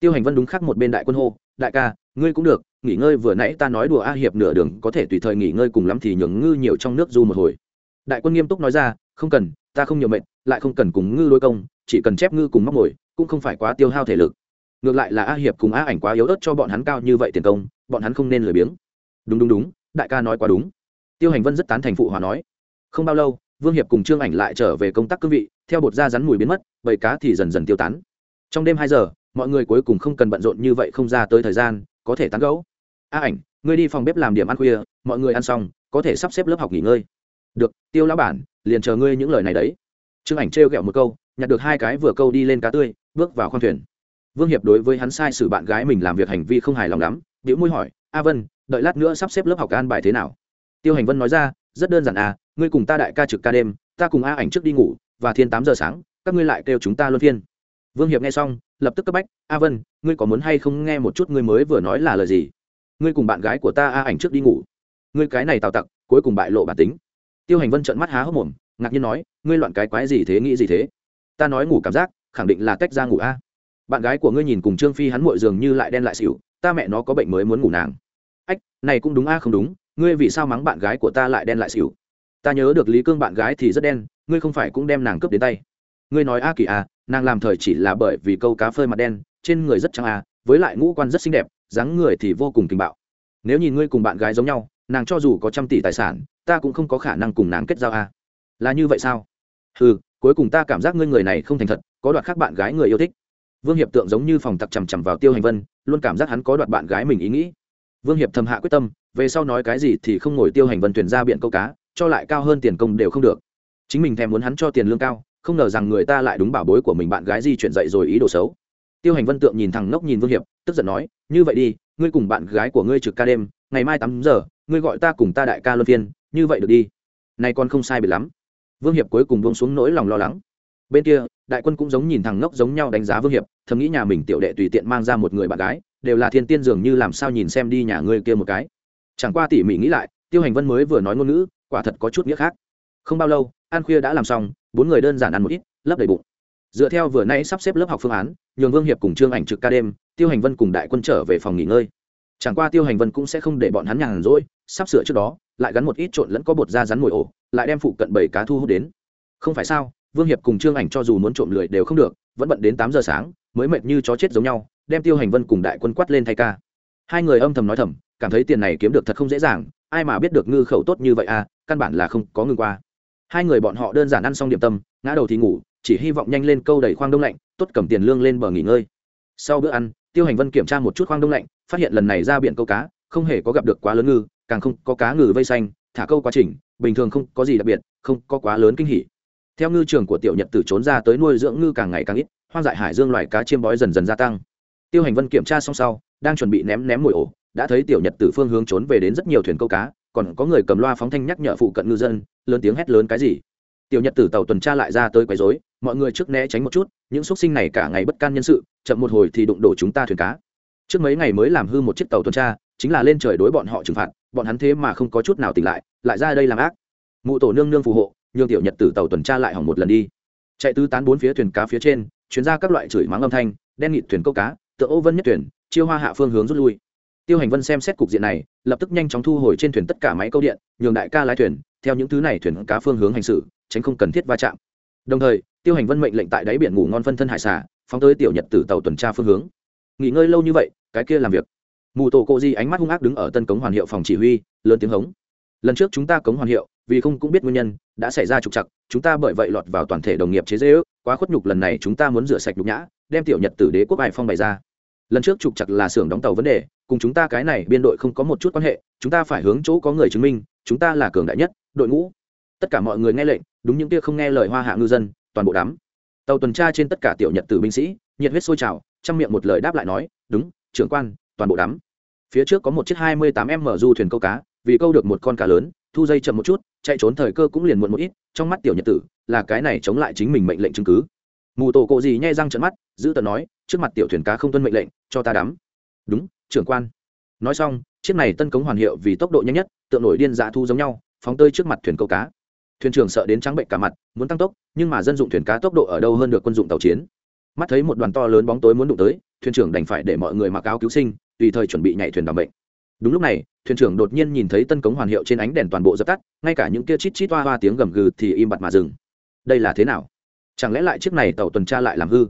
S1: tiêu hành vân đúng khác một bên đại quân hô, đại ca, ngươi cũng được, nghỉ ngơi vừa nãy ta nói đùa a hiệp nửa đường có thể tùy thời nghỉ ngơi cùng lắm thì nhường ngư nhiều trong nước du một hồi. Đại quân nghiêm túc nói ra, không cần, ta không nhiều mệnh lại không cần cùng ngư đối công, chỉ cần chép ngư cùng móc mồi, cũng không phải quá tiêu hao thể lực. Ngược lại là a hiệp cùng a ảnh quá yếu ớt cho bọn hắn cao như vậy tiền công, bọn hắn không nên lười biếng. Đúng đúng đúng, đại ca nói quá đúng. Tiêu hành vân rất tán thành phụ hòa nói. Không bao lâu, vương hiệp cùng trương ảnh lại trở về công tác cương vị, theo bột da rắn mùi biến mất, bầy cá thì dần dần tiêu tán. Trong đêm hai giờ mọi người cuối cùng không cần bận rộn như vậy không ra tới thời gian, có thể tán gẫu. A ảnh, ngươi đi phòng bếp làm điểm ăn khuya, mọi người ăn xong, có thể sắp xếp lớp học nghỉ ngơi. Được, tiêu lão bản, liền chờ ngươi những lời này đấy. Trương ảnh trêu ghẹo một câu, nhặt được hai cái vừa câu đi lên cá tươi, bước vào khoang thuyền. Vương hiệp đối với hắn sai sử bạn gái mình làm việc hành vi không hài lòng lắm biểu môi hỏi, a vân, đợi lát nữa sắp xếp lớp học an bài thế nào? Tiêu hành vân nói ra, rất đơn giản à ngươi cùng ta đại ca trực ca đêm, ta cùng a ảnh trước đi ngủ, và thiên tám giờ sáng, các ngươi lại kêu chúng ta luân phiên vương hiệp nghe xong, lập tức cấp bách, a vân, ngươi có muốn hay không nghe một chút ngươi mới vừa nói là lời gì? Ngươi cùng bạn gái của ta a ảnh trước đi ngủ. Ngươi cái này tào tặc, cuối cùng bại lộ bản tính. Tiêu hành vân trợn mắt há hốc mồm, ngạc nhiên nói, ngươi loạn cái quái gì thế, nghĩ gì thế? Ta nói ngủ cảm giác, khẳng định là tách ra ngủ a. Bạn gái của ngươi nhìn cùng trương phi hắn mội dường như lại đen lại xỉu, ta mẹ nó có bệnh mới muốn ngủ nàng. Ách, này cũng đúng a, không đúng, ngươi vì sao mắng bạn gái của ta lại đen lại xỉu? Ta nhớ được lý cương bạn gái thì rất đen, ngươi không phải cũng đem nàng cướp đến tay. Ngươi nói a kỳ a nàng làm thời chỉ là bởi vì câu cá phơi mặt đen, trên người rất trắng a với lại ngũ quan rất xinh đẹp, dáng người thì vô cùng tình bạo. Nếu nhìn ngươi cùng bạn gái giống nhau, nàng cho dù có trăm tỷ tài sản, ta cũng không có khả năng cùng nàng kết giao a là như vậy sao? Ừ cuối cùng ta cảm giác ngươi người này không thành thật, có đoạt khác bạn gái người yêu thích. Vương hiệp tượng giống như phòng tặc chằm chằm vào tiêu hành vân, luôn cảm giác hắn có đoạt bạn gái mình ý nghĩ. Vương hiệp thầm hạ quyết tâm, về sau nói cái gì thì không ngồi tiêu hành vân tuyển ra biện câu cá, cho lại cao hơn tiền công đều không được. Chính mình thèm muốn hắn cho tiền lương cao không ngờ rằng người ta lại đúng bảo bối của mình bạn gái di chuyển dậy rồi ý đồ xấu. Tiêu hành vân tượng nhìn thằng ngốc nhìn vương hiệp, tức giận nói, như vậy đi, ngươi cùng bạn gái của ngươi trực ca đêm, ngày mai tám giờ, ngươi gọi ta cùng ta đại ca luân phiên, như vậy được đi. Nay con không sai biệt lắm. Vương hiệp cuối cùng buông xuống nỗi lòng lo lắng. Bên kia, đại quân cũng giống nhìn thằng ngốc giống nhau đánh giá vương hiệp, thầm nghĩ nhà mình tiểu đệ tùy tiện mang ra một người bạn gái, đều là thiên tiên dường như làm sao nhìn xem đi nhà ngươi kia một cái. Chẳng qua tỉ mỉ nghĩ lại, tiêu hành vân mới vừa nói ngôn ngữ, quả thật có chút nghĩa khác. Không bao lâu, An khuya đã làm xong bốn người đơn giản ăn một ít, lấp đầy bụng. Dựa theo vừa nãy sắp xếp lớp học phương án, nhường vương hiệp cùng trương ảnh trực ca đêm, tiêu hành vân cùng đại quân trở về phòng nghỉ ngơi. Chẳng qua tiêu hành vân cũng sẽ không để bọn hắn nhàn rỗi, sắp sửa trước đó, lại gắn một ít trộn lẫn có bột da rắn mồi ổ, lại đem phụ cận bảy cá thu hút đến. Không phải sao, vương hiệp cùng trương ảnh cho dù muốn trộm lười đều không được, vẫn bận đến tám giờ sáng, mới mệt như chó chết giống nhau, đem tiêu hành vân cùng đại quân quát lên thay ca. Hai người âm thầm nói thầm, cảm thấy tiền này kiếm được thật không dễ dàng, ai mà biết được ngư khẩu tốt như vậy à căn bản là không có ngừng qua hai người bọn họ đơn giản ăn xong điểm tâm, ngã đầu thì ngủ, chỉ hy vọng nhanh lên câu đầy khoang đông lạnh, tốt cầm tiền lương lên bờ nghỉ ngơi. Sau bữa ăn, tiêu hành vân kiểm tra một chút khoang đông lạnh, phát hiện lần này ra biển câu cá, không hề có gặp được quá lớn ngư, càng không có cá ngừ vây xanh, thả câu quá trình, bình thường không có gì đặc biệt, không có quá lớn kinh hỉ. Theo ngư trường của tiểu nhật tử trốn ra tới nuôi dưỡng ngư càng ngày càng ít, hoang dại hải dương loài cá chiêm bói dần dần gia tăng. Tiêu hành vân kiểm tra xong sau, đang chuẩn bị ném ném mồi ổ, đã thấy tiểu nhật tử phương hướng trốn về đến rất nhiều thuyền câu cá còn có người cầm loa phóng thanh nhắc nhở phụ cận ngư dân, lớn tiếng hét lớn cái gì. Tiểu nhật tử tàu tuần tra lại ra tới quấy rối, mọi người trước né tránh một chút, những x sinh này cả ngày bất can nhân sự, chậm một hồi thì đụng đổ chúng ta thuyền cá. Trước mấy ngày mới làm hư một chiếc tàu tuần tra, chính là lên trời đối bọn họ trừng phạt, bọn hắn thế mà không có chút nào tỉnh lại lại ra đây làm ác. Mụ tổ nương nương phù hộ, nhường tiểu nhật tử tàu tuần tra lại hỏng một lần đi. Chạy tứ tán bốn phía thuyền cá phía trên, chuyến ra các loại chửi mắng âm thanh, đen nghịt thuyền câu cá, tựa ô vân nhất thuyền, chiêu hoa hạ phương hướng rút lui tiêu hành vân xem xét cục diện này lập tức nhanh chóng thu hồi trên thuyền tất cả máy câu điện nhường đại ca lái thuyền theo những thứ này thuyền cá phương hướng hành xử tránh không cần thiết va chạm. Đồng thời tiêu hành vân mệnh lệnh tại đáy biển ngủ ngon phân thân hải xả phóng tới tiểu nhật tử tàu tuần tra phương hướng. Nghỉ ngơi lâu như vậy cái kia làm việc. Mù tổ cộ di ánh mắt hung ác đứng ở tân cống hoàn hiệu phòng chỉ huy lớn tiếng hống. Lần trước chúng ta cống hoàn hiệu vì không cũng biết nguyên nhân đã xảy ra trục trặc, chúng ta bởi vậy lọt vào toàn thể đồng nghiệp chế dễ ước quá khuất nhục lần này chúng ta muốn rửa sạch nhục nhã đem tiểu nhật tử đế quốc hải phong bày ra. Lần trước trục trặc là xưởng đóng tàu vấn đề cùng chúng ta cái này biên đội không có một chút quan hệ, chúng ta phải hướng chỗ có người chứng minh, chúng ta là cường đại nhất, đội ngũ. Tất cả mọi người nghe lệnh, đúng những kia không nghe lời hoa hạ ngư dân, toàn bộ đám tàu tuần tra trên tất cả tiểu nhật tử binh sĩ, nhiệt huyết sôi trào chăm miệng một lời đáp lại nói, đúng, trưởng quan, toàn bộ đám phía trước có một chiếc hai mươi tám m du thuyền câu cá, vì câu được một con cá lớn, thu dây chậm một chút, chạy trốn thời cơ cũng liền muộn một ít, trong mắt tiểu nhật tử, là cái này chống lại chính mình mệnh lệnh chứng cứ. Mù tổ cộ gì nhai răng trận mắt, giữ tờ nói, trước mặt tiểu thuyền cá không tuân mệnh lệnh, cho ta đắm. Đúng trưởng quan. Nói xong, chiếc này tân cống hoàn hiệu vì tốc độ nhanh nhất, tượng nổi điên dã thu giống nhau, phóng tơi trước mặt thuyền câu cá. Thuyền trưởng sợ đến trắng bệnh cả mặt, muốn tăng tốc, nhưng mà dân dụng thuyền cá tốc độ ở đâu hơn được quân dụng tàu chiến. Mắt thấy một đoàn to lớn bóng tối muốn đụng tới, thuyền trưởng đành phải để mọi người mặc áo cứu sinh, tùy thời chuẩn bị nhảy thuyền đảm bệnh. Đúng lúc này, thuyền trưởng đột nhiên nhìn thấy tân cống hoàn hiệu trên ánh đèn toàn bộ dập tắt, ngay cả những kia chít chít toa hoa tiếng gầm gừ thì im bặt mà dừng. Đây là thế nào? Chẳng lẽ lại chiếc này tàu tuần tra lại làm hư?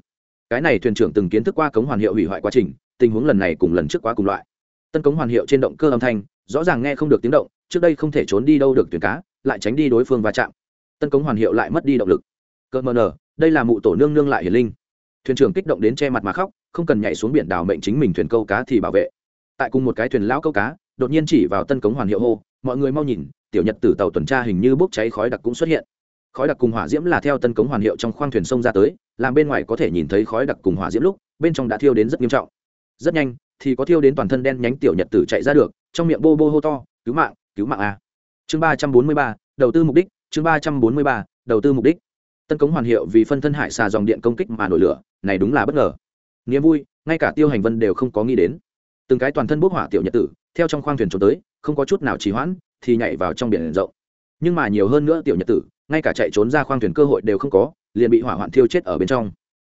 S1: Cái này thuyền trưởng từng kiến thức qua cống hoàn hiệu hủy hoại quá trình tình huống lần này cùng lần trước quá cùng loại. Tân cống hoàn hiệu trên động cơ âm thanh, rõ ràng nghe không được tiếng động, trước đây không thể trốn đi đâu được thuyền cá, lại tránh đi đối phương va chạm. Tân cống hoàn hiệu lại mất đi động lực. Cơ mờ nờ đây là mụ tổ nương nương lại hiền linh. Thuyền trưởng kích động đến che mặt mà khóc, không cần nhảy xuống biển đào mệnh chính mình thuyền câu cá thì bảo vệ. Tại cùng một cái thuyền lão câu cá, đột nhiên chỉ vào tân cống hoàn hiệu hô, mọi người mau nhìn, tiểu nhật tử tàu tuần tra hình như bốc cháy khói đặc cũng xuất hiện. Khói đặc cùng hỏa diễm là theo tân cống hoàn hiệu trong khoang thuyền sông ra tới, làm bên ngoài có thể nhìn thấy khói đặc cùng hỏa diễm lúc, bên trong đã thiêu đến rất nghiêm trọng rất nhanh, thì có thiêu đến toàn thân đen nhánh tiểu nhật tử chạy ra được, trong miệng bô bô hô to, cứu mạng cứu mạng a. Chương ba trăm bốn mươi ba, đầu tư mục đích, chương ba trăm bốn mươi ba, đầu tư mục đích. Tân cống hoàn hiệu vì phân thân hải xà dòng điện công kích mà nổi lửa, này đúng là bất ngờ. Niềm vui, ngay cả tiêu hành vân đều không có nghĩ đến. Từng cái toàn thân bốc hỏa tiểu nhật tử, theo trong khoang thuyền trốn tới, không có chút nào trì hoãn, thì nhảy vào trong biển rộng. Nhưng mà nhiều hơn nữa tiểu nhật tử, ngay cả chạy trốn ra khoang thuyền cơ hội đều không có, liền bị hỏa hoạn thiêu chết ở bên trong.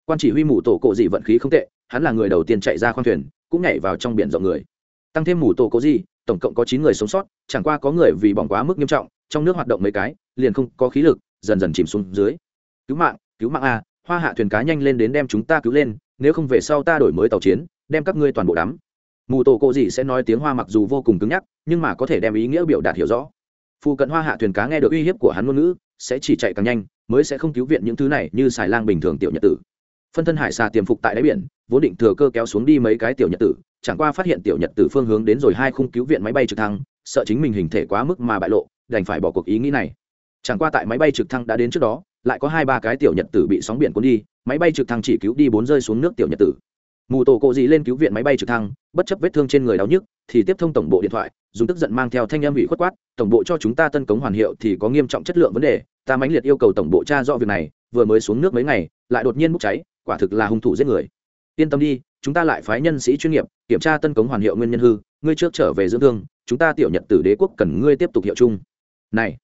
S1: Quan chỉ huy mù tổ cộ dị vận khí không tệ hắn là người đầu tiên chạy ra khoang thuyền cũng nhảy vào trong biển rộng người. Tăng thêm mù tổ cố gì, tổng cộng có chín người sống sót chẳng qua có người vì bỏng quá mức nghiêm trọng trong nước hoạt động mấy cái liền không có khí lực dần dần chìm xuống dưới. Cứu mạng cứu mạng a hoa hạ thuyền cá nhanh lên đến đem chúng ta cứu lên nếu không về sau ta đổi mới tàu chiến đem các ngươi toàn bộ đắm. Mù tổ cộ gì sẽ nói tiếng hoa mặc dù vô cùng cứng nhắc nhưng mà có thể đem ý nghĩa biểu đạt hiểu rõ. Phụ cận hoa hạ thuyền cá nghe được uy hiếp của hắn ngôn ngữ sẽ chỉ chạy càng nhanh mới sẽ không cứu viện những thứ này như xài lang bình thường tiểu nhật tử phân thân hải xà tiềm phục tại đáy biển, vốn định thừa cơ kéo xuống đi mấy cái tiểu nhật tử, chẳng qua phát hiện tiểu nhật tử phương hướng đến rồi hai khung cứu viện máy bay trực thăng, sợ chính mình hình thể quá mức mà bại lộ, đành phải bỏ cuộc ý nghĩ này. Chẳng qua tại máy bay trực thăng đã đến trước đó, lại có hai ba cái tiểu nhật tử bị sóng biển cuốn đi, máy bay trực thăng chỉ cứu đi bốn rơi xuống nước tiểu nhật tử. Mù tổ cộ gì lên cứu viện máy bay trực thăng, bất chấp vết thương trên người đau nhức, thì tiếp thông tổng bộ điện thoại, dùng tức giận mang theo thanh âm bị khuất quát, tổng bộ cho chúng ta tân cống hoàn hiệu thì có nghiêm trọng chất lượng vấn đề, ta mãnh liệt yêu cầu tổng bộ tra rõ việc này, vừa mới xuống nước mấy ngày, lại đột nhiên bốc cháy quả thực là hung thủ giết người. Yên tâm đi, chúng ta lại phái nhân sĩ chuyên nghiệp, kiểm tra tân cống hoàn hiệu nguyên nhân hư, ngươi trước trở về dưỡng thương, chúng ta tiểu nhật tử đế quốc cần ngươi tiếp tục hiệu chung. Này,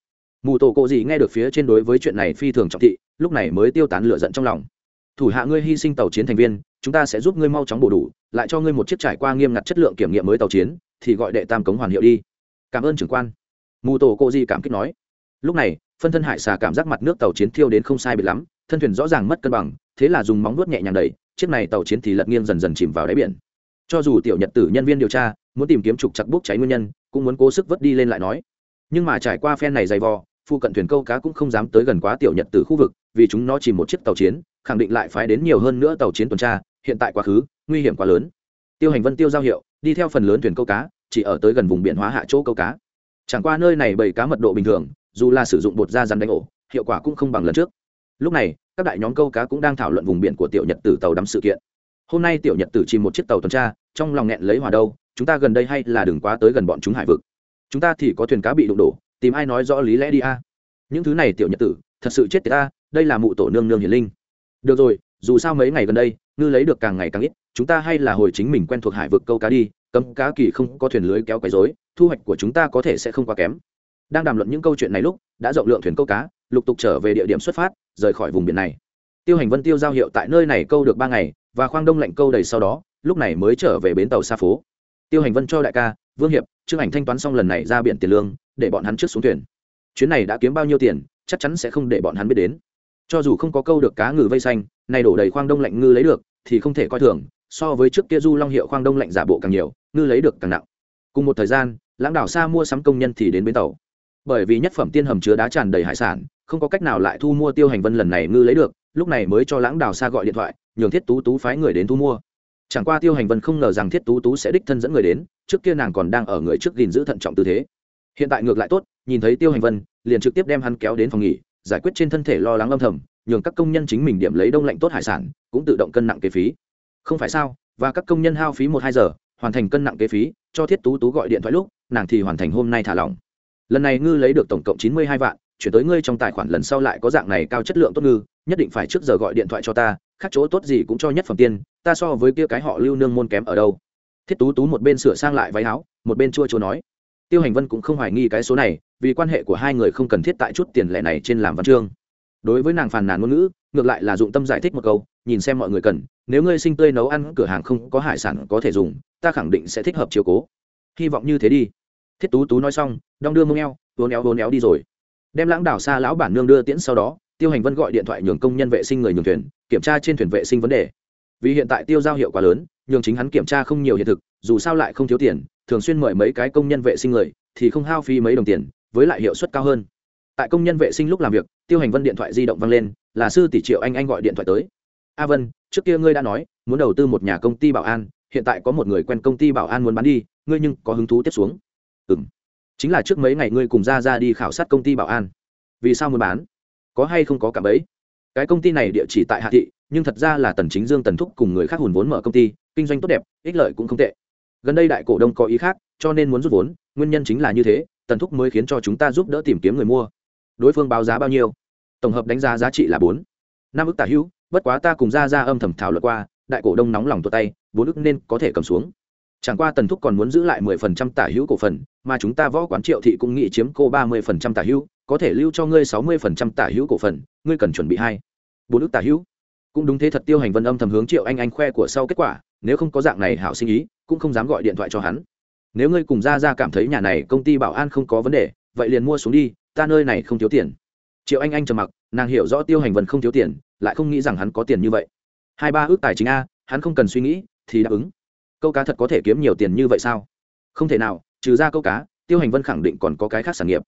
S1: mù tổ cộ gì nghe được phía trên đối với chuyện này phi thường trọng thị, lúc này mới tiêu tán lửa giận trong lòng. Thủ hạ ngươi hy sinh tàu chiến thành viên, chúng ta sẽ giúp ngươi mau chóng bổ đủ, lại cho ngươi một chiếc trải qua nghiêm ngặt chất lượng kiểm nghiệm mới tàu chiến, thì gọi đệ tam cống hoàn hiệu đi. Cảm ơn trưởng quan. Mù tổ cô di cảm kích nói. Lúc này, phân thân hải xà cảm giác mặt nước tàu chiến thiêu đến không sai biệt lắm thân thuyền rõ ràng mất cân bằng, thế là dùng móng nuốt nhẹ nhàng đẩy, chiếc này tàu chiến thì lật nghiêng dần dần chìm vào đáy biển. Cho dù tiểu nhật tử nhân viên điều tra, muốn tìm kiếm trục chặt bốc cháy nguyên nhân, cũng muốn cố sức vớt đi lên lại nói. Nhưng mà trải qua phen này dày vò phụ cận thuyền câu cá cũng không dám tới gần quá tiểu nhật tử khu vực, vì chúng nó chỉ một chiếc tàu chiến, khẳng định lại phái đến nhiều hơn nữa tàu chiến tuần tra, hiện tại quá khứ, nguy hiểm quá lớn. Tiêu hành vân tiêu giao hiệu, đi theo phần lớn thuyền câu cá, chỉ ở tới gần vùng biển hóa hạ chỗ câu cá. Chẳng qua nơi này bầy cá mật độ bình thường, dù là sử dụng bột da rắn đánh ổ, hiệu quả cũng không bằng lần trước lúc này, các đại nhóm câu cá cũng đang thảo luận vùng biển của tiểu nhật tử tàu đắm sự kiện. Hôm nay tiểu nhật tử chìm một chiếc tàu tuần tra, trong lòng nghẹn lấy hòa đâu, chúng ta gần đây hay là đừng quá tới gần bọn chúng hải vực. Chúng ta thì có thuyền cá bị đụng đổ, tìm ai nói rõ lý lẽ đi a. Những thứ này tiểu nhật tử, thật sự chết tiệt a, đây là mụ tổ nương nương hiền linh. Được rồi, dù sao mấy ngày gần đây, ngư lấy được càng ngày càng ít, chúng ta hay là hồi chính mình quen thuộc hải vực câu cá đi, cấm cá kỳ không có thuyền lưới kéo quấy dối thu hoạch của chúng ta có thể sẽ không quá kém. Đang đàm luận những câu chuyện này lúc, đã rộng lượng thuyền câu cá lục tục trở về địa điểm xuất phát, rời khỏi vùng biển này. Tiêu hành vân tiêu giao hiệu tại nơi này câu được ba ngày, và khoang đông lạnh câu đầy sau đó, lúc này mới trở về bến tàu xa phố. Tiêu hành vân cho đại ca, vương hiệp, trương ảnh thanh toán xong lần này ra biển tiền lương, để bọn hắn trước xuống thuyền. Chuyến này đã kiếm bao nhiêu tiền, chắc chắn sẽ không để bọn hắn biết đến. Cho dù không có câu được cá ngừ vây xanh, nay đổ đầy khoang đông lạnh ngư lấy được, thì không thể coi thường, so với trước kia du long hiệu khoang đông lạnh giả bộ càng nhiều, ngư lấy được càng nặng. Cùng một thời gian, lãng đảo xa mua sắm công nhân thì đến bến tàu. Bởi vì nhất phẩm tiên hầm chứa đá tràn đầy hải sản không có cách nào lại thu mua tiêu hành vân lần này ngư lấy được, lúc này mới cho lãng đào xa gọi điện thoại, nhường thiết tú tú phái người đến thu mua. Chẳng qua tiêu hành vân không ngờ rằng thiết tú tú sẽ đích thân dẫn người đến, trước kia nàng còn đang ở người trước gìn giữ thận trọng tư thế. Hiện tại ngược lại tốt, nhìn thấy tiêu hành vân, liền trực tiếp đem hắn kéo đến phòng nghỉ, giải quyết trên thân thể lo lắng âm thầm, nhường các công nhân chính mình điểm lấy đông lạnh tốt hải sản, cũng tự động cân nặng kế phí. Không phải sao, và các công nhân hao phí một hai giờ, hoàn thành cân nặng kế phí, cho thiết tú tú gọi điện thoại lúc, nàng thì hoàn thành hôm nay thả lỏng. Lần này ngư lấy được tổng cộng chín mươi hai vạn chuyển tới ngươi trong tài khoản lần sau lại có dạng này cao chất lượng tốt ngư, nhất định phải trước giờ gọi điện thoại cho ta, khác chỗ tốt gì cũng cho nhất phẩm tiên, ta so với kia cái họ lưu nương môn kém ở đâu. Thiết tú tú một bên sửa sang lại váy áo, một bên chua chua nói. Tiêu hành vân cũng không hoài nghi cái số này, vì quan hệ của hai người không cần thiết tại chút tiền lẻ này trên làm văn chương. Đối với nàng phàn nàn ngôn ngữ, ngược lại là dụng tâm giải thích một câu, nhìn xem mọi người cần, nếu ngươi sinh tươi nấu ăn, cửa hàng không có hải sản có thể dùng, ta khẳng định sẽ thích hợp chiều cố. Hy vọng như thế đi. Thiết tú tú nói xong, đong đưa mông eo vốn éo vốn éo đi rồi đem lãng đảo xa lão bản nương đưa tiễn sau đó, tiêu hành vân gọi điện thoại nhường công nhân vệ sinh người nhường thuyền, kiểm tra trên thuyền vệ sinh vấn đề. Vì hiện tại tiêu giao hiệu quả lớn, nhường chính hắn kiểm tra không nhiều hiện thực, dù sao lại không thiếu tiền, thường xuyên mời mấy cái công nhân vệ sinh người, thì không hao phí mấy đồng tiền, với lại hiệu suất cao hơn. Tại công nhân vệ sinh lúc làm việc, tiêu hành vân điện thoại di động vang lên, là sư tỷ triệu anh anh gọi điện thoại tới. A vân, trước kia ngươi đã nói, muốn đầu tư một nhà công ty bảo an, hiện tại có một người quen công ty bảo an muốn bán đi, ngươi nhưng có hứng thú tiếp xuống? Ừ m chính là trước mấy ngày ngươi cùng ra ra đi khảo sát công ty bảo an. Vì sao muốn bán? Có hay không có cả ấy cái công ty này địa chỉ tại hạ thị, nhưng thật ra là tần chính dương, tần thúc cùng người khác hùn vốn mở công ty, kinh doanh tốt đẹp, ích lợi cũng không tệ. Gần đây đại cổ đông có ý khác, cho nên muốn rút vốn, nguyên nhân chính là như thế, tần thúc mới khiến cho chúng ta giúp đỡ tìm kiếm người mua. Đối phương báo giá bao nhiêu? Tổng hợp đánh giá giá trị là bốn. Năm ức tả hữu, bất quá ta cùng ra ra âm thầm thảo luận qua, đại cổ đông nóng lòng tuột tay, bốn ức nên có thể cầm xuống chẳng qua tần thúc còn muốn giữ lại mười phần trăm tả hữu cổ phần, mà chúng ta võ quán triệu thị cũng nghĩ chiếm cô ba mươi phần trăm tả hữu, có thể lưu cho ngươi sáu mươi phần trăm tả hữu cổ phần, ngươi cần chuẩn bị hai. Bốn ước tả hữu. Cũng đúng thế thật tiêu hành vân âm thầm hướng triệu anh anh khoe của sau kết quả, nếu không có dạng này hảo sinh ý, cũng không dám gọi điện thoại cho hắn. Nếu ngươi cùng ra ra cảm thấy nhà này công ty bảo an không có vấn đề, vậy liền mua xuống đi, ta nơi này không thiếu tiền. Triệu anh anh trầm mặc, nàng hiểu rõ tiêu hành vân không thiếu tiền, lại không nghĩ rằng hắn có tiền như vậy. Hai ba ước tài chính a, hắn không cần suy nghĩ, thì đáp ứng câu cá thật có thể kiếm nhiều tiền như vậy sao? Không thể nào, trừ ra câu cá, tiêu hành vân khẳng định còn có cái khác sản nghiệp.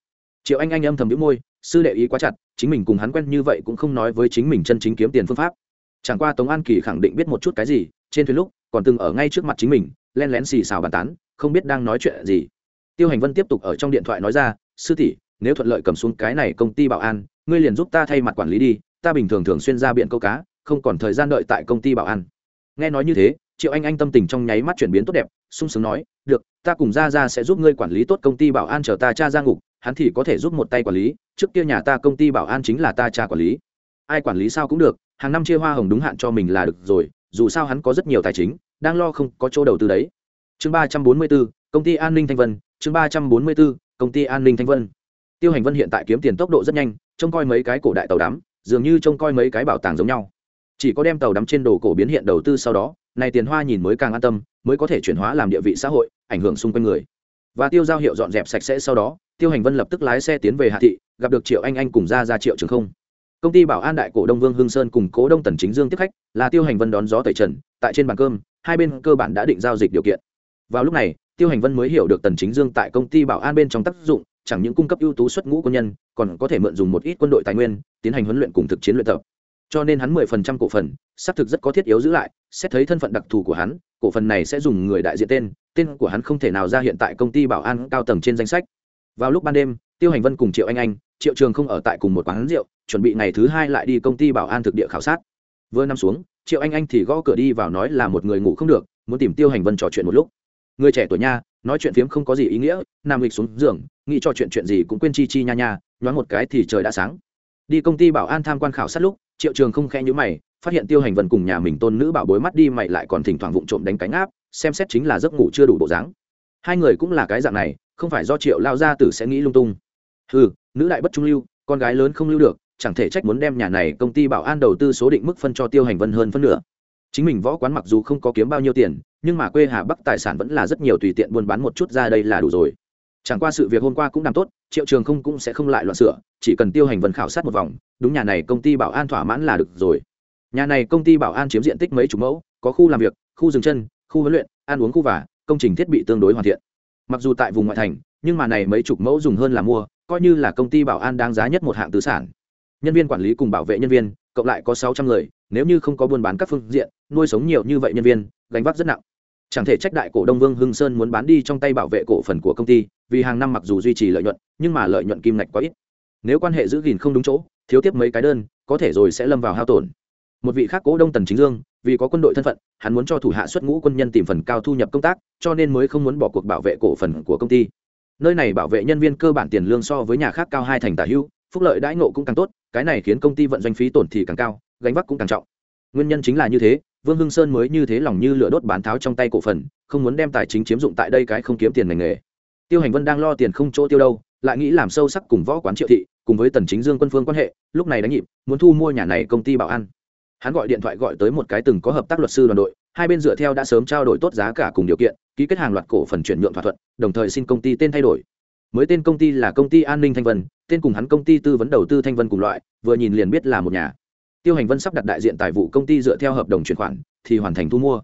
S1: Triệu anh anh âm thầm đĩu môi, sư đệ ý quá chặt, chính mình cùng hắn quen như vậy cũng không nói với chính mình chân chính kiếm tiền phương pháp. Chẳng qua tống an kỳ khẳng định biết một chút cái gì, trên thuyền lúc, còn từng ở ngay trước mặt chính mình, len lén xì xào bàn tán, không biết đang nói chuyện gì. Tiêu hành vân tiếp tục ở trong điện thoại nói ra, sư tỷ, nếu thuận lợi cầm xuống cái này công ty bảo an, ngươi liền giúp ta thay mặt quản lý đi, ta bình thường thường xuyên ra biển câu cá, không còn thời gian đợi tại công ty bảo an. Nghe nói như thế triệu anh anh tâm tình trong nháy mắt chuyển biến tốt đẹp, sung sướng nói, được, ta cùng ra ra sẽ giúp ngươi quản lý tốt công ty bảo an chờ ta cha ra ngục, hắn thì có thể giúp một tay quản lý, trước kia nhà ta công ty bảo an chính là ta cha quản lý. Ai quản lý sao cũng được, hàng năm chia hoa hồng đúng hạn cho mình là được rồi, dù sao hắn có rất nhiều tài chính, đang lo không có chỗ đầu tư đấy. Chương ba trăm bốn mươi bốn công ty an ninh thanh vân, chương ba trăm bốn mươi bốn công ty an ninh thanh vân. Tiêu hành vân hiện tại kiếm tiền tốc độ rất nhanh, trông coi mấy cái cổ đại tàu đắm, dường như trông coi mấy cái bảo tàng giống nhau. Chỉ có đem tàu đắm trên đồ cổ biến hiện đầu tư sau đó này tiền hoa nhìn mới càng an tâm, mới có thể chuyển hóa làm địa vị xã hội, ảnh hưởng xung quanh người. Và tiêu giao hiệu dọn dẹp sạch sẽ sau đó, tiêu hành vân lập tức lái xe tiến về hạ thị, gặp được triệu anh anh cùng ra ra triệu trường không. Công ty bảo an đại cổ đông vương hưng sơn cùng cố đông tần chính dương tiếp khách, là tiêu hành vân đón gió tẩy trần, tại trên bàn cơm, hai bên cơ bản đã định giao dịch điều kiện. Vào lúc này, tiêu hành vân mới hiểu được tần chính dương tại công ty bảo an bên trong tác dụng, chẳng những cung cấp ưu tú xuất ngũ quân nhân, còn có thể mượn dùng một ít quân đội tài nguyên, tiến hành huấn luyện cùng thực chiến luyện tập. Cho nên hắn mười phần trăm cổ phần, xác thực rất có thiết yếu giữ lại xét thấy thân phận đặc thù của hắn, cổ phần này sẽ dùng người đại diện tên tên của hắn không thể nào ra hiện tại công ty bảo an cao tầng trên danh sách. Vào lúc ban đêm, tiêu hành vân cùng triệu anh anh, triệu trường không ở tại cùng một quán rượu, chuẩn bị ngày thứ hai lại đi công ty bảo an thực địa khảo sát. Vừa nằm xuống, triệu anh anh thì gõ cửa đi vào nói là một người ngủ không được, muốn tìm tiêu hành vân trò chuyện một lúc. Người trẻ tuổi nha, nói chuyện phiếm không có gì ý nghĩa nam lịch xuống giường, nghĩ trò chuyện chuyện gì cũng quên chi chi nha nha, nhoáng một cái thì trời đã sáng. Đi công ty bảo an tham quan khảo sát lúc, triệu trường không khẽ nhữ mày phát hiện tiêu hành vân cùng nhà mình tôn nữ bảo bối mắt đi mày lại còn thỉnh thoảng vụng trộm đánh cánh áp, xem xét chính là giấc ngủ chưa đủ bộ dáng. Hai người cũng là cái dạng này, không phải do triệu lao gia tử sẽ nghĩ lung tung. Ừ nữ đại bất trung lưu, con gái lớn không lưu được, chẳng thể trách muốn đem nhà này công ty bảo an đầu tư số định mức phân cho tiêu hành vân hơn phân nửa. Chính mình võ quán mặc dù không có kiếm bao nhiêu tiền, nhưng mà quê hà bắc tài sản vẫn là rất nhiều tùy tiện buôn bán một chút ra đây là đủ rồi. Chẳng qua sự việc hôm qua cũng làm tốt, triệu trường không cũng sẽ không lại loạn sửa, chỉ cần tiêu hành vân khảo sát một vòng, đúng nhà này công ty bảo an thỏa mãn là được rồi nhà này công ty bảo an chiếm diện tích mấy chục mẫu, có khu làm việc, khu dừng chân, khu huấn luyện, ăn uống khu và, công trình thiết bị tương đối hoàn thiện. Mặc dù tại vùng ngoại thành, nhưng mà này mấy chục mẫu dùng hơn là mua, coi như là công ty bảo an đáng giá nhất một hạng tư sản. Nhân viên quản lý cùng bảo vệ nhân viên, cộng lại có sáu trăm người, nếu như không có buôn bán các phương diện, nuôi sống nhiều như vậy nhân viên, gánh vác rất nặng. Chẳng thể trách đại cổ đông vương hưng sơn muốn bán đi trong tay bảo vệ cổ phần của công ty, vì hàng năm mặc dù duy trì lợi nhuận, nhưng mà lợi nhuận kim ngạch quá ít. Nếu quan hệ giữ gìn không đúng chỗ, thiếu tiếp mấy cái đơn, có thể rồi sẽ lâm vào hao tổn một vị khác cố đông tần chính dương, vì có quân đội thân phận, hắn muốn cho thủ hạ xuất ngũ quân nhân tìm phần cao thu nhập công tác, cho nên mới không muốn bỏ cuộc bảo vệ cổ phần của công ty. Nơi này bảo vệ nhân viên cơ bản tiền lương so với nhà khác cao hai thành tả hưu, phúc lợi đãi ngộ cũng càng tốt, cái này khiến công ty vận doanh phí tổn thì càng cao, gánh vác cũng càng trọng. Nguyên nhân chính là như thế, vương hưng sơn mới như thế lòng như lửa đốt bán tháo trong tay cổ phần, không muốn đem tài chính chiếm dụng tại đây cái không kiếm tiền ngành nghề. Tiêu hành vân đang lo tiền không chỗ tiêu đâu, lại nghĩ làm sâu sắc cùng võ quán triệu thị, cùng với tần chính dương quân phương quan hệ, lúc này đánh nhịp, muốn thu mua nhà này công ty bảo an hắn gọi điện thoại gọi tới một cái từng có hợp tác luật sư đoàn đội, hai bên dựa theo đã sớm trao đổi tốt giá cả cùng điều kiện, ký kết hàng loạt cổ phần chuyển nhượng thỏa thuận, đồng thời xin công ty tên thay đổi. Mới tên công ty là công ty an ninh thanh vân, tên cùng hắn công ty tư vấn đầu tư thanh vân cùng loại, vừa nhìn liền biết là một nhà. Tiêu hành vân sắp đặt đại diện tài vụ công ty dựa theo hợp đồng chuyển khoản, thì hoàn thành thu mua.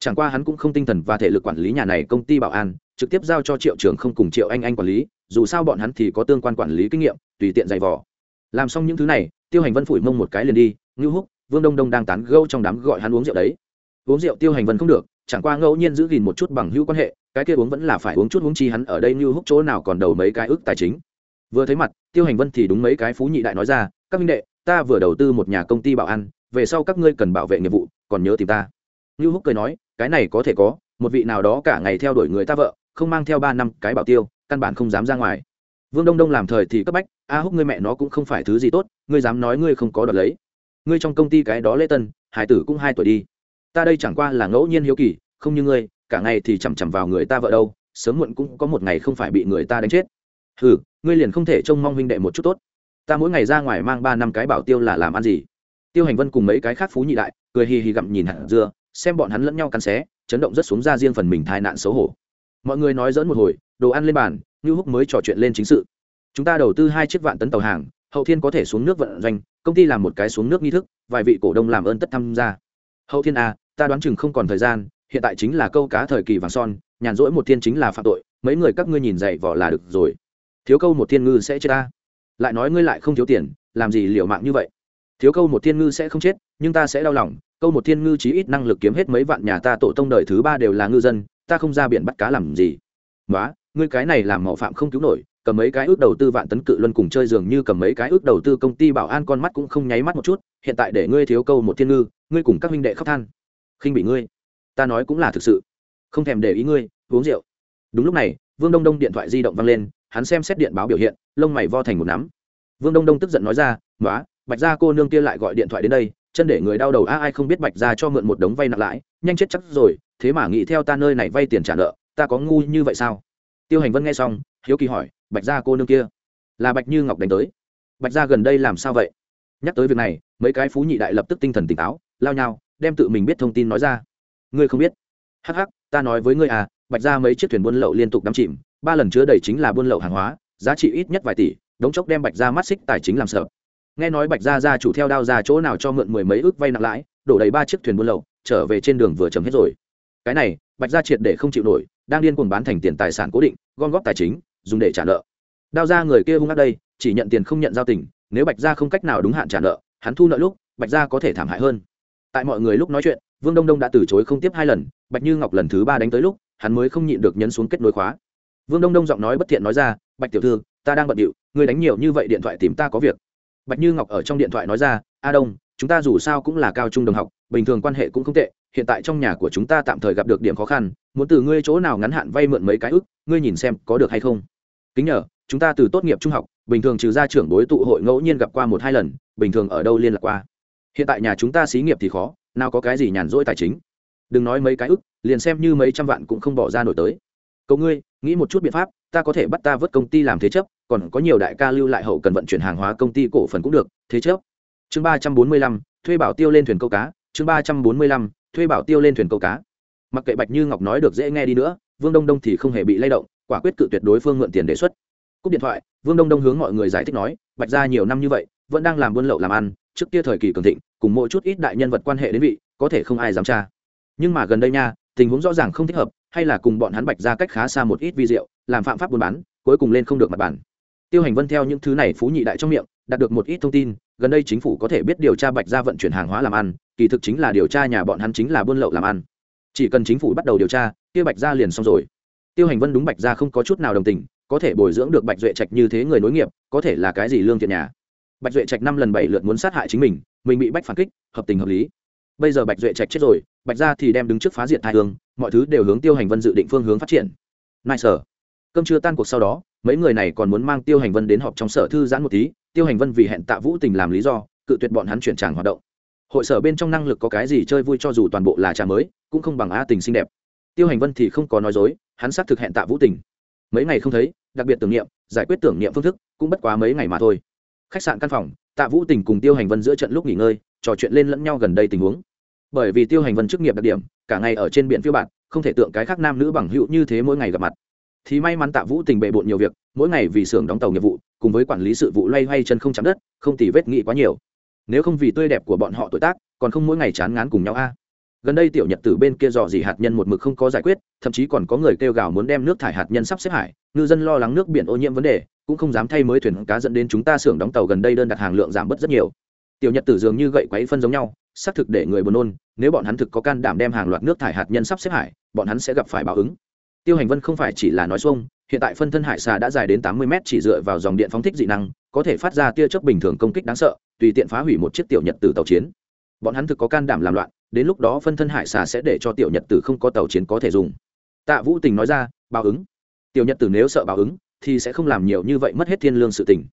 S1: Chẳng qua hắn cũng không tinh thần và thể lực quản lý nhà này công ty bảo an, trực tiếp giao cho triệu trưởng không cùng triệu anh anh quản lý, dù sao bọn hắn thì có tương quan quản lý kinh nghiệm, tùy tiện dày vò. Làm xong những thứ này, tiêu hành vân phủi mông một cái liền đi, ngưu húc vương đông đông đang tán gâu trong đám gọi hắn uống rượu đấy. Uống rượu tiêu hành vân không được, chẳng qua ngẫu nhiên giữ gìn một chút bằng hữu quan hệ, cái kia uống vẫn là phải uống chút uống chi hắn ở đây như húc chỗ nào còn đầu mấy cái ước tài chính. Vừa thấy mặt, tiêu hành vân thì đúng mấy cái phú nhị đại nói ra, các minh đệ, ta vừa đầu tư một nhà công ty bảo an, về sau các ngươi cần bảo vệ nghiệp vụ, còn nhớ tìm ta. Như húc cười nói, cái này có thể có, một vị nào đó cả ngày theo đuổi người ta vợ, không mang theo ba năm cái bảo tiêu, căn bản không dám ra ngoài. Vương đông đông làm thời thì cấp bách, a húc ngươi mẹ nó cũng không phải thứ gì tốt, ngươi dám nói ngươi không có đoạt lấy ngươi trong công ty cái đó lễ tân, hải tử cũng hai tuổi đi. Ta đây chẳng qua là ngẫu nhiên hiếu kỳ, không như ngươi, cả ngày thì chằm chằm vào người ta vợ đâu, sớm muộn cũng có một ngày không phải bị người ta đánh chết. Ừ ngươi liền không thể trông mong huynh đệ một chút tốt. Ta mỗi ngày ra ngoài mang ba năm cái bảo tiêu là làm ăn gì? Tiêu hành vân cùng mấy cái khác phú nhị đại, cười hì hì gặm nhìn hạt dưa, xem bọn hắn lẫn nhau cắn xé, chấn động rất xuống ra riêng phần mình thai nạn xấu hổ. Mọi người nói dỡn một hồi, đồ ăn lên bàn như húc mới trò chuyện lên chính sự. Chúng ta đầu tư hai chiếc vạn tấn tàu hàng hậu thiên có thể xuống nước vận doanh công ty làm một cái xuống nước nghi thức vài vị cổ đông làm ơn tất tham gia. Hậu thiên a à, ta đoán chừng không còn thời gian hiện tại chính là câu cá thời kỳ vàng son nhàn rỗi một thiên chính là phạm tội mấy người các ngươi nhìn dậy vỏ là được rồi. Thiếu câu một thiên ngư sẽ chết ta. Lại nói ngươi lại không thiếu tiền làm gì liệu mạng như vậy? Thiếu câu một thiên ngư sẽ không chết nhưng ta sẽ đau lòng câu một thiên ngư chí ít năng lực kiếm hết mấy vạn nhà ta tổ tông đời thứ ba đều là ngư dân ta không ra biển bắt cá làm gì. Nói ngươi cái này làm mạo phạm không cứu nổi cầm mấy cái ước đầu tư vạn tấn cự luân cùng chơi dường như cầm mấy cái ước đầu tư công ty bảo an con mắt cũng không nháy mắt một chút, hiện tại để ngươi thiếu câu một thiên ngư, ngươi cùng các huynh đệ khóc than. Khinh bị ngươi. Ta nói cũng là thực sự. Không thèm để ý ngươi, uống rượu. Đúng lúc này, vương đông đông điện thoại di động văng lên, hắn xem xét điện báo biểu hiện, lông mày vo thành một nắm. Vương đông đông tức giận nói ra nói bạch gia cô nương kia lại gọi điện thoại đến đây, chân để người đau đầu, a, ai không biết bạch gia cho mượn một đống vay nặng lãi, nhanh chết chắc rồi, thế mà nghĩ theo ta nơi này vay tiền trả nợ, ta có ngu như vậy sao? Tiêu hành vân nghe xong, hiếu kỳ hỏi bạch gia cô nương kia. Là bạch như ngọc đánh tới. Bạch gia gần đây làm sao vậy? Nhắc tới việc này, mấy cái phú nhị đại lập tức tinh thần tỉnh táo, lao nhau, đem tự mình biết thông tin nói ra. Ngươi không biết? Hắc hắc, ta nói với ngươi à bạch gia mấy chiếc thuyền buôn lậu liên tục đắm chìm, ba lần chứa đầy chính là buôn lậu hàng hóa, giá trị ít nhất vài tỷ, đống chốc đem bạch gia mắt xích tài chính làm sợ. Nghe nói bạch gia gia chủ theo đao ra chỗ nào cho mượn mười mấy ước vay nặng lãi, đổ đầy ba chiếc thuyền buôn lậu, trở về trên đường vừa chấm hết rồi. Cái này, bạch gia triệt để không chịu nổi, đang điên cuồng bán thành tiền tài sản cố định, gom góp tài chính dùng để trả nợ. Đao ra người kia hung ác đây, chỉ nhận tiền không nhận giao tình, nếu bạch gia không cách nào đúng hạn trả nợ, hắn thu nợ lúc, bạch gia có thể thảm hại hơn. Tại mọi người lúc nói chuyện, vương đông đông đã từ chối không tiếp hai lần, bạch như ngọc lần thứ ba đánh tới lúc, hắn mới không nhịn được nhấn xuống kết nối khóa. Vương đông đông giọng nói bất thiện nói ra, bạch tiểu thư, ta đang bận điệu người đánh nhiều như vậy điện thoại tìm ta có việc. Bạch như ngọc ở trong điện thoại nói ra, a đông, chúng ta dù sao cũng là cao trung đồng học, bình thường quan hệ cũng không tệ hiện tại trong nhà của chúng ta tạm thời gặp được điểm khó khăn, muốn từ ngươi chỗ nào ngắn hạn vay mượn mấy cái ức, ngươi nhìn xem có được hay không. Kính nhờ, chúng ta từ tốt nghiệp trung học, bình thường trừ ra trưởng bối tụ hội ngẫu nhiên gặp qua một hai lần, bình thường ở đâu liên lạc qua. Hiện tại nhà chúng ta xí nghiệp thì khó, nào có cái gì nhàn rỗi tài chính. Đừng nói mấy cái ức, liền xem như mấy trăm vạn cũng không bỏ ra nổi tới. Cậu ngươi, nghĩ một chút biện pháp, ta có thể bắt ta vớt công ty làm thế chấp, còn có nhiều đại ca lưu lại hậu cần vận chuyển hàng hóa công ty cổ phần cũng được, thế chấp. Chương ba trăm bốn mươi lăm, thuê bảo tiêu lên thuyền câu cá, chương ba trăm bốn mươi lăm thuê bảo tiêu lên thuyền câu cá. Mặc kệ bạch như ngọc nói được dễ nghe đi nữa, vương đông đông thì không hề bị lay động, quả quyết cự tuyệt đối phương mượn tiền đề xuất. Cúp điện thoại, vương đông đông hướng mọi người giải thích nói, bạch ra nhiều năm như vậy, vẫn đang làm buôn lậu làm ăn, trước kia thời kỳ cường thịnh, cùng mỗi chút ít đại nhân vật quan hệ đến vị, có thể không ai dám tra. Nhưng mà gần đây nha, tình huống rõ ràng không thích hợp, hay là cùng bọn hắn bạch ra cách khá xa một ít vi rượu làm phạm pháp buôn bán, cuối cùng lên không được mặt bản tiêu hành vân theo những thứ này phú nhị đại trong miệng, đạt được một ít thông tin gần đây chính phủ có thể biết điều tra bạch ra vận chuyển hàng hóa làm ăn, kỳ thực chính là điều tra nhà bọn hắn chính là buôn lậu làm ăn. Chỉ cần chính phủ bắt đầu điều tra, kia bạch ra liền xong rồi. Tiêu hành vân đúng bạch ra không có chút nào đồng tình, có thể bồi dưỡng được bạch duệ trạch như thế người nối nghiệp, có thể là cái gì lương thiện nhà. Bạch duệ trạch năm lần bảy lượt muốn sát hại chính mình mình bị bách phản kích, hợp tình hợp lý. Bây giờ bạch duệ trạch chết rồi, bạch ra thì đem đứng trước phá diện thai hương, mọi thứ đều hướng tiêu hành vân dự định phương hướng phát triển. Nai sở cơm chưa tan cuộc sau đó, mấy người này còn muốn mang tiêu hành vân đến họp trong sở thư giãn một tí tiêu hành vân vì hẹn tạ vũ tình làm lý do, cự tuyệt bọn hắn chuyển tràng hoạt động. Hội sở bên trong năng lực có cái gì chơi vui cho dù toàn bộ là trà mới, cũng không bằng a tình xinh đẹp. Tiêu hành vân thì không có nói dối, hắn xác thực hẹn tạ vũ tình. Mấy ngày không thấy, đặc biệt tưởng niệm, giải quyết tưởng niệm phương thức, cũng bất quá mấy ngày mà thôi. Khách sạn căn phòng, tạ vũ tình cùng tiêu hành vân giữa trận lúc nghỉ ngơi, trò chuyện lên lẫn nhau gần đây tình huống. Bởi vì tiêu hành vân chức nghiệp đặc điểm, cả ngày ở trên biển phiêu bạt, không thể tượng cái khác nam nữ bằng hữu như thế mỗi ngày gặp mặt thì may mắn tạ vũ tình bệ bộn nhiều việc, mỗi ngày vì xưởng đóng tàu nghiệp vụ, cùng với quản lý sự vụ loay hoay chân không chạm đất, không tỉ vết nghị quá nhiều. Nếu không vì tươi đẹp của bọn họ tuổi tác, còn không mỗi ngày chán ngán cùng nhau a. Gần đây tiểu nhật từ bên kia dò dỉ hạt nhân một mực không có giải quyết, thậm chí còn có người kêu gào muốn đem nước thải hạt nhân sắp xếp hải ngư dân lo lắng nước biển ô nhiễm vấn đề, cũng không dám thay mới thuyền cá dẫn đến chúng ta xưởng đóng tàu gần đây đơn đặt hàng lượng giảm bớt rất nhiều. Tiểu nhật tử dường như gậy quấy phân giống nhau, xác thực để người buồn nôn, nếu bọn hắn thực có can đảm đem hàng loạt nước thải hạt nhân sắp xếp hải bọn hắn sẽ gặp phải báo ứng tiêu hành vân không phải chỉ là nói xuông, hiện tại phân thân hải xà đã dài đến tám mươi mét chỉ dựa vào dòng điện phóng thích dị năng, có thể phát ra tia chớp bình thường công kích đáng sợ, tùy tiện phá hủy một chiếc tiểu nhật tử tàu chiến. Bọn hắn thực có can đảm làm loạn, đến lúc đó phân thân hải xà sẽ để cho tiểu nhật tử không có tàu chiến có thể dùng. Tạ vũ tình nói ra, báo ứng. Tiểu nhật tử nếu sợ báo ứng, thì sẽ không làm nhiều như vậy mất hết thiên lương sự tình.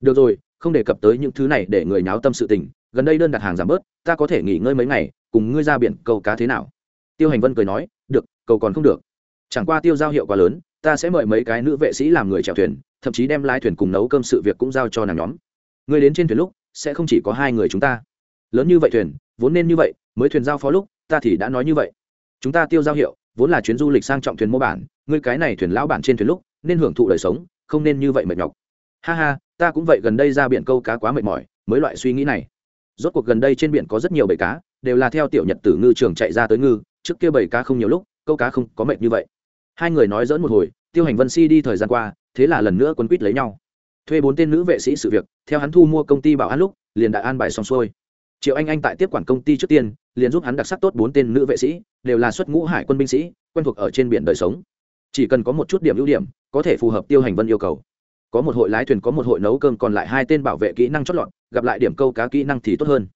S1: Được rồi, không đề cập tới những thứ này để người nháo tâm sự tình, gần đây đơn đặt hàng giảm bớt, ta có thể nghỉ ngơi mấy ngày, cùng ngươi ra biển câu cá thế nào? Tiêu hành vân cười nói, được cầu còn không được chẳng qua tiêu giao hiệu quá lớn, ta sẽ mời mấy cái nữ vệ sĩ làm người chèo thuyền, thậm chí đem lái thuyền cùng nấu cơm sự việc cũng giao cho nàng nhóm. Ngươi đến trên thuyền lúc, sẽ không chỉ có hai người chúng ta. Lớn như vậy thuyền, vốn nên như vậy, mới thuyền giao phó lúc, ta thì đã nói như vậy. Chúng ta tiêu giao hiệu, vốn là chuyến du lịch sang trọng thuyền mô bản, ngươi cái này thuyền lão bản trên thuyền lúc, nên hưởng thụ đời sống, không nên như vậy mệt nhọc. Ha ha, ta cũng vậy gần đây ra biển câu cá quá mệt mỏi, mới loại suy nghĩ này. Rốt cuộc gần đây trên biển có rất nhiều bầy cá, đều là theo tiểu nhật tử ngư trường chạy ra tới ngư, trước kia bầy cá không nhiều lúc, câu cá không có mệt như vậy hai người nói dỡn một hồi, tiêu hành vân si đi thời gian qua, thế là lần nữa quân quýt lấy nhau. Thuê bốn tên nữ vệ sĩ sự việc, theo hắn thu mua công ty bảo an lúc, liền đã an bài xong xuôi. Triệu anh anh tại tiếp quản công ty trước tiên, liền giúp hắn đặc sắc tốt bốn tên nữ vệ sĩ, đều là xuất ngũ hải quân binh sĩ, quen thuộc ở trên biển đời sống. Chỉ cần có một chút điểm ưu điểm, có thể phù hợp tiêu hành vân yêu cầu. Có một hội lái thuyền, có một hội nấu cơm, còn lại hai tên bảo vệ kỹ năng chót lọt, gặp lại điểm câu cá kỹ năng thì tốt hơn.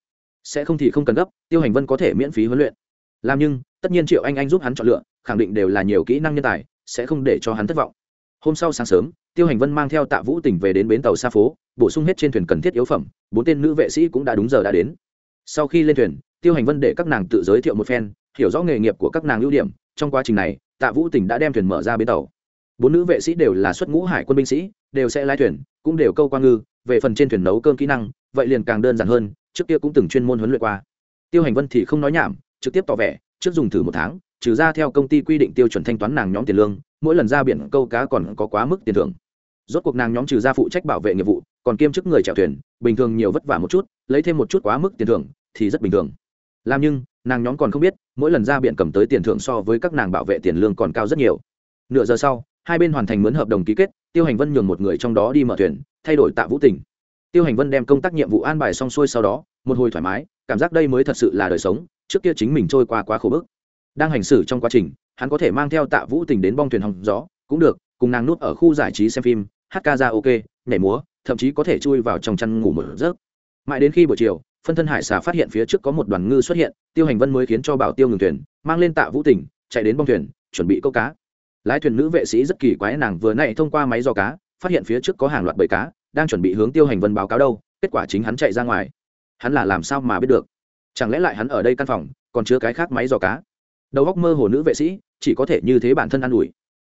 S1: Sẽ không thì không cần gấp, tiêu hành vân có thể miễn phí huấn luyện. Làm nhưng tất nhiên triệu anh anh giúp hắn chọn lựa, khẳng định đều là nhiều kỹ năng nhân tài, sẽ không để cho hắn thất vọng. Hôm sau sáng sớm, tiêu hành vân mang theo tạ vũ tỉnh về đến bến tàu xa phố, bổ sung hết trên thuyền cần thiết yếu phẩm, bốn tên nữ vệ sĩ cũng đã đúng giờ đã đến. Sau khi lên thuyền, tiêu hành vân để các nàng tự giới thiệu một phen, hiểu rõ nghề nghiệp của các nàng ưu điểm. Trong quá trình này, tạ vũ tỉnh đã đem thuyền mở ra bến tàu. Bốn nữ vệ sĩ đều là xuất ngũ hải quân binh sĩ, đều sẽ lái thuyền, cũng đều câu qua ngư. Về phần trên thuyền nấu cơm kỹ năng, vậy liền càng đơn giản hơn, trước kia cũng từng chuyên môn huấn luyện qua. Tiêu hành vân thì không nói nhảm, trực tiếp tỏ vẻ trước dùng thử một tháng, trừ ra theo công ty quy định tiêu chuẩn thanh toán nàng nhóm tiền lương, mỗi lần ra biển câu cá còn có quá mức tiền thưởng. Rốt cuộc nàng nhóm trừ ra phụ trách bảo vệ nghiệp vụ, còn kiêm chức người chèo thuyền, bình thường nhiều vất vả một chút, lấy thêm một chút quá mức tiền thưởng thì rất bình thường. Làm nhưng, nàng nhóm còn không biết, mỗi lần ra biển cầm tới tiền thưởng so với các nàng bảo vệ tiền lương còn cao rất nhiều. Nửa giờ sau, hai bên hoàn thành mướn hợp đồng ký kết, tiêu hành vân nhường một người trong đó đi mở thuyền, thay đổi tạ vũ tình. Tiêu hành vân đem công tác nhiệm vụ an bài xong xuôi sau đó, một hồi thoải mái, cảm giác đây mới thật sự là đời sống trước kia chính mình trôi qua quá khổ bức. Đang hành xử trong quá trình, hắn có thể mang theo tạ vũ tình đến bong thuyền hòng gió, cũng được, cùng nàng nuốt ở khu giải trí xem phim, hát ca ra ok, nhảy múa, thậm chí có thể chui vào trong chăn ngủ một giấc. Mãi đến khi buổi chiều, phân thân hải xà phát hiện phía trước có một đoàn ngư xuất hiện, tiêu hành vân mới khiến cho bảo tiêu ngừng thuyền, mang lên tạ vũ tình, chạy đến bong thuyền, chuẩn bị câu cá. Lái thuyền nữ vệ sĩ rất kỳ quái, nàng vừa nãy thông qua máy do cá, phát hiện phía trước có hàng loạt bầy cá, đang chuẩn bị hướng tiêu hành vân báo cáo đâu, kết quả chính hắn chạy ra ngoài. Hắn là làm sao mà biết được? Chẳng lẽ lại hắn ở đây căn phòng, còn chứa cái khác máy dò cá? Đầu góc mơ hồ nữ vệ sĩ, chỉ có thể như thế bản thân ă n ủi.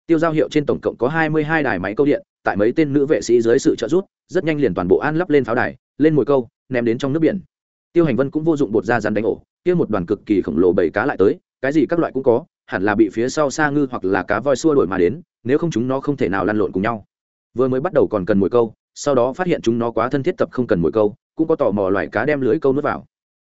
S1: Tiêu giao hiệu trên tổng cộng có hai mươi hai đài máy câu điện, tại mấy tên nữ vệ sĩ dưới sự trợ giúp, rất nhanh liền toàn bộ an lắp lên pháo đài, lên mồi câu, ném đến trong nước biển. Tiêu hành vân cũng vô dụng bột da rắn đánh ổ, kia một đoàn cực kỳ khổng lồ bầy cá lại tới, cái gì các loại cũng có, hẳn là bị phía sau xa ngư hoặc là cá voi xua đổi mà đến, nếu không chúng nó không thể nào lăn lộn cùng nhau. Vừa mới bắt đầu còn cần mồi câu, sau đó phát hiện chúng nó quá thân thiết tập không cần mồi câu, cũng có tò mò loài cá đem lưới câu nuốt vào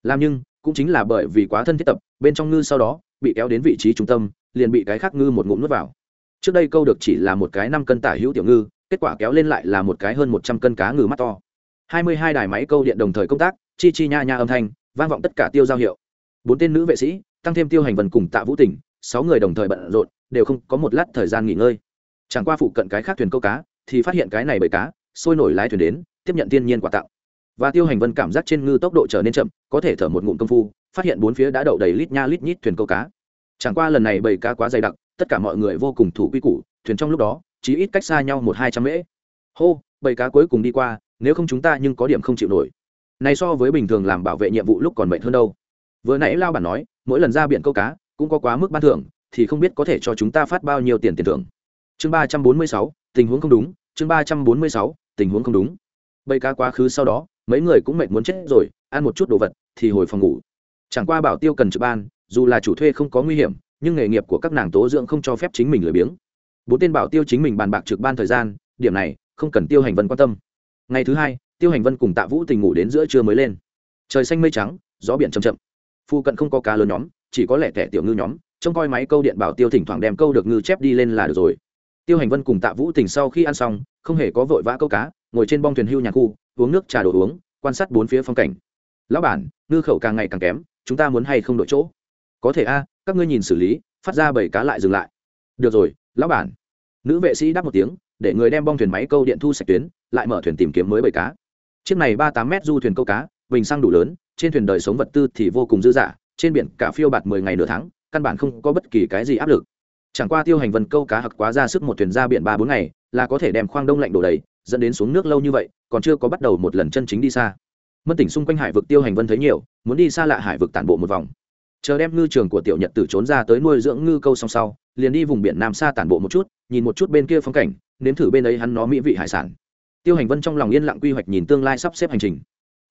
S1: làm nhưng, cũng chính là bởi vì quá thân thiết tập, bên trong ngư sau đó, bị kéo đến vị trí trung tâm, liền bị cái khác ngư một ngụm nuốt vào. Trước đây câu được chỉ là một cái năm cân tả hữu tiểu ngư, kết quả kéo lên lại là một cái hơn một trăm cân cá ngừ mắt to. Hai mươi hai đài máy câu điện đồng thời công tác, chi chi nha nha âm thanh, vang vọng tất cả tiêu giao hiệu. Bốn tên nữ vệ sĩ, tăng thêm tiêu hành vần cùng tạ vũ tỉnh, sáu người đồng thời bận rộn, đều không có một lát thời gian nghỉ ngơi. Chẳng qua phụ cận cái khác thuyền câu cá, thì phát hiện cái này bởi cá, sôi nổi lái thuyền đến, tiếp nhận thiên nhiên quà tặng và tiêu hành vân cảm giác trên ngư tốc độ trở nên chậm, có thể thở một ngụm công phu, phát hiện bốn phía đã đậu đầy lít nha lít nhít thuyền câu cá. Chẳng qua lần này bầy cá quá dày đặc, tất cả mọi người vô cùng thủ quy củ, thuyền trong lúc đó chỉ ít cách xa nhau một hai trăm mễ. Hô, bầy cá cuối cùng đi qua, nếu không chúng ta nhưng có điểm không chịu nổi. Này so với bình thường làm bảo vệ nhiệm vụ lúc còn mệt hơn đâu. Vừa nãy lao bản nói, mỗi lần ra biển câu cá, cũng có quá mức ban thưởng, thì không biết có thể cho chúng ta phát bao nhiêu tiền tiền thưởng. Chương ba trăm bốn mươi sáu, tình huống không đúng, chương ba trăm bốn mươi sáu, tình huống không đúng. Bầy cá quá khứ sau đó mấy người cũng mệt muốn chết rồi, ăn một chút đồ vật thì hồi phòng ngủ. Chẳng qua bảo tiêu cần trực ban, dù là chủ thuê không có nguy hiểm, nhưng nghề nghiệp của các nàng tố dưỡng không cho phép chính mình lười biếng. Bốn tên bảo tiêu chính mình bàn bạc trực ban thời gian, điểm này không cần tiêu hành vân quan tâm. Ngày thứ hai, tiêu hành vân cùng tạ vũ tình ngủ đến giữa trưa mới lên. Trời xanh mây trắng, gió biển chầm chậm. Phu cận không có cá lớn nhóm, chỉ có lẻ tẻ tiểu ngư nhóm, trông coi máy câu điện bảo tiêu thỉnh thoảng đem câu được ngư chép đi lên là được rồi. Tiêu hành vân cùng tạ vũ tình sau khi ăn xong, không hề có vội vã câu cá ngồi trên bong thuyền hưu nhà khu, uống nước trà đồ uống, quan sát bốn phía phong cảnh. Lão bản, ngư khẩu càng ngày càng kém, chúng ta muốn hay không đổi chỗ? Có thể a, các ngươi nhìn xử lý, phát ra bảy cá lại dừng lại. Được rồi, lão bản. Nữ vệ sĩ đáp một tiếng, để người đem bong thuyền máy câu điện thu sạch tuyến, lại mở thuyền tìm kiếm mới bảy cá. Chiếc này ba tám mét du thuyền câu cá, bình xăng đủ lớn, trên thuyền đời sống vật tư thì vô cùng dư dả, trên biển cả phiêu bạt mười ngày nửa tháng, căn bản không có bất kỳ cái gì áp lực. Chẳng qua tiêu hành vân câu cá hặc quá ra sức một thuyền ra biển ba bốn ngày, là có thể đem khoang đông lạnh đổ đầy dẫn đến xuống nước lâu như vậy, còn chưa có bắt đầu một lần chân chính đi xa. Mân tỉnh xung quanh hải vực tiêu hành vân thấy nhiều, muốn đi xa lạ hải vực tản bộ một vòng. Chờ đem ngư trường của tiểu nhật tử trốn ra tới nuôi dưỡng ngư câu song sau, liền đi vùng biển nam xa tản bộ một chút, nhìn một chút bên kia phong cảnh, nếm thử bên ấy hắn nó mỹ vị hải sản. Tiêu hành vân trong lòng yên lặng quy hoạch nhìn tương lai sắp xếp hành trình.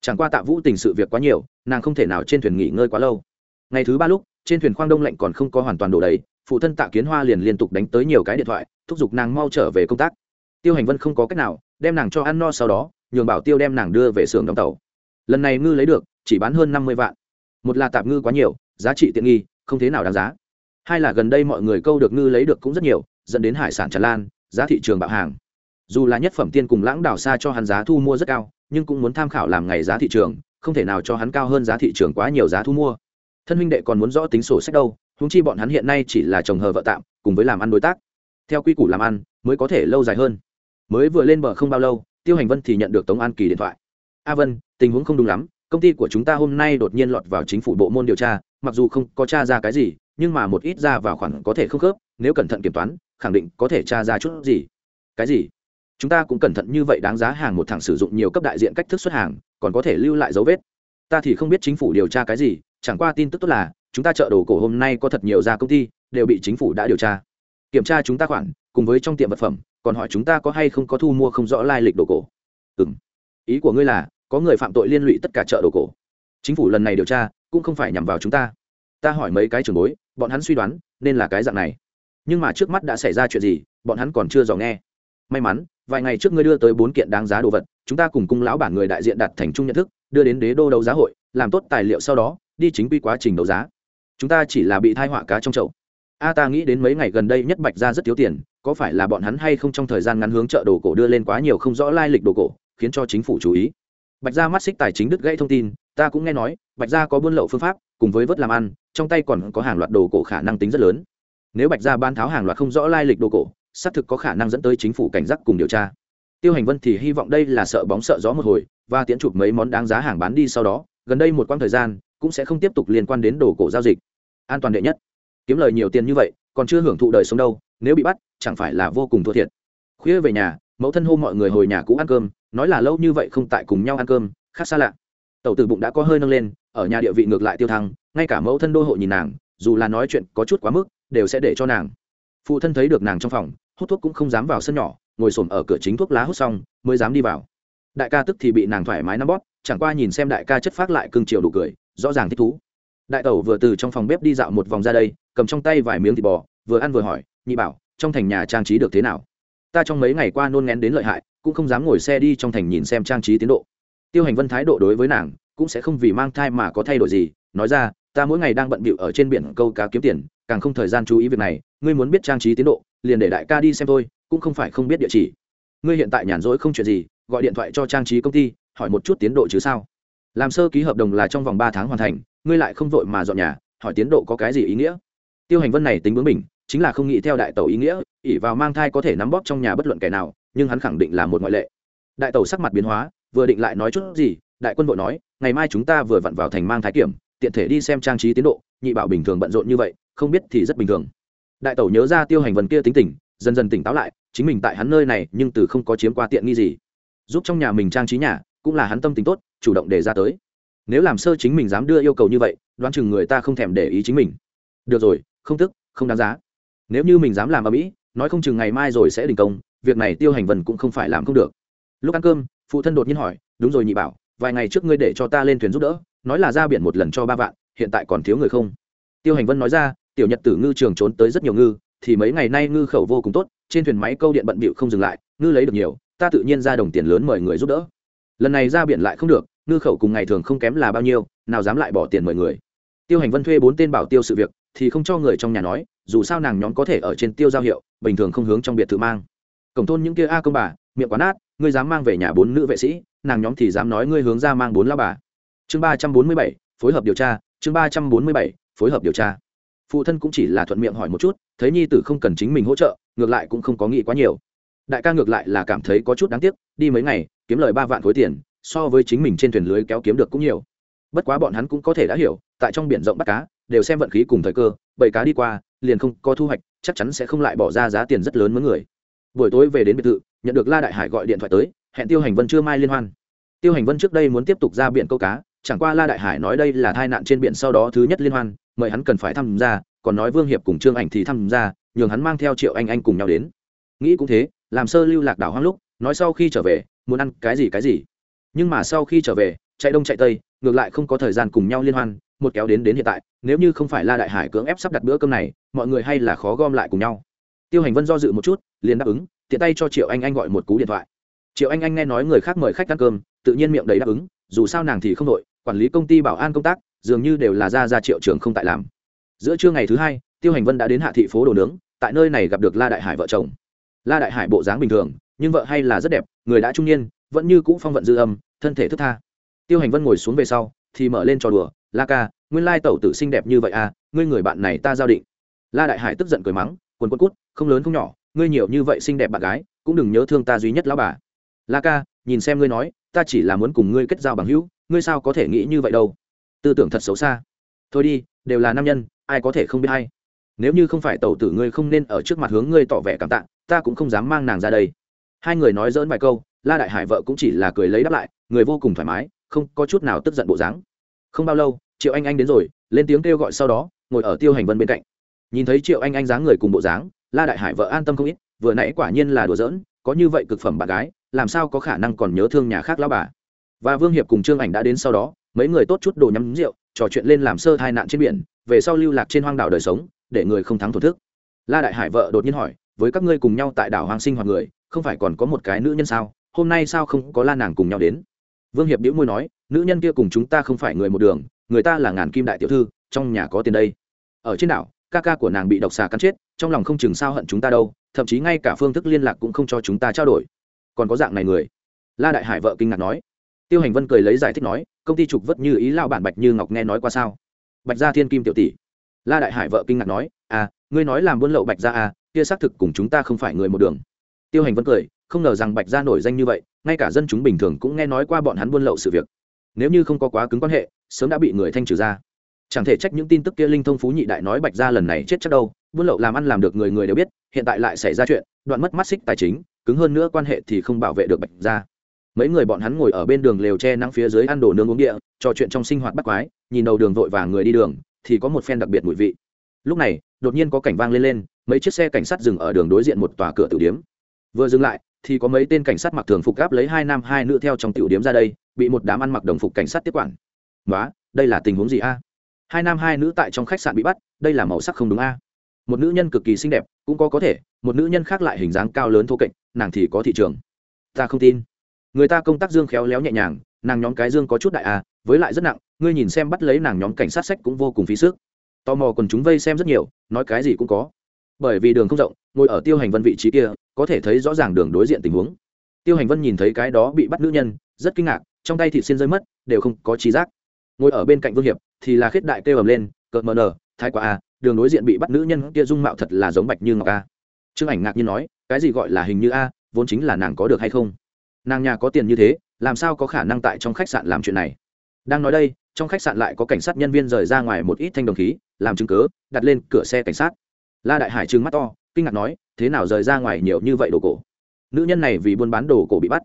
S1: Chẳng qua tạ vũ tình sự việc quá nhiều, nàng không thể nào trên thuyền nghỉ ngơi quá lâu. Ngày thứ ba lúc, trên thuyền khoang đông lạnh còn không có hoàn toàn đổ đầy, phụ thân tạ kiến hoa liền liên tục đánh tới nhiều cái điện thoại, thúc giục nàng mau trở về công tác tiêu hành vân không có cách nào, đem nàng cho ăn no sau đó, nhường bảo tiêu đem nàng đưa về xưởng đóng tàu. Lần này ngư lấy được, chỉ bán hơn năm mươi vạn. Một là tạp ngư quá nhiều, giá trị tiện nghi, không thế nào đáng giá. Hai là gần đây mọi người câu được ngư lấy được cũng rất nhiều, dẫn đến hải sản tràn lan, giá thị trường bạo hàng. Dù là nhất phẩm tiên cùng lãng đảo xa cho hắn giá thu mua rất cao, nhưng cũng muốn tham khảo làm ngày giá thị trường, không thể nào cho hắn cao hơn giá thị trường quá nhiều giá thu mua. Thân huynh đệ còn muốn rõ tính sổ sách đâu húng chi bọn hắn hiện nay chỉ là chồng hờ vợ tạm, cùng với làm ăn đối tác. Theo quy củ làm ăn, mới có thể lâu dài hơn mới vừa lên bờ không bao lâu, tiêu hành vân thì nhận được tống an kỳ điện thoại. A vân, tình huống không đúng lắm, công ty của chúng ta hôm nay đột nhiên lọt vào chính phủ bộ môn điều tra, mặc dù không có t r a ra cái gì, nhưng mà một ít ra vào khoản có thể không khớp, nếu cẩn thận kiểm toán, khẳng định có thể t r a ra chút gì. Cái gì? Chúng ta cũng cẩn thận như vậy đáng giá hàng một thằng sử dụng nhiều cấp đại diện cách thức xuất hàng, còn có thể lưu lại dấu vết. Ta thì không biết chính phủ điều tra cái gì, chẳng qua tin tức tốt là, chúng ta chợ đồ cổ hôm nay có thật nhiều ra công ty, đều bị chính phủ đã điều tra. Kiểm tra chúng ta khoản cùng với trong tiệm vật phẩm, còn hỏi chúng ta có hay không có thu mua không rõ lai lịch đồ cổ. Ừ m ý của ngươi là, có người phạm tội liên lụy tất cả chợ đồ cổ. Chính phủ lần này điều tra, cũng không phải nhằm vào chúng ta. Ta hỏi mấy cái trường bối, bọn hắn suy đoán, nên là cái dạng này. Nhưng mà trước mắt đã xảy ra chuyện gì, bọn hắn còn chưa dò nghe. May mắn, vài ngày trước ngươi đưa tới bốn kiện đáng giá đồ vật, chúng ta cùng cung lão bản người đại diện đặt thành chung nhận thức, đưa đến đế đô đấu giá hội, làm tốt tài liệu sau đó, đi chính quy quá trình đấu giá. Chúng ta chỉ là bị thai họa cá trong chậu a ta nghĩ đến mấy ngày gần đây nhất bạch ra rất thiếu tiền, có phải là bọn hắn hay không trong thời gian ngắn hướng chợ đồ cổ đưa lên quá nhiều không rõ lai lịch đồ cổ, khiến cho chính phủ chú ý. Bạch gia mắt xích tài chính đứt gãy thông tin, ta cũng nghe nói, bạch gia có buôn lậu phương pháp, cùng với vớt làm ăn, trong tay còn có hàng loạt đồ cổ khả năng tính rất lớn. Nếu bạch gia ban tháo hàng loạt không rõ lai lịch đồ cổ, xác thực có khả năng dẫn tới chính phủ cảnh giác cùng điều tra. Tiêu hành vân thì hy vọng đây là sợ bóng sợ gió một hồi, và tiến chụp mấy món đáng giá hàng bán đi sau đó, gần đây một quãng thời gian, cũng sẽ không tiếp tục liên quan đến đồ cổ giao dịch. An toàn đệ nhất kiếm lời nhiều tiền như vậy, còn chưa hưởng thụ đời sống đâu, nếu bị bắt, chẳng phải là vô cùng thua thiệt. Khuya về nhà, mẫu thân hô mọi người hồi nhà cũ ăn cơm, nói là lâu như vậy không tại cùng nhau ăn cơm, khác xa lạ. Tẩu tử bụng đã có hơi nâng lên, ở nhà địa vị ngược lại tiêu thăng, ngay cả mẫu thân đô hộ nhìn nàng, dù là nói chuyện có chút quá mức, đều sẽ để cho nàng. Phụ thân thấy được nàng trong phòng, hút thuốc cũng không dám vào sân nhỏ, ngồi xổm ở cửa chính thuốc lá hút xong, mới dám đi vào. Đại ca tức thì bị nàng thoải mái nắm bóp, chẳng qua nhìn xem đại ca chất phát lại cưng chiều đủ cười, rõ ràng thích thú. Đại tẩu vừa từ trong phòng bếp đi dạo một vòng ra đây cầm trong tay vài miếng thịt bò, vừa ăn vừa hỏi, nhị bảo, trong thành nhà trang trí được thế nào? Ta trong mấy ngày qua nôn ngén đến lợi hại, cũng không dám ngồi xe đi trong thành nhìn xem trang trí tiến độ. Tiêu hành vân thái độ đối với nàng cũng sẽ không vì mang thai mà có thay đổi gì, nói ra, ta mỗi ngày đang bận bịu ở trên biển câu cá kiếm tiền, càng không thời gian chú ý việc này, ngươi muốn biết trang trí tiến độ, liền để đại ca đi xem thôi, cũng không phải không biết địa chỉ. Ngươi hiện tại nhàn rỗi không chuyện gì, gọi điện thoại cho trang trí công ty, hỏi một chút tiến độ chứ sao? Làm sơ ký hợp đồng là trong vòng ba tháng hoàn thành, ngươi lại không vội mà dọn nhà, hỏi tiến độ có cái gì ý nghĩa? Tiêu hành vân này tính bướng mình chính là không nghĩ theo đại tẩu ý nghĩa ỉ vào mang thai có thể nắm bóp trong nhà bất luận kẻ nào, nhưng hắn khẳng định là một ngoại lệ. Đại tẩu sắc mặt biến hóa, vừa định lại nói chút gì, đại quân vội nói, ngày mai chúng ta vừa vặn vào thành mang thái kiểm, tiện thể đi xem trang trí tiến độ, nhị bảo bình thường bận rộn như vậy, không biết thì rất bình thường. Đại tẩu nhớ ra tiêu hành vân kia tính tình, dần dần tỉnh táo lại, chính mình tại hắn nơi này, nhưng từ không có chiếm qua tiện nghi gì. Giúp trong nhà mình trang trí nhà, cũng là hắn tâm tính tốt, chủ động đề ra tới. Nếu làm sơ chính mình dám đưa yêu cầu như vậy, đoán chừng người ta không thèm để ý chính mình. Được rồi không tức, không đáng giá. Nếu như mình dám làm ở mỹ, nói không chừng ngày mai rồi sẽ đình công, việc này tiêu hành vần cũng không phải làm không được. Lúc ăn cơm, phụ thân đột nhiên hỏi, đúng rồi nhị bảo, vài ngày trước ngươi để cho ta lên thuyền giúp đỡ, nói là ra biển một lần cho ba vạn, hiện tại còn thiếu người không? Tiêu hành vân nói ra, tiểu nhật tử ngư trường trốn tới rất nhiều ngư, thì mấy ngày nay ngư khẩu vô cùng tốt, trên thuyền máy câu điện bận bịu không dừng lại, ngư lấy được nhiều, ta tự nhiên ra đồng tiền lớn mời người giúp đỡ. Lần này ra biển lại không được, ngư khẩu cùng ngày thường không kém là bao nhiêu, nào dám lại bỏ tiền mời người. Tiêu hành vân thuê bốn tên bảo tiêu sự việc thì không cho người trong nhà nói, dù sao nàng nhóm có thể ở trên tiêu giao hiệu, bình thường không hướng trong biệt thự mang. Cổng thôn những kia a công bà, miệng quán át ngươi dám mang về nhà bốn nữ vệ sĩ, nàng nhóm thì dám nói ngươi hướng ra mang bốn lao bà. Chương ba trăm bốn mươi bảy, phối hợp điều tra, chương ba trăm bốn mươi bảy, phối hợp điều tra. Phụ thân cũng chỉ là thuận miệng hỏi một chút, thấy nhi tử không cần chính mình hỗ trợ, ngược lại cũng không có nghĩ quá nhiều. Đại ca ngược lại là cảm thấy có chút đáng tiếc, đi mấy ngày, kiếm lời ba vạn khối tiền, so với chính mình trên thuyền lưới kéo kiếm được cũng nhiều. Bất quá bọn hắn cũng có thể đã hiểu, tại trong biển rộng bắt cá đều xem vận khí cùng thời cơ bầy cá đi qua, liền không có thu hoạch, chắc chắn sẽ không lại bỏ ra giá tiền rất lớn với người. Buổi tối về đến biệt thự, nhận được la đại hải gọi điện thoại tới, hẹn tiêu hành vân trưa mai liên hoan. Tiêu hành vân trước đây muốn tiếp tục ra biển câu cá, chẳng qua la đại hải nói đây là tai nạn trên biển sau đó thứ nhất liên hoan, mời hắn cần phải tham gia, còn nói vương hiệp cùng trương ảnh thì tham gia, nhường hắn mang theo triệu anh anh cùng nhau đến. Nghĩ cũng thế, làm sơ lưu lạc đảo hoang lúc, nói sau khi trở về, muốn ăn cái gì cái gì. Nhưng mà sau khi trở về, chạy đông chạy tây, ngược lại không có thời gian cùng nhau liên hoan một kéo đến đến hiện tại, nếu như không phải la đại hải cưỡng ép sắp đặt bữa cơm này, mọi người hay là khó gom lại cùng nhau. Tiêu hành vân do dự một chút, liền đáp ứng, tiện tay cho triệu anh anh gọi một cú điện thoại. Triệu anh anh nghe nói người khác mời khách ăn cơm, tự nhiên miệng đầy đáp ứng, dù sao nàng thì không đội, quản lý công ty bảo an công tác, dường như đều là ra ra triệu trường không tại làm. Giữa trưa ngày thứ hai, tiêu hành vân đã đến hạ thị phố đồ nướng, tại nơi này gặp được la đại hải vợ chồng. La đại hải bộ dáng bình thường, nhưng vợ hay là rất đẹp, người đã trung niên, vẫn như cũ phong vận dư âm, thân thể thức tha. Tiêu hành vân ngồi xuống về sau, thì mở lên trò đùa la ca, nguyên lai tẩu tử xinh đẹp như vậy à ngươi người bạn này ta giao định. La đại hải tức giận cười mắng, quần quần cút, không lớn không nhỏ, ngươi nhiều như vậy xinh đẹp bạn gái, cũng đừng nhớ thương ta duy nhất lão bà. La ca, nhìn xem ngươi nói, ta chỉ là muốn cùng ngươi kết giao bằng hữu, ngươi sao có thể nghĩ như vậy đâu? Tư tưởng thật xấu xa. Thôi đi, đều là nam nhân, ai có thể không biết hay nếu như không phải tẩu tử ngươi không nên ở trước mặt hướng ngươi tỏ vẻ cảm tạ, ta cũng không dám mang nàng ra đây. Hai người nói dỡn vài câu, la đại hải vợ cũng chỉ là cười lấy đáp lại, người vô cùng thoải mái, không có chút nào tức giận bộ dáng không bao lâu, triệu anh anh đến rồi, lên tiếng kêu gọi sau đó, ngồi ở tiêu hành vân bên cạnh. Nhìn thấy triệu anh anh dáng người cùng bộ dáng, la đại hải vợ an tâm không ít, vừa nãy quả nhiên là đùa giỡn, có như vậy cực phẩm bạn gái, làm sao có khả năng còn nhớ thương nhà khác lão bà. Và vương hiệp cùng trương ảnh đã đến sau đó, mấy người tốt chút đồ nhắm rượu, trò chuyện lên làm sơ tai nạn trên biển, về sau lưu lạc trên hoang đảo đời sống, để người không thắng thổ thức. La đại hải vợ đột nhiên hỏi, với các ngươi cùng nhau tại đảo hoàng sinh hoạt người, không phải còn có một cái nữ nhân sao? Hôm nay sao không có la nàng cùng nhau đến? Vương hiệp đĩu môi nói nữ nhân kia cùng chúng ta không phải người một đường, người ta là ngàn kim đại tiểu thư, trong nhà có tiền đây. Ở trên đảo, ca ca của nàng bị độc xà cắn chết, trong lòng không chừng sao hận chúng ta đâu, thậm chí ngay cả phương thức liên lạc cũng không cho chúng ta trao đổi. Còn có dạng này người. La đại hải vợ kinh ngạc nói. Tiêu hành vân cười lấy giải thích nói, công ty trục vất như ý lao bản bạch như ngọc nghe nói qua sao? Bạch gia thiên kim tiểu tỷ. La đại hải vợ kinh ngạc nói à ngươi nói làm buôn lậu bạch gia à kia xác thực cùng chúng ta không phải người một đường. Tiêu hành vân cười, không ngờ rằng bạch gia nổi danh như vậy, ngay cả dân chúng bình thường cũng nghe nói qua bọn hắn buôn lậu sự việc nếu như không có quá cứng quan hệ, sớm đã bị người thanh trừ ra. Chẳng thể trách những tin tức kia linh thông phú nhị đại nói bạch gia lần này chết chắc đâu, buôn lậu làm ăn làm được người người đều biết, hiện tại lại xảy ra chuyện, đoạn mất mắt xích tài chính, cứng hơn nữa quan hệ thì không bảo vệ được bạch gia mấy người bọn hắn ngồi ở bên đường lều tre nắng phía dưới ăn đồ nướng uống địa, trò chuyện trong sinh hoạt bắt quái, nhìn đầu đường vội vàng người đi đường, thì có một phen đặc biệt mùi vị. Lúc này, đột nhiên có cảnh vang lên lên, mấy chiếc xe cảnh sát dừng ở đường đối diện một tòa cửa tử điếm. Vừa dừng lại thì có mấy tên cảnh sát mặc thường phục gáp lấy hai nam hai nữ theo trong tiểu điếm ra đây, bị một đám ăn mặc đồng phục cảnh sát tiếp quản. Nói đây là tình huống gì a? Hai nam hai nữ tại trong khách sạn bị bắt, đây là màu sắc không đúng a. Một nữ nhân cực kỳ xinh đẹp, cũng có có thể, một nữ nhân khác lại hình dáng cao lớn thô kệch, nàng thì có thị trường. Ta không tin. Người ta công tác dương khéo léo nhẹ nhàng, nàng nhóm cái dương có chút đại a với lại rất nặng, ngươi nhìn xem bắt lấy nàng nhóm cảnh sát sách cũng vô cùng phí sức. Tò mò còn chúng vây xem rất nhiều, nói cái gì cũng có bởi vì đường không rộng, ngồi ở tiêu hành vân vị trí kia, có thể thấy rõ ràng đường đối diện tình huống. Tiêu hành vân nhìn thấy cái đó bị bắt nữ nhân, rất kinh ngạc, trong tay thị xin rơi mất, đều không có trí giác. Ngồi ở bên cạnh vương hiệp, thì là khết đại kêu ầm lên, cợt mờ nờ thái quá a, đường đối diện bị bắt nữ nhân kia dung mạo thật là giống bạch như ngọc a. Trương ảnh ngạc nhiên nói, cái gì gọi là hình như a, vốn chính là nàng có được hay không? Nàng nhà có tiền như thế, làm sao có khả năng tại trong khách sạn làm chuyện này? Đang nói đây, trong khách sạn lại có cảnh sát nhân viên rời ra ngoài một ít thanh đồng khí, làm chứng cớ đặt lên cửa xe cảnh sát la đại hải trừng mắt to, kinh ngạc nói, thế nào rời ra ngoài nhiều như vậy đồ cổ? Nữ nhân này vì buôn bán đồ cổ bị bắt.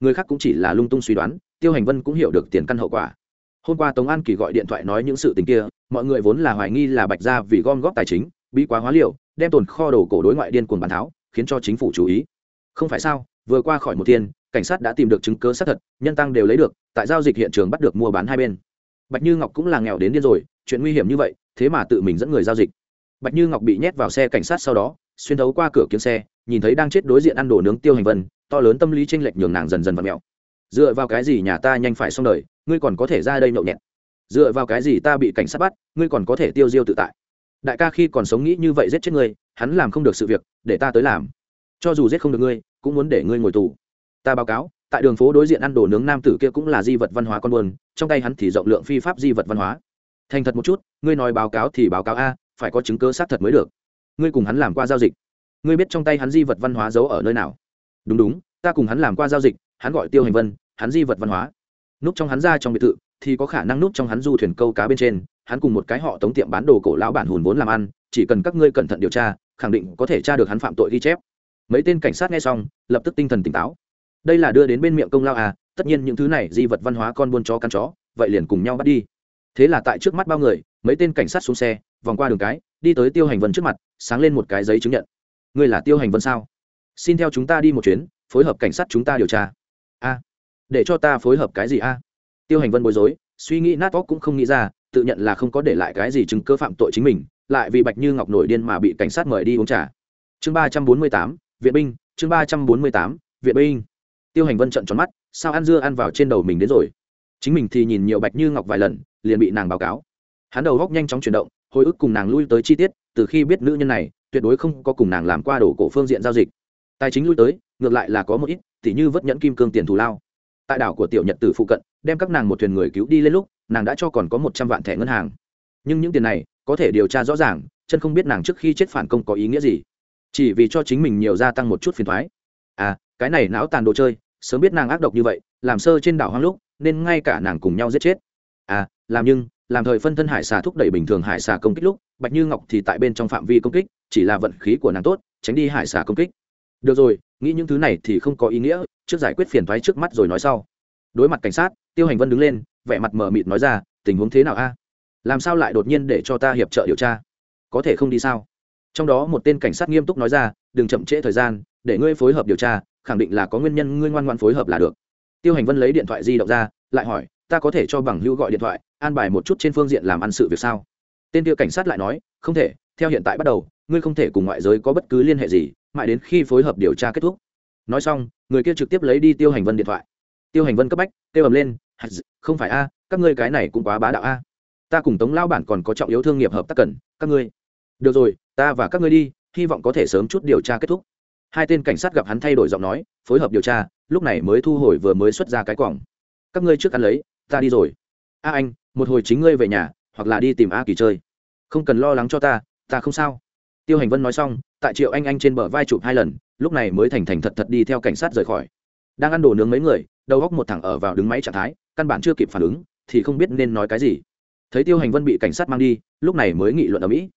S1: Người khác cũng chỉ là lung tung suy đoán, tiêu hành vân cũng hiểu được tiền căn hậu quả. Hôm qua tống an kỳ gọi điện thoại nói những sự tình kia, mọi người vốn là hoài nghi là bạch gia vì gom góp tài chính, bị quá hóa liệu đem tồn kho đồ cổ đối ngoại điên cuồng bán tháo, khiến cho chính phủ chú ý. Không phải sao, vừa qua khỏi một thiên, cảnh sát đã tìm được chứng cứ xác thật, nhân tăng đều lấy được, tại giao dịch hiện trường bắt được mua bán hai bên. Bạch như ngọc cũng là nghèo đến điên rồi, chuyện nguy hiểm như vậy, thế mà tự mình dẫn người giao dịch bạch như ngọc bị nhét vào xe cảnh sát sau đó, xuyên thấu qua cửa kiếm xe, nhìn thấy đang chết đối diện ăn đồ nướng tiêu hành vân, to lớn tâm lý tranh lệch nhường nàng dần dần v ặ mẹo. Dựa vào cái gì nhà ta nhanh phải xong đời, ngươi còn có thể ra đây nhậu nhẹt? Dựa vào cái gì ta bị cảnh sát bắt, ngươi còn có thể tiêu diêu tự tại? Đại ca khi còn sống nghĩ như vậy giết chết ngươi, hắn làm không được sự việc, để ta tới làm. Cho dù giết không được ngươi, cũng muốn để ngươi ngồi tù. Ta báo cáo, tại đường phố đối diện ăn đồ nướng nam tử kia cũng là di vật văn hóa con buồn, trong tay hắn thì rộng lượng phi pháp di vật văn hóa. Thành thật một chút, ngươi nói báo cáo thì báo cáo a phải có chứng cơ xác thật mới được. Ngươi cùng hắn làm qua giao dịch. Ngươi biết trong tay hắn di vật văn hóa giấu ở nơi nào. Đúng đúng, ta cùng hắn làm qua giao dịch, hắn gọi tiêu hành vân, hắn di vật văn hóa. Núp trong hắn ra trong biệt thự, thì có khả năng núp trong hắn du thuyền câu cá bên trên, hắn cùng một cái họ tống tiệm bán đồ cổ lão bản hùn vốn làm ăn, chỉ cần các ngươi cẩn thận điều tra, khẳng định có thể tra được hắn phạm tội ghi chép. Mấy tên cảnh sát nghe xong, lập tức tinh thần tỉnh táo. Đây là đưa đến bên miệng công lao à tất nhiên những thứ này di vật văn hóa con buôn chó căn chó, vậy liền cùng nhau bắt đi. Thế là tại trước mắt bao người, mấy tên cảnh sát xuống xe vòng qua đường cái, đi tới tiêu hành vân trước mặt, sáng lên một cái giấy chứng nhận. Ngươi là tiêu hành vân sao? Xin theo chúng ta đi một chuyến, phối hợp cảnh sát chúng ta điều tra. A, để cho ta phối hợp cái gì a? Tiêu hành vân bối rối, suy nghĩ nát óc cũng không nghĩ ra, tự nhận là không có để lại cái gì chứng cơ phạm tội chính mình, lại vì bạch như ngọc nổi điên mà bị cảnh sát mời đi uống trà. Chương ba trăm bốn mươi tám, viện binh, chương ba trăm bốn mươi tám, viện binh. Tiêu hành vân trận tròn mắt, sao ăn dưa ăn vào trên đầu mình đến rồi? Chính mình thì nhìn nhiều bạch như ngọc vài lần, liền bị nàng báo cáo. Hắn đầu góc nhanh chóng chuyển động hồi ức cùng nàng lui tới chi tiết, từ khi biết nữ nhân này, tuyệt đối không có cùng nàng làm qua đổ cổ phương diện giao dịch. Tài chính lui tới, ngược lại là có một ít t như vất nhẫn kim cương tiền thù lao. Tại đảo của tiểu nhật tử phụ cận, đem các nàng một thuyền người cứu đi lên lúc, nàng đã cho còn có một trăm vạn thẻ ngân hàng. Nhưng những tiền này, có thể điều tra rõ ràng, chân không biết nàng trước khi chết phản công có ý nghĩa gì. Chỉ vì cho chính mình nhiều gia tăng một chút phiền thoái. À cái này não tàn đồ chơi, sớm biết nàng ác độc như vậy, làm sơ trên đảo hoang lúc, nên ngay cả nàng cùng nhau giết chết. À làm nhưng làm thời phân thân hải xà thúc đẩy bình thường hải xà công kích lúc, bạch như ngọc thì tại bên trong phạm vi công kích, chỉ là vận khí của nàng tốt, tránh đi hải xà công kích. Được rồi, nghĩ những thứ này thì không có ý nghĩa, trước giải quyết phiền thoái trước mắt rồi nói sau. Đối mặt cảnh sát, tiêu hành vân đứng lên, vẻ mặt mờ mịt nói ra, tình huống thế nào a? Làm sao lại đột nhiên để cho ta hiệp trợ điều tra? Có thể không đi sao? Trong đó một tên cảnh sát nghiêm túc nói ra, đừng chậm trễ thời gian, để ngươi phối hợp điều tra, khẳng định là có nguyên nhân ngươi ngoan ngoan phối hợp là được. Tiêu hành vân lấy điện thoại di động ra, lại hỏi ta có thể cho bằng hữu gọi điện thoại, an bài một chút trên phương diện làm ăn sự việc sao? Tên tiêu cảnh sát lại nói, không thể, theo hiện tại bắt đầu, ngươi không thể cùng ngoại giới có bất cứ liên hệ gì, mãi đến khi phối hợp điều tra kết thúc. Nói xong, người kia trực tiếp lấy đi tiêu hành vân điện thoại. Tiêu hành vân cấp bách tiêu ầm lên không phải a, các ngươi cái này cũng quá bá đạo a. Ta cùng tống lao bản còn có trọng yếu thương nghiệp hợp tác cần, các ngươi. Được rồi, ta và các ngươi đi, hy vọng có thể sớm chút điều tra kết thúc. Hai tên cảnh sát gặp hắn thay đổi giọng nói, phối hợp điều tra, lúc này mới thu hồi vừa mới xuất ra cái quòng. Các ngươi trước ăn lấy ta đi rồi. A anh, một hồi chính ngươi về nhà, hoặc là đi tìm a kỳ chơi. Không cần lo lắng cho ta ta không sao. Tiêu hành vân nói xong, tại triệu anh anh trên bờ vai chụp hai lần, lúc này mới thành thành thật thật đi theo cảnh sát rời khỏi. Đang ăn đồ nướng mấy người, đầu góc một thằng ở vào đứng máy trạng thái, căn bản chưa kịp phản ứng, thì không biết nên nói cái gì. Thấy tiêu hành vân bị cảnh sát mang đi, lúc này mới nghị luận ở mỹ.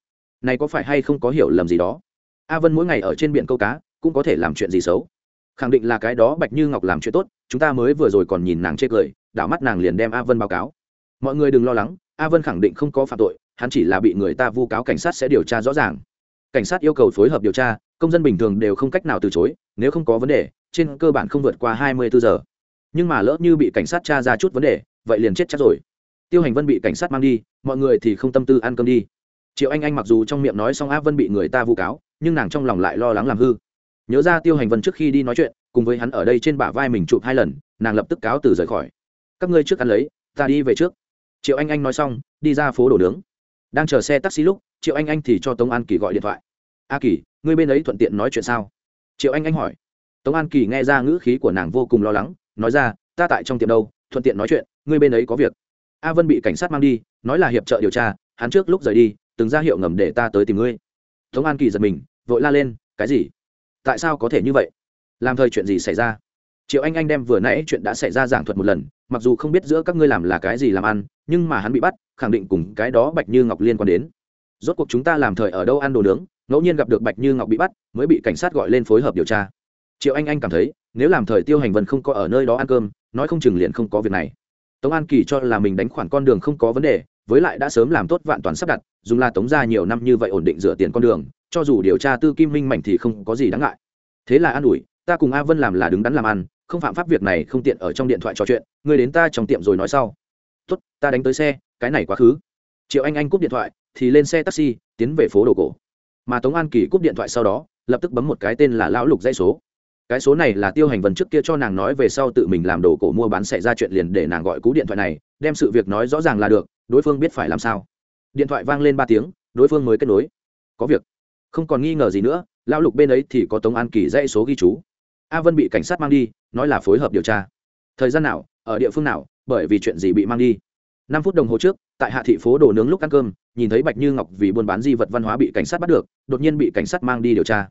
S1: Này có phải hay không có hiểu lầm gì đó? A vân mỗi ngày ở trên biển câu cá, cũng có thể làm chuyện gì xấu. Khẳng định là cái đó bạch như ngọc làm chuyện tốt, chúng ta mới vừa rồi còn nhìn nàng chê cười đảo mắt nàng liền đem a vân báo cáo. Mọi người đừng lo lắng, a vân khẳng định không có phạm tội, hắn chỉ là bị người ta vu cáo cảnh sát sẽ điều tra rõ ràng. Cảnh sát yêu cầu phối hợp điều tra, công dân bình thường đều không cách nào từ chối, nếu không có vấn đề, trên cơ bản không vượt qua hai mươi bốn giờ. Nhưng mà lỡ như bị cảnh sát tra ra chút vấn đề, vậy liền chết chắc rồi. Tiêu hành vân bị cảnh sát mang đi, mọi người thì không tâm tư ăn cơm đi. Triệu anh anh mặc dù trong miệng nói xong a vân bị người ta vu cáo, nhưng nàng trong lòng lại lo lắng làm hư. Nhớ ra tiêu hành vân trước khi đi nói chuyện, cùng với hắn ở đây trên bả vai mình chụp hai lần, nàng lập tức cáo từ rời khỏi các ngươi trước ăn lấy, ta đi về trước. Triệu anh anh nói xong, đi ra phố đổ nướng. Đang chờ xe taxi lúc, triệu anh anh thì cho tống an kỳ gọi điện thoại. A kỳ, ngươi bên ấy thuận tiện nói chuyện sao? Triệu anh anh hỏi. Tống an kỳ nghe ra ngữ khí của nàng vô cùng lo lắng, nói ra, ta tại trong tiệm đâu, thuận tiện nói chuyện, ngươi bên ấy có việc. A vân bị cảnh sát mang đi, nói là hiệp trợ điều tra, hắn trước lúc rời đi, từng ra hiệu ngầm để ta tới tìm ngươi. Tống an kỳ giật mình, vội la lên, cái gì? Tại sao có thể như vậy? Làm thời chuyện gì xảy ra? Triệu anh anh đem vừa nãy chuyện đã xảy ra giảng thuật một lần mặc dù không biết giữa các ngươi làm là cái gì làm ăn, nhưng mà hắn bị bắt, khẳng định cùng cái đó bạch như ngọc liên quan đến. Rốt cuộc chúng ta làm thời ở đâu ăn đồ nướng, ngẫu nhiên gặp được bạch như ngọc bị bắt, mới bị cảnh sát gọi lên phối hợp điều tra. Triệu anh anh cảm thấy, nếu làm thời tiêu hành vân không có ở nơi đó ăn cơm, nói không chừng liền không có việc này. Tống an kỳ cho là mình đánh khoản con đường không có vấn đề, với lại đã sớm làm tốt vạn toàn sắp đặt, dùng là tống ra nhiều năm như vậy ổn định rửa tiền con đường, cho dù điều tra tư kim minh mảnh thì không có gì đáng ngại. Thế là an ủi ta cùng a vân làm là đứng đắn làm ăn, không phạm pháp việc này không tiện ở trong điện thoại trò chuyện người đến ta trong tiệm rồi nói sau. Tốt, ta đánh tới xe, cái này quá khứ. Triệu anh anh cúp điện thoại, thì lên xe taxi, tiến về phố đồ cổ. Mà tống an kỳ cúp điện thoại sau đó, lập tức bấm một cái tên là lão lục dây số. Cái số này là tiêu hành vân trước kia cho nàng nói về sau tự mình làm đồ cổ mua bán xảy ra chuyện liền để nàng gọi cú điện thoại này, đem sự việc nói rõ ràng là được, đối phương biết phải làm sao. Điện thoại vang lên ba tiếng, đối phương mới kết nối. Có việc. Không còn nghi ngờ gì nữa, lão lục bên ấy thì có tống an kỳ dãy số ghi chú a vân bị cảnh sát mang đi, nói là phối hợp điều tra. Thời gian nào, ở địa phương nào, bởi vì chuyện gì bị mang đi. Năm phút đồng hồ trước, tại hạ thị phố đồ nướng lúc ăn cơm, nhìn thấy bạch như ngọc vì buôn bán di vật văn hóa bị cảnh sát bắt được, đột nhiên bị cảnh sát mang đi điều tra.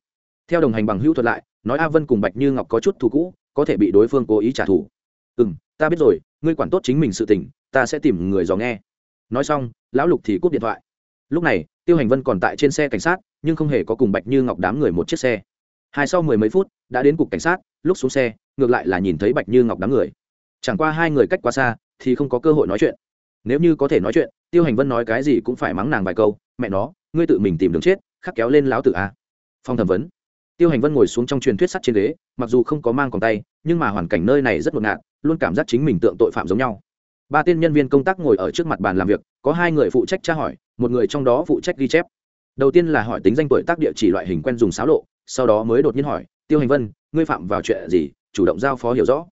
S1: Theo đồng hành bằng hữu thuật lại, nói a vân cùng bạch như ngọc có chút thù cũ, có thể bị đối phương cố ý trả thù. Ừ m ta biết rồi, ngươi quản tốt chính mình sự tình, ta sẽ tìm người dò nghe. Nói xong, lão lục thì cúp điện thoại. Lúc này, tiêu hành vân còn tại trên xe cảnh sát, nhưng không hề có cùng bạch như ngọc đám người một chiếc xe hai sau mười mấy phút, đã đến cục cảnh sát, lúc xuống xe, ngược lại là nhìn thấy bạch như ngọc đám người. Chẳng qua hai người cách quá xa, thì không có cơ hội nói chuyện. Nếu như có thể nói chuyện, tiêu hành vân nói cái gì cũng phải mắng nàng vài câu, mẹ nó, ngươi tự mình tìm đường chết, khắc kéo lên láo tử a phong thẩm vấn. Tiêu hành vân ngồi xuống trong truyền thuyết sắt trên ghế, mặc dù không có mang còn tay, nhưng mà hoàn cảnh nơi này rất ngột ngạt, luôn cảm giác chính mình tượng tội phạm giống nhau. Ba tên nhân viên công tác ngồi ở trước mặt bàn làm việc, có hai người phụ trách tra hỏi, một người trong đó phụ trách ghi chép. Đầu tiên là hỏi tính danh tuổi tác địa chỉ loại hình quen dùng xáo lộ sau đó mới đột nhiên hỏi, tiêu hành vân, ngươi phạm vào chuyện gì? Chủ động giao phó hiểu rõ.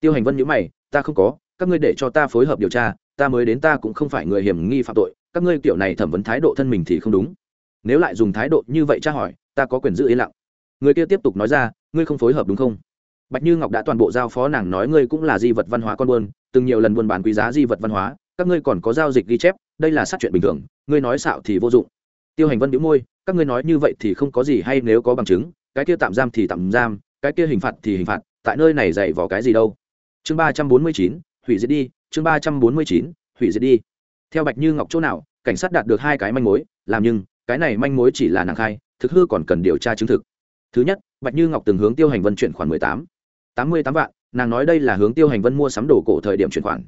S1: Tiêu hành vân nhữ mày, ta không có, các ngươi để cho ta phối hợp điều tra, ta mới đến ta cũng không phải người hiểm nghi phạm tội, các ngươi kiểu này thẩm vấn thái độ thân mình thì không đúng. Nếu lại dùng thái độ như vậy tra hỏi, ta có quyền giữ yên lặng. Người kia tiếp tục nói ra, ngươi không phối hợp đúng không? Bạch như ngọc đã toàn bộ giao phó nàng nói ngươi cũng là di vật văn hóa con buôn, từng nhiều lần buôn bán quý giá di vật văn hóa, các ngươi còn có giao dịch ghi chép, đây là sát chuyện bình thường, ngươi nói xạo thì vô dụng. Tiêu hành vân đĩu môi các ngươi nói như vậy thì không có gì hay nếu có bằng chứng, cái kia tạm giam thì tạm giam, cái kia hình phạt thì hình phạt, tại nơi này dạy vào cái gì đâu. Chương ba trăm bốn mươi chín, hủy diệt đi, chương ba trăm bốn mươi chín, hủy diệt đi. Theo bạch như ngọc chỗ nào, cảnh sát đạt được hai cái manh mối, làm nhưng, cái này manh mối chỉ là nàng khai, thực hư còn cần điều tra chứng thực. Thứ nhất, bạch như ngọc từng hướng tiêu hành vân chuyển khoản mười tám. Tám mươi tám vạn, nàng nói đây là hướng tiêu hành vân mua sắm đồ cổ thời điểm chuyển khoản.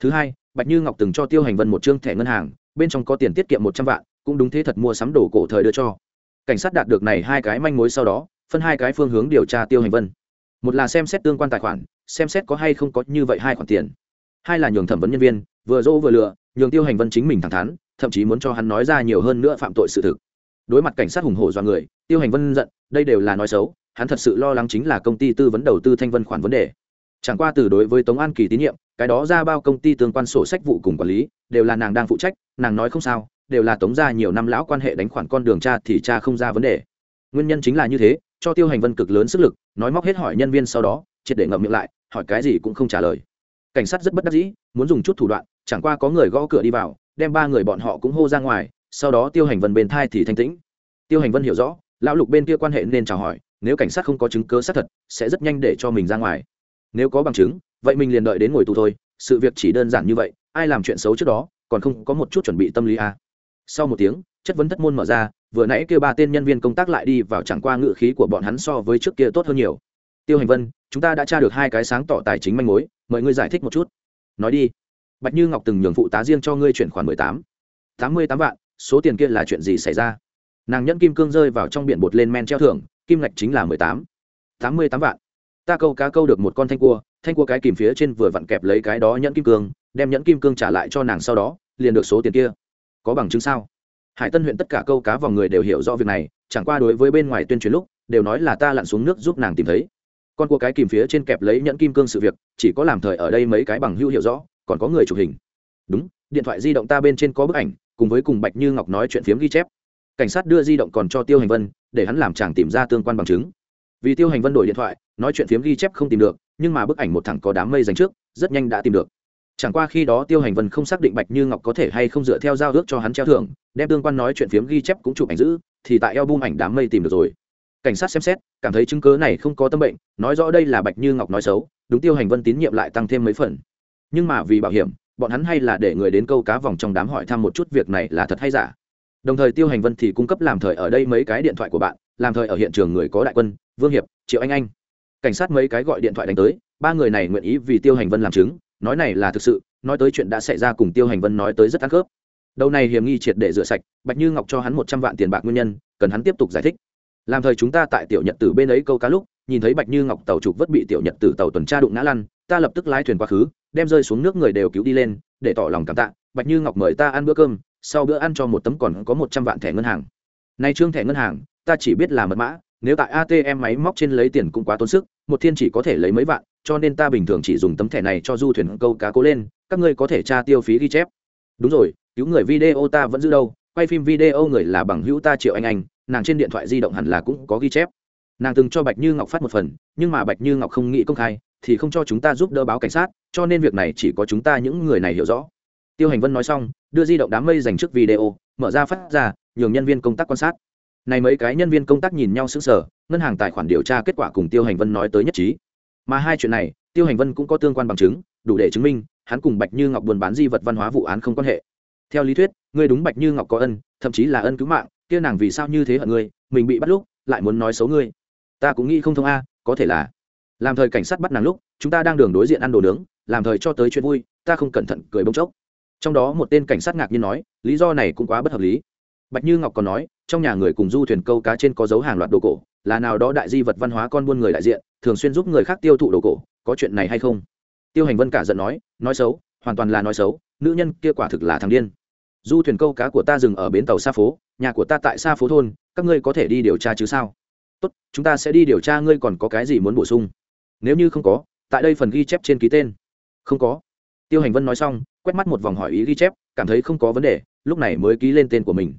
S1: Thứ hai, bạch như ngọc từng cho tiêu hành vân một chương thẻ ngân hàng, bên trong có tiền tiết kiệm một trăm vạn cũng đúng thế thật mua sắm đồ cổ thời đưa cho. Cảnh sát đạt được này hai cái manh mối sau đó, phân hai cái phương hướng điều tra tiêu hành vân. Một là xem xét tương quan tài khoản, xem xét có hay không có như vậy hai khoản tiền. Hai là nhường thẩm vấn nhân viên, vừa dỗ vừa lừa, nhường tiêu hành vân chính mình thẳng thắn, thậm chí muốn cho hắn nói ra nhiều hơn nữa phạm tội sự thực. Đối mặt cảnh sát hùng hổ do người, tiêu hành vân giận, đây đều là nói xấu, hắn thật sự lo lắng chính là công ty tư vấn đầu tư thanh vân khoản vấn đề chẳng qua từ đối với tống an kỳ tín nhiệm, cái đó ra bao công ty tương quan sổ sách vụ cùng quản lý, đều là nàng đang phụ trách, nàng nói không sao, đều là tống ra nhiều năm lão quan hệ đánh khoản con đường cha thì cha không ra vấn đề. Nguyên nhân chính là như thế, cho tiêu hành vân cực lớn sức lực, nói móc hết hỏi nhân viên sau đó, triệt để ngậm miệng lại, hỏi cái gì cũng không trả lời. Cảnh sát rất bất đắc dĩ, muốn dùng chút thủ đoạn, chẳng qua có người gõ cửa đi vào, đem ba người bọn họ cũng hô ra ngoài, sau đó tiêu hành vân bên thai thì thanh tĩnh. Tiêu hành vân hiểu rõ, lão lục bên kia quan hệ nên chào hỏi, nếu cảnh sát không có chứng cớ xác thật, sẽ rất nhanh để cho mình ra ngoài nếu có bằng chứng, vậy mình liền đợi đến ngồi tù thôi, sự việc chỉ đơn giản như vậy, ai làm chuyện xấu trước đó, còn không có một chút chuẩn bị tâm lý à. sau một tiếng, chất vấn thất môn mở ra, vừa nãy kêu ba tên nhân viên công tác lại đi vào chẳng qua ngự khí của bọn hắn so với trước kia tốt hơn nhiều. Tiêu hành vân, chúng ta đã tra được hai cái sáng tỏ tài chính manh mối, mời ngươi giải thích một chút. Nói đi. Bạch như ngọc từng nhường phụ tá riêng cho ngươi chuyển khoản mười tám. Tám mươi tám vạn, số tiền kia là chuyện gì xảy ra? Nàng nhẫn kim cương rơi vào trong biển bột lên men treo thưởng, kim ngạch chính là mười tám. Tám mươi tám vạn ta câu cá câu được một con thanh cua thanh cua cái kìm phía trên vừa vặn kẹp lấy cái đó nhẫn kim cương, đem nhẫn kim cương trả lại cho nàng sau đó, liền được số tiền kia. Có bằng chứng sao? Hải tân huyện tất cả câu cá vòng người đều hiểu rõ việc này, chẳng qua đối với bên ngoài tuyên truyền lúc, đều nói là ta lặn xuống nước giúp nàng tìm thấy. Con cua cái kìm phía trên kẹp lấy nhẫn kim cương sự việc, chỉ có làm thời ở đây mấy cái bằng hữu hiểu rõ, còn có người chụp hình. Đúng, điện thoại di động ta bên trên có bức ảnh, cùng với cùng bạch như ngọc nói chuyện phiếm ghi chép. Cảnh sát đưa di động còn cho tiêu hành vân, để hắn làm chàng tìm ra tương quan bằng chứng vì tiêu hành vân đổi điện thoại, nói chuyện phiếm ghi chép không tìm được, nhưng mà bức ảnh một thằng có đám mây dành trước, rất nhanh đã tìm được. Chẳng qua khi đó tiêu hành vân không xác định bạch như ngọc có thể hay không dựa theo giao ước cho hắn treo thưởng, đem tương quan nói chuyện phiếm ghi chép cũng chụp ảnh giữ, thì tại eo bung ảnh đám mây tìm được rồi. Cảnh sát xem xét, cảm thấy chứng cớ này không có tâm bệnh, nói rõ đây là bạch như ngọc nói xấu, đúng tiêu hành vân tín nhiệm lại tăng thêm mấy phần. Nhưng mà vì bảo hiểm, bọn hắn hay là để người đến câu cá vòng trong đám hỏi thăm một chút việc này là thật hay giả. Đồng thời tiêu hành vân thì cung cấp làm thời ở đây mấy cái điện thoại của bạn, làm thời ở hiện trường người có đại quân vương hiệp, triệu anh anh. Cảnh sát mấy cái gọi điện thoại đánh tới, ba người này nguyện ý vì tiêu hành vân làm chứng, nói này là thực sự, nói tới chuyện đã xảy ra cùng tiêu hành vân nói tới rất ăn khớp. Đầu này hiểm nghi triệt để rửa sạch, bạch như ngọc cho hắn một trăm vạn tiền bạc nguyên nhân, cần hắn tiếp tục giải thích. Làm thời chúng ta tại tiểu nhật tử bên ấy câu cá lúc, nhìn thấy bạch như ngọc tàu trục vất bị tiểu nhật tử tàu tuần tra đụng ngã lăn, ta lập tức lái thuyền quá khứ, đem rơi xuống nước người đều cứu đi lên, để tỏ lòng cảm tạ. Bạch như ngọc mời ta ăn bữa cơm, sau bữa ăn cho một tấm còn có một trăm vạn thẻ ngân hàng. Nay trương thẻ ngân hàng, ta chỉ biết là mật mã nếu tại atm máy móc trên lấy tiền cũng quá tốn sức, một thiên chỉ có thể lấy mấy vạn, cho nên ta bình thường chỉ dùng tấm thẻ này cho du thuyền câu cá cố lên, các ngươi có thể tra tiêu phí ghi chép. Đúng rồi, cứu người video ta vẫn giữ đâu, quay phim video người là bằng hữu ta triệu anh anh, nàng trên điện thoại di động hẳn là cũng có ghi chép. Nàng từng cho bạch như ngọc phát một phần, nhưng mà bạch như ngọc không nghĩ công khai, thì không cho chúng ta giúp đỡ báo cảnh sát, cho nên việc này chỉ có chúng ta những người này hiểu rõ. Tiêu hành vân nói xong, đưa di động đám mây dành trước video, mở ra phát ra, nhường nhân viên công tác quan sát này mấy cái nhân viên công tác nhìn nhau sững sờ, ngân hàng tài khoản điều tra kết quả cùng tiêu hành vân nói tới nhất trí. Mà hai chuyện này, tiêu hành vân cũng có tương quan bằng chứng, đủ để chứng minh, hắn cùng bạch như ngọc buôn bán di vật văn hóa vụ án không quan hệ. Theo lý thuyết, ngươi đúng bạch như ngọc có ân, thậm chí là ân cứu mạng, kia nàng vì sao như thế hận ngươi, mình bị bắt lúc, lại muốn nói xấu ngươi. Ta cũng nghĩ không thông a, có thể là làm thời cảnh sát bắt nàng lúc, chúng ta đang đường đối diện ăn đồ nướng, làm thời cho tới chuyện vui, ta không cẩn thận cười bông chốc. Trong đó một tên cảnh sát ngạc nhiên nói, lý do này cũng quá bất hợp lý bạch như ngọc còn nói, trong nhà người cùng du thuyền câu cá trên có dấu hàng loạt đồ cổ, là nào đó đại di vật văn hóa con buôn người đại diện, thường xuyên giúp người khác tiêu thụ đồ cổ, có chuyện này hay không? Tiêu hành vân cả giận nói nói xấu, hoàn toàn là nói xấu, nữ nhân kia quả thực là thằng điên. Du thuyền câu cá của ta dừng ở bến tàu xa phố, nhà của ta tại xa phố thôn, các ngươi có thể đi điều tra chứ sao? Tốt, chúng ta sẽ đi điều tra ngươi còn có cái gì muốn bổ sung. Nếu như không có, tại đây phần ghi chép trên ký tên. Không có. Tiêu hành vân nói xong, quét mắt một vòng hỏi ý ghi chép, cảm thấy không có vấn đề, lúc này mới ký lên tên của mình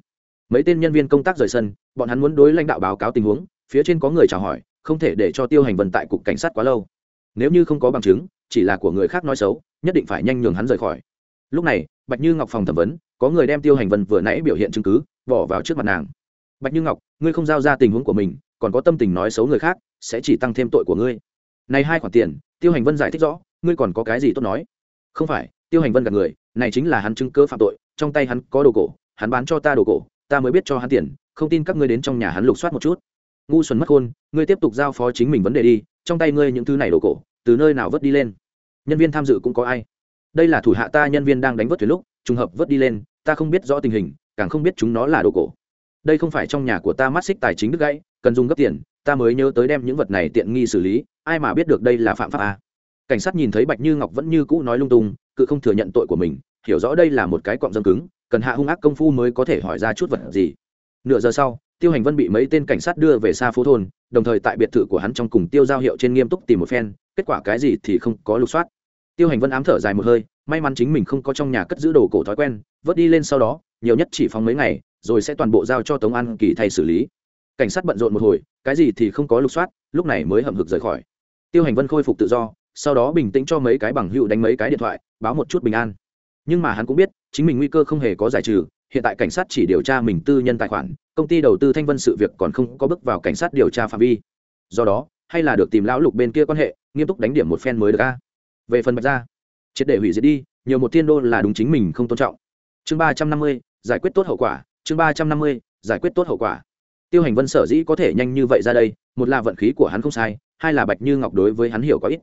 S1: mấy tên nhân viên công tác rời sân, bọn hắn muốn đối lãnh đạo báo cáo tình huống, phía trên có người chào hỏi, không thể để cho tiêu hành Vận tại cục cảnh sát quá lâu. Nếu như không có bằng chứng, chỉ là của người khác nói xấu, nhất định phải nhanh nhường hắn rời khỏi. Lúc này, bạch như ngọc phòng thẩm vấn, có người đem tiêu hành vân vừa nãy biểu hiện chứng cứ, bỏ vào trước mặt nàng. Bạch như ngọc, ngươi không giao ra tình huống của mình, còn có tâm tình nói xấu người khác, sẽ chỉ tăng thêm tội của ngươi. Này hai khoản tiền, tiêu hành vân giải thích rõ, ngươi còn có cái gì tốt nói? Không phải, tiêu hành vân gặp người, này chính là hắn chứng cơ phạm tội, trong tay hắn có đồ cổ, hắn bán cho ta đồ cổ ta mới biết cho hắn tiền, không tin các ngươi đến trong nhà hắn lục soát một chút. Ngu xuẩn mất khôn, ngươi tiếp tục giao phó chính mình vấn đề đi, trong tay ngươi những thứ này đồ cổ, từ nơi nào vớt đi lên? Nhân viên tham dự cũng có ai? Đây là thủ hạ ta nhân viên đang đánh vớt thuyền lúc, trùng hợp vớt đi lên, ta không biết rõ tình hình, càng không biết chúng nó là đồ cổ. Đây không phải trong nhà của ta mắt xích tài chính đứt gãy, cần dùng gấp tiền, ta mới nhớ tới đem những vật này tiện nghi xử lý, ai mà biết được đây là phạm pháp à. cảnh sát nhìn thấy bạch như ngọc vẫn như cũ nói lung tung, cự không thừa nhận tội của mình, hiểu rõ đây là một cái cọng dâm cứng cần hạ hung ác công phu mới có thể hỏi ra chút vật gì. Nửa giờ sau, tiêu hành vân bị mấy tên cảnh sát đưa về xa phố thôn, đồng thời tại biệt thự của hắn trong cùng tiêu giao hiệu trên nghiêm túc tìm một phen, kết quả cái gì thì không có lục soát. Tiêu hành vân ám thở dài một hơi, may mắn chính mình không có trong nhà cất giữ đồ cổ thói quen, vớt đi lên sau đó, nhiều nhất chỉ phóng mấy ngày, rồi sẽ toàn bộ giao cho tống an kỳ thay xử lý. Cảnh sát bận rộn một hồi, cái gì thì không có lục soát, lúc này mới hậm hực rời khỏi. Tiêu hành vân khôi phục tự do, sau đó bình tĩnh cho mấy cái bằng hữu đánh mấy cái điện thoại, báo một chút bình an nhưng mà hắn cũng biết, chính mình nguy cơ không hề có giải trừ, hiện tại cảnh sát chỉ điều tra mình tư nhân tài khoản, công ty đầu tư thanh vân sự việc còn không có bước vào cảnh sát điều tra phạm vi. Do đó, hay là được tìm lão lục bên kia quan hệ, nghiêm túc đánh điểm một phen mới được a. Về phần bạch ra triệt để hủy diệt đi, nhiều một thiên đô là đúng chính mình không tôn trọng. Chương ba trăm năm mươi, giải quyết tốt hậu quả, chương ba trăm năm mươi, giải quyết tốt hậu quả. Tiêu hành vân sở dĩ có thể nhanh như vậy ra đây, một là vận khí của hắn không sai, hai là bạch như ngọc đối với hắn hiểu có ít.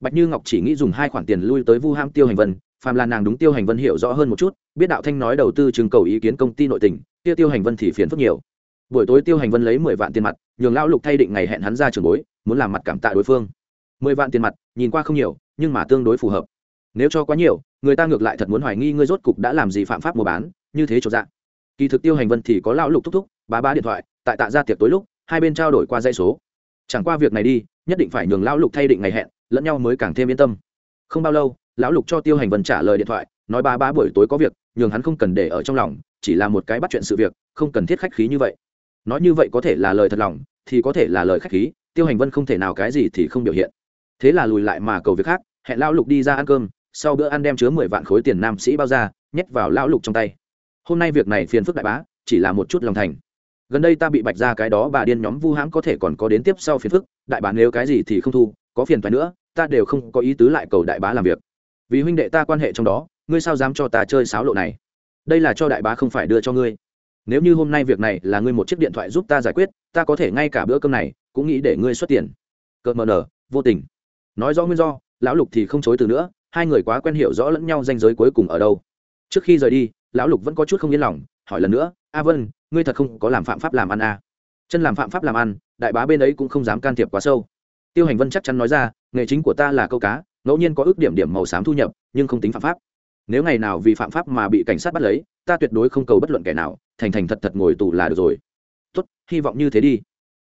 S1: Bạch như ngọc chỉ nghĩ dùng hai khoản tiền lui tới vu ham tiêu hành vân phàm là nàng đúng tiêu hành vân hiểu rõ hơn một chút, biết đạo thanh nói đầu tư trưng cầu ý kiến công ty nội tỉnh tiêu tiêu hành vân thì phiền phức nhiều. Buổi tối tiêu hành vân lấy mười vạn tiền mặt, nhường lão lục thay định ngày hẹn hắn ra trường bối, muốn làm mặt cảm tạ đối phương. Mười vạn tiền mặt, nhìn qua không nhiều, nhưng mà tương đối phù hợp. Nếu cho quá nhiều, người ta ngược lại thật muốn hoài nghi ngươi rốt cục đã làm gì phạm pháp mua bán, như thế cho dạng kỳ thực tiêu hành vân thì có lão lục thúc thúc, bá bá điện thoại, tại tạ ra tiệc tối lúc, hai bên trao đổi qua dây số. Chẳng qua việc này đi, nhất định phải nhường lão lục thay định ngày hẹn, lẫn nhau mới càng thêm yên tâm. Không bao lâu lão lục cho tiêu hành vân trả lời điện thoại, nói ba ba buổi tối có việc, nhường hắn không cần để ở trong lòng, chỉ là một cái bắt chuyện sự việc, không cần thiết khách khí như vậy. Nói như vậy có thể là lời thật lòng, thì có thể là lời khách khí, tiêu hành vân không thể nào cái gì thì không biểu hiện. Thế là lùi lại mà cầu việc khác, hẹn lão lục đi ra ăn cơm, sau bữa ăn đem chứa mười vạn khối tiền nam sĩ bao ra, nhét vào lão lục trong tay. Hôm nay việc này phiền phức đại bá, chỉ là một chút lòng thành. Gần đây ta bị bạch ra cái đó bà điên nhóm vu hãm có thể còn có đến tiếp sau phiền phức, đại bá nếu cái gì thì không thu, có phiền phải nữa, ta đều không có ý tứ lại cầu đại bá làm việc vì huynh đệ ta quan hệ trong đó, ngươi sao dám cho ta chơi sáo lộ này? Đây là cho đại bá không phải đưa cho ngươi. Nếu như hôm nay việc này là ngươi một chiếc điện thoại giúp ta giải quyết, ta có thể ngay cả bữa cơm này cũng nghĩ để ngươi xuất tiền. Cợt mờ nở, vô tình. Nói rõ nguyên do, lão lục thì không chối từ nữa, hai người quá quen hiểu rõ lẫn nhau danh giới cuối cùng ở đâu. Trước khi rời đi, lão lục vẫn có chút không yên lòng, hỏi lần nữa, a vân, ngươi thật không có làm phạm pháp làm ăn à. chân làm phạm pháp làm ăn, đại bá bên ấy cũng không dám can thiệp quá sâu. Tiêu hành vân chắc chắn nói ra, nghề chính của ta là câu cá ngẫu nhiên có ước điểm điểm màu xám thu nhập, nhưng không tính phạm pháp. Nếu ngày nào vì phạm pháp mà bị cảnh sát bắt lấy, ta tuyệt đối không cầu bất luận kẻ nào, thành thành thật thật ngồi tù là được rồi. Tốt, hy vọng như thế đi.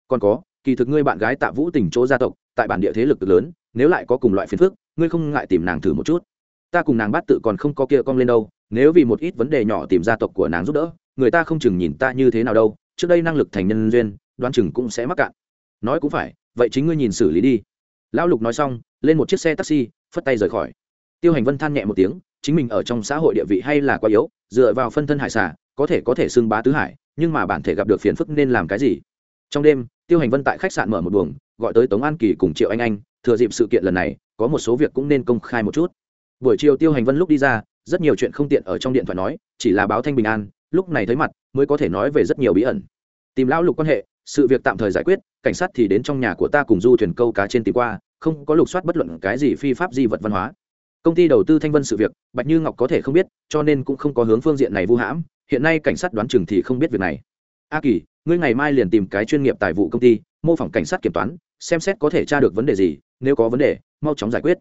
S1: Còn có, kỳ thực ngươi bạn gái tạ vũ tỉnh chỗ gia tộc, tại bản địa thế lực lớn, nếu lại có cùng loại phiền phức, ngươi không ngại tìm nàng thử một chút. Ta cùng nàng bắt tự còn không có kia cong lên đâu, nếu vì một ít vấn đề nhỏ tìm gia tộc của nàng giúp đỡ, người ta không chừng nhìn ta như thế nào đâu, trước đây năng lực thành nhân duyên, đoán chừng cũng sẽ mắc cạn. Nói cũng phải, vậy chính ngươi nhìn xử lý đi. Lão lục nói xong lên một chiếc xe taxi, phất tay rời khỏi. Tiêu hành vân than nhẹ một tiếng, chính mình ở trong xã hội địa vị hay là quá yếu, dựa vào phân thân hải xà, có thể có thể xưng bá tứ hải, nhưng mà bản thể gặp được phiền phức nên làm cái gì? Trong đêm, tiêu hành vân tại khách sạn mở một buồng, gọi tới tống an kỳ cùng triệu anh anh, thừa dịp sự kiện lần này, có một số việc cũng nên công khai một chút. Buổi chiều tiêu hành vân lúc đi ra, rất nhiều chuyện không tiện ở trong điện thoại nói, chỉ là báo thanh bình an, lúc này thấy mặt, mới có thể nói về rất nhiều bí ẩn. Tìm lão lục quan hệ, sự việc tạm thời giải quyết, cảnh sát thì đến trong nhà của ta cùng du thuyền câu cá trên tìm qua không có lục soát bất luận cái gì phi pháp di vật văn hóa. Công ty đầu tư thanh vân sự việc, bạch như ngọc có thể không biết, cho nên cũng không có hướng phương diện này vu hãm, hiện nay cảnh sát đoán chừng thì không biết việc này. A kỳ, ngươi ngày mai liền tìm cái chuyên nghiệp tài vụ công ty, mô phỏng cảnh sát kiểm toán, xem xét có thể tra được vấn đề gì, nếu có vấn đề, mau chóng giải quyết.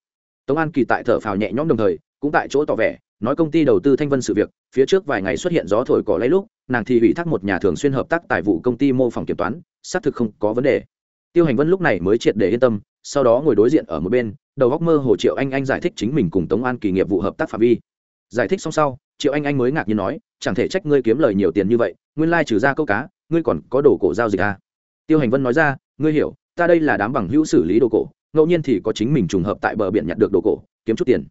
S1: Tống an kỳ tại thở phào nhẹ nhõm đồng thời, cũng tại chỗ tỏ vẻ, nói công ty đầu tư thanh vân sự việc, phía trước vài ngày xuất hiện gió thổi cỏ lấy lúc, nàng thì ủy thác một nhà thường xuyên hợp tác tài vụ công ty mô phỏng kiểm toán, xác thực không có vấn đề tiêu hành vân lúc này mới triệt để yên tâm, sau đó ngồi đối diện ở một bên, đầu góc mơ hồ triệu anh anh giải thích chính mình cùng tống an kỳ nghiệp vụ hợp tác phạm vi. Giải thích xong sau, triệu anh anh mới ngạc nhiên nói, chẳng thể trách ngươi kiếm lời nhiều tiền như vậy, nguyên lai trừ ra câu cá, ngươi còn có đồ cổ giao dịch à. tiêu hành vân nói ra, ngươi hiểu, ta đây là đám bằng hữu xử lý đồ cổ, ngẫu nhiên thì có chính mình trùng hợp tại bờ biển nhặt được đồ cổ, kiếm chút tiền.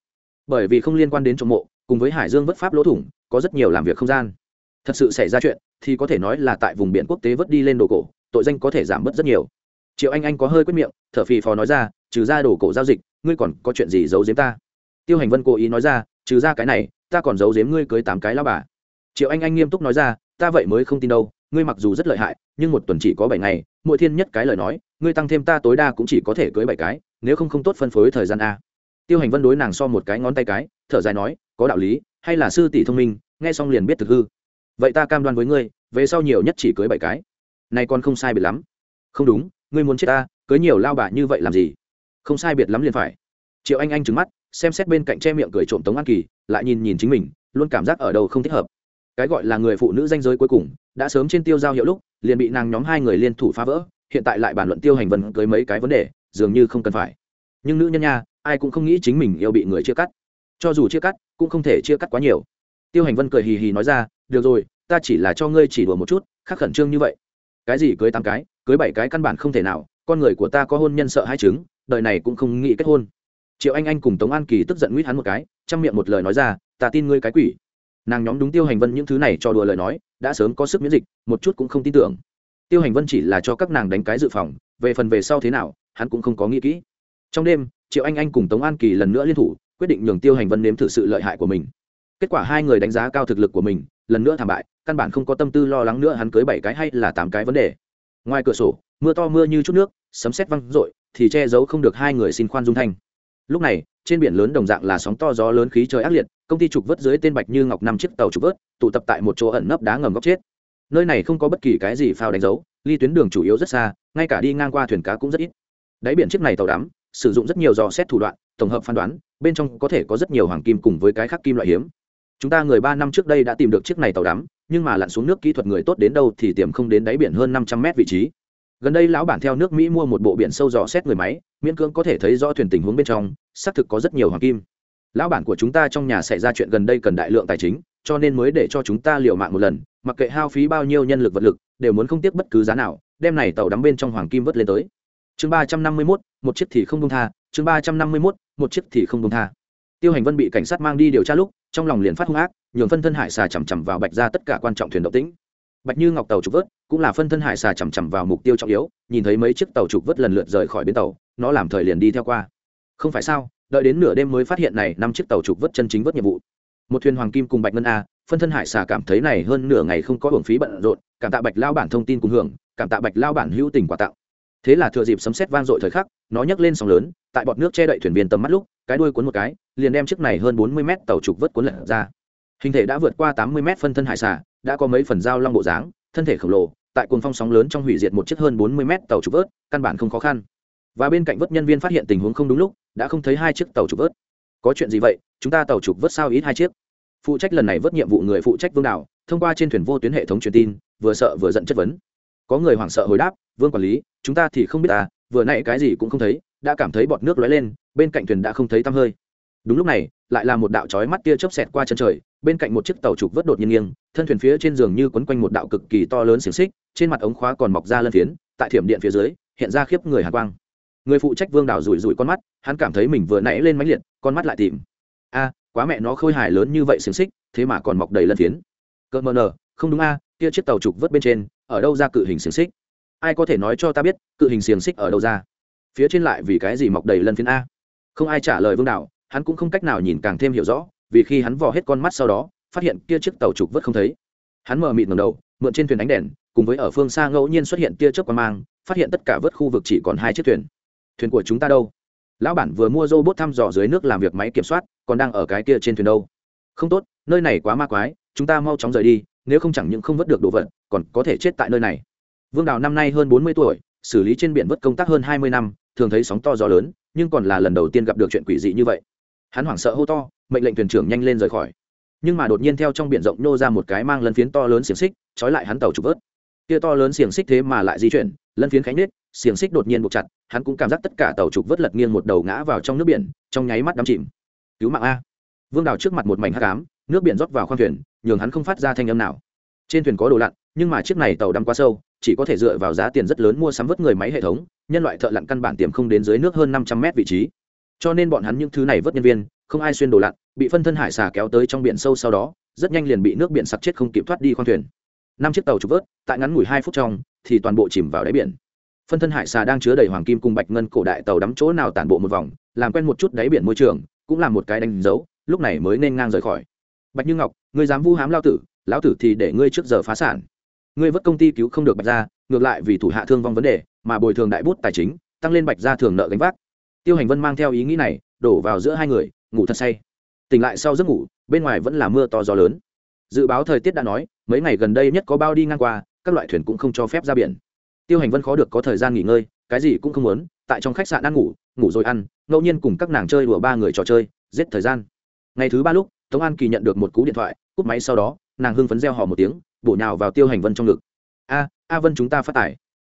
S1: Bởi vì không liên quan đến trộm mộ, cùng với hải dương vất pháp lỗ thủng, có rất nhiều làm việc không gian. Thật sự xảy ra chuyện, thì có thể nói là tại vùng biển quốc tế vớt đi lên đồ cổ, tội danh có thể giảm bớt rất nhiều triệu anh anh có hơi quyết miệng, thở phì phò nói ra, trừ ra đồ cổ giao dịch, ngươi còn có chuyện gì giấu giếm ta? Tiêu hành vân cố ý nói ra, trừ ra cái này, ta còn giấu giếm ngươi cưới tám cái lao bà. Triệu anh anh nghiêm túc nói ra, ta vậy mới không tin đâu, ngươi mặc dù rất lợi hại, nhưng một tuần chỉ có bảy ngày, mỗi thiên nhất cái lời nói, ngươi tăng thêm ta tối đa cũng chỉ có thể cưới bảy cái, nếu không không tốt phân phối thời gian a. Tiêu hành vân đối nàng so một cái ngón tay cái, thở dài nói, có đạo lý, hay là sư tỷ thông minh, nghe xong liền biết thực hư. Vậy ta cam đoan với ngươi, về sau nhiều nhất chỉ cưới bảy cái. Này còn không sai biệt lắm. Không đúng ngươi muốn chết ta, cưới nhiều lao bà như vậy làm gì? Không sai biệt lắm liền phải. Triệu anh anh trứng mắt, xem xét bên cạnh che miệng cười trộm tống an kỳ, lại nhìn nhìn chính mình, luôn cảm giác ở đâu không thích hợp. Cái gọi là người phụ nữ danh giới cuối cùng, đã sớm trên tiêu giao hiệu lúc, liền bị nàng nhóm hai người liên thủ phá vỡ, hiện tại lại bàn luận tiêu hành vân cưới mấy cái vấn đề, dường như không cần phải. Nhưng nữ nhân nha, ai cũng không nghĩ chính mình yêu bị người chia cắt. Cho dù chia cắt, cũng không thể chia cắt quá nhiều. Tiêu hành vân cười hì hì nói ra, được rồi, ta chỉ là cho ngươi chỉ đùa một chút, khắc khẩn trương như vậy. Cái gì cưới tám cái? Cưới bảy cái căn bản không thể nào, con người của ta có hôn nhân sợ hai chứng, đời này cũng không nghĩ kết hôn. Triệu anh anh cùng tống an kỳ tức giận nguyễn hắn một cái, chăm miệng một lời nói ra, ta tin ngươi cái quỷ. Nàng nhóm đúng tiêu hành vân những thứ này cho đùa lời nói, đã sớm có sức miễn dịch, một chút cũng không tin tưởng. Tiêu hành vân chỉ là cho các nàng đánh cái dự phòng, về phần về sau thế nào, hắn cũng không có nghĩ kỹ. Trong đêm, triệu anh anh cùng tống an kỳ lần nữa liên thủ, quyết định nhường tiêu hành vân nếm thử sự lợi hại của mình. Kết quả hai người đánh giá cao thực lực của mình, lần nữa thảm bại, căn bản không có tâm tư lo lắng nữa hắn cưới bảy cái hay là tám cái vấn đề ngoài cửa sổ, mưa to mưa như chút nước, sấm sét văng r ộ i thì che giấu không được hai người xin khoan dung thanh. Lúc này, trên biển lớn đồng dạng là sóng to gió lớn khí trời ác liệt, công ty trục vớt dưới tên bạch như ngọc năm chiếc tàu trục vớt, tụ tập tại một chỗ ẩn nấp đá ngầm góc chết. Nơi này không có bất kỳ cái gì phao đánh dấu, ly tuyến đường chủ yếu rất xa, ngay cả đi ngang qua thuyền cá cũng rất ít. Đáy biển chiếc này tàu đắm, sử dụng rất nhiều dò xét thủ đoạn, tổng hợp phán đoán, bên trong có thể có rất nhiều hoàng kim cùng với cái khác kim loại hiếm chúng ta người ba năm trước đây đã tìm được chiếc này tàu đắm, nhưng mà lặn xuống nước kỹ thuật người tốt đến đâu thì tiềm không đến đáy biển hơn năm trăm mét vị trí. Gần đây lão bản theo nước mỹ mua một bộ biển sâu dò xét người máy, miễn cưỡng có thể thấy rõ thuyền tình huống bên trong, xác thực có rất nhiều hoàng kim. Lão bản của chúng ta trong nhà xảy ra chuyện gần đây cần đại lượng tài chính, cho nên mới để cho chúng ta liều mạng một lần, mặc kệ hao phí bao nhiêu nhân lực vật lực, đều muốn không tiếc bất cứ giá nào, đem này tàu đắm bên trong hoàng kim vớt lên tới. Chương ba trăm năm mươi mốt, một chiếc thì không đông tha, chương ba trăm năm mươi mốt, một chiếc thì không đông tha. Tiêu hành vân bị cảnh sát mang đi điều tra lúc trong lòng liền phát hung ác, nhường phân thân hải xà chằm chằm vào bạch ra tất cả quan trọng thuyền động tĩnh. Bạch như ngọc tàu trục vớt, cũng là phân thân hải xà chằm chằm vào mục tiêu trọng yếu, nhìn thấy mấy chiếc tàu trục vớt lần lượt rời khỏi bến tàu, nó làm thời liền đi theo qua. Không phải sao, đợi đến nửa đêm mới phát hiện này, năm chiếc tàu trục vớt chân chính vớt nhiệm vụ. Một thuyền hoàng kim cùng bạch ngân a, phân thân hải xà cảm thấy này hơn nửa ngày không có hưởng phí bận rộn, cảm tạ bạch lao bản thông tin cùng hưởng, cảm tạ bạch lao bản hữu tình quà tặng. Thế là thừa dịp sấm sét vang dội thời khắc, nó nhấc lên sóng lớn, tại bọt nước che đậy thuyền viên tầm mắt lúc cái đuôi cuốn một cái, liền đem chiếc này hơn bốn mươi mét tàu trục vớt cuốn lật ra. Hình thể đã vượt qua tám mươi mét phân thân hải xà, đã có mấy phần dao long bộ dáng, thân thể khổng lồ, tại cuồng phong sóng lớn trong hủy diệt một chiếc hơn bốn mươi mét tàu trục vớt, căn bản không khó khăn. Và bên cạnh vớt nhân viên phát hiện tình huống không đúng lúc, đã không thấy hai chiếc tàu trục vớt. Có chuyện gì vậy? Chúng ta tàu trục vớt sao ít hai chiếc? Phụ trách lần này vớt nhiệm vụ người phụ trách vương đảo thông qua trên thuyền vô tuyến hệ thống truyền tin, vừa sợ vừa giận chất vấn. Có người hoảng sợ hồi đáp, vương quản lý, chúng ta thì không biết ta vừa nãy cái gì cũng không thấy đã cảm thấy bọt nước lóe lên, bên cạnh thuyền đã không thấy tăm hơi. Đúng lúc này, lại là một đạo chói mắt tia chớp xẹt qua chân trời, bên cạnh một chiếc tàu trục vớt đột nhiên nghiêng, thân thuyền phía trên giường như quấn quanh một đạo cực kỳ to lớn xiềng xích, trên mặt ống khóa còn mọc ra lân phiến, tại thiểm điện phía dưới, hiện ra khiếp người hạ quang. Người phụ trách vương đảo rủi rủi con mắt, hắn cảm thấy mình vừa nãy lên máy liệt, con mắt lại tìm. A, quá mẹ nó khôi hài lớn như vậy xiềng xích, thế mà còn mọc đầy lân phiến. Cỡ mờ nờ, không đúng a, kia chiếc tàu trục vớt bên trên, ở đâu ra cự hình xiềng xích? Ai có thể nói cho ta biết, cự hình xiềng xích ở đâu ra? Phía trên lại vì cái gì mọc đầy lân phiến a? Không ai trả lời vương đạo, hắn cũng không cách nào nhìn càng thêm hiểu rõ, vì khi hắn vò hết con mắt sau đó, phát hiện kia chiếc tàu trục vớt không thấy. Hắn mờ mịt ngầm đầu, mượn trên thuyền ánh đèn, cùng với ở phương xa ngẫu nhiên xuất hiện tia chớp quan mang, phát hiện tất cả vớt khu vực chỉ còn hai chiếc thuyền. Thuyền của chúng ta đâu? Lão bản vừa mua robot thăm dò dưới nước làm việc máy kiểm soát, còn đang ở cái kia trên thuyền đâu? Không tốt, nơi này quá ma quái, chúng ta mau chóng rời đi, nếu không chẳng những không vớt được đồ vật, còn có thể chết tại nơi này. Vương đào năm nay hơn bốn mươi tuổi, xử lý trên biển vớt công tác hơn hai mươi năm thường thấy sóng to gió lớn, nhưng còn là lần đầu tiên gặp được chuyện quỷ dị như vậy. Hắn hoảng sợ hô to, mệnh lệnh thuyền trưởng nhanh lên rời khỏi. Nhưng mà đột nhiên theo trong biển rộng nô ra một cái mang lân phiến to lớn xiềng xích, trói lại hắn tàu trục vớt. Kia to lớn xiềng xích thế mà lại di chuyển, lân phiến khánh nết xiềng xích đột nhiên buộc chặt, hắn cũng cảm giác tất cả tàu trục vớt lật nghiêng một đầu ngã vào trong nước biển, trong nháy mắt đắm chìm. Cứu mạng a. Vương đào trước mặt một mảnh hắc ám, nước biển rót vào khoang thuyền, nhường hắn không phát ra thanh âm nào. Trên thuyền có đồ lặn, nhưng mà chiếc này tàu đắm quá sâu chỉ có thể dựa vào giá tiền rất lớn mua sắm vớt người máy hệ thống, nhân loại thợ lặn căn bản tiềm không đến dưới nước hơn năm trăm mét vị trí. Cho nên bọn hắn những thứ này vớt nhân viên, không ai xuyên đồ lặn, bị phân thân hải xà kéo tới trong biển sâu sau đó, rất nhanh liền bị nước biển sặc chết không kịp thoát đi khoang thuyền. Năm chiếc tàu trục vớt, tại ngắn ngủi hai phút trong, thì toàn bộ chìm vào đáy biển. Phân thân hải xà đang chứa đầy hoàng kim cùng bạch ngân cổ đại tàu đắm chỗ nào tản bộ một vòng, làm quen một chút đáy biển môi trường, cũng là một cái đánh dấu, lúc này mới nên ngang rời khỏi. Bạch như ngọc, ngươi dám vu hám lao tử, lão tử thì để ngươi trước giờ phá sản ngươi vất công ty cứu không được bạch gia, ngược lại vì thủ hạ thương vong vấn đề mà bồi thường đại bút tài chính tăng lên bạch gia thường nợ gánh vác. Tiêu hành vân mang theo ý nghĩ này đổ vào giữa hai người ngủ thật say. Tỉnh lại sau giấc ngủ bên ngoài vẫn là mưa to gió lớn. Dự báo thời tiết đã nói mấy ngày gần đây nhất có bao đi ngang qua các loại thuyền cũng không cho phép ra biển. Tiêu hành vân khó được có thời gian nghỉ ngơi cái gì cũng không muốn tại trong khách sạn ăn ngủ ngủ rồi ăn ngẫu nhiên cùng các nàng chơi đùa ba người trò chơi giết thời gian. Ngày thứ ba lúc tống an kỳ nhận được một cú điện thoại cúp máy sau đó nàng hưng phấn reo họ một tiếng bổ nhào vào tiêu hành vân trong ngực. A a vân chúng ta phát tải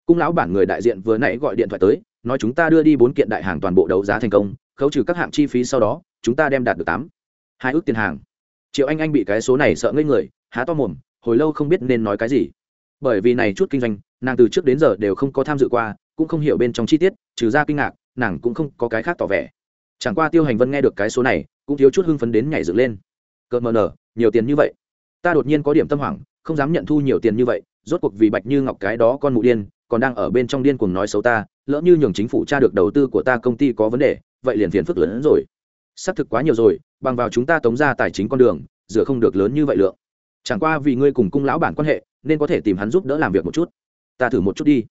S1: cung lão bản người đại diện vừa nãy gọi điện thoại tới, nói chúng ta đưa đi bốn kiện đại hàng toàn bộ đấu giá thành công, khấu trừ các hạng chi phí sau đó, chúng ta đem đạt được tám, hai ước tiền hàng. Triệu anh anh bị cái số này sợ ngây người, há to mồm, hồi lâu không biết nên nói cái gì. Bởi vì này chút kinh doanh, nàng từ trước đến giờ đều không có tham dự qua, cũng không hiểu bên trong chi tiết, trừ ra kinh ngạc, nàng cũng không có cái khác tỏ vẻ. Chẳng qua tiêu hành vân nghe được cái số này, cũng thiếu chút hưng phấn đến nhảy dựng lên. Cợt mờ nở, nhiều tiền như vậy. Ta đột nhiên có điểm tâm hoảng không dám nhận thu nhiều tiền như vậy, rốt cuộc vì bạch như ngọc cái đó con mụ điên, còn đang ở bên trong điên cuồng nói xấu ta, lỡ như nhường chính phủ tra được đầu tư của ta công ty có vấn đề, vậy liền phiền phức lớn hơn rồi. Xác thực quá nhiều rồi, bằng vào chúng ta tống ra tài chính con đường, dựa không được lớn như vậy lượng. Chẳng qua vì ngươi cùng cung lão bản quan hệ, nên có thể tìm hắn giúp đỡ làm việc một chút. Ta thử một chút đi.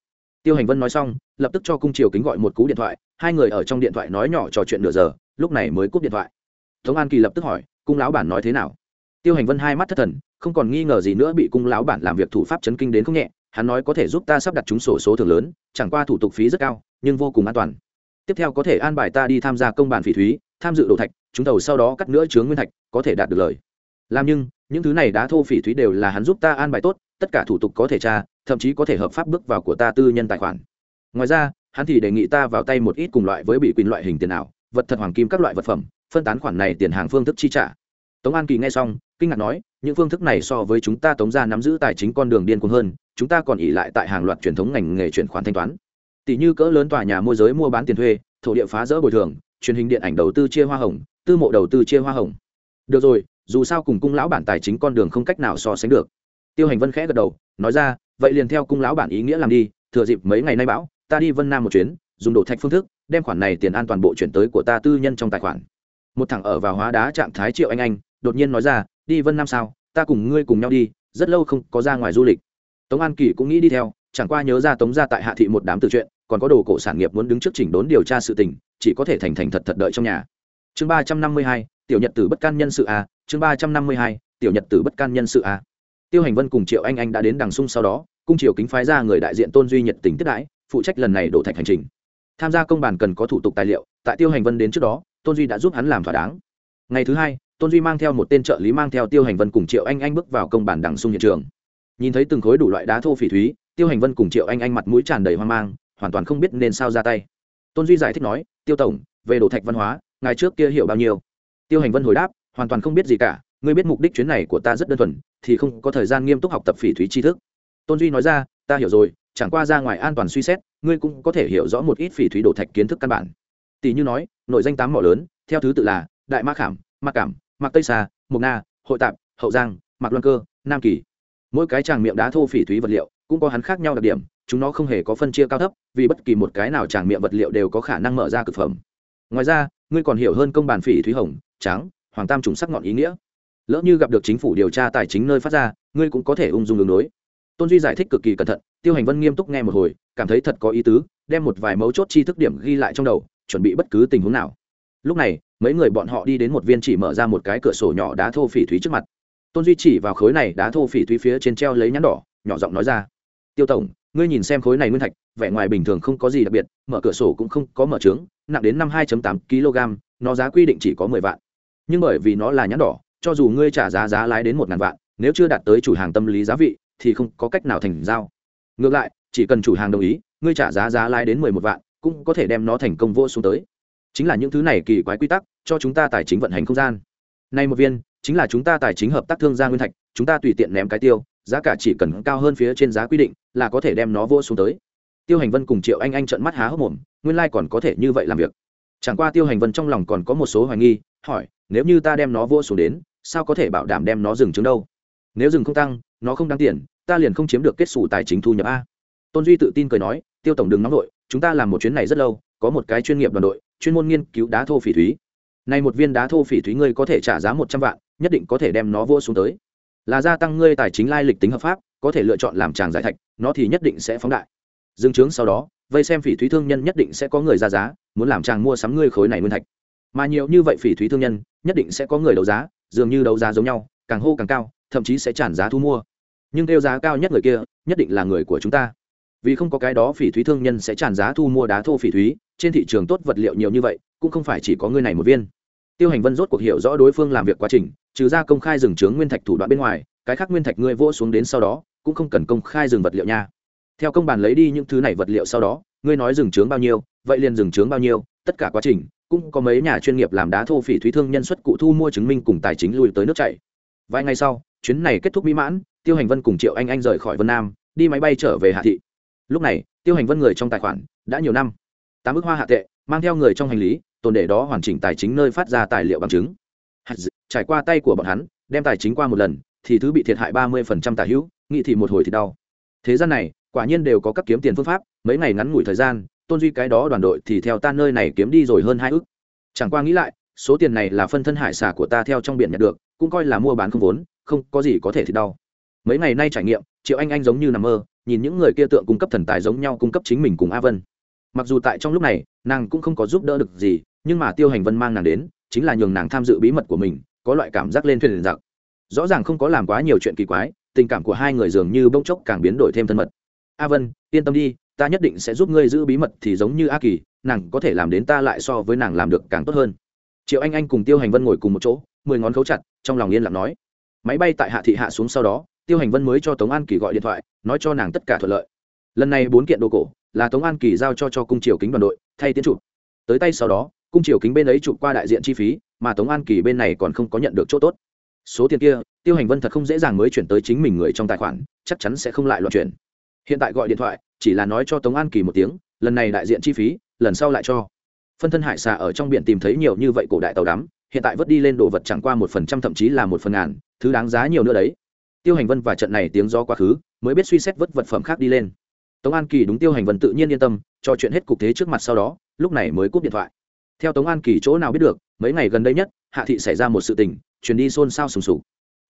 S1: Tiêu hành vân nói xong, lập tức cho cung triều kính gọi một cú điện thoại, hai người ở trong điện thoại nói nhỏ trò chuyện nửa giờ, lúc này mới cúp điện thoại. Tống an kỳ lập tức hỏi, cung lão bản nói thế nào? Tiêu hành vân hai mắt thất thần không còn nghi ngờ gì nữa bị cung lão bản làm việc thủ pháp chấn kinh đến không nhẹ, hắn nói có thể giúp ta sắp đặt chúng sổ số thường lớn, chẳng qua thủ tục phí rất cao, nhưng vô cùng an toàn. Tiếp theo có thể an bài ta đi tham gia công bản phỉ thúy, tham dự đồ thạch, chúng tàu sau đó cắt nữa chướng nguyên thạch, có thể đạt được lời. Làm nhưng, những thứ này đá thô phỉ thúy đều là hắn giúp ta an bài tốt, tất cả thủ tục có thể tra, thậm chí có thể hợp pháp bước vào của ta tư nhân tài khoản. Ngoài ra, hắn thì đề nghị ta vào tay một ít cùng loại với bị quyền loại hình tiền ảo, vật thật hoàng kim các loại vật phẩm, phân tán khoản này tiền hàng phương thức chi trả. Tống an kỳ nghe xong, kinh ngạc nói những phương thức này so với chúng ta tống ra nắm giữ tài chính con đường điên cuồng hơn, chúng ta còn ỉ lại tại hàng loạt truyền thống ngành nghề chuyển khoản thanh toán. Tỷ như cỡ lớn tòa nhà môi giới mua bán tiền thuê, thổ địa phá rỡ bồi thường, truyền hình điện ảnh đầu tư chia hoa hồng, tư mộ đầu tư chia hoa hồng. Được rồi, dù sao cùng cung lão bản tài chính con đường không cách nào so sánh được. Tiêu hành vân khẽ gật đầu, nói ra, vậy liền theo cung lão bản ý nghĩa làm đi, thừa dịp mấy ngày nay bão, ta đi vân nam một chuyến, dùng đổ thạch phương thức, đem khoản này tiền an toàn bộ chuyển tới của ta tư nhân trong tài khoản. Một thằng ở vào hóa đá trạng thái triệu anh anh, đột nhiên nói ra đi vân nam sao, ta cùng ngươi cùng nhau đi, rất lâu không có ra ngoài du lịch. Tống an kỳ cũng nghĩ đi theo, chẳng qua nhớ ra tống ra tại hạ thị một đám tự chuyện, còn có đồ cổ sản nghiệp muốn đứng trước chỉnh đốn điều tra sự tình, chỉ có thể thành thành thật thật đợi trong nhà. Chương ba trăm năm mươi hai, tiểu nhật tử bất can nhân sự a, chương ba trăm năm mươi hai, tiểu nhật tử bất can nhân sự a. Tiêu hành vân cùng triệu anh anh đã đến đằng sung sau đó, cung triều kính phái ra người đại diện tôn duy nhật tỉnh tiếp đãi, phụ trách lần này đổ thạch hành trình. Tham gia công bàn cần có thủ tục tài liệu, tại tiêu hành vân đến trước đó, tôn duy đã giúp hắn làm thỏa đáng. Ngày thứ hai tôn duy mang theo một tên trợ lý mang theo tiêu hành vân cùng triệu anh anh bước vào công bản đằng xung hiện trường. Nhìn thấy từng khối đủ loại đá thô phỉ thúy, tiêu hành vân cùng triệu anh anh mặt mũi tràn đầy hoang mang, hoàn toàn không biết nên sao ra tay. Tôn duy giải thích nói, tiêu tổng, về đổ thạch văn hóa ngày trước kia hiểu bao nhiêu? Tiêu hành vân hồi đáp, hoàn toàn không biết gì cả, ngươi biết mục đích chuyến này của ta rất đơn thuần, thì không có thời gian nghiêm túc học tập phỉ thúy tri thức. Tôn duy nói ra, ta hiểu rồi, chẳng qua ra ngoài an toàn suy xét, ngươi cũng có thể hiểu rõ một ít phỉ thúy đổ thạch kiến thức căn bản. Tỷ như nói, nội danh tám mỏ lớn, theo thứ tự là đại Ma khảm, Ma cảm mạc tây xa mộc na, hội tạp, hậu giang, mạc loan cơ, nam kỳ. Mỗi cái tràng miệng đá thô phỉ thúy vật liệu cũng có hắn khác nhau đặc điểm, chúng nó không hề có phân chia cao thấp, vì bất kỳ một cái nào tràng miệng vật liệu đều có khả năng mở ra cực phẩm. Ngoài ra, ngươi còn hiểu hơn công bản phỉ thúy hồng, trắng, hoàng tam trùng sắc ngọn ý nghĩa. Lỡ như gặp được chính phủ điều tra tài chính nơi phát ra, ngươi cũng có thể ung dung đường đối. Tôn duy giải thích cực kỳ cẩn thận, tiêu hành vân nghiêm túc nghe một hồi, cảm thấy thật có ý tứ, đem một vài mấu chốt chi thức điểm ghi lại trong đầu, chuẩn bị bất cứ tình huống nào lúc này, mấy người bọn họ đi đến một viên chỉ mở ra một cái cửa sổ nhỏ đá thô phỉ thúy trước mặt. Tôn duy chỉ vào khối này đá thô phỉ thúy phía trên treo lấy nhãn đỏ, nhỏ giọng nói ra, tiêu tổng, ngươi nhìn xem khối này nguyên thạch, vẻ ngoài bình thường không có gì đặc biệt, mở cửa sổ cũng không có mở trướng, nặng đến năm hai tám kg, nó giá quy định chỉ có mười vạn. Nhưng bởi vì nó là nhãn đỏ, cho dù ngươi trả giá giá lái đến một ngàn vạn, nếu chưa đạt tới chủ hàng tâm lý giá vị, thì không có cách nào thành giao. Ngược lại, chỉ cần chủ hàng đồng ý, ngươi trả giá giá lái đến mười một vạn, cũng có thể đem nó thành công vô xuống tới chính là những thứ này kỳ quái quy tắc, cho chúng ta tài chính vận hành không gian. Nay một viên, chính là chúng ta tài chính hợp tác thương gia nguyên thạch, chúng ta tùy tiện ném cái tiêu, giá cả chỉ cần cao hơn phía trên giá quy định, là có thể đem nó vô xuống tới. Tiêu hành vân cùng triệu anh anh trợn mắt há hốc mồm, nguyên lai còn có thể như vậy làm việc. Chẳng qua tiêu hành vân trong lòng còn có một số hoài nghi, hỏi, nếu như ta đem nó vô xuống đến, sao có thể bảo đảm đem nó dừng chứng đâu? Nếu dừng không tăng, nó không đáng tiền, ta liền không chiếm được kết xù tài chính thu nhập a. Tôn duy tự tin cười nói, tiêu tổng đừng nóng đội chúng ta làm một chuyến này rất lâu, có một cái chuyên nghiệp đoàn đội chuyên môn nghiên cứu đá thô phỉ thúy. Này một viên đá thô phỉ thúy ngươi có thể trả giá một trăm vạn, nhất định có thể đem nó vô xuống tới. Là gia tăng ngươi tài chính lai lịch tính hợp pháp, có thể lựa chọn làm tràng giải thạch, nó thì nhất định sẽ phóng đại. Dương chứng sau đó, vây xem phỉ thúy thương nhân nhất định sẽ có người ra giá, muốn làm tràng mua sắm ngươi khối này nguyên thạch. Mà nhiều như vậy phỉ thúy thương nhân, nhất định sẽ có người đấu giá, dường như đấu giá giống nhau, càng hô càng cao, thậm chí sẽ tràn giá thu mua. Nhưng theo giá cao nhất người kia, nhất định là người của chúng ta vì không có cái đó phỉ thúy thương nhân sẽ tràn giá thu mua đá thô phỉ thúy, trên thị trường tốt vật liệu nhiều như vậy, cũng không phải chỉ có người này một viên. Tiêu hành vân rốt cuộc hiểu rõ đối phương làm việc quá trình, trừ ra công khai dừng chướng nguyên thạch thủ đoạn bên ngoài, cái khác nguyên thạch ngươi vỗ xuống đến sau đó, cũng không cần công khai dừng vật liệu nha. Theo công bàn lấy đi những thứ này vật liệu sau đó, ngươi nói dừng chướng bao nhiêu, vậy liền dừng chướng bao nhiêu, tất cả quá trình, cũng có mấy nhà chuyên nghiệp làm đá thô phỉ thúy thương nhân xuất cụ thu mua chứng minh cùng tài chính lui tới nước chảy. Vài ngày sau, chuyến này kết thúc mỹ mãn, tiêu hành vân cùng triệu anh anh rời khỏi vân nam, đi máy bay trở về hạ thị lúc này, tiêu hành vân người trong tài khoản, đã nhiều năm. Tám ước hoa hạ tệ, mang theo người trong hành lý, tồn để đó hoàn chỉnh tài chính nơi phát ra tài liệu bằng chứng. Trải qua tay của bọn hắn, đem tài chính qua một lần, thì thứ bị thiệt hại ba mươi tài hữu, nghĩ thì một hồi thì đau. Thế gian này, quả nhiên đều có các kiếm tiền phương pháp, mấy ngày ngắn ngủi thời gian, tôn duy cái đó đoàn đội thì theo ta nơi này kiếm đi rồi hơn hai ước chẳng qua nghĩ lại, số tiền này là phân thân hải xà của ta theo trong biển nhận được, cũng coi là mua bán không vốn, không có gì có thể thì đau. Mấy ngày nay trải nghiệm, triệu anh anh giống như nằm mơ nhìn những người kia tượng cung cấp thần tài giống nhau cung cấp chính mình cùng a vân. Mặc dù tại trong lúc này, nàng cũng không có giúp đỡ được gì, nhưng mà tiêu hành vân mang nàng đến, chính là nhường nàng tham dự bí mật của mình, có loại cảm giác lên thuyền giặc. Rõ ràng không có làm quá nhiều chuyện kỳ quái, tình cảm của hai người dường như bỗng chốc càng biến đổi thêm thân mật. A vân, yên tâm đi, ta nhất định sẽ giúp ngươi giữ bí mật thì giống như a kỳ, nàng có thể làm đến ta lại so với nàng làm được càng tốt hơn. Triệu anh anh cùng tiêu hành vân ngồi cùng một chỗ, mười ngón khấu chặt, trong lòng yên lặng nói. Máy bay tại hạ thị hạ xuống sau đó tiêu hành vân mới cho tống an kỳ gọi điện thoại, nói cho nàng tất cả thuận lợi. Lần này bốn kiện đồ cổ, là tống an kỳ giao cho cho cung triều kính đoàn đội, thay tiến chụp. Tới tay sau đó, cung triều kính bên ấy chụp qua đại diện chi phí, mà tống an kỳ bên này còn không có nhận được chỗ tốt. Số tiền kia, tiêu hành vân thật không dễ dàng mới chuyển tới chính mình người trong tài khoản, chắc chắn sẽ không lại loạn chuyển. Hiện tại gọi điện thoại, chỉ là nói cho tống an kỳ một tiếng, lần này đại diện chi phí, lần sau lại cho. Phân thân hải xà ở trong biển tìm thấy nhiều như vậy cổ đại tàu đắm, hiện tại vớt đi lên đồ vật chẳng qua một phần trăm thậm chí là một phần ngàn, thứ đáng giá nhiều nữa đấy tiêu hành vân và trận này tiếng do quá khứ, mới biết suy xét vớt vật phẩm khác đi lên. Tống an kỳ đúng tiêu hành vân tự nhiên yên tâm, cho chuyện hết cục thế trước mặt sau đó, lúc này mới cúp điện thoại. Theo tống an kỳ chỗ nào biết được, mấy ngày gần đây nhất, hạ thị xảy ra một sự tình chuyển đi xôn xao sùng sục.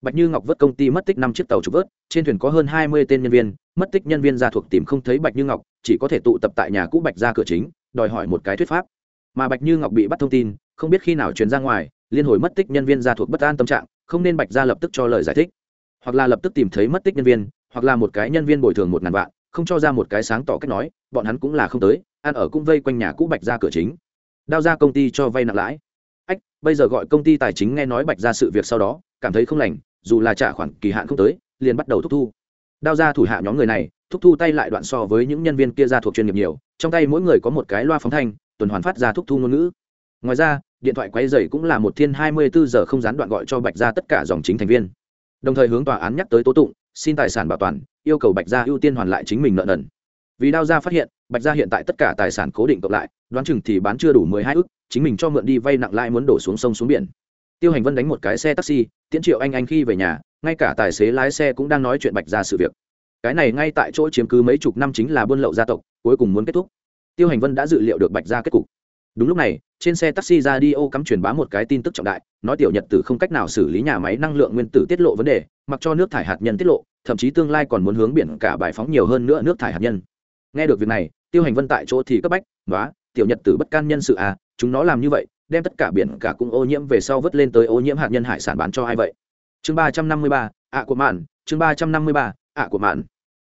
S1: Bạch như ngọc vớt công ty mất tích năm chiếc tàu trục vớt, trên thuyền có hơn hai mươi tên nhân viên, mất tích nhân viên ra thuộc tìm không thấy bạch như ngọc, chỉ có thể tụ tập tại nhà cũ bạch ra cửa chính, đòi hỏi một cái thuyết pháp. Mà bạch như ngọc bị bắt thông tin, không biết khi nào truyền ra ngoài, liên hồi mất tích nhân viên ra thuộc bất an tâm trạng, không nên bạch ra lập tức cho lời giải thích hoặc là lập tức tìm thấy mất tích nhân viên, hoặc là một cái nhân viên bồi thường một ngàn vạn, không cho ra một cái sáng tỏ cách nói, bọn hắn cũng là không tới, ăn ở cũng vây quanh nhà cũ bạch ra cửa chính. Đao ra công ty cho vay nặng lãi. Ách, bây giờ gọi công ty tài chính nghe nói bạch ra sự việc sau đó, cảm thấy không lành, dù là trả khoản kỳ hạn không tới, liền bắt đầu thúc thu. Đao ra thủ hạ nhóm người này, thúc thu tay lại đoạn so với những nhân viên kia ra thuộc chuyên nghiệp nhiều, trong tay mỗi người có một cái loa phóng thanh, tuần hoàn phát ra thúc thu ngôn ngữ. Ngoài ra, điện thoại quay dày cũng là một thiên hai mươi bốn giờ không gián đoạn gọi cho bạch ra tất cả dòng chính thành viên đồng thời hướng tòa án nhắc tới tố tụng, xin tài sản bảo toàn, yêu cầu bạch gia ưu tiên hoàn lại chính mình nợ nần. Vì đao gia phát hiện, bạch gia hiện tại tất cả tài sản cố định cộng lại, đoán chừng thì bán chưa đủ mười hai ước chính mình cho mượn đi vay nặng lại muốn đổ xuống sông xuống biển. Tiêu hành vân đánh một cái xe taxi, tiễn triệu anh anh khi về nhà, ngay cả tài xế lái xe cũng đang nói chuyện bạch gia sự việc. Cái này ngay tại chỗ chiếm cứ mấy chục năm chính là buôn lậu gia tộc, cuối cùng muốn kết thúc. Tiêu hành vân đã dự liệu được bạch gia kết cục. Đúng lúc này trên xe taxi ra đi ô cắm truyền bá một cái tin tức trọng đại, nói tiểu nhật tử không cách nào xử lý nhà máy năng lượng nguyên tử tiết lộ vấn đề, mặc cho nước thải hạt nhân tiết lộ, thậm chí tương lai còn muốn hướng biển cả bài phóng nhiều hơn nữa nước thải hạt nhân. Nghe được việc này, tiêu hành vân tại chỗ thì cấp bách nói tiểu nhật tử bất can nhân sự à chúng nó làm như vậy, đem tất cả biển cả cũng ô nhiễm về sau vớt lên tới ô nhiễm hạt nhân hải sản bán cho ai vậy? Chương ba trăm năm mươi ba, ạ của mạn, chương ba trăm năm mươi ba, ạ của mạn.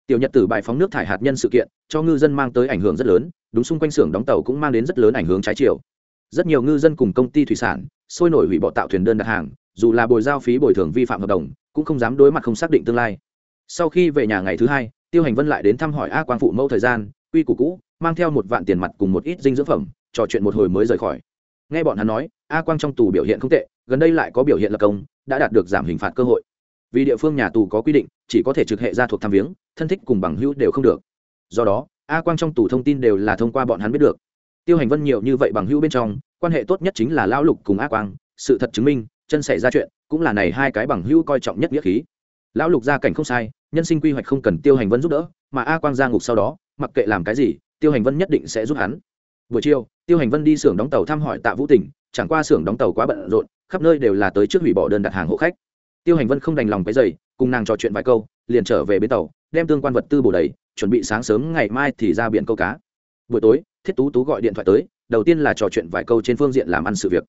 S1: Tiểu nhật tử bài phóng nước thải hạt nhân sự kiện, cho ngư dân mang tới ảnh hưởng rất lớn, đúng xung quanh xưởng đóng tàu cũng mang đến rất lớn ảnh hưởng trái chiều rất nhiều ngư dân cùng công ty thủy sản, sôi nổi hủy bỏ tạo thuyền đơn đặt hàng, dù là bồi giao phí bồi thường vi phạm hợp đồng, cũng không dám đối mặt không xác định tương lai. Sau khi về nhà ngày thứ hai, tiêu hành vân lại đến thăm hỏi a quang phụ mẫu thời gian, quy củ cũ, mang theo một vạn tiền mặt cùng một ít dinh dưỡng phẩm, trò chuyện một hồi mới rời khỏi. Nghe bọn hắn nói, a quang trong tù biểu hiện không tệ, gần đây lại có biểu hiện lập công, đã đạt được giảm hình phạt cơ hội. Vì địa phương nhà tù có quy định, chỉ có thể trực hệ gia thuộc tham viếng, thân thích cùng bằng hữu đều không được. Do đó, a quang trong tù thông tin đều là thông qua bọn hắn biết được tiêu hành vân nhiều như vậy bằng hữu bên trong, quan hệ tốt nhất chính là lão lục cùng a quang, sự thật chứng minh, chân xảy ra chuyện, cũng là này hai cái bằng hữu coi trọng nhất nghĩa khí. Lão lục gia cảnh không sai, nhân sinh quy hoạch không cần tiêu hành vân giúp đỡ, mà a quang ra ngục sau đó, mặc kệ làm cái gì, tiêu hành vân nhất định sẽ giúp hắn. Buổi chiều, tiêu hành vân đi xưởng đóng tàu thăm hỏi tạ vũ tỉnh, chẳng qua xưởng đóng tàu quá bận rộn, khắp nơi đều là tới trước hủy bỏ đơn đặt hàng hộ khách. Tiêu hành vân không đành lòng cái giày cùng nàng trò chuyện vài câu, liền trở về bến tàu, đem tương quan vật tư bổ đầy, chuẩn bị sáng sớm ngày mai thì ra biển câu cá. Buổi tối thiết tú tú gọi điện thoại tới, đầu tiên là trò chuyện vài câu trên phương diện làm ăn sự việc.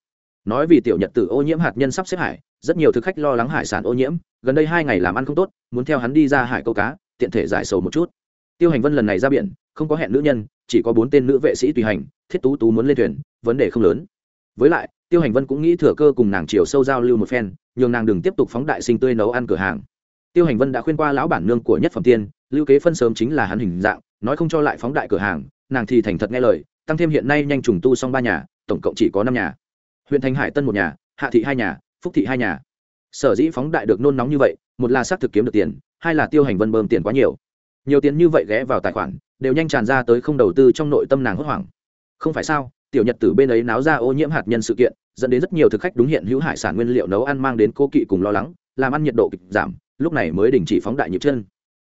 S1: Nói vì tiểu nhật tử ô nhiễm hạt nhân sắp xếp hải, rất nhiều thực khách lo lắng hải sản ô nhiễm, gần đây hai ngày làm ăn không tốt, muốn theo hắn đi ra hải câu cá, tiện thể giải sầu một chút. Tiêu hành vân lần này ra biển, không có hẹn nữ nhân, chỉ có bốn tên nữ vệ sĩ tùy hành, thiết tú tú muốn lên thuyền, vấn đề không lớn. Với lại, tiêu hành vân cũng nghĩ thừa cơ cùng nàng chiều sâu giao lưu một phen, nhường nàng đừng tiếp tục phóng đại sinh tươi nấu ăn cửa hàng. Tiêu hành vân đã khuyên qua lão bản nương của nhất phẩm tiên, lưu kế phân sớm chính là hắn hình dạng, nói không cho lại phóng đại cửa hàng nàng thì thành thật nghe lời, tăng thêm hiện nay nhanh trùng tu xong ba nhà, tổng cộng chỉ có năm nhà. Huyện thành hải tân một nhà, hạ thị hai nhà, phúc thị hai nhà. Sở dĩ phóng đại được nôn nóng như vậy, một là xác thực kiếm được tiền, hai là tiêu hành vân bơm tiền quá nhiều. Nhiều tiền như vậy ghé vào tài khoản, đều nhanh tràn ra tới không đầu tư trong nội tâm nàng hốt hoảng. Không phải sao, tiểu nhật tử bên ấy náo ra ô nhiễm hạt nhân sự kiện, dẫn đến rất nhiều thực khách đúng hiện hữu hải sản nguyên liệu nấu ăn mang đến cô kỵ cùng lo lắng, làm ăn nhiệt độ kịch giảm, lúc này mới đình chỉ phóng đại nhịp chân.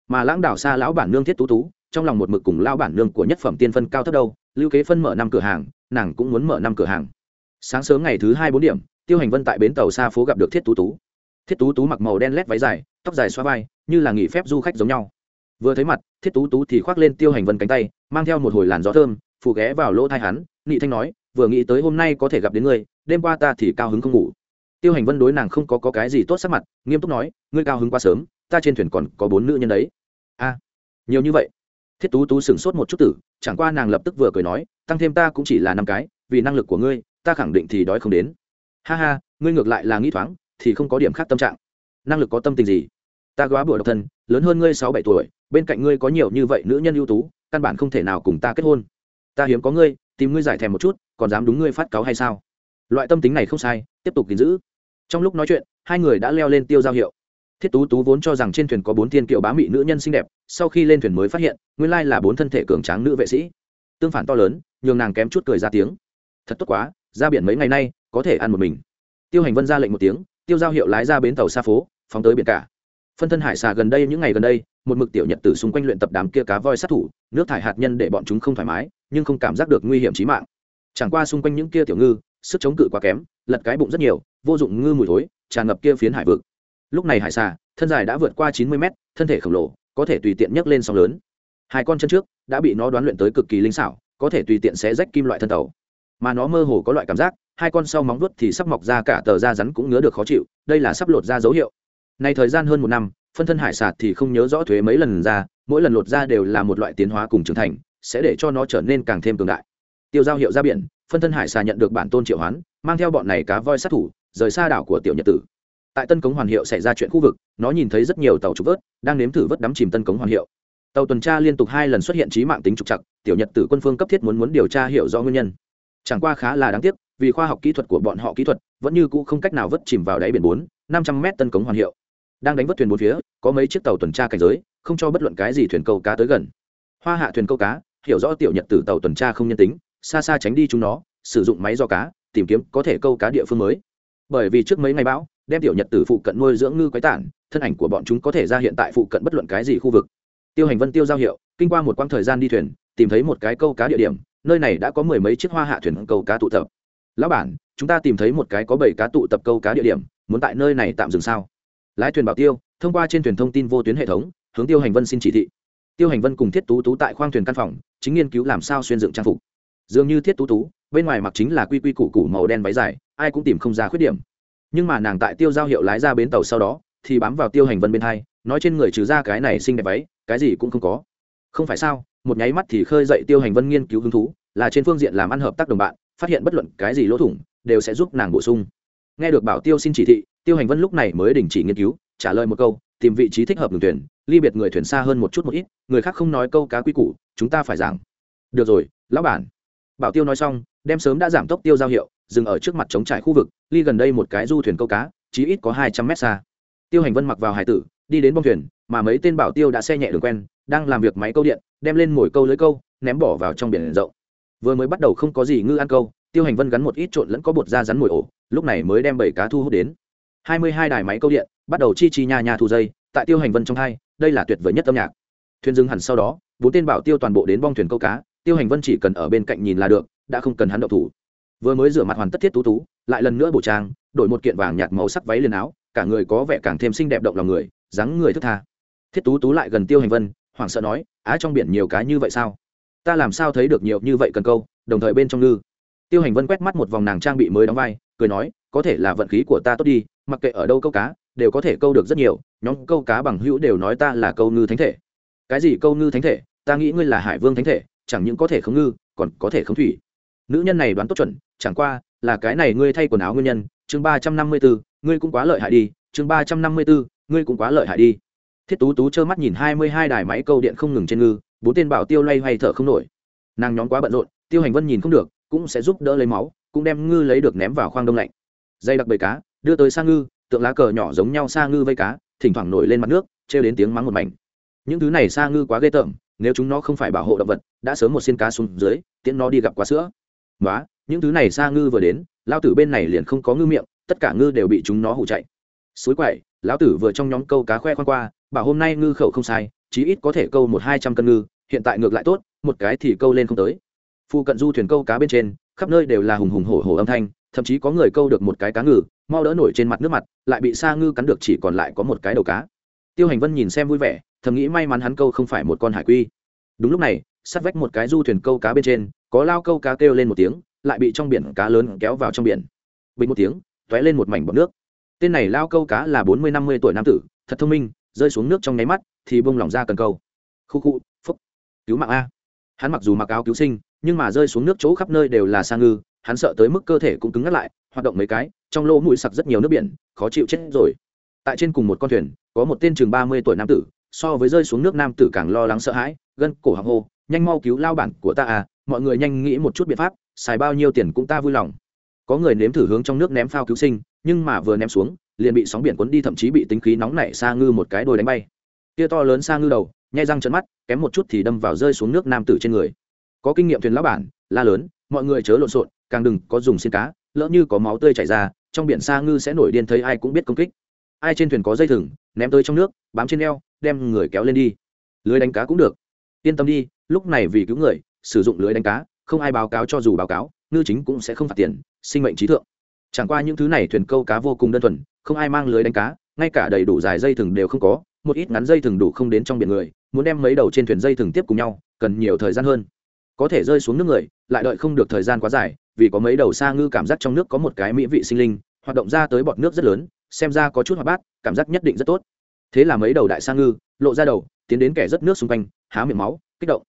S1: Mà lãng đảo xa lão bản nương thiết tú tú trong lòng một mực cùng lao bản nương của nhất phẩm tiên phân cao thấp đâu lưu kế phân mở năm cửa hàng nàng cũng muốn mở năm cửa hàng. Sáng sớm ngày thứ hai bốn điểm tiêu hành vân tại bến tàu xa phố gặp được thiết tú tú. Thiết tú tú mặc màu đen lét váy dài tóc dài xoa vai như là nghỉ phép du khách giống nhau. Vừa thấy mặt thiết tú tú thì khoác lên tiêu hành vân cánh tay mang theo một hồi làn gió thơm phụ ghé vào lỗ thai hắn nị thanh nói vừa nghĩ tới hôm nay có thể gặp đến ngươi đêm qua ta thì cao hứng không ngủ. Tiêu hành vân đối nàng không có, có cái gì tốt sắc mặt nghiêm túc nói ngươi cao hứng quá sớm ta trên thuyền còn có bốn nữ nhân đấy. A nhiều như vậy? Thiết tú tú sửng sốt một chút tử, chẳng qua nàng lập tức vừa cười nói, tăng thêm ta cũng chỉ là năm cái, vì năng lực của ngươi, ta khẳng định thì đói không đến. Ha ha, ngươi ngược lại là nghĩ thoáng, thì không có điểm khác tâm trạng. Năng lực có tâm tình gì? Ta góa bữa độc thân, lớn hơn ngươi sáu bảy tuổi, bên cạnh ngươi có nhiều như vậy nữ nhân ưu tú, căn bản không thể nào cùng ta kết hôn. Ta hiếm có ngươi, tìm ngươi giải thèm một chút, còn dám đúng ngươi phát cáo hay sao? Loại tâm tính này không sai, tiếp tục gìn giữ. Trong lúc nói chuyện, hai người đã leo lên tiêu giao hiệu thiết tú tú vốn cho rằng trên thuyền có bốn thiên kiệu bá mị nữ nhân xinh đẹp, sau khi lên thuyền mới phát hiện, nguyên lai là bốn thân thể cường tráng nữ vệ sĩ. Tương phản to lớn, nhường nàng kém chút cười ra tiếng. Thật tốt quá, ra biển mấy ngày nay, có thể ăn một mình. Tiêu hành vân ra lệnh một tiếng, tiêu giao hiệu lái ra bến tàu xa phố, phóng tới biển cả. Phân thân hải xà gần đây, những ngày gần đây, một mực tiểu nhật tử xung quanh luyện tập đám kia cá voi sát thủ, nước thải hạt nhân để bọn chúng không thoải mái, nhưng không cảm giác được nguy hiểm trí mạng. Chẳng qua xung quanh những kia tiểu ngư, sức chống cự quá kém, lật cái bụng rất nhiều, vô dụng ngư mùi thối, tràn ngập kia phiến hải vực lúc này hải xà, thân dài đã vượt qua chín mươi mét, thân thể khổng lồ, có thể tùy tiện nhấc lên sóng lớn. Hai con chân trước đã bị nó đoán luyện tới cực kỳ linh xảo, có thể tùy tiện xé rách kim loại thân tàu. Mà nó mơ hồ có loại cảm giác, hai con sau móng vuốt thì sắp mọc ra cả tờ da rắn cũng ngứa được khó chịu, đây là sắp lột ra dấu hiệu. Này thời gian hơn một năm, phân thân hải sạt thì không nhớ rõ thuế mấy lần ra, mỗi lần lột ra đều là một loại tiến hóa cùng trưởng thành, sẽ để cho nó trở nên càng thêm cường đại. Tiêu giao hiệu ra biển, phân thân hải xà nhận được bản tôn triệu hoán, mang theo bọn này cá voi sát thủ, rời xa đảo của tiểu nhật tử tại tân cống hoàn hiệu xảy ra chuyện khu vực, nó nhìn thấy rất nhiều tàu trục vớt, đang nếm thử vớt đắm chìm tân cống hoàn hiệu. Tàu tuần tra liên tục hai lần xuất hiện trí mạng tính trục chặt tiểu nhật tử quân phương cấp thiết muốn muốn điều tra hiểu rõ nguyên nhân. Chẳng qua khá là đáng tiếc, vì khoa học kỹ thuật của bọn họ kỹ thuật, vẫn như cũ không cách nào vớt chìm vào đáy biển bốn, năm trăm mét tân cống hoàn hiệu. Đang đánh vớt thuyền bốn phía, có mấy chiếc tàu tuần tra cảnh giới, không cho bất luận cái gì thuyền câu cá tới gần. Hoa hạ thuyền câu cá, hiểu rõ tiểu nhật tử tàu tuần tra không nhân tính, xa xa tránh đi chúng nó, sử dụng máy do cá, tìm kiếm có thể câu cá địa phương mới. Bởi vì trước mấy ngày bão đem tiểu nhật tử phụ cận nuôi dưỡng ngư quái tản, thân ảnh của bọn chúng có thể ra hiện tại phụ cận bất luận cái gì khu vực. Tiêu hành vân, tiêu giao hiệu, kinh qua một quãng thời gian đi thuyền, tìm thấy một cái câu cá địa điểm, nơi này đã có mười mấy chiếc hoa hạ thuyền câu cá tụ tập. Lão bản, chúng ta tìm thấy một cái có bảy cá tụ tập câu cá địa điểm, muốn tại nơi này tạm dừng sao? Lái thuyền bảo tiêu, thông qua trên thuyền thông tin vô tuyến hệ thống, hướng tiêu hành vân xin chỉ thị. Tiêu hành vân cùng thiết tú tú tại khoang thuyền căn phòng, chính nghiên cứu làm sao xuyên dựng trang phục. Dường như thiết tú tú, bên ngoài mặc chính là quy quy củ củ màu đen váy dài, ai cũng tìm không ra khuyết điểm nhưng mà nàng tại tiêu giao hiệu lái ra bến tàu sau đó, thì bám vào tiêu hành vân bên hai, nói trên người trừ ra cái này xinh đẹp váy, cái gì cũng không có. Không phải sao, một nháy mắt thì khơi dậy tiêu hành vân nghiên cứu hứng thú, là trên phương diện làm ăn hợp tác đồng bạn, phát hiện bất luận cái gì lỗ thủng, đều sẽ giúp nàng bổ sung. Nghe được bảo tiêu xin chỉ thị, tiêu hành vân lúc này mới đình chỉ nghiên cứu, trả lời một câu, tìm vị trí thích hợp đường thuyền, ly biệt người thuyền xa hơn một chút một ít, người khác không nói câu cá quy củ, chúng ta phải giảng. Được rồi, lão bản. Bảo tiêu nói xong, đem sớm đã giảm tốc tiêu giao hiệu dừng ở trước mặt chống trải khu vực, ly gần đây một cái du thuyền câu cá, chí ít có hai trăm mét xa. Tiêu hành vân mặc vào hải tử, đi đến bong thuyền, mà mấy tên bảo tiêu đã xe nhẹ đường quen, đang làm việc máy câu điện, đem lên mồi câu lưới câu, ném bỏ vào trong biển rộng. Vừa mới bắt đầu không có gì ngư ăn câu, tiêu hành vân gắn một ít trộn lẫn có bột da rắn mồi ổ, lúc này mới đem bảy cá thu hút đến. Hai mươi hai đài máy câu điện, bắt đầu chi chi nha nha thu dây, tại tiêu hành vân trong hai, đây là tuyệt vời nhất âm nhạc. Thuyền dừng hẳn sau đó, bốn tên bảo tiêu toàn bộ đến bong thuyền câu cá, tiêu hành vân chỉ cần ở bên cạnh nhìn là được, đã không cần hắn động thủ vừa mới rửa mặt hoàn tất thiết tú tú, lại lần nữa bổ trang, đổi một kiện vàng nhạt màu sắc váy liền áo, cả người có vẻ càng thêm xinh đẹp động lòng người, dáng người thức tha. Thiết tú tú lại gần tiêu hành vân, hoảng sợ nói, á, trong biển nhiều cá như vậy sao? Ta làm sao thấy được nhiều như vậy cần câu? Đồng thời bên trong ngư, tiêu hành vân quét mắt một vòng nàng trang bị mới đóng vai, cười nói, có thể là vận khí của ta tốt đi, mặc kệ ở đâu câu cá, đều có thể câu được rất nhiều, nhóm câu cá bằng hữu đều nói ta là câu ngư thánh thể. Cái gì câu ngư thánh thể? Ta nghĩ ngươi là hải vương thánh thể, chẳng những có thể không ngư, còn có thể không thủy nữ nhân này đoán tốt chuẩn, chẳng qua, là cái này ngươi thay quần áo nguyên nhân, chương ba trăm năm mươi bốn ngươi cũng quá lợi hại đi, chương ba trăm năm mươi bốn ngươi cũng quá lợi hại đi. Thiết tú tú trơ mắt nhìn hai mươi hai đài máy câu điện không ngừng trên ngư, bốn tên bảo tiêu loay hoay thở không nổi. Nàng nhóm quá bận rộn, tiêu hành vân nhìn không được, cũng sẽ giúp đỡ lấy máu, cũng đem ngư lấy được ném vào khoang đông lạnh. Dây đặc bầy cá, đưa tới sang ngư, tượng lá cờ nhỏ giống nhau xa ngư vây cá, thỉnh thoảng nổi lên mặt nước, trêu đến tiếng mắng một mảnh. Những thứ này xa ngư quá ghê tởm, nếu chúng nó không phải bảo hộ động vật, đã sớm một xin cá xuống dưới, tiễn nó đi gặp quá sữa nói những thứ này sa ngư vừa đến lao tử bên này liền không có ngư miệng, tất cả ngư đều bị chúng nó hụ chạy. Suối quậy, lão tử vừa trong nhóm câu cá khoe khoan qua, bảo hôm nay ngư khẩu không sai, chí ít có thể câu một hai trăm cân ngư, hiện tại ngược lại tốt, một cái thì câu lên không tới. Phu cận du thuyền câu cá bên trên, khắp nơi đều là hùng hùng hổ hổ âm thanh, thậm chí có người câu được một cái cá ngừ, mau đỡ nổi trên mặt nước mặt, lại bị sa ngư cắn được chỉ còn lại có một cái đầu cá. Tiêu hành vân nhìn xem vui vẻ, thầm nghĩ may mắn hắn câu không phải một con hải quy. Đúng lúc này sát vách một cái du thuyền câu cá bên trên, có lao câu cá kêu lên một tiếng, lại bị trong biển cá lớn kéo vào trong biển. Bình một tiếng t ó é lên một mảnh bọt nước. Tên này lao câu cá là bốn mươi năm mươi tuổi nam tử, thật thông minh, rơi xuống nước trong nháy mắt, thì bông lỏng ra cần câu. Khu khu, phúc. Cứu mạng a. Hắn mặc dù mặc áo cứu sinh, nhưng mà rơi xuống nước chỗ khắp nơi đều là sa ngư, hắn sợ tới mức cơ thể cũng cứng ngắt lại, hoạt động mấy cái, trong lỗ mũi sặc rất nhiều nước biển, khó chịu chết rồi. Tại trên cùng một con thuyền, có một tên chừng ba mươi tuổi nam tử, so với rơi xuống nước nam tử càng lo lắng sợ hãi, gân cổ hàng hô nhanh mau cứu lao bản của ta à mọi người nhanh nghĩ một chút biện pháp, xài bao nhiêu tiền cũng ta vui lòng. Có người nếm thử hướng trong nước ném phao cứu sinh, nhưng mà vừa ném xuống, liền bị sóng biển cuốn đi, thậm chí bị tính khí nóng nảy xa ngư một cái đôi đánh bay. Kia to lớn xa ngư đầu, nhai răng trận mắt, kém một chút thì đâm vào rơi xuống nước nam tử trên người. Có kinh nghiệm thuyền lão bản, la lớn, mọi người chớ lộn xộn, càng đừng có dùng xin cá, lỡ như có máu tươi chảy ra, trong biển xa ngư sẽ nổi điên thấy ai cũng biết công kích. Ai trên thuyền có dây thừng, ném tới trong nước, bám trên eo, đem người kéo lên đi. Lưới đánh cá cũng được yên tâm đi, lúc này vì cứu người, sử dụng lưới đánh cá, không ai báo cáo cho dù báo cáo, ngư chính cũng sẽ không phạt tiền, sinh mệnh trí thượng. Chẳng qua những thứ này thuyền câu cá vô cùng đơn thuần, không ai mang lưới đánh cá, ngay cả đầy đủ dài dây thừng đều không có, một ít ngắn dây thừng đủ không đến trong biển người, muốn đem mấy đầu trên thuyền dây thừng tiếp cùng nhau, cần nhiều thời gian hơn. Có thể rơi xuống nước người, lại đợi không được thời gian quá dài, vì có mấy đầu xa ngư cảm giác trong nước có một cái mỹ vị sinh linh, hoạt động ra tới bọt nước rất lớn, xem ra có chút hoạt bát, cảm giác nhất định rất tốt. Thế là mấy đầu đại sa ngư, lộ ra đầu tiến đến kẻ rất nước xung quanh, há miệng máu, kích động.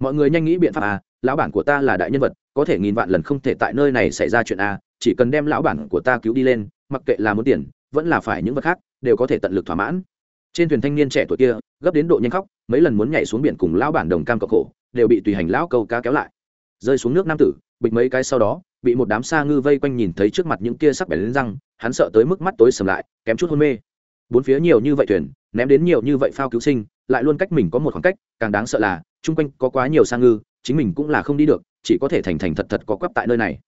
S1: Mọi người nhanh nghĩ biện pháp à lão bản của ta là đại nhân vật, có thể nghìn vạn lần không thể tại nơi này xảy ra chuyện à chỉ cần đem lão bản của ta cứu đi lên, mặc kệ là muốn tiền, vẫn là phải những vật khác, đều có thể tận lực thỏa mãn. Trên thuyền thanh niên trẻ tuổi kia, gấp đến độ nhanh khóc, mấy lần muốn nhảy xuống biển cùng lão bản đồng cam cộng khổ, đều bị tùy hành lão câu cá kéo lại. Rơi xuống nước nam tử, bịch mấy cái sau đó, bị một đám sa ngư vây quanh nhìn thấy trước mặt những kia sắc bẻ lên răng, hắn sợ tới mức mắt tối sầm lại, kém chút hôn mê. Bốn phía nhiều như vậy thuyền, ném đến nhiều như vậy phao cứu sinh lại luôn cách mình có một khoảng cách, càng đáng sợ là, chung quanh có quá nhiều sang ngư, chính mình cũng là không đi được, chỉ có thể thành thành thật thật có quắp tại nơi này.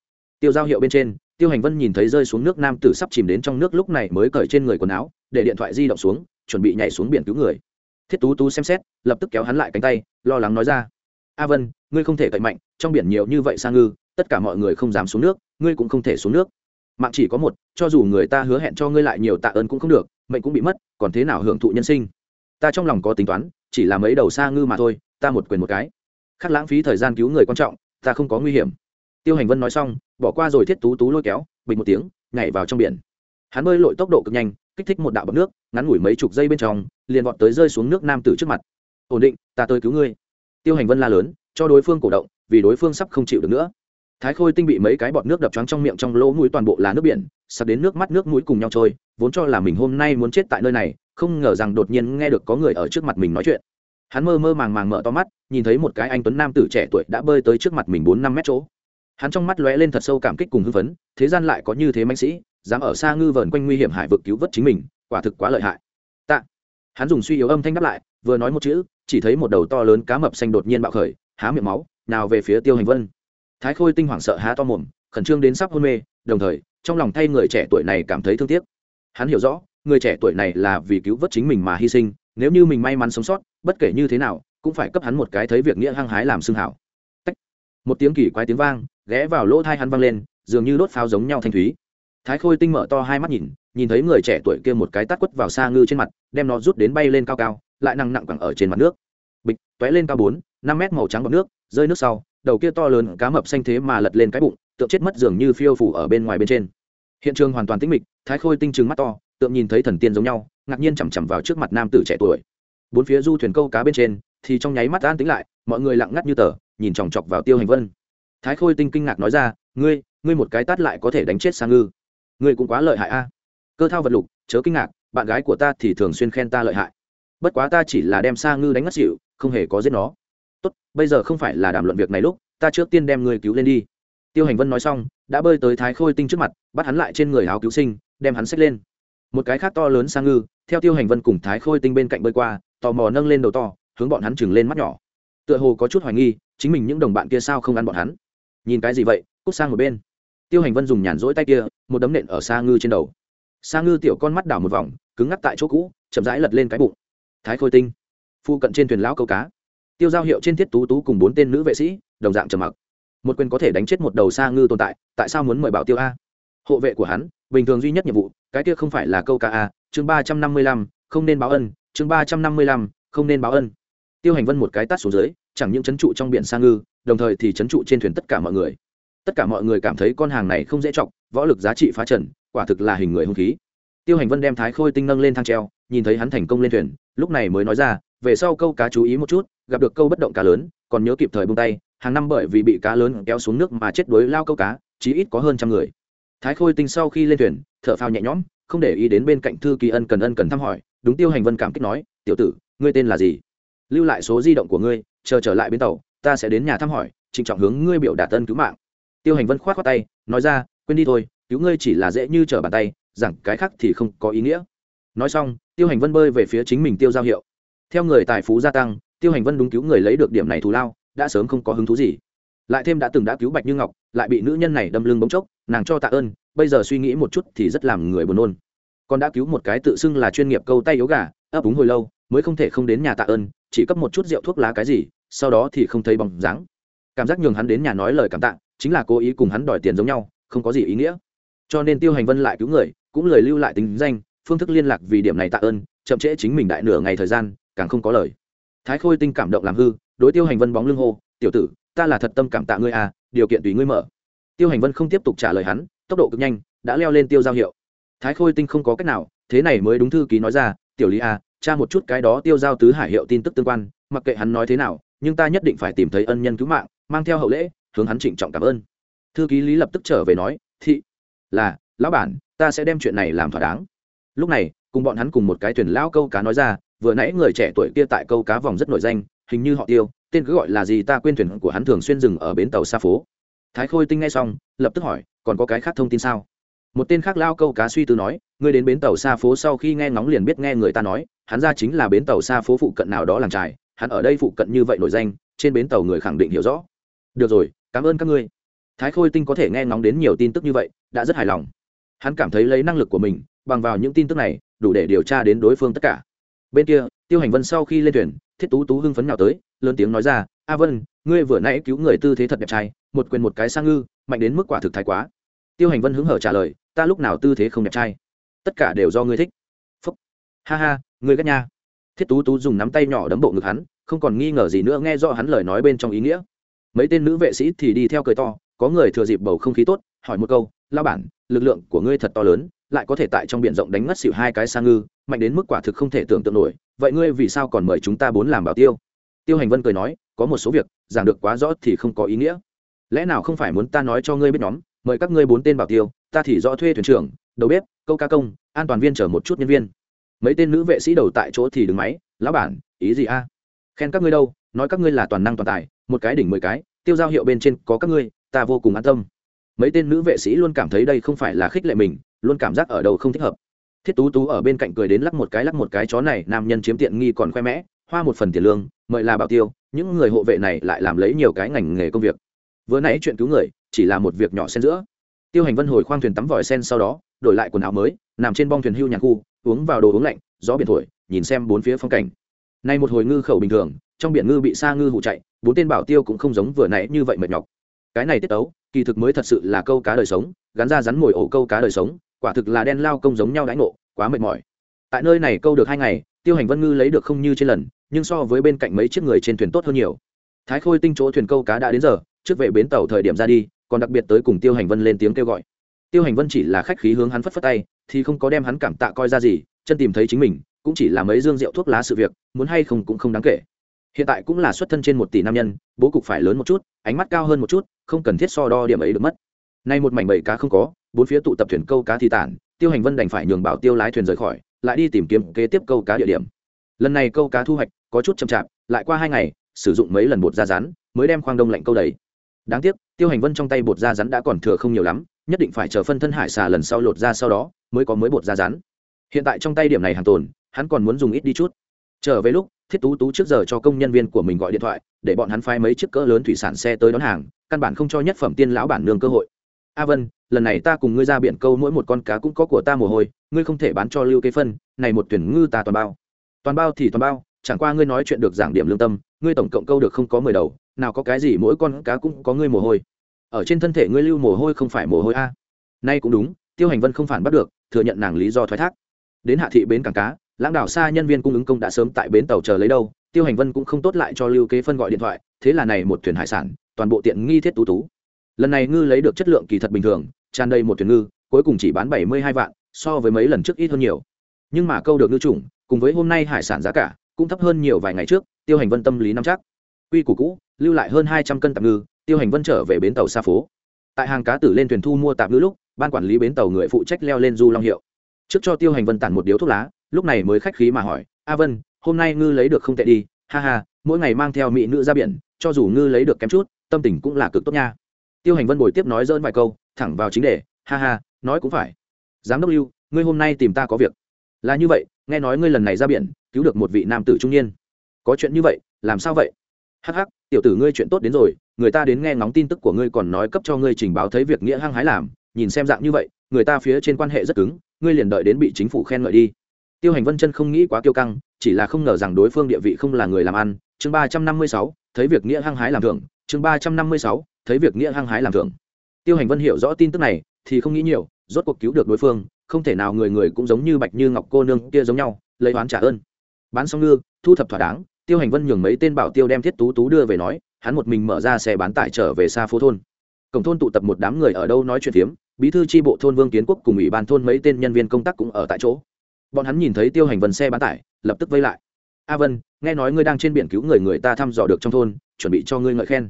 S1: Tiêu giao hiệu bên trên, tiêu hành vân nhìn thấy rơi xuống nước nam tử sắp chìm đến trong nước lúc này mới cởi trên người quần áo, để điện thoại di động xuống, chuẩn bị nhảy xuống biển cứu người. Thiết tú tú xem xét, lập tức kéo hắn lại cánh tay, lo lắng nói ra, a vân, ngươi không thể cậy mạnh, trong biển nhiều như vậy sang ngư, tất cả mọi người không dám xuống nước, ngươi cũng không thể xuống nước. Mạng chỉ có một, cho dù người ta hứa hẹn cho ngươi lại nhiều tạ ơn cũng không được, mệnh cũng bị mất, còn thế nào hưởng thụ nhân sinh? Ta trong lòng có tính toán, chỉ là mấy đầu xa ngư mà thôi, ta một quyền một cái. Khác lãng phí thời gian cứu người quan trọng, ta không có nguy hiểm. Tiêu hành vân nói xong, bỏ qua rồi thiết tú tú lôi kéo, bình một tiếng, nhảy vào trong biển. Hắn bơi lội tốc độ cực nhanh, kích thích một đạo bọc nước, ngắn ngủi mấy chục giây bên trong, liền vọt tới rơi xuống nước nam tử trước mặt. Ổn định, ta tới cứu ngươi. Tiêu hành vân la lớn, cho đối phương cổ động, vì đối phương sắp không chịu được nữa. Thái khôi tinh bị mấy cái bọt nước đập trắng trong miệng trong lỗ mũi toàn bộ là nước biển, sắp đến nước mắt nước mũi cùng nhau trôi, vốn cho là mình hôm nay muốn chết tại nơi này không ngờ rằng đột nhiên nghe được có người ở trước mặt mình nói chuyện. Hắn mơ mơ màng màng mở to mắt, nhìn thấy một cái anh tuấn nam tử trẻ tuổi đã bơi tới trước mặt mình bốn năm mét chỗ. Hắn trong mắt lóe lên thật sâu cảm kích cùng hưng phấn, thế gian lại có như thế mạnh sĩ, dám ở xa ngư vờn quanh nguy hiểm hải vực cứu vớt chính mình, quả thực quá lợi hại. Tạ. Hắn dùng suy yếu âm thanh đáp lại, vừa nói một chữ, chỉ thấy một đầu to lớn cá mập xanh đột nhiên bạo khởi, há miệng máu, nào về phía tiêu hành vân. Thái khôi tinh hoảng sợ há to mồm, khẩn trương đến sắp hôn mê, đồng thời, trong lòng thay người trẻ tuổi này cảm thấy thương tiếc. Hắn hiểu rõ người trẻ tuổi này là vì cứu vớt chính mình mà hy sinh, nếu như mình may mắn sống sót, bất kể như thế nào, cũng phải cấp hắn một cái thấy việc nghĩa hăng hái làm xương hảo. Tách. một tiếng kỳ quái tiếng vang, ghé vào lỗ thai hắn vang lên, dường như đốt pháo giống nhau thanh thúy. Thái khôi tinh mở to hai mắt nhìn nhìn thấy người trẻ tuổi kia một cái tát quất vào xa ngư trên mặt, đem nó rút đến bay lên cao cao, lại nặng nặng quẳng ở trên mặt nước. Bịch t lên cao bốn, năm mét màu trắng bọc nước, rơi nước sau, đầu kia to lớn cá mập xanh thế mà lật lên cái bụng tượng chết mất dường như phiêu phủ ở bên ngoài bên trên. Hiện trường hoàn toàn tĩnh mịch, thái khôi tinh trừng mắt to tượng nhìn thấy thần tiên giống nhau, ngạc nhiên chằm chằm vào trước mặt nam tử trẻ tuổi. Bốn phía du thuyền câu cá bên trên, thì trong nháy mắt an tính lại, mọi người lặng ngắt như tờ, nhìn chòng chọc vào tiêu hành vân. Thái khôi tinh kinh ngạc nói ra, ngươi ngươi một cái tát lại có thể đánh chết sang ngư. Ngươi cũng quá lợi hại a. Cơ thao vật lục, chớ kinh ngạc, bạn gái của ta thì thường xuyên khen ta lợi hại. Bất quá ta chỉ là đem sa ngư đánh ngất xỉu, không hề có giết nó. Tốt, bây giờ không phải là đàm luận việc này lúc, ta trước tiên đem ngươi cứu lên đi. Tiêu hành vân nói xong, đã bơi tới thái khôi tinh trước mặt, bắt hắn lại trên người áo cứu sinh, đem hắn xách lên một cái khác to lớn sang ngư, theo tiêu hành vân cùng thái khôi tinh bên cạnh bơi qua, tò mò nâng lên đầu to, hướng bọn hắn chừng lên mắt nhỏ. Tựa hồ có chút hoài nghi, chính mình những đồng bạn kia sao không ăn bọn hắn? Nhìn cái gì vậy, cút sang một bên. Tiêu hành vân dùng nhàn rỗi tay kia, một đấm nện ở xa ngư trên đầu. Xa ngư tiểu con mắt đảo một vòng, cứng ngắc tại chỗ cũ, chậm rãi lật lên cái bụng. Thái khôi tinh, phu cận trên thuyền lão câu cá. Tiêu giao hiệu trên thiết tú tú cùng bốn tên nữ vệ sĩ, đồng dạng trầm mặc. Một quyền có thể đánh chết một đầu xa ngư tồn tại tại sao muốn mời bảo tiêu a? Hộ vệ của hắn bình thường duy nhất nhiệm vụ, cái kia không phải là câu ca a, chương ba trăm năm mươi lăm, không nên báo ân, chương ba trăm năm mươi lăm, không nên báo ân. Tiêu hành vân một cái tắt xuống dưới, chẳng những chấn trụ trong biển sang ngư, đồng thời thì chấn trụ trên thuyền tất cả mọi người. Tất cả mọi người cảm thấy con hàng này không dễ chọc, võ lực giá trị phá trần, quả thực là hình người hung khí. Tiêu hành vân đem thái khôi tinh nâng lên thang treo, nhìn thấy hắn thành công lên thuyền, lúc này mới nói ra, về sau câu cá chú ý một chút, gặp được câu bất động cá lớn, còn nhớ kịp thời buông tay, hàng năm bởi vì bị cá lớn kéo xuống nước mà chết đuối lao câu cá, chí ít có hơn trăm người thái khôi tinh sau khi lên thuyền, thở phao nhẹ nhõm, không để ý đến bên cạnh thư kỳ ân cần ân cần thăm hỏi, đúng tiêu hành vân cảm kích nói, tiểu tử, ngươi tên là gì? Lưu lại số di động của ngươi, chờ trở lại bến tàu, ta sẽ đến nhà thăm hỏi, trịnh trọng hướng ngươi biểu đạt tân cứu mạng. Tiêu hành vân k h o á t khoác tay, nói ra, quên đi thôi, cứu ngươi chỉ là dễ như trở bàn tay, rằng cái khác thì không có ý nghĩa. Nói xong, tiêu hành vân bơi về phía chính mình tiêu giao hiệu. Theo người tài phú gia tăng, tiêu hành vân đúng cứu người lấy được điểm này thù lao, đã sớm không có hứng thú gì lại thêm đã từng đã cứu bạch như ngọc, lại bị nữ nhân này đâm lưng bóng chốc, nàng cho tạ ơn, bây giờ suy nghĩ một chút thì rất làm người buồn nôn. Còn đã cứu một cái tự xưng là chuyên nghiệp câu tay yếu gà, ấp úng hồi lâu, mới không thể không đến nhà tạ ơn, chỉ cấp một chút rượu thuốc lá cái gì, sau đó thì không thấy bóng dáng. Cảm giác nhường hắn đến nhà nói lời cảm tạ, chính là cố ý cùng hắn đòi tiền giống nhau, không có gì ý nghĩa. Cho nên tiêu hành vân lại cứu người, cũng lời lưu lại tính danh, phương thức liên lạc vì điểm này tạ ơn, chậm trễ chính mình đại nửa ngày thời gian, càng không có lời. Thái khôi tinh cảm động làm hư, đối tiêu hành vân bóng lưng hô, tiểu tử ta là thật tâm cảm tạ ngươi à điều kiện tùy ngươi mở. Tiêu hành vân không tiếp tục trả lời hắn, tốc độ cực nhanh, đã leo lên tiêu giao hiệu. Thái khôi tinh không có cách nào, thế này mới đúng thư ký nói ra, tiểu lý à tra một chút cái đó tiêu giao tứ hải hiệu tin tức tương quan, mặc kệ hắn nói thế nào, nhưng ta nhất định phải tìm thấy ân nhân cứu mạng, mang theo hậu lễ, hướng hắn trịnh trọng cảm ơn. Thư ký lý lập tức trở về nói, thị, là, lão bản, ta sẽ đem chuyện này làm thỏa đáng. Lúc này, cùng bọn hắn cùng một cái thuyền lao câu cá nói ra, vừa nãy người trẻ tuổi kia tại câu cá vòng rất nổi danh, hình như họ tiêu tên cứ gọi là gì ta quên thuyền của hắn thường xuyên dừng ở bến tàu xa phố. Thái khôi tinh ngay xong, lập tức hỏi, còn có cái khác thông tin sao? Một tên khác lao câu cá suy tư nói, ngươi đến bến tàu xa phố sau khi nghe ngóng liền biết nghe người ta nói, hắn ra chính là bến tàu xa phố phụ cận nào đó làng trài, hắn ở đây phụ cận như vậy nổi danh, trên bến tàu người khẳng định hiểu rõ. Được rồi, cảm ơn các ngươi. Thái khôi tinh có thể nghe ngóng đến nhiều tin tức như vậy, đã rất hài lòng. Hắn cảm thấy lấy năng lực của mình, bằng vào những tin tức này, đủ để điều tra đến đối phương tất cả bên kia, tiêu hành vân sau khi lên thuyền, thiết tú tú hưng phấn nào tới, lớn tiếng nói ra, a vân, ngươi vừa nãy cứu người tư thế thật đẹp trai, một quyền một cái sang ngư, mạnh đến mức quả thực thái quá. Tiêu hành vân hứng hở trả lời, ta lúc nào tư thế không đẹp trai? Tất cả đều do ngươi thích. Phúc. Ha ha, ngươi ghét nha. Thiết tú tú dùng nắm tay nhỏ đấm bộ ngực hắn, không còn nghi ngờ gì nữa nghe rõ hắn lời nói bên trong ý nghĩa. Mấy tên nữ vệ sĩ thì đi theo cười to, có người thừa dịp bầu không khí tốt, hỏi một câu lao bản, lực lượng của ngươi thật to lớn lại có thể tại trong biển rộng đánh ngất xỉu hai cái sa ngư, mạnh đến mức quả thực không thể tưởng tượng nổi. Vậy ngươi vì sao còn mời chúng ta bốn làm bảo tiêu? Tiêu hành vân cười nói, có một số việc, giảng được quá rõ thì không có ý nghĩa. Lẽ nào không phải muốn ta nói cho ngươi biết nhóm, mời các ngươi bốn tên bảo tiêu, ta thì rõ thuê thuyền trưởng, đầu bếp, câu ca công, an toàn viên chở một chút nhân viên. Mấy tên nữ vệ sĩ đầu tại chỗ thì đứng máy, lão bản, ý gì a? Khen các ngươi đâu, nói các ngươi là toàn năng toàn tài, một cái đỉnh mười cái, tiêu giao hiệu bên trên có các ngươi, ta vô cùng an tâm. Mấy tên nữ vệ sĩ luôn cảm thấy đây không phải là khích lệ mình luôn cảm giác ở đâu không thích hợp. Thiết tú tú ở bên cạnh cười đến lắc một cái, lắc một cái, chó này, nam nhân chiếm tiện nghi còn khoe mẽ, hoa một phần tiền lương, mời là bảo tiêu, những người hộ vệ này lại làm lấy nhiều cái ngành nghề công việc. Vừa nãy chuyện cứu người, chỉ là một việc nhỏ xen giữa. Tiêu hành vân hồi khoang thuyền tắm vòi sen sau đó, đổi lại quần áo mới, nằm trên bong thuyền hưu nhàn khu, uống vào đồ uống lạnh, gió biển thổi, nhìn xem bốn phía phong cảnh. Nay một hồi ngư khẩu bình thường, trong biển ngư bị xa ngư hụ chạy, bốn tên bảo tiêu cũng không giống vừa nãy như vậy mệt nhọc. Cái này tiết tấu, kỳ thực mới thật sự là câu cá đời sống, gắn ra rắn mồi ổ câu cá đời sống quả thực là đen lao công giống nhau đãi ngộ, quá mệt mỏi. Tại nơi này câu được hai ngày, tiêu hành vân ngư lấy được không như trên lần, nhưng so với bên cạnh mấy chiếc người trên thuyền tốt hơn nhiều. Thái khôi tinh chỗ thuyền câu cá đã đến giờ, trước về bến tàu thời điểm ra đi, còn đặc biệt tới cùng tiêu hành vân lên tiếng kêu gọi. Tiêu hành vân chỉ là khách khí hướng hắn phất phất tay, thì không có đem hắn cảm tạ coi ra gì, chân tìm thấy chính mình, cũng chỉ là mấy dương rượu thuốc lá sự việc, muốn hay không cũng không đáng kể. Hiện tại cũng là xuất thân trên một tỷ nam nhân, bố cục phải lớn một chút, ánh mắt cao hơn một chút, không cần thiết so đo điểm ấy được mất nay một mảnh bầy cá không có, bốn phía tụ tập thuyền câu cá thì tản, tiêu hành vân đành phải nhường bảo tiêu lái thuyền rời khỏi, lại đi tìm kiếm kế tiếp câu cá địa điểm. Lần này câu cá thu hoạch có chút chậm chạp, lại qua hai ngày, sử dụng mấy lần bột da rắn mới đem khoang đông lạnh câu đầy. Đáng tiếc, tiêu hành vân trong tay bột da rắn đã còn thừa không nhiều lắm, nhất định phải chờ phân thân hải xà lần sau lột ra sau đó, mới có mới bột da rắn hiện tại trong tay điểm này hàng tồn, hắn còn muốn dùng ít đi chút. Trở về lúc, thiết tú tú trước giờ cho công nhân viên của mình gọi điện thoại, để bọn hắn phái mấy chiếc cỡ lớn thủy sản xe tới đón hàng, căn bản không cho nhất phẩm tiên lão bản nương cơ hội a vân, lần này ta cùng ngươi ra biển câu mỗi một con cá cũng có của ta mồ hôi, ngươi không thể bán cho lưu kế phân, này một tuyển ngư ta toàn bao. Toàn bao thì toàn bao, chẳng qua ngươi nói chuyện được giảng điểm lương tâm, ngươi tổng cộng câu được không có mười đầu, nào có cái gì mỗi con cá cũng có ngươi mồ hôi. Ở trên thân thể ngươi lưu mồ hôi không phải mồ hôi a. Nay cũng đúng, tiêu hành vân không phản bắt được, thừa nhận nàng lý do thoái thác. Đến hạ thị bến cảng cá, lãng đảo xa nhân viên cung ứng công đã sớm tại bến tàu chờ lấy đâu, tiêu hành vân cũng không tốt lại cho lưu kế phân gọi điện thoại, thế là này một thuyền hải sản, toàn bộ tiện nghi thiết tú tú lần này ngư lấy được chất lượng kỳ thật bình thường, tràn đầy một thuyền ngư, cuối cùng chỉ bán bảy mươi hai vạn, so với mấy lần trước ít hơn nhiều. Nhưng mà câu được ngư chủng, cùng với hôm nay hải sản giá cả, cũng thấp hơn nhiều vài ngày trước, tiêu hành vân tâm lý nắm chắc. Quy củ cũ, lưu lại hơn hai trăm cân tạp ngư, tiêu hành vân trở về bến tàu xa phố. Tại hàng cá tử lên thuyền thu mua tạp ngư lúc, ban quản lý bến tàu người phụ trách leo lên du long hiệu. Trước cho tiêu hành vân tản một điếu thuốc lá, lúc này mới khách khí mà hỏi, a vân, hôm nay ngư lấy được không tệ đi, ha ha, mỗi ngày mang theo mỹ nữ ra biển, cho dù ngư lấy được kém chút, tâm tình cũng là cực tốt nha tiêu hành vân bồi tiếp nói dỡn vài câu, thẳng vào chính đề, ha ha, nói cũng phải. Giám đốc lưu, ngươi hôm nay tìm ta có việc. Là như vậy, nghe nói ngươi lần này ra biển, cứu được một vị nam tử trung niên. Có chuyện như vậy, làm sao vậy? Hắc hắc, tiểu tử ngươi chuyện tốt đến rồi, người ta đến nghe ngóng tin tức của ngươi còn nói cấp cho ngươi trình báo thấy việc nghĩa hăng hái làm, nhìn xem dạng như vậy, người ta phía trên quan hệ rất cứng, ngươi liền đợi đến bị chính phủ khen ngợi đi. Tiêu hành vân chân không nghĩ quá kiêu căng, chỉ là không ngờ rằng đối phương địa vị không là người làm ăn. Chương ba trăm năm mươi sáu, thấy việc nghĩa hăng hái làm thưởng. Chương ba trăm năm mươi sáu thấy việc nghĩa hăng hái làm thưởng. Tiêu hành vân hiểu rõ tin tức này, thì không nghĩ nhiều, rốt cuộc cứu được đối phương, không thể nào người người cũng giống như bạch như ngọc cô nương kia giống nhau, lấy oán trả ơn. Bán xong ngư, thu thập thỏa đáng, tiêu hành vân nhường mấy tên bảo tiêu đem thiết tú tú đưa về nói, hắn một mình mở ra xe bán tải trở về xa phố thôn. Cổng thôn tụ tập một đám người ở đâu nói chuyện phiếm, bí thư tri bộ thôn vương kiến quốc cùng ủy ban thôn mấy tên nhân viên công tác cũng ở tại chỗ. Bọn hắn nhìn thấy tiêu hành vân xe bán tải, lập tức vây lại. A vân, nghe nói ngươi đang trên biển cứu người người ta thăm dò được trong thôn, chuẩn bị cho ngươi ngợi khen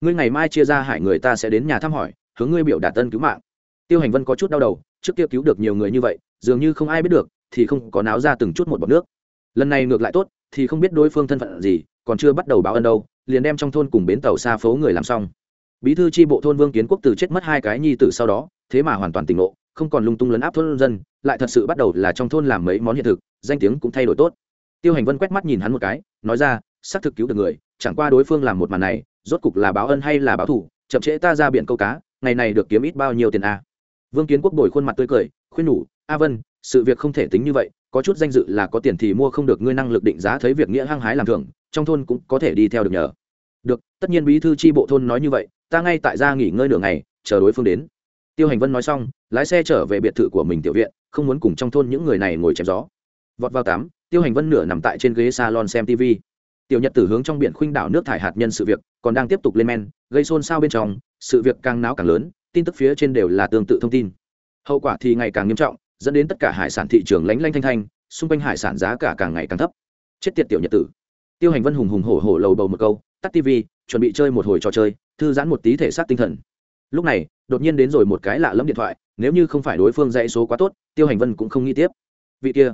S1: ngươi ngày mai chia ra hải người ta sẽ đến nhà thăm hỏi, hướng ngươi biểu đạt tân cứu mạng. Tiêu hành vân có chút đau đầu, trước kia cứu được nhiều người như vậy, dường như không ai biết được, thì không có náo ra từng chút một bọc nước. Lần này ngược lại tốt, thì không biết đối phương thân phận gì, còn chưa bắt đầu báo ân đâu, liền đem trong thôn cùng bến tàu xa phố người làm xong. Bí thư tri bộ thôn vương kiến quốc từ chết mất hai cái nhi tử sau đó, thế mà hoàn toàn tỉnh ngộ, không còn lung tung lấn áp thôn dân, lại thật sự bắt đầu là trong thôn làm mấy món hiện thực, danh tiếng cũng thay đổi tốt. Tiêu hành vân quét mắt nhìn hắn một cái, nói ra, xác thực cứu được người, chẳng qua đối phương làm một màn này rốt cục là báo ân hay là báo thủ, chậm trễ ta ra biển câu cá, ngày này được kiếm ít bao nhiêu tiền a? À? vương kiến quốc bồi khuôn mặt tươi cười, khuyên nhủ, a vân, sự việc không thể tính như vậy, có chút danh dự là có tiền thì mua không được, ngươi năng lực định giá thấy việc nghĩa hăng hái làm thường trong thôn cũng có thể đi theo được nhờ. Được, tất nhiên bí thư tri bộ thôn nói như vậy, ta ngay tại gia nghỉ ngơi nửa ngày, chờ đối phương đến. Tiêu hành vân nói xong, lái xe trở về biệt thự của mình tiểu viện, không muốn cùng trong thôn những người này ngồi chém gió. Vọt vào tám, tiêu hành vân nửa nằm tại trên ghế salon xem tv tiểu nhật tử hướng trong biển khuynh đảo nước thải hạt nhân sự việc, còn đang tiếp tục lên men, gây xôn xao bên trong, sự việc càng náo càng lớn, tin tức phía trên đều là tương tự thông tin. Hậu quả thì ngày càng nghiêm trọng, dẫn đến tất cả hải sản thị trường lánh lanh thanh thanh, xung quanh hải sản giá cả càng ngày càng thấp. Chết tiệt tiểu nhật tử. Tiêu hành vân hùng hùng hổ hổ lầu bầu một câu, tắt tv chuẩn bị chơi một hồi trò chơi, thư giãn một tí thể xác tinh thần. Lúc này, đột nhiên đến rồi một cái lạ lẫm điện thoại, nếu như không phải đối phương dãy số quá tốt, tiêu hành vân cũng không nghĩ tiếp. Vị kia,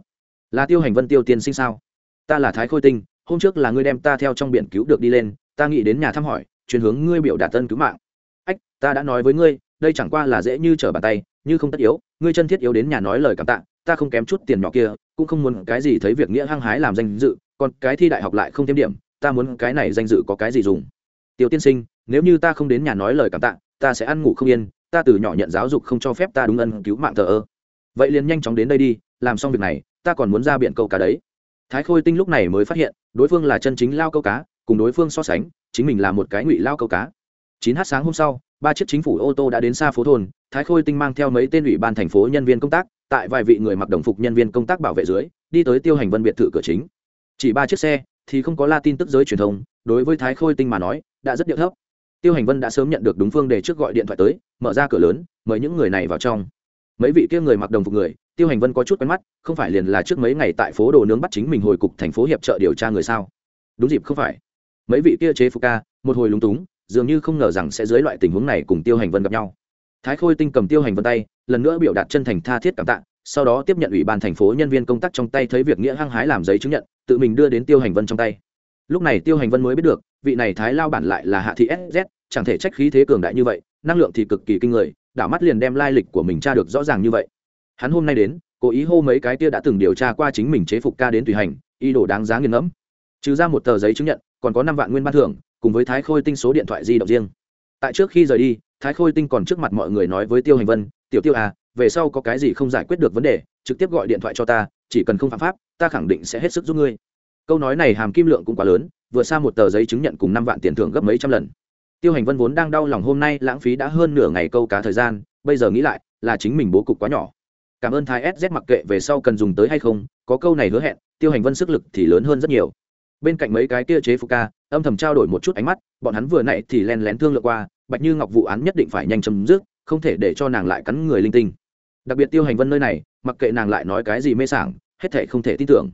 S1: là tiêu hành vân tiêu tiên sinh sao? Ta là thái khôi tinh hôm trước là ngươi đem ta theo trong biển cứu được đi lên, ta nghĩ đến nhà thăm hỏi, chuyển hướng ngươi biểu đạt tân cứu mạng. Ách, ta đã nói với ngươi, đây chẳng qua là dễ như trở bàn tay, như không tất yếu, ngươi chân thiết yếu đến nhà nói lời cảm tạ, ta không kém chút tiền nhỏ kia, cũng không muốn cái gì thấy việc nghĩa hăng hái làm danh dự, còn cái thi đại học lại không thêm điểm, ta muốn cái này danh dự có cái gì dùng? Tiểu tiên sinh, nếu như ta không đến nhà nói lời cảm tạ, ta sẽ ăn ngủ không yên, ta từ nhỏ nhận giáo dục không cho phép ta đúng ân cứu mạng thờ ơ. Vậy liền nhanh chóng đến đây đi, làm xong việc này, ta còn muốn ra biển câu cá đấy. Thái khôi tinh lúc này mới phát hiện đối phương là chân chính lao câu cá, cùng đối phương so sánh, chính mình là một cái ngụy lao câu cá. Chín h sáng hôm sau, ba chiếc chính phủ ô tô đã đến xa phố thôn, thái khôi tinh mang theo mấy tên ủy ban thành phố nhân viên công tác, tại vài vị người mặc đồng phục nhân viên công tác bảo vệ dưới, đi tới tiêu hành vân biệt thự cửa chính. Chỉ ba chiếc xe, thì không có la tin tức giới truyền thông, đối với thái khôi tinh mà nói, đã rất điệu thấp. Tiêu hành vân đã sớm nhận được đúng phương để trước gọi điện thoại tới, mở ra cửa lớn, mời những người này vào trong. Mấy vị kia người mặc đồng phục người tiêu hành vân có chút quen mắt, không phải liền là trước mấy ngày tại phố đồ nướng bắt chính mình hồi cục thành phố hiệp trợ điều tra người sao? Đúng dịp không phải. Mấy vị kia chế phục ca, một hồi lúng túng, dường như không ngờ rằng sẽ dưới loại tình huống này cùng tiêu hành vân gặp nhau. Thái khôi tinh cầm tiêu hành vân tay, lần nữa biểu đạt chân thành tha thiết cảm tạ, sau đó tiếp nhận ủy ban thành phố nhân viên công tác trong tay thấy việc nghĩa hăng hái làm giấy chứng nhận, tự mình đưa đến tiêu hành vân trong tay. Lúc này tiêu hành vân mới biết được, vị này thái lao bản lại là hạ thị sz chẳng thể trách khí thế cường đại như vậy, năng lượng thì cực kỳ kinh người, đảo mắt liền đem lai lịch của mình tra được rõ ràng như vậy hắn hôm nay đến, cố ý hô mấy cái kia đã từng điều tra qua chính mình chế phục ca đến tùy hành y đồ đáng giá nghiền ngẫm. Trừ ra một tờ giấy chứng nhận, còn có năm vạn nguyên ban thưởng, cùng với thái khôi tinh số điện thoại di động riêng. Tại trước khi rời đi, thái khôi tinh còn trước mặt mọi người nói với tiêu hành vân, tiểu tiêu à về sau có cái gì không giải quyết được vấn đề, trực tiếp gọi điện thoại cho ta, chỉ cần không phạm pháp, ta khẳng định sẽ hết sức giúp ngươi. Câu nói này hàm kim lượng cũng quá lớn, vừa xa một tờ giấy chứng nhận cùng năm vạn tiền thưởng gấp mấy trăm lần. Tiêu hành vân vốn đang đau lòng hôm nay lãng phí đã hơn nửa ngày câu cá thời gian, bây giờ nghĩ lại, là chính mình bố cục quá nhỏ cảm ơn thái sz mặc kệ về sau cần dùng tới hay không, có câu này hứa hẹn, tiêu hành vân sức lực thì lớn hơn rất nhiều. Bên cạnh mấy cái kia chế phục ca, âm thầm trao đổi một chút ánh mắt, bọn hắn vừa nãy thì len lén thương lượng qua, bạch như ngọc vụ án nhất định phải nhanh chấm dứt, không thể để cho nàng lại cắn người linh tinh. Đặc biệt tiêu hành vân nơi này, mặc kệ nàng lại nói cái gì mê sảng, hết thể không thể tin tưởng.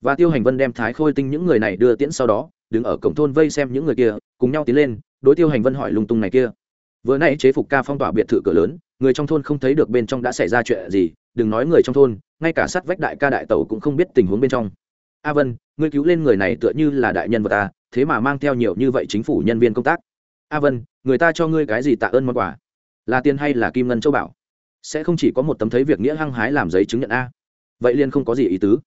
S1: Và tiêu hành vân đem thái khôi tinh những người này đưa tiễn sau đó, đứng ở cổng thôn vây xem những người kia, cùng nhau tiến lên, đối tiêu hành vân hỏi lung tung này kia. Vừa nãy chế phục ca phong tỏa biệt thự cửa lớn, người trong thôn không thấy được bên trong đã xảy ra chuyện gì đừng nói người trong thôn, ngay cả sát vách đại ca đại tẩu cũng không biết tình huống bên trong. A vân, ngươi cứu lên người này tựa như là đại nhân vật ta, thế mà mang theo nhiều như vậy chính phủ nhân viên công tác. A vân, người ta cho ngươi cái gì tạ ơn món quà? Là tiền hay là kim ngân châu bảo? Sẽ không chỉ có một tấm thấy việc nghĩa hăng hái làm giấy chứng nhận a. Vậy liên không có gì ý tứ.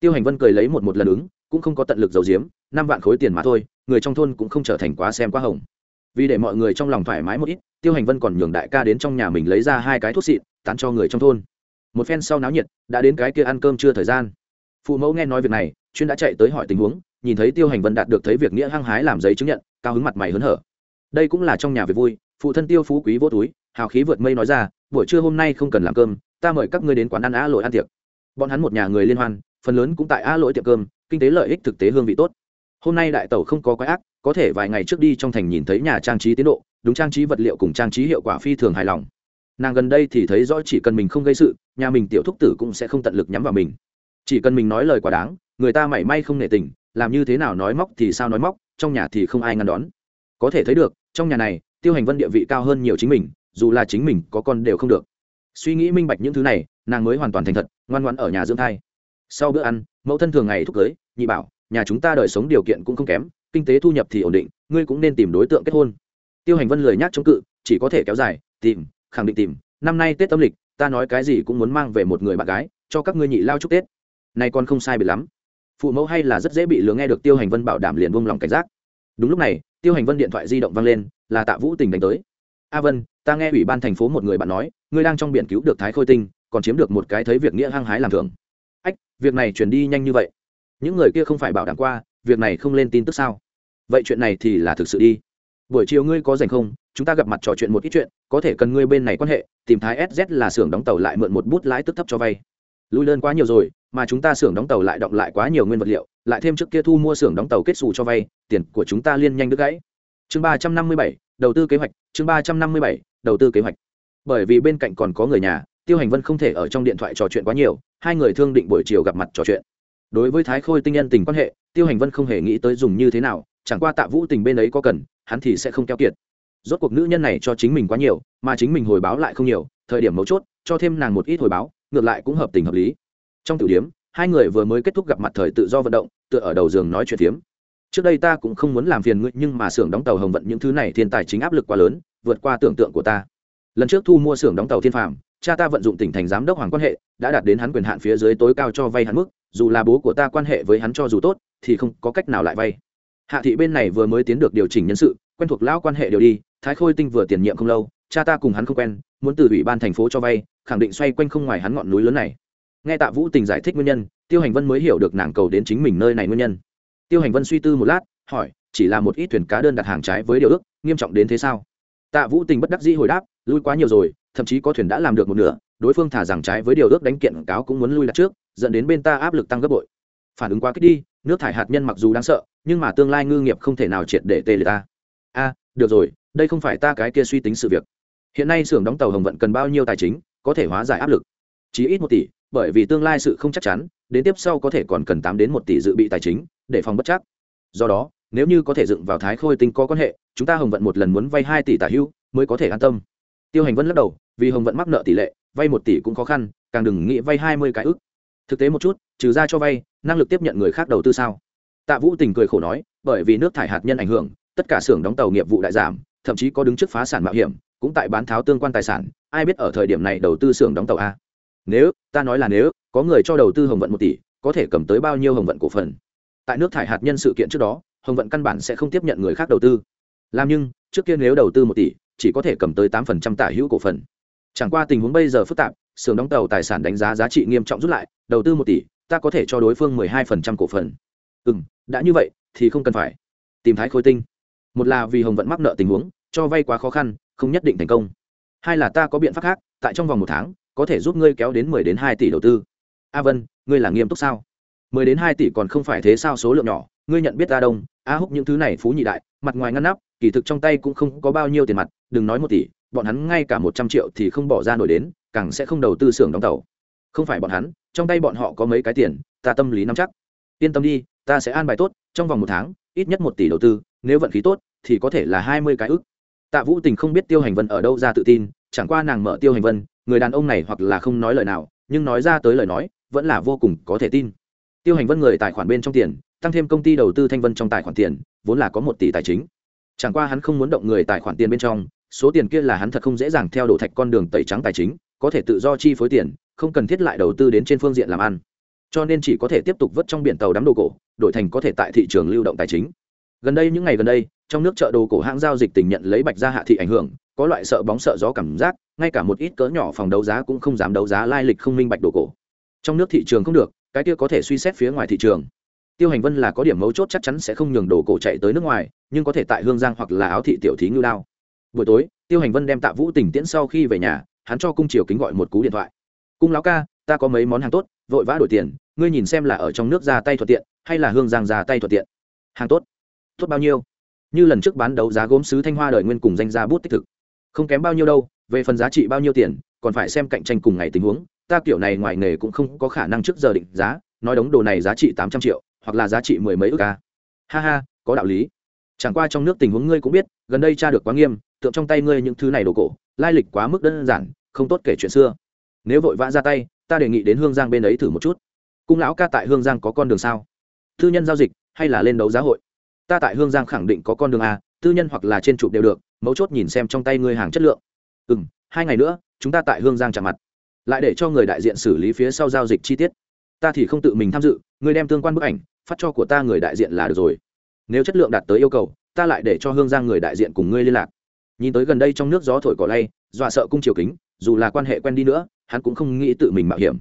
S1: Tiêu hành vân cười lấy một một lần ứng, cũng không có tận lực giấu giếm, năm vạn khối tiền mà thôi, người trong thôn cũng không trở thành quá xem quá hồng. Vì để mọi người trong lòng thoải mái một ít, tiêu hành vân còn nhường đại ca đến trong nhà mình lấy ra hai cái thuốc xịn, tán cho người trong thôn một phen sau náo nhiệt, đã đến cái kia ăn cơm chưa thời gian. Phụ mẫu nghe nói việc này, chuyên đã chạy tới hỏi tình huống, nhìn thấy tiêu hành vân đạt được thấy việc nghĩa hăng hái làm giấy chứng nhận, cao hứng mặt mày hớn hở. Đây cũng là trong nhà việc vui, phụ thân tiêu phú quý vô túi, hào khí vượt mây nói ra, buổi trưa hôm nay không cần làm cơm, ta mời các ngươi đến quán ăn á lội ăn tiệc. Bọn hắn một nhà người liên hoan, phần lớn cũng tại á lỗi tiệm cơm, kinh tế lợi ích thực tế hương vị tốt. Hôm nay đại tẩu không có quái ác, có thể vài ngày trước đi trong thành nhìn thấy nhà trang trí tiến độ, đúng trang trí vật liệu cùng trang trí hiệu quả phi thường hài lòng. Nàng gần đây thì thấy rõ chỉ cần mình không gây sự nhà mình tiểu thúc tử cũng sẽ không tận lực nhắm vào mình. Chỉ cần mình nói lời quá đáng, người ta mảy may không nể tình, làm như thế nào nói móc thì sao nói móc, trong nhà thì không ai ngăn đón. Có thể thấy được, trong nhà này, tiêu hành vân địa vị cao hơn nhiều chính mình, dù là chính mình có con đều không được. Suy nghĩ minh bạch những thứ này, nàng mới hoàn toàn thành thật, ngoan ngoan ở nhà dưỡng thai. Sau bữa ăn, mẫu thân thường ngày thúc cưới, nhị bảo, nhà chúng ta đời sống điều kiện cũng không kém, kinh tế thu nhập thì ổn định, ngươi cũng nên tìm đối tượng kết hôn. Tiêu hành vân lười nhắc chống cự, chỉ có thể kéo dài, tìm, khẳng định tìm, năm nay tết âm lịch ta nói cái gì cũng muốn mang về một người bạn gái, cho các ngươi nhị lao chúc tết. Nay con không sai bị lắm. Phụ mẫu hay là rất dễ bị lừa nghe được tiêu hành vân bảo đảm liền buông lòng cảnh giác. Đúng lúc này, tiêu hành vân điện thoại di động vang lên, là tạ vũ tình đánh tới. A vân, ta nghe ủy ban thành phố một người bạn nói, ngươi đang trong biển cứu được thái khôi tinh, còn chiếm được một cái thấy việc nghĩa hăng hái làm thường ách, việc này chuyển đi nhanh như vậy. Những người kia không phải bảo đảm qua, việc này không lên tin tức sao? Vậy chuyện này thì là thực sự đi buổi chiều ngươi có rảnh không? Chúng ta gặp mặt trò chuyện một ít chuyện, có thể cần ngươi bên này quan hệ, tìm thái sz là xưởng đóng tàu lại mượn một bút lãi tức thấp cho vay. Lui đơn quá nhiều rồi, mà chúng ta xưởng đóng tàu lại động lại quá nhiều nguyên vật liệu, lại thêm trước kia thu mua xưởng đóng tàu kết xù cho vay, tiền của chúng ta liên nhanh đứt gãy. Chương ba trăm năm mươi bảy, đầu tư kế hoạch, chương ba trăm năm mươi bảy, đầu tư kế hoạch. Bởi vì bên cạnh còn có người nhà, tiêu hành vân không thể ở trong điện thoại trò chuyện quá nhiều, hai người thương định buổi chiều gặp mặt trò chuyện. Đối với thái khôi tinh nhân tình quan hệ, tiêu hành vân không hề nghĩ tới dùng như thế nào chẳng qua tạ vũ tình bên ấy có cần, hắn thì sẽ không keo kiệt. Rốt cuộc nữ nhân này cho chính mình quá nhiều, mà chính mình hồi báo lại không nhiều, thời điểm mấu chốt, cho thêm nàng một ít hồi báo, ngược lại cũng hợp tình hợp lý. Trong tiểu điếm hai người vừa mới kết thúc gặp mặt thời tự do vận động, tựa ở đầu giường nói chuyện tiếm. trước đây ta cũng không muốn làm phiền ngươi, nhưng mà xưởng đóng tàu hồng vận những thứ này thiên tài chính áp lực quá lớn, vượt qua tưởng tượng của ta. Lần trước thu mua xưởng đóng tàu thiên phàm, cha ta vận dụng tỉnh thành giám đốc hoàng quan hệ, đã đạt đến hắn quyền hạn phía dưới tối cao cho vay hắn mức, dù là bố của ta quan hệ với hắn cho dù tốt, thì không có cách nào lại vay hạ thị bên này vừa mới tiến được điều chỉnh nhân sự, quen thuộc lão quan hệ đều đi, thái khôi tinh vừa tiền nhiệm không lâu, cha ta cùng hắn không quen, muốn từ ủy ban thành phố cho vay, khẳng định xoay quanh không ngoài hắn ngọn núi lớn này. Nghe tạ vũ tình giải thích nguyên nhân, tiêu hành vân mới hiểu được nàng cầu đến chính mình nơi này nguyên nhân. Tiêu hành vân suy tư một lát, hỏi, chỉ là một ít thuyền cá đơn đặt hàng trái với điều ước, nghiêm trọng đến thế sao? Tạ vũ tình bất đắc dĩ hồi đáp, lui quá nhiều rồi, thậm chí có thuyền đã làm được một nửa, đối phương thả rằng trái với điều ước đánh kiện cáo cũng muốn lui đặt trước, dẫn đến bên ta áp lực tăng gấp bội. Phản ứng quá kích đi nước thải hạt nhân mặc dù đáng sợ, nhưng mà tương lai ngư nghiệp không thể nào triệt để tê liệt ta. A, được rồi, đây không phải ta cái kia suy tính sự việc. Hiện nay xưởng đóng tàu hồng vận cần bao nhiêu tài chính, có thể hóa giải áp lực? Chỉ ít một tỷ, bởi vì tương lai sự không chắc chắn, đến tiếp sau có thể còn cần tám đến một tỷ dự bị tài chính, để phòng bất chắc. Do đó, nếu như có thể dựng vào thái khôi tinh có quan hệ, chúng ta hồng vận một lần muốn vay hai tỷ tả hưu, mới có thể an tâm. Tiêu hành vân lắc đầu, vì hồng vận mắc nợ tỷ lệ, vay một tỷ cũng khó khăn, càng đừng nghĩ vay hai mươi cái ức thực tế một chút, trừ ra cho vay, năng lực tiếp nhận người khác đầu tư sao? Tạ vũ tình cười khổ nói, bởi vì nước thải hạt nhân ảnh hưởng, tất cả xưởng đóng tàu nghiệp vụ đại giảm, thậm chí có đứng trước phá sản mạo hiểm, cũng tại bán tháo tương quan tài sản, ai biết ở thời điểm này đầu tư xưởng đóng tàu a? Nếu, ta nói là nếu, có người cho đầu tư hồng vận một tỷ, có thể cầm tới bao nhiêu hồng vận cổ phần? Tại nước thải hạt nhân sự kiện trước đó, hồng vận căn bản sẽ không tiếp nhận người khác đầu tư. Làm nhưng, trước kia nếu đầu tư một tỷ, chỉ có thể cầm tới tám phần trăm tả hữu cổ phần. Chẳng qua tình huống bây giờ phức tạp xưởng đóng tàu tài sản đánh giá giá trị nghiêm trọng rút lại, đầu tư một tỷ, ta có thể cho đối phương mười hai phần trăm cổ phần. Ừ đã như vậy, thì không cần phải. Tìm thái khôi tinh. Một là vì hồng vận mắc nợ tình huống, cho vay quá khó khăn, không nhất định thành công. Hai là ta có biện pháp khác, tại trong vòng một tháng, có thể giúp ngươi kéo đến mười đến hai tỷ đầu tư. A vân, ngươi là nghiêm túc sao? mười đến hai tỷ còn không phải thế sao số lượng nhỏ, ngươi nhận biết a đông, a húc những thứ này phú nhị đại, mặt ngoài ngăn nắp, kỳ thực trong tay cũng không có bao nhiêu tiền mặt, đừng nói một tỷ, bọn hắn ngay cả một trăm triệu thì không bỏ ra nổi đến càng sẽ không đầu tư xưởng đóng tàu. Không phải bọn hắn, trong tay bọn họ có mấy cái tiền, ta tâm lý nắm chắc. Yên tâm đi, ta sẽ an bài tốt, trong vòng một tháng, ít nhất một tỷ đầu tư, nếu vận khí tốt, thì có thể là hai mươi cái ức. Tạ vũ tình không biết tiêu hành vân ở đâu ra tự tin, chẳng qua nàng mở tiêu hành vân, người đàn ông này hoặc là không nói lời nào, nhưng nói ra tới lời nói, vẫn là vô cùng có thể tin. Tiêu hành vân người tài khoản bên trong tiền, tăng thêm công ty đầu tư thanh vân trong tài khoản tiền, vốn là có một tỷ tài chính. Chẳng qua hắn không muốn động người tài khoản tiền bên trong, số tiền kia là hắn thật không dễ dàng theo đổ thạch con đường tẩy trắng tài chính có thể tự do chi phối tiền, không cần thiết lại đầu tư đến trên phương diện làm ăn. Cho nên chỉ có thể tiếp tục vớt trong biển tàu đắm đồ cổ, đổi thành có thể tại thị trường lưu động tài chính. Gần đây, những ngày gần đây, trong nước chợ đồ cổ hãng giao dịch tình nhận lấy bạch gia hạ thị ảnh hưởng, có loại sợ bóng sợ gió cảm giác, ngay cả một ít cỡ nhỏ phòng đấu giá cũng không dám đấu giá lai lịch không minh bạch đồ cổ. Trong nước thị trường không được, cái kia có thể suy xét phía ngoài thị trường. Tiêu hành vân là có điểm mấu chốt chắc chắn sẽ không nhường đồ cổ chạy tới nước ngoài, nhưng có thể tại hương giang hoặc là áo thị tiểu thí ngưu đao. Buổi tối, tiêu hành vân đem tạ vũ tỉnh tiễn sau khi về nhà hắn cho cung triều kính gọi một cú điện thoại. Cung lão ca, ta có mấy món hàng tốt, vội vã đổi tiền, ngươi nhìn xem là ở trong nước ra tay thuận tiện, hay là hương giang ra tay thuận tiện. Hàng tốt. Tốt bao nhiêu? Như lần trước bán đấu giá gốm sứ thanh hoa đời nguyên cùng danh gia bút tích thực. Không kém bao nhiêu đâu, về phần giá trị bao nhiêu tiền, còn phải xem cạnh tranh cùng ngày tình huống, ta kiểu này ngoài nghề cũng không có khả năng trước giờ định giá, nói đống đồ này giá trị tám trăm triệu, hoặc là giá trị mười mấy ước ca ha ha, có đạo lý. Chẳng qua trong nước tình huống ngươi cũng biết, gần đây cha được quá nghiêm, tượng trong tay ngươi những thứ này đồ cổ, lai lịch quá mức đơn giản không tốt kể chuyện xưa. Nếu vội vã ra tay, ta đề nghị đến hương giang bên ấy thử một chút. Cung lão ca tại hương giang có con đường sao? Thư nhân giao dịch hay là lên đấu giá hội? Ta tại hương giang khẳng định có con đường a, tư nhân hoặc là trên chụp đều được, mấu chốt nhìn xem trong tay ngươi hàng chất lượng. Ừ m hai ngày nữa, chúng ta tại hương giang trả mặt. Lại để cho người đại diện xử lý phía sau giao dịch chi tiết. Ta thì không tự mình tham dự người đem tương quan bức ảnh phát cho của ta người đại diện là được rồi. Nếu chất lượng đạt tới yêu cầu, ta lại để cho hương giang người đại diện cùng ngươi liên lạc. Nhìn tới gần đây trong nước gió thổi cỏ lay, dọa sợ cung triều kính dù là quan hệ quen đi nữa, hắn cũng không nghĩ tự mình mạo hiểm.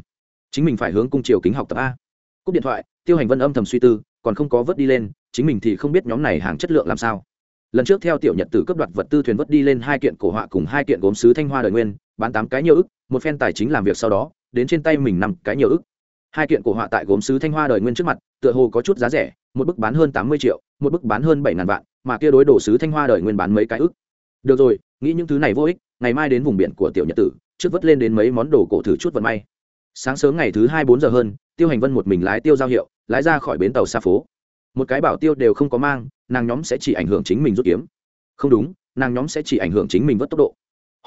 S1: Chính mình phải hướng cung triều kính học tập a. Cúp điện thoại, tiêu hành vân âm thầm suy tư, còn không có vớt đi lên, chính mình thì không biết nhóm này hàng chất lượng làm sao. Lần trước theo tiểu nhật tử cấp đoạt vật tư thuyền vớt đi lên hai kiện cổ họa cùng hai kiện gốm sứ thanh hoa đời nguyên, bán tám cái nhiều ức, một phen tài chính làm việc sau đó, đến trên tay mình năm cái nhiều ức. Hai kiện cổ họa tại gốm sứ thanh hoa đời nguyên trước mặt, tựa hồ có chút giá rẻ, một bức bán hơn tám mươi triệu, một bức bán hơn bảy ngàn vạn, mà kia đối đồ sứ thanh hoa đời nguyên bán mấy cái ức. Được rồi, nghĩ những thứ này vô ích ngày mai đến vùng biển của tiểu nhật tử, trước vớt lên đến mấy món đồ cổ thử chút vận may. Sáng sớm ngày thứ hai bốn giờ hơn, tiêu hành vân một mình lái tiêu giao hiệu, lái ra khỏi bến tàu xa phố. Một cái bảo tiêu đều không có mang, nàng nhóm sẽ chỉ ảnh hưởng chính mình rút kiếm. Không đúng, nàng nhóm sẽ chỉ ảnh hưởng chính mình vớt tốc độ.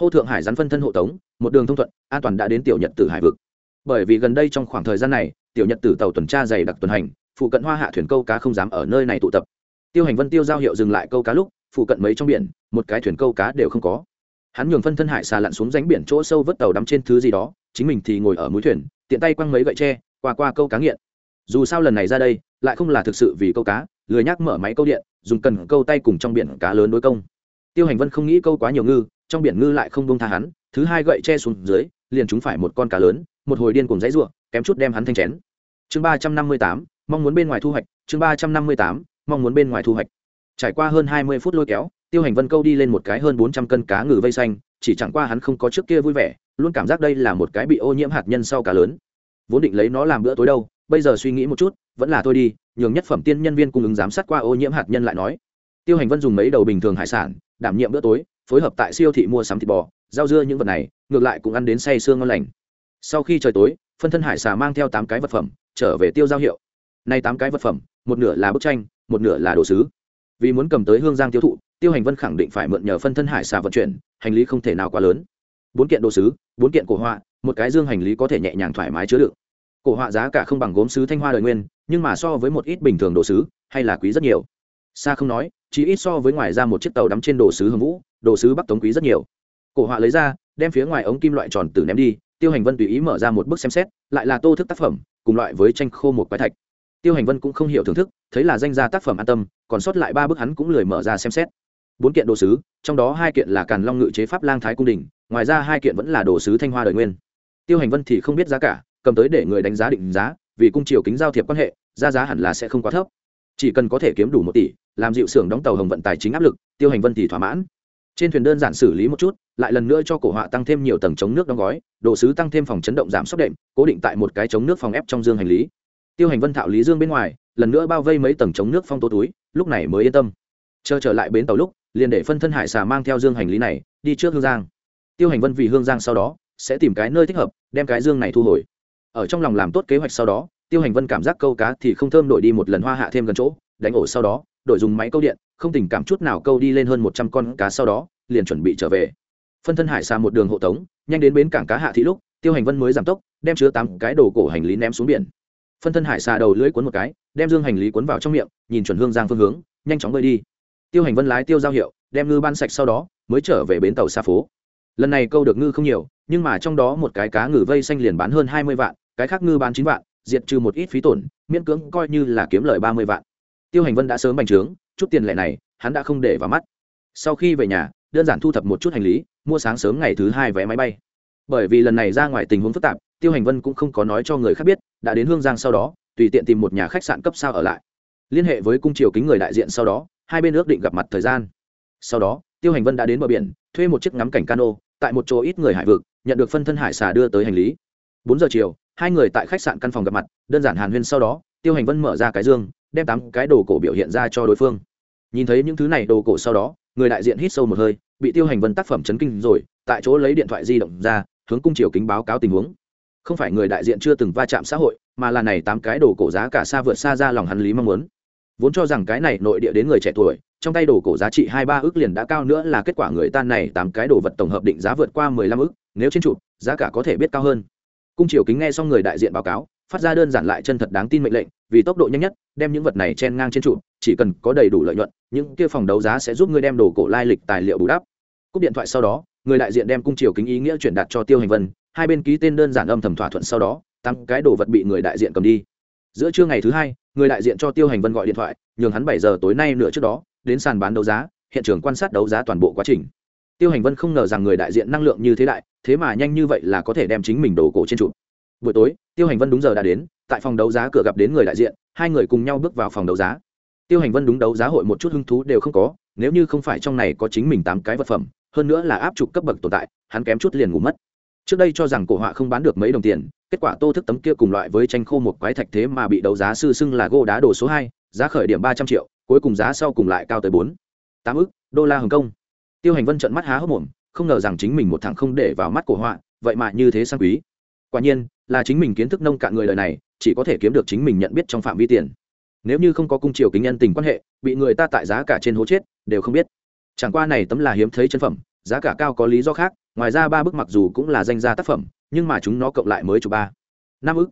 S1: Hô thượng hải rắn phân thân hộ tống, một đường thông thuận, an toàn đã đến tiểu nhật tử hải vực. Bởi vì gần đây trong khoảng thời gian này, tiểu nhật tử tàu tuần tra dày đặc tuần hành, phụ cận hoa hạ thuyền câu cá không dám ở nơi này tụ tập. Tiêu hành vân tiêu giao hiệu dừng lại câu cá lúc, phụ cận mấy trong biển, một cái thuyền câu cá đều không có hắn nhường phân thân hải xà lặn xuống ránh biển chỗ sâu vớt tàu đắm trên thứ gì đó, chính mình thì ngồi ở mũi thuyền, tiện tay quăng mấy gậy tre, qua qua câu cá nghiện. Dù sao lần này ra đây, lại không là thực sự vì câu cá, lười nhác mở máy câu điện, dùng cần câu tay cùng trong biển cá lớn đối công. Tiêu hành vân không nghĩ câu quá nhiều ngư, trong biển ngư lại không bông tha hắn, thứ hai gậy che xuống dưới, liền chúng phải một con cá lớn, một hồi điên cùng dãy ruộng kém chút đem hắn thanh chén. Chương ba trăm năm mươi tám, mong muốn bên ngoài thu hoạch, chương ba trăm năm mươi tám, mong muốn bên ngoài thu hoạch. Trải qua hơn hai mươi phút lôi kéo tiêu hành vân câu đi lên một cái hơn bốn trăm cân cá ngừ vây xanh, chỉ chẳng qua hắn không có trước kia vui vẻ, luôn cảm giác đây là một cái bị ô nhiễm hạt nhân sau cá lớn. Vốn định lấy nó làm bữa tối đâu, bây giờ suy nghĩ một chút, vẫn là thôi đi, nhường nhất phẩm tiên nhân viên cung ứng giám sát qua ô nhiễm hạt nhân lại nói. Tiêu hành vân dùng mấy đầu bình thường hải sản, đảm nhiệm bữa tối, phối hợp tại siêu thị mua sắm thịt bò, rau dưa những vật này, ngược lại cũng ăn đến say sương ngon lành. Sau khi trời tối, phân thân hải xà mang theo tám cái vật phẩm, trở về tiêu giao hiệu. Nay tám cái vật phẩm, một nửa là bức tranh, một nửa là đồ sứ. Vì muốn cầm tới hương giang tiêu thụ tiêu hành vân khẳng định phải mượn nhờ phân thân hải xà vận chuyển, hành lý không thể nào quá lớn. Bốn kiện đồ sứ, bốn kiện cổ họa, một cái dương hành lý có thể nhẹ nhàng thoải mái chứa đựng. Cổ họa giá cả không bằng gốm sứ thanh hoa đời nguyên, nhưng mà so với một ít bình thường đồ sứ, hay là quý rất nhiều. Xa không nói, chỉ ít so với ngoài ra một chiếc tàu đắm trên đồ sứ hưng vũ, đồ sứ bắc tống quý rất nhiều. Cổ họa lấy ra, đem phía ngoài ống kim loại tròn tử ném đi, tiêu hành vân tùy ý mở ra một bức xem xét, lại là tô thức tác phẩm, cùng loại với tranh khô một quái thạch. Tiêu hành vân cũng không hiểu thưởng thức, thấy là danh gia tác phẩm an tâm, còn sót lại ba bức hắn cũng lười mở ra xem xét bốn kiện đồ sứ, trong đó hai kiện là càn long ngự chế pháp lang thái cung đình, ngoài ra hai kiện vẫn là đồ sứ thanh hoa đời nguyên. Tiêu hành vân thì không biết giá cả, cầm tới để người đánh giá định giá, vì cung triều kính giao thiệp quan hệ ra giá hẳn là sẽ không quá thấp. Chỉ cần có thể kiếm đủ một tỷ, làm dịu xưởng đóng tàu hồng vận tài chính áp lực, tiêu hành vân thì thỏa mãn. Trên thuyền đơn giản xử lý một chút, lại lần nữa cho cổ họa tăng thêm nhiều tầng chống nước đóng gói, đồ sứ tăng thêm phòng chấn động giảm sốc đệm, cố định tại một cái chống nước phòng ép trong dương hành lý. Tiêu hành vân thạo lý dương bên ngoài, lần nữa bao vây mấy tầng chống nước phong tố túi, lúc này mới yên tâm. Chờ trở lại bến tàu lúc liền để phân thân hải xà mang theo dương hành lý này đi trước hương giang. Tiêu hành vân vì hương giang sau đó sẽ tìm cái nơi thích hợp, đem cái dương này thu hồi. Ở trong lòng làm tốt kế hoạch sau đó, tiêu hành vân cảm giác câu cá thì không thơm đổi đi một lần hoa hạ thêm gần chỗ, đánh ổ sau đó, đổi dùng máy câu điện, không tình cảm chút nào câu đi lên hơn một trăm con cá sau đó, liền chuẩn bị trở về. Phân thân hải xa một đường hộ tống, nhanh đến bến cảng cá hạ thị lúc, tiêu hành vân mới giảm tốc, đem chứa tám cái đồ cổ hành lý ném xuống biển. Phân thân hải xa đầu lưỡi cuốn một cái, đem dương hành lý cuốn vào trong miệng, nhìn chuẩn hương giang phương hướng, nhanh chóng bơi đi tiêu hành vân lái tiêu giao hiệu, đem ngư ban sạch sau đó, mới trở về bến tàu xa phố. Lần này câu được ngư không nhiều, nhưng mà trong đó một cái cá ngừ vây xanh liền bán hơn hai mươi vạn, cái khác ngư bán chín vạn, diệt trừ một ít phí tổn, miễn cưỡng coi như là kiếm lời ba mươi vạn. Tiêu hành vân đã sớm bành trướng, chút tiền lệ này, hắn đã không để vào mắt. Sau khi về nhà, đơn giản thu thập một chút hành lý, mua sáng sớm ngày thứ hai vé máy bay. Bởi vì lần này ra ngoài tình huống phức tạp, tiêu hành vân cũng không có nói cho người khác biết, đã đến hương giang sau đó, tùy tiện tìm một nhà khách sạn cấp sao ở lại. Liên hệ với cung triều kính người đại diện sau đó hai bên ước định gặp mặt thời gian. Sau đó, tiêu hành vân đã đến bờ biển, thuê một chiếc ngắm cảnh cano, tại một chỗ ít người hải vực, nhận được phân thân hải xà đưa tới hành lý. Bốn giờ chiều, hai người tại khách sạn căn phòng gặp mặt, đơn giản hàn huyên sau đó, tiêu hành vân mở ra cái dương, đem tám cái đồ cổ biểu hiện ra cho đối phương. Nhìn thấy những thứ này đồ cổ sau đó, người đại diện hít sâu một hơi, bị tiêu hành vân tác phẩm chấn kinh rồi, tại chỗ lấy điện thoại di động ra, hướng cung triều kính báo cáo tình huống. Không phải người đại diện chưa từng va chạm xã hội, mà là này tám cái đồ cổ giá cả xa vượt xa ra lòng hắn lý mong muốn vốn cho rằng cái này nội địa đến người trẻ tuổi, trong tay đồ cổ giá trị hai ba ước liền đã cao nữa là kết quả người ta này tám cái đồ vật tổng hợp định giá vượt qua mười lăm ước, nếu trên chụp, giá cả có thể biết cao hơn. Cung triều kính nghe xong người đại diện báo cáo, phát ra đơn giản lại chân thật đáng tin mệnh lệnh, vì tốc độ nhanh nhất, đem những vật này chen ngang trên trụ chỉ cần có đầy đủ lợi nhuận, những kia phòng đấu giá sẽ giúp ngươi đem đồ cổ lai lịch tài liệu bù đắp. Cúp điện thoại sau đó, người đại diện đem cung triều kính ý nghĩa chuyển đạt cho tiêu hành vân, hai bên ký tên đơn giản âm thầm thỏa thuận sau đó tăng cái đồ vật bị người đại diện cầm đi. Giữa trưa ngày thứ hai người đại diện cho tiêu hành vân gọi điện thoại, nhường hắn bảy giờ tối nay nửa trước đó, đến sàn bán đấu giá, hiện trường quan sát đấu giá toàn bộ quá trình. Tiêu hành vân không ngờ rằng người đại diện năng lượng như thế đại, thế mà nhanh như vậy là có thể đem chính mình đồ cổ trên trụ. Buổi tối, tiêu hành vân đúng giờ đã đến, tại phòng đấu giá cửa gặp đến người đại diện, hai người cùng nhau bước vào phòng đấu giá. Tiêu hành vân đúng đấu giá hội một chút hứng thú đều không có, nếu như không phải trong này có chính mình tám cái vật phẩm, hơn nữa là áp trục cấp bậc tồn tại, hắn kém chút liền ngủ mất trước đây cho rằng cổ họa không bán được mấy đồng tiền, kết quả tô thức tấm kia cùng loại với tranh khô một quái thạch thế mà bị đấu giá sư xưng là gô đá đồ số hai, giá khởi điểm ba trăm triệu, cuối cùng giá sau cùng lại cao tới bốn, tám ức, đô la hồng kông. Tiêu hành vân trận mắt há hốc mồm, không ngờ rằng chính mình một thằng không để vào mắt cổ họa, vậy mà như thế sang quý. Quả nhiên, là chính mình kiến thức nông cạn người đời này, chỉ có thể kiếm được chính mình nhận biết trong phạm vi tiền. Nếu như không có cung triều kính nhân tình quan hệ, bị người ta tại giá cả trên hố chết, đều không biết. Chẳng qua này tấm là hiếm thấy chân phẩm, giá cả cao có lý do khác ngoài ra ba bức mặc dù cũng là danh gia tác phẩm, nhưng mà chúng nó cộng lại mới chục ba. Năm ức.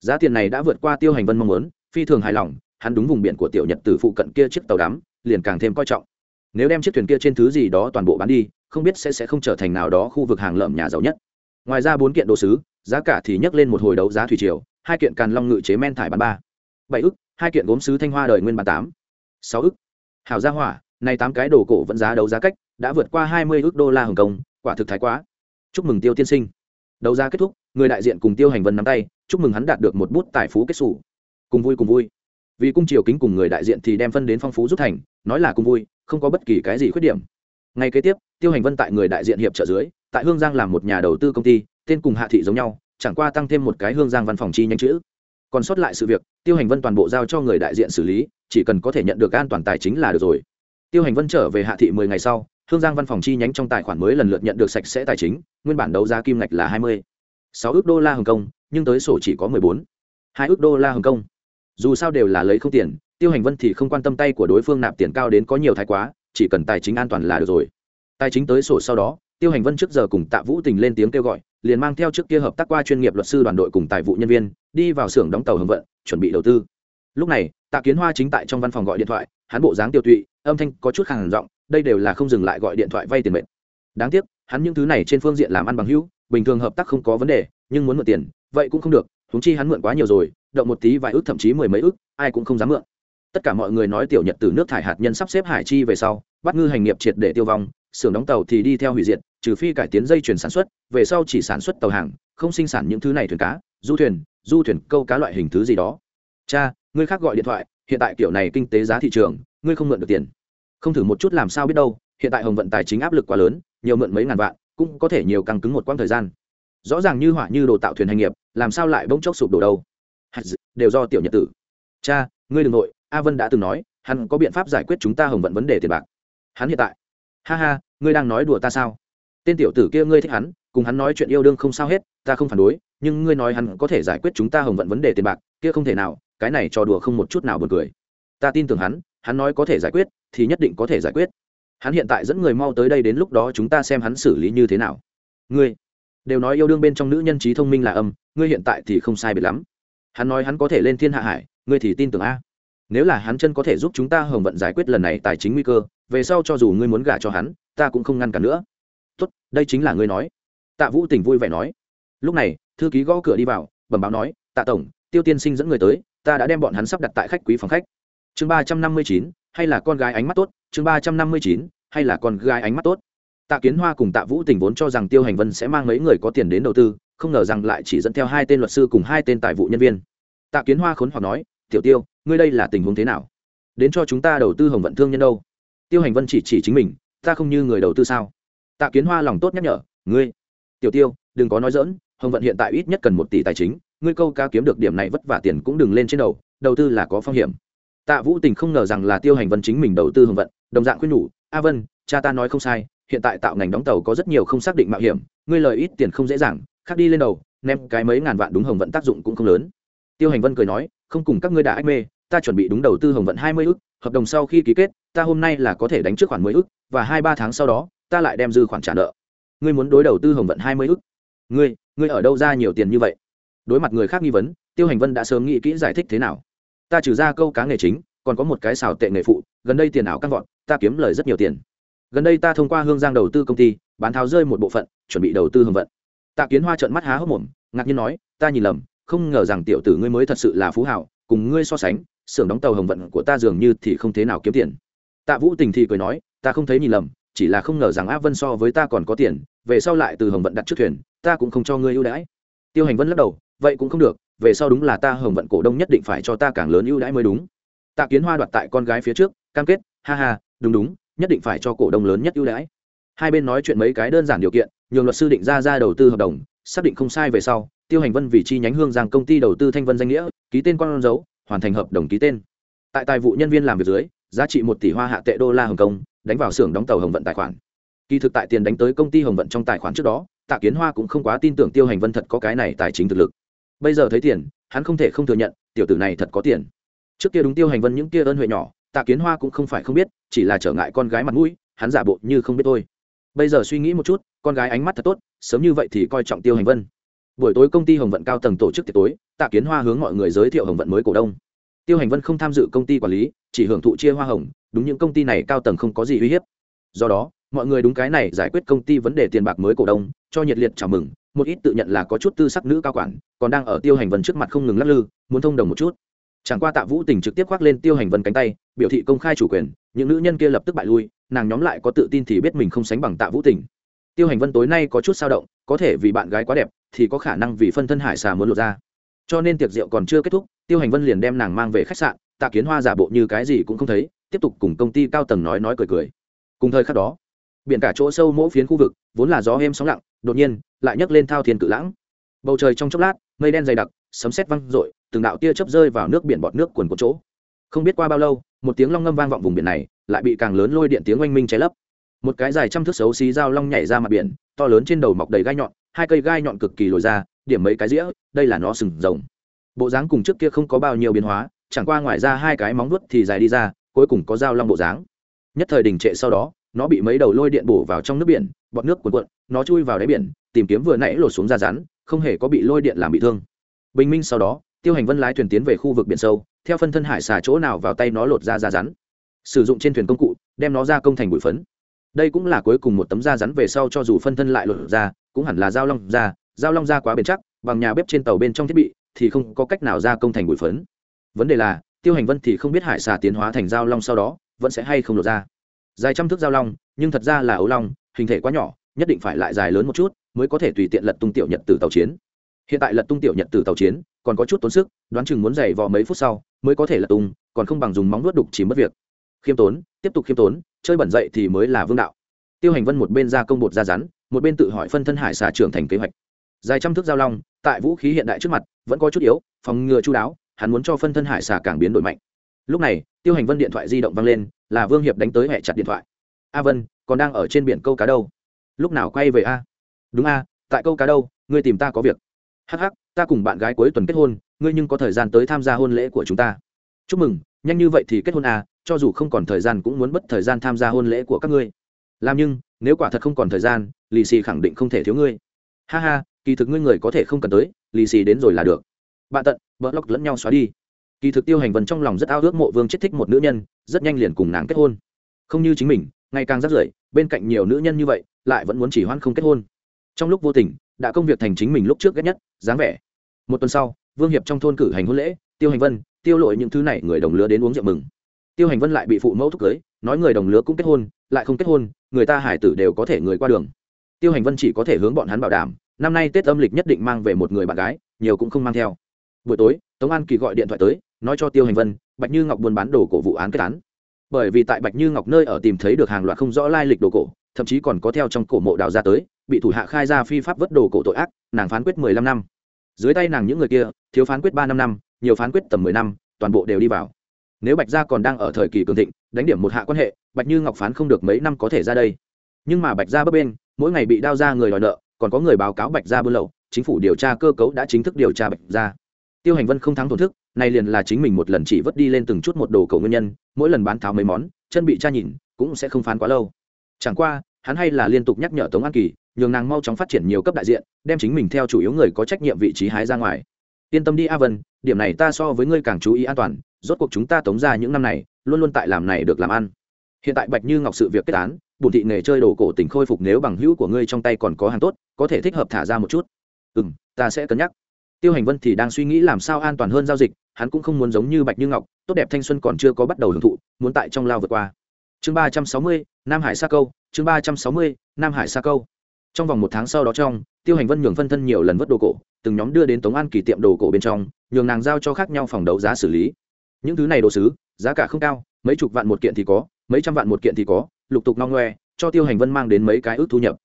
S1: Giá tiền này đã vượt qua tiêu hành vân mong muốn, phi thường hài lòng, hắn đúng vùng biển của tiểu nhật từ phụ cận kia chiếc tàu đắm, liền càng thêm coi trọng. Nếu đem chiếc thuyền kia trên thứ gì đó toàn bộ bán đi, không biết sẽ sẽ không trở thành nào đó khu vực hàng lợm nhà giàu nhất. Ngoài ra bốn kiện đồ sứ, giá cả thì nhấc lên một hồi đấu giá thủy triều, hai kiện càn long ngự chế men thải bán ba. Bảy ức, hai kiện gốm sứ thanh hoa đời nguyên bán tám. Sáu ức. Hảo gia hỏa, này tám cái đồ cổ vẫn giá đấu giá cách, đã vượt qua hai mươi ức đô la hồng kông quả thực thái quá. Chúc mừng tiêu tiên sinh. Đầu ra kết thúc, người đại diện cùng tiêu hành vân nắm tay, chúc mừng hắn đạt được một bút tài phú kết xù. Cùng vui cùng vui. Vì cung triều kính cùng người đại diện thì đem phân đến phong phú rút thành, nói là cùng vui, không có bất kỳ cái gì khuyết điểm. Ngay kế tiếp, tiêu hành vân tại người đại diện hiệp trợ dưới, tại hương giang làm một nhà đầu tư công ty, tên cùng hạ thị giống nhau, chẳng qua tăng thêm một cái hương giang văn phòng chi nhanh chữ. Còn sót lại sự việc, tiêu hành vân toàn bộ giao cho người đại diện xử lý, chỉ cần có thể nhận được an toàn tài chính là được rồi. Tiêu hành vân trở về hạ thị mười ngày sau hương giang văn phòng chi nhánh trong tài khoản mới lần lượt nhận được sạch sẽ tài chính, nguyên bản đấu giá kim ngạch là hai mươi sáu ước đô la hồng kông, nhưng tới sổ chỉ có mười bốn hai ước đô la hồng kông. Dù sao đều là lấy không tiền, tiêu hành vân thì không quan tâm tay của đối phương nạp tiền cao đến có nhiều thái quá, chỉ cần tài chính an toàn là được rồi. Tài chính tới sổ sau đó, tiêu hành vân trước giờ cùng tạ vũ tình lên tiếng kêu gọi, liền mang theo trước kia hợp tác qua chuyên nghiệp luật sư đoàn đội cùng tài vụ nhân viên, đi vào xưởng đóng tàu hồng vận, chuẩn bị đầu tư. Lúc này, tạ kiến hoa chính tại trong văn phòng gọi điện thoại, hắn bộ dáng tiêu tụy, âm thanh có chút khàn giọng đây đều là không dừng lại gọi điện thoại vay tiền mệnh đáng tiếc, hắn những thứ này trên phương diện làm ăn bằng hữu, bình thường hợp tác không có vấn đề, nhưng muốn mượn tiền, vậy cũng không được húng chi hắn mượn quá nhiều rồi, động một tí vài ước thậm chí mười mấy ước ai cũng không dám mượn. Tất cả mọi người nói tiểu nhật từ nước thải hạt nhân sắp xếp hải chi về sau, bắt ngư hành nghiệp triệt để tiêu vong, xưởng đóng tàu thì đi theo hủy diệt, trừ phi cải tiến dây chuyển sản xuất, về sau chỉ sản xuất tàu hàng, không sinh sản những thứ này thuyền cá, du thuyền du thuyền câu cá loại hình thứ gì đó. Cha, ngươi khác gọi điện thoại, hiện tại kiểu này kinh tế giá thị trường, ngươi không mượn được tiền không thử một chút làm sao biết đâu, hiện tại hồng vận tài chính áp lực quá lớn, nhiều mượn mấy ngàn vạn, cũng có thể nhiều căng cứng một quãng thời gian. Rõ ràng như hỏa như đồ tạo thuyền hành nghiệp, làm sao lại bỗng chốc sụp đổ đâu? Đều do tiểu nhật tử. Cha, ngươi đ ừ n g nội, a vân đã từng nói, hắn có biện pháp giải quyết chúng ta hồng vận vấn đề tiền bạc. Hắn hiện tại. Ha ha, ngươi đang nói đùa ta sao? Tên tiểu tử kia ngươi thích hắn, cùng hắn nói chuyện yêu đương không sao hết, ta không phản đối, nhưng ngươi nói hắn có thể giải quyết chúng ta hồng vận vấn đề tiền bạc, kia không thể nào, cái này trò đùa không một chút nào buồn cười. Ta tin tưởng hắn hắn nói có thể giải quyết, thì nhất định có thể giải quyết. Hắn hiện tại dẫn người mau tới đây đến lúc đó chúng ta xem hắn xử lý như thế nào. Ngươi, đều nói yêu đương bên trong nữ nhân trí thông minh là âm, ngươi hiện tại thì không sai biệt lắm. Hắn nói hắn có thể lên thiên hạ hải, ngươi thì tin tưởng a. Nếu là hắn chân có thể giúp chúng ta hồng vận giải quyết lần này tài chính nguy cơ, về sau cho dù ngươi muốn gả cho hắn, ta cũng không ngăn cản nữa. Tốt, đây chính là ngươi nói. Tạ vũ tình vui vẻ nói. Lúc này, thư ký gõ cửa đi vào, bẩm báo nói, tạ tổng, tiêu tiên sinh dẫn người tới, ta đã đem bọn hắn sắp đặt tại khách quý phòng khách chương ba trăm năm mươi chín, hay là con gái ánh mắt tốt? Chương ba trăm năm mươi chín, hay là con gái ánh mắt tốt? Tạ kiến hoa cùng tạ vũ tình vốn cho rằng tiêu hành vân sẽ mang mấy người có tiền đến đầu tư, không ngờ rằng lại chỉ dẫn theo hai tên luật sư cùng hai tên tài vụ nhân viên. Tạ kiến hoa khốn hoặc nói, tiểu tiêu, ngươi đây là tình huống thế nào? Đến cho chúng ta đầu tư hồng vận thương nhân đâu? Tiêu hành vân chỉ chỉ chính mình, ta không như người đầu tư sao? Tạ kiến hoa lòng tốt nhắc nhở, ngươi, tiểu tiêu, đừng có nói dỡn hồng vận hiện tại ít nhất cần một tỷ tài chính, ngươi câu ca kiếm được điểm này vất vả tiền cũng đừng lên trên đầu đầu tư là có phong hiểm tạ vũ tình không ngờ rằng là tiêu hành vân chính mình đầu tư hồng vận đồng dạng khuyên nhủ a vân cha ta nói không sai hiện tại tạo ngành đóng tàu có rất nhiều không xác định mạo hiểm ngươi lời ít tiền không dễ dàng khác đi lên đầu ném cái mấy ngàn vạn đúng hồng vận tác dụng cũng không lớn. Tiêu hành vân cười nói không cùng các ngươi đã ách mê ta chuẩn bị đúng đầu tư hồng vận hai mươi ức, hợp đồng sau khi ký kết ta hôm nay là có thể đánh trước khoản mười ức, và hai ba tháng sau đó ta lại đem dư khoản trả nợ. Ngươi muốn đối đầu tư hồng vận hai mươi ức, ngươi ngươi ở đâu ra nhiều tiền như vậy? Đối mặt người khác nghi vấn tiêu hành vân đã sớm nghĩ kỹ giải thích thế nào ta trừ ra câu cá nghề chính, còn có một cái xào tệ nghề phụ, gần đây tiền ảo căng vọt, ta kiếm lời rất nhiều tiền. Gần đây ta thông qua hương giang đầu tư công ty, bán tháo rơi một bộ phận, chuẩn bị đầu tư hồng vận. Tạ kiến hoa trợn mắt há hốc mồm, ngạc nhiên nói, ta nhìn lầm, không ngờ rằng tiểu tử ngươi mới thật sự là phú hảo, cùng ngươi so sánh, xưởng đóng tàu hồng vận của ta dường như thì không thế nào kiếm tiền. Tạ vũ tình thì cười nói, ta không thấy nhìn lầm, chỉ là không ngờ rằng áp vân so với ta còn có tiền, về sau lại từ hồng vận đặt trước thuyền, ta cũng không cho ngươi ưu đãi. Tiêu hành vân lắc đầu, vậy cũng không được về sau đúng là ta hồng vận cổ đông nhất định phải cho ta càng lớn ưu đãi mới đúng. Tạ kiến hoa đoạt tại con gái phía trước, cam kết, ha ha, đúng đúng, nhất định phải cho cổ đông lớn nhất ưu đãi. Hai bên nói chuyện mấy cái đơn giản điều kiện, nhường luật sư định ra ra đầu tư hợp đồng, xác định không sai về sau, tiêu hành vân vì chi nhánh hương giang công ty đầu tư thanh vân danh nghĩa, ký tên con dấu, hoàn thành hợp đồng ký tên. Tại tài vụ nhân viên làm việc dưới, giá trị một tỷ hoa hạ tệ đô la hồng kông, đánh vào xưởng đóng tàu hồng vận tài khoản. Kỳ thực tại tiền đánh tới công ty hồng vận trong tài khoản trước đó, tạ kiến hoa cũng không quá tin tưởng tiêu hành vân thật có cái này tài chính thực lực bây giờ thấy tiền, hắn không thể không thừa nhận, tiểu tử này thật có tiền. Trước kia đúng tiêu hành vân những kia ơn huệ nhỏ, tạ kiến hoa cũng không phải không biết, chỉ là trở ngại con gái mặt mũi, hắn giả bộ như không biết thôi. Bây giờ suy nghĩ một chút, con gái ánh mắt thật tốt, sớm như vậy thì coi trọng tiêu hành vân. Buổi tối công ty hồng vận cao tầng tổ chức tiệc tối, tạ kiến hoa hướng mọi người giới thiệu hồng vận mới cổ đông. Tiêu hành vân không tham dự công ty quản lý, chỉ hưởng thụ chia hoa hồng, đúng những công ty này cao tầng không có gì uy hiếp. Do đó, mọi người đúng cái này giải quyết công ty vấn đề tiền bạc mới cổ đông, cho nhiệt liệt chào mừng một ít tự nhận là có chút tư sắc nữ cao quản, còn đang ở tiêu hành vân trước mặt không ngừng lắc lư, muốn thông đồng một chút. Chẳng qua tạ vũ tình trực tiếp khoác lên tiêu hành vân cánh tay, biểu thị công khai chủ quyền, những nữ nhân kia lập tức bại lui, nàng nhóm lại có tự tin thì biết mình không sánh bằng tạ vũ tình. Tiêu hành vân tối nay có chút sao động, có thể vì bạn gái quá đẹp, thì có khả năng vì phân thân hải xà muốn lột ra. Cho nên tiệc rượu còn chưa kết thúc, tiêu hành vân liền đem nàng mang về khách sạn, tạ kiến hoa giả bộ như cái gì cũng không thấy, tiếp tục cùng công ty cao tầng nói nói cười cười. Cùng thời khắc đó biển cả chỗ sâu mỗi phiến khu vực, vốn là gió êm sóng lặng, đột nhiên, lại nhấc lên thao thiên cự lãng. Bầu trời trong chốc lát, mây đen dày đặc, sấm sét văng rội từng đạo tia chớp rơi vào nước biển bọt nước quần cuộn chỗ. Không biết qua bao lâu, một tiếng long ngâm vang vọng vùng biển này, lại bị càng lớn lôi điện tiếng oanh minh cháy lấp. Một cái dài trăm thước xấu xí dao long nhảy ra mặt biển, to lớn trên đầu mọc đầy gai nhọn, hai cây gai nhọn cực kỳ lồi ra, điểm mấy cái dĩa đây là nó sừng rồng. Bộ dáng cùng trước kia không có bao nhiêu biến hóa, chẳng qua ngoài ra hai cái móng vuốt thì dài đi ra, cuối cùng có dao long bộ dáng. Nhất thời đình trệ sau đó nó bị mấy đầu lôi điện bổ vào trong nước biển bọt nước cuộn cuộn, nó chui vào đáy biển, tìm kiếm vừa nãy lột xuống ra rắn, không hề có bị lôi điện làm bị thương. Bình minh sau đó, tiêu hành vân lái thuyền tiến về khu vực biển sâu, theo phân thân hải xà chỗ nào vào tay nó lột ra ra rắn. Sử dụng trên thuyền công cụ, đem nó ra công thành bụi phấn. Đây cũng là cuối cùng một tấm da rắn về sau cho dù phân thân lại lột ra, cũng hẳn là dao long da dao long da quá bền chắc, bằng nhà bếp trên tàu bên trong thiết bị, thì không có cách nào ra công thành bụi phấn. Vấn đề là, tiêu hành vân thì không biết hải xà tiến hóa thành dao long sau đó, vẫn sẽ hay không lột ra dài trăm thước giao long, nhưng thật ra là ấu long, hình thể quá nhỏ, nhất định phải lại dài lớn một chút mới có thể tùy tiện lật tung tiểu nhật từ tàu chiến. Hiện tại lật tung tiểu nhật từ tàu chiến còn có chút tốn sức, đoán chừng muốn dày vò mấy phút sau mới có thể lật tung, còn không bằng dùng móng nuốt đục chỉ mất việc. Khiêm tốn, tiếp tục khiêm tốn, chơi bẩn dậy thì mới là vương đạo. Tiêu hành vân một bên ra công bột ra rắn, một bên tự hỏi phân thân hải xà trưởng thành kế hoạch. Dài trăm thước giao long, tại vũ khí hiện đại trước mặt, vẫn có chút yếu, phòng ngừa chú đáo, hắn muốn cho phân thân hải xà càng biến đổi mạnh. Lúc này, tiêu hành vân điện thoại di động vang lên là vương hiệp đánh tới hẹ chặt điện thoại. A vân, còn đang ở trên biển câu cá đâu? Lúc nào quay về a? Đúng a, tại câu cá đâu, ngươi tìm ta có việc. Hh ta cùng bạn gái cuối tuần kết hôn, ngươi nhưng có thời gian tới tham gia hôn lễ của chúng ta. Chúc mừng, nhanh như vậy thì kết hôn à cho dù không còn thời gian cũng muốn mất thời gian tham gia hôn lễ của các ngươi. Làm nhưng, nếu quả thật không còn thời gian, lì xì khẳng định không thể thiếu ngươi. Ha ha, kỳ thực ngươi người có thể không cần tới, lì xì đến rồi là được. Bạn tận vợ lóc lẫn nhau xóa đi kỳ thực tiêu hành vân trong lòng rất ao ước mộ vương chết thích một nữ nhân, rất nhanh liền cùng nàng kết hôn. Không như chính mình, ngày càng rắt rưởi, bên cạnh nhiều nữ nhân như vậy, lại vẫn muốn chỉ hoan không kết hôn. Trong lúc vô tình, đã công việc thành chính mình lúc trước ghét nhất, dáng vẻ. Một tuần sau, vương hiệp trong thôn cử hành hôn lễ, tiêu hành vân, tiêu lội những thứ này người đồng lứa đến uống rượu mừng. Tiêu hành vân lại bị phụ mẫu thúc cưới, nói người đồng lứa cũng kết hôn, lại không kết hôn, người ta hải tử đều có thể người qua đường. Tiêu hành vân chỉ có thể hướng bọn hắn bảo đảm, năm nay tết âm lịch nhất định mang về một người bạn gái, nhiều cũng không mang theo. Buổi tối, tống an kỳ gọi điện thoại tới nói cho tiêu hành vân, bạch như ngọc buôn bán đồ cổ vụ án kết án. Bởi vì tại bạch như ngọc nơi ở tìm thấy được hàng loạt không rõ lai lịch đồ cổ, thậm chí còn có theo trong cổ mộ đào ra tới, bị thủ hạ khai ra phi pháp vất đồ cổ tội ác, nàng phán quyết mười lăm năm. Dưới tay nàng những người kia, thiếu phán quyết ba năm năm, nhiều phán quyết tầm mười năm, toàn bộ đều đi vào. Nếu bạch gia còn đang ở thời kỳ cường thịnh, đánh điểm một hạ quan hệ, bạch như ngọc phán không được mấy năm có thể ra đây. Nhưng mà bạch gia bấp bên mỗi ngày bị đao ra người đòi nợ, còn có người báo cáo bạch gia buôn lậu, chính phủ điều tra cơ cấu đã chính thức điều tra bạch gia. Tiêu hành vân không thắng thổn thức này liền là chính mình một lần chỉ vứt đi lên từng chút một đồ cầu nguyên nhân, mỗi lần bán tháo mấy món, chân bị cha nhìn, cũng sẽ không phán quá lâu. Chẳng qua, hắn hay là liên tục nhắc nhở tống an kỳ, nhường nàng mau chóng phát triển nhiều cấp đại diện, đem chính mình theo chủ yếu người có trách nhiệm vị trí hái ra ngoài. Yên tâm đi a vân, điểm này ta so với ngươi càng chú ý an toàn, rốt cuộc chúng ta tống ra những năm này, luôn luôn tại làm này được làm ăn. Hiện tại bạch như ngọc sự việc kết án bùn thị nghề chơi đồ cổ tình khôi phục nếu bằng hữu của ngươi trong tay còn có hàng tốt, có thể thích hợp thả ra một chút. Ừ m ta sẽ cân nhắc tiêu hành vân thì đang suy nghĩ làm sao an toàn hơn giao dịch, hắn cũng không muốn giống như bạch như ngọc, tốt đẹp thanh xuân còn chưa có bắt đầu hưởng thụ, muốn tại trong lao vượt qua. Chương ba trăm sáu mươi, nam hải sa câu, chương ba trăm sáu mươi, nam hải sa câu. Trong vòng một tháng sau đó trong, tiêu hành vân nhường phân thân nhiều lần vớt đồ cổ, từng nhóm đưa đến tống an kỳ tiệm đồ cổ bên trong, nhường nàng giao cho khác nhau phòng đấu giá xử lý. Những thứ này đồ sứ, giá cả không cao, mấy chục vạn một kiện thì có, mấy trăm vạn một kiện thì có, lục tục no ngoe, cho tiêu hành vân mang đến mấy cái ước thu nhập.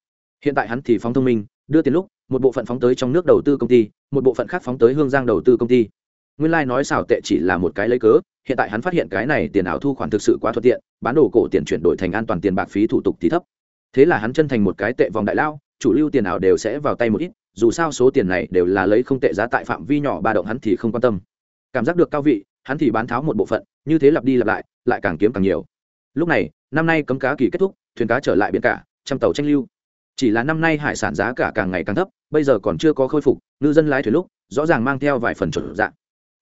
S1: Hiện tại hắn thì phóng thông minh, đưa tiền lúc một bộ phận phóng tới trong nước đầu tư công ty, một bộ phận khác phóng tới hương giang đầu tư công ty. Nguyên lai、like、nói xảo tệ chỉ là một cái lấy cớ, hiện tại hắn phát hiện cái này tiền ảo thu khoản thực sự quá thuận tiện, bán đồ cổ tiền chuyển đổi thành an toàn tiền bạc phí thủ tục thì thấp. Thế là hắn chân thành một cái tệ vòng đại lao, chủ lưu tiền ảo đều sẽ vào tay một ít, dù sao số tiền này đều là lấy không tệ giá tại phạm vi nhỏ ba động hắn thì không quan tâm. Cảm giác được cao vị, hắn thì bán tháo một bộ phận, như thế lặp đi lặp lại lại càng kiếm càng nhiều. Lúc này, năm nay cấm cá kỳ kết thúc, thuyền cá trở lại biển cả, trăm tàu tranh lưu chỉ là năm nay hải sản giá cả càng ngày càng thấp, bây giờ còn chưa có khôi phục, ngư dân lái thuyền lúc, rõ ràng mang theo vài phần chuẩn dạng.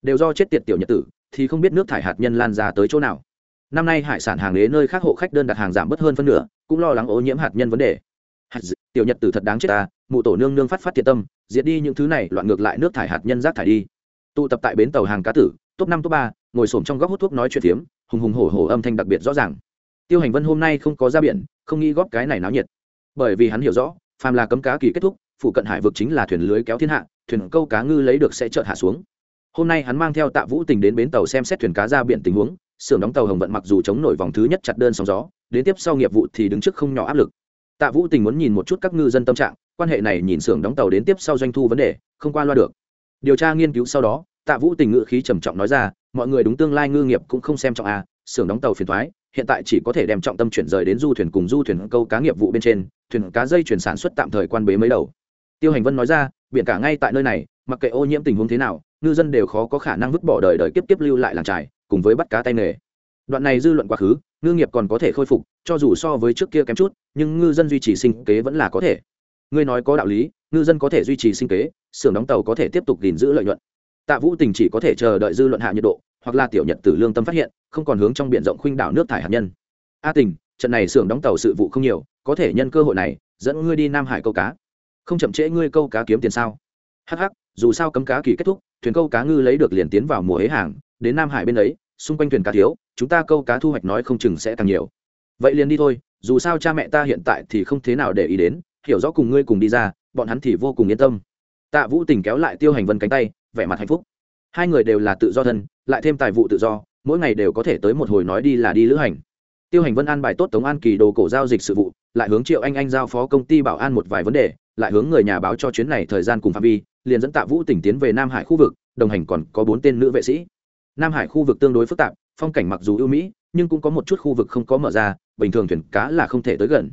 S1: Đều do chết tiệt tiểu nhật tử, thì không biết nước thải hạt nhân lan ra tới chỗ nào. Năm nay hải sản hàng ghế nơi khác hộ khách đơn đặt hàng giảm bớt hơn phân nửa, cũng lo lắng ô nhiễm hạt nhân vấn đề. Hạt d... tiểu nhật tử thật đáng chết ta, mụ tổ nương nương phát phát thiệt tâm, diệt đi những thứ này, loạn ngược lại nước thải hạt nhân rác thải đi. Tụ tập tại bến tàu hàng cá tử, top năm, top ba, ngồi xổm trong góc hút thuốc nói chuyện phiếm, hùng hùng hổ hổ âm thanh đặc biệt rõ ràng. Tiêu hành vân hôm nay không có ra biển, không nghĩ góp cái này náo nhiệt bởi vì hắn hiểu rõ phàm là cấm cá kỳ kết thúc phụ cận hải vực chính là thuyền lưới kéo thiên hạ thuyền câu cá ngư lấy được sẽ chợt hạ xuống. Hôm nay hắn mang theo tạ vũ tình đến bến tàu xem xét thuyền cá ra biển tình huống xưởng đóng tàu hồng vận mặc dù chống nổi vòng thứ nhất chặt đơn sóng gió đến tiếp sau nghiệp vụ thì đứng trước không nhỏ áp lực. Tạ vũ tình muốn nhìn một chút các ngư dân tâm trạng quan hệ này nhìn xưởng đóng tàu đến tiếp sau doanh thu vấn đề không qua loa được. Điều tra nghiên cứu sau đó tạ vũ tình ngự khí trầm trọng nói ra mọi người đúng tương lai ngư nghiệp cũng không xem trọng à, xưởng đóng tàu phiền thoái hiện tại chỉ có thể đem trọng tâm chuyển rời đến du thuyền cùng du thuyền câu cá nghiệp vụ bên trên, thuyền cá dây chuyển sản xuất tạm thời quan bế mấy đầu. Tiêu hành vân nói ra, biển cả ngay tại nơi này, mặc kệ ô nhiễm tình huống thế nào, ngư dân đều khó có khả năng vứt bỏ đời đời kiếp kiếp lưu lại làng trài, cùng với bắt cá tay nghề. Đoạn này dư luận quá khứ, ngư nghiệp còn có thể khôi phục, cho dù so với trước kia kém chút, nhưng ngư dân duy trì sinh kế vẫn là có thể. Ngươi nói có đạo lý, ngư dân có thể duy trì sinh kế, xưởng đóng tàu có thể tiếp tục gìn giữ lợi nhuận. Tạ vũ tình chỉ có thể chờ đợi dư luận hạ nhiệt độ hoặc là tiểu nhật tử lương tâm phát hiện, không còn hướng trong b i ể n rộng khuynh đảo nước thải hạt nhân. A tình, trận này xưởng đóng tàu sự vụ không nhiều, có thể nhân cơ hội này, dẫn ngươi đi nam hải câu cá. Không chậm trễ ngươi câu cá kiếm tiền sao? Hh dù sao cấm cá kỳ kết thúc, thuyền câu cá ngư lấy được liền tiến vào mùa hế hàng, đến nam hải bên ấy, xung quanh thuyền cá thiếu, chúng ta câu cá thu hoạch nói không chừng sẽ càng nhiều. Vậy liền đi thôi, dù sao cha mẹ ta hiện tại thì không thế nào để ý đến, hiểu rõ cùng ngươi cùng đi ra, bọn hắn thì vô cùng yên tâm. Tạ vũ tình kéo lại tiêu hành vân cánh tay, vẻ mặt hạnh phúc hai người đều là tự do thân, lại thêm tài vụ tự do, mỗi ngày đều có thể tới một hồi nói đi là đi lữ hành. Tiêu hành vân an bài tốt tống an kỳ đồ cổ giao dịch sự vụ, lại hướng triệu anh anh giao phó công ty bảo an một vài vấn đề, lại hướng người nhà báo cho chuyến này thời gian cùng phạm vi, liền dẫn tạ vũ tỉnh tiến về nam hải khu vực, đồng hành còn có bốn tên nữ vệ sĩ. Nam hải khu vực tương đối phức tạp, phong cảnh mặc dù ưu mỹ, nhưng cũng có một chút khu vực không có mở ra, bình thường thuyền cá là không thể tới gần.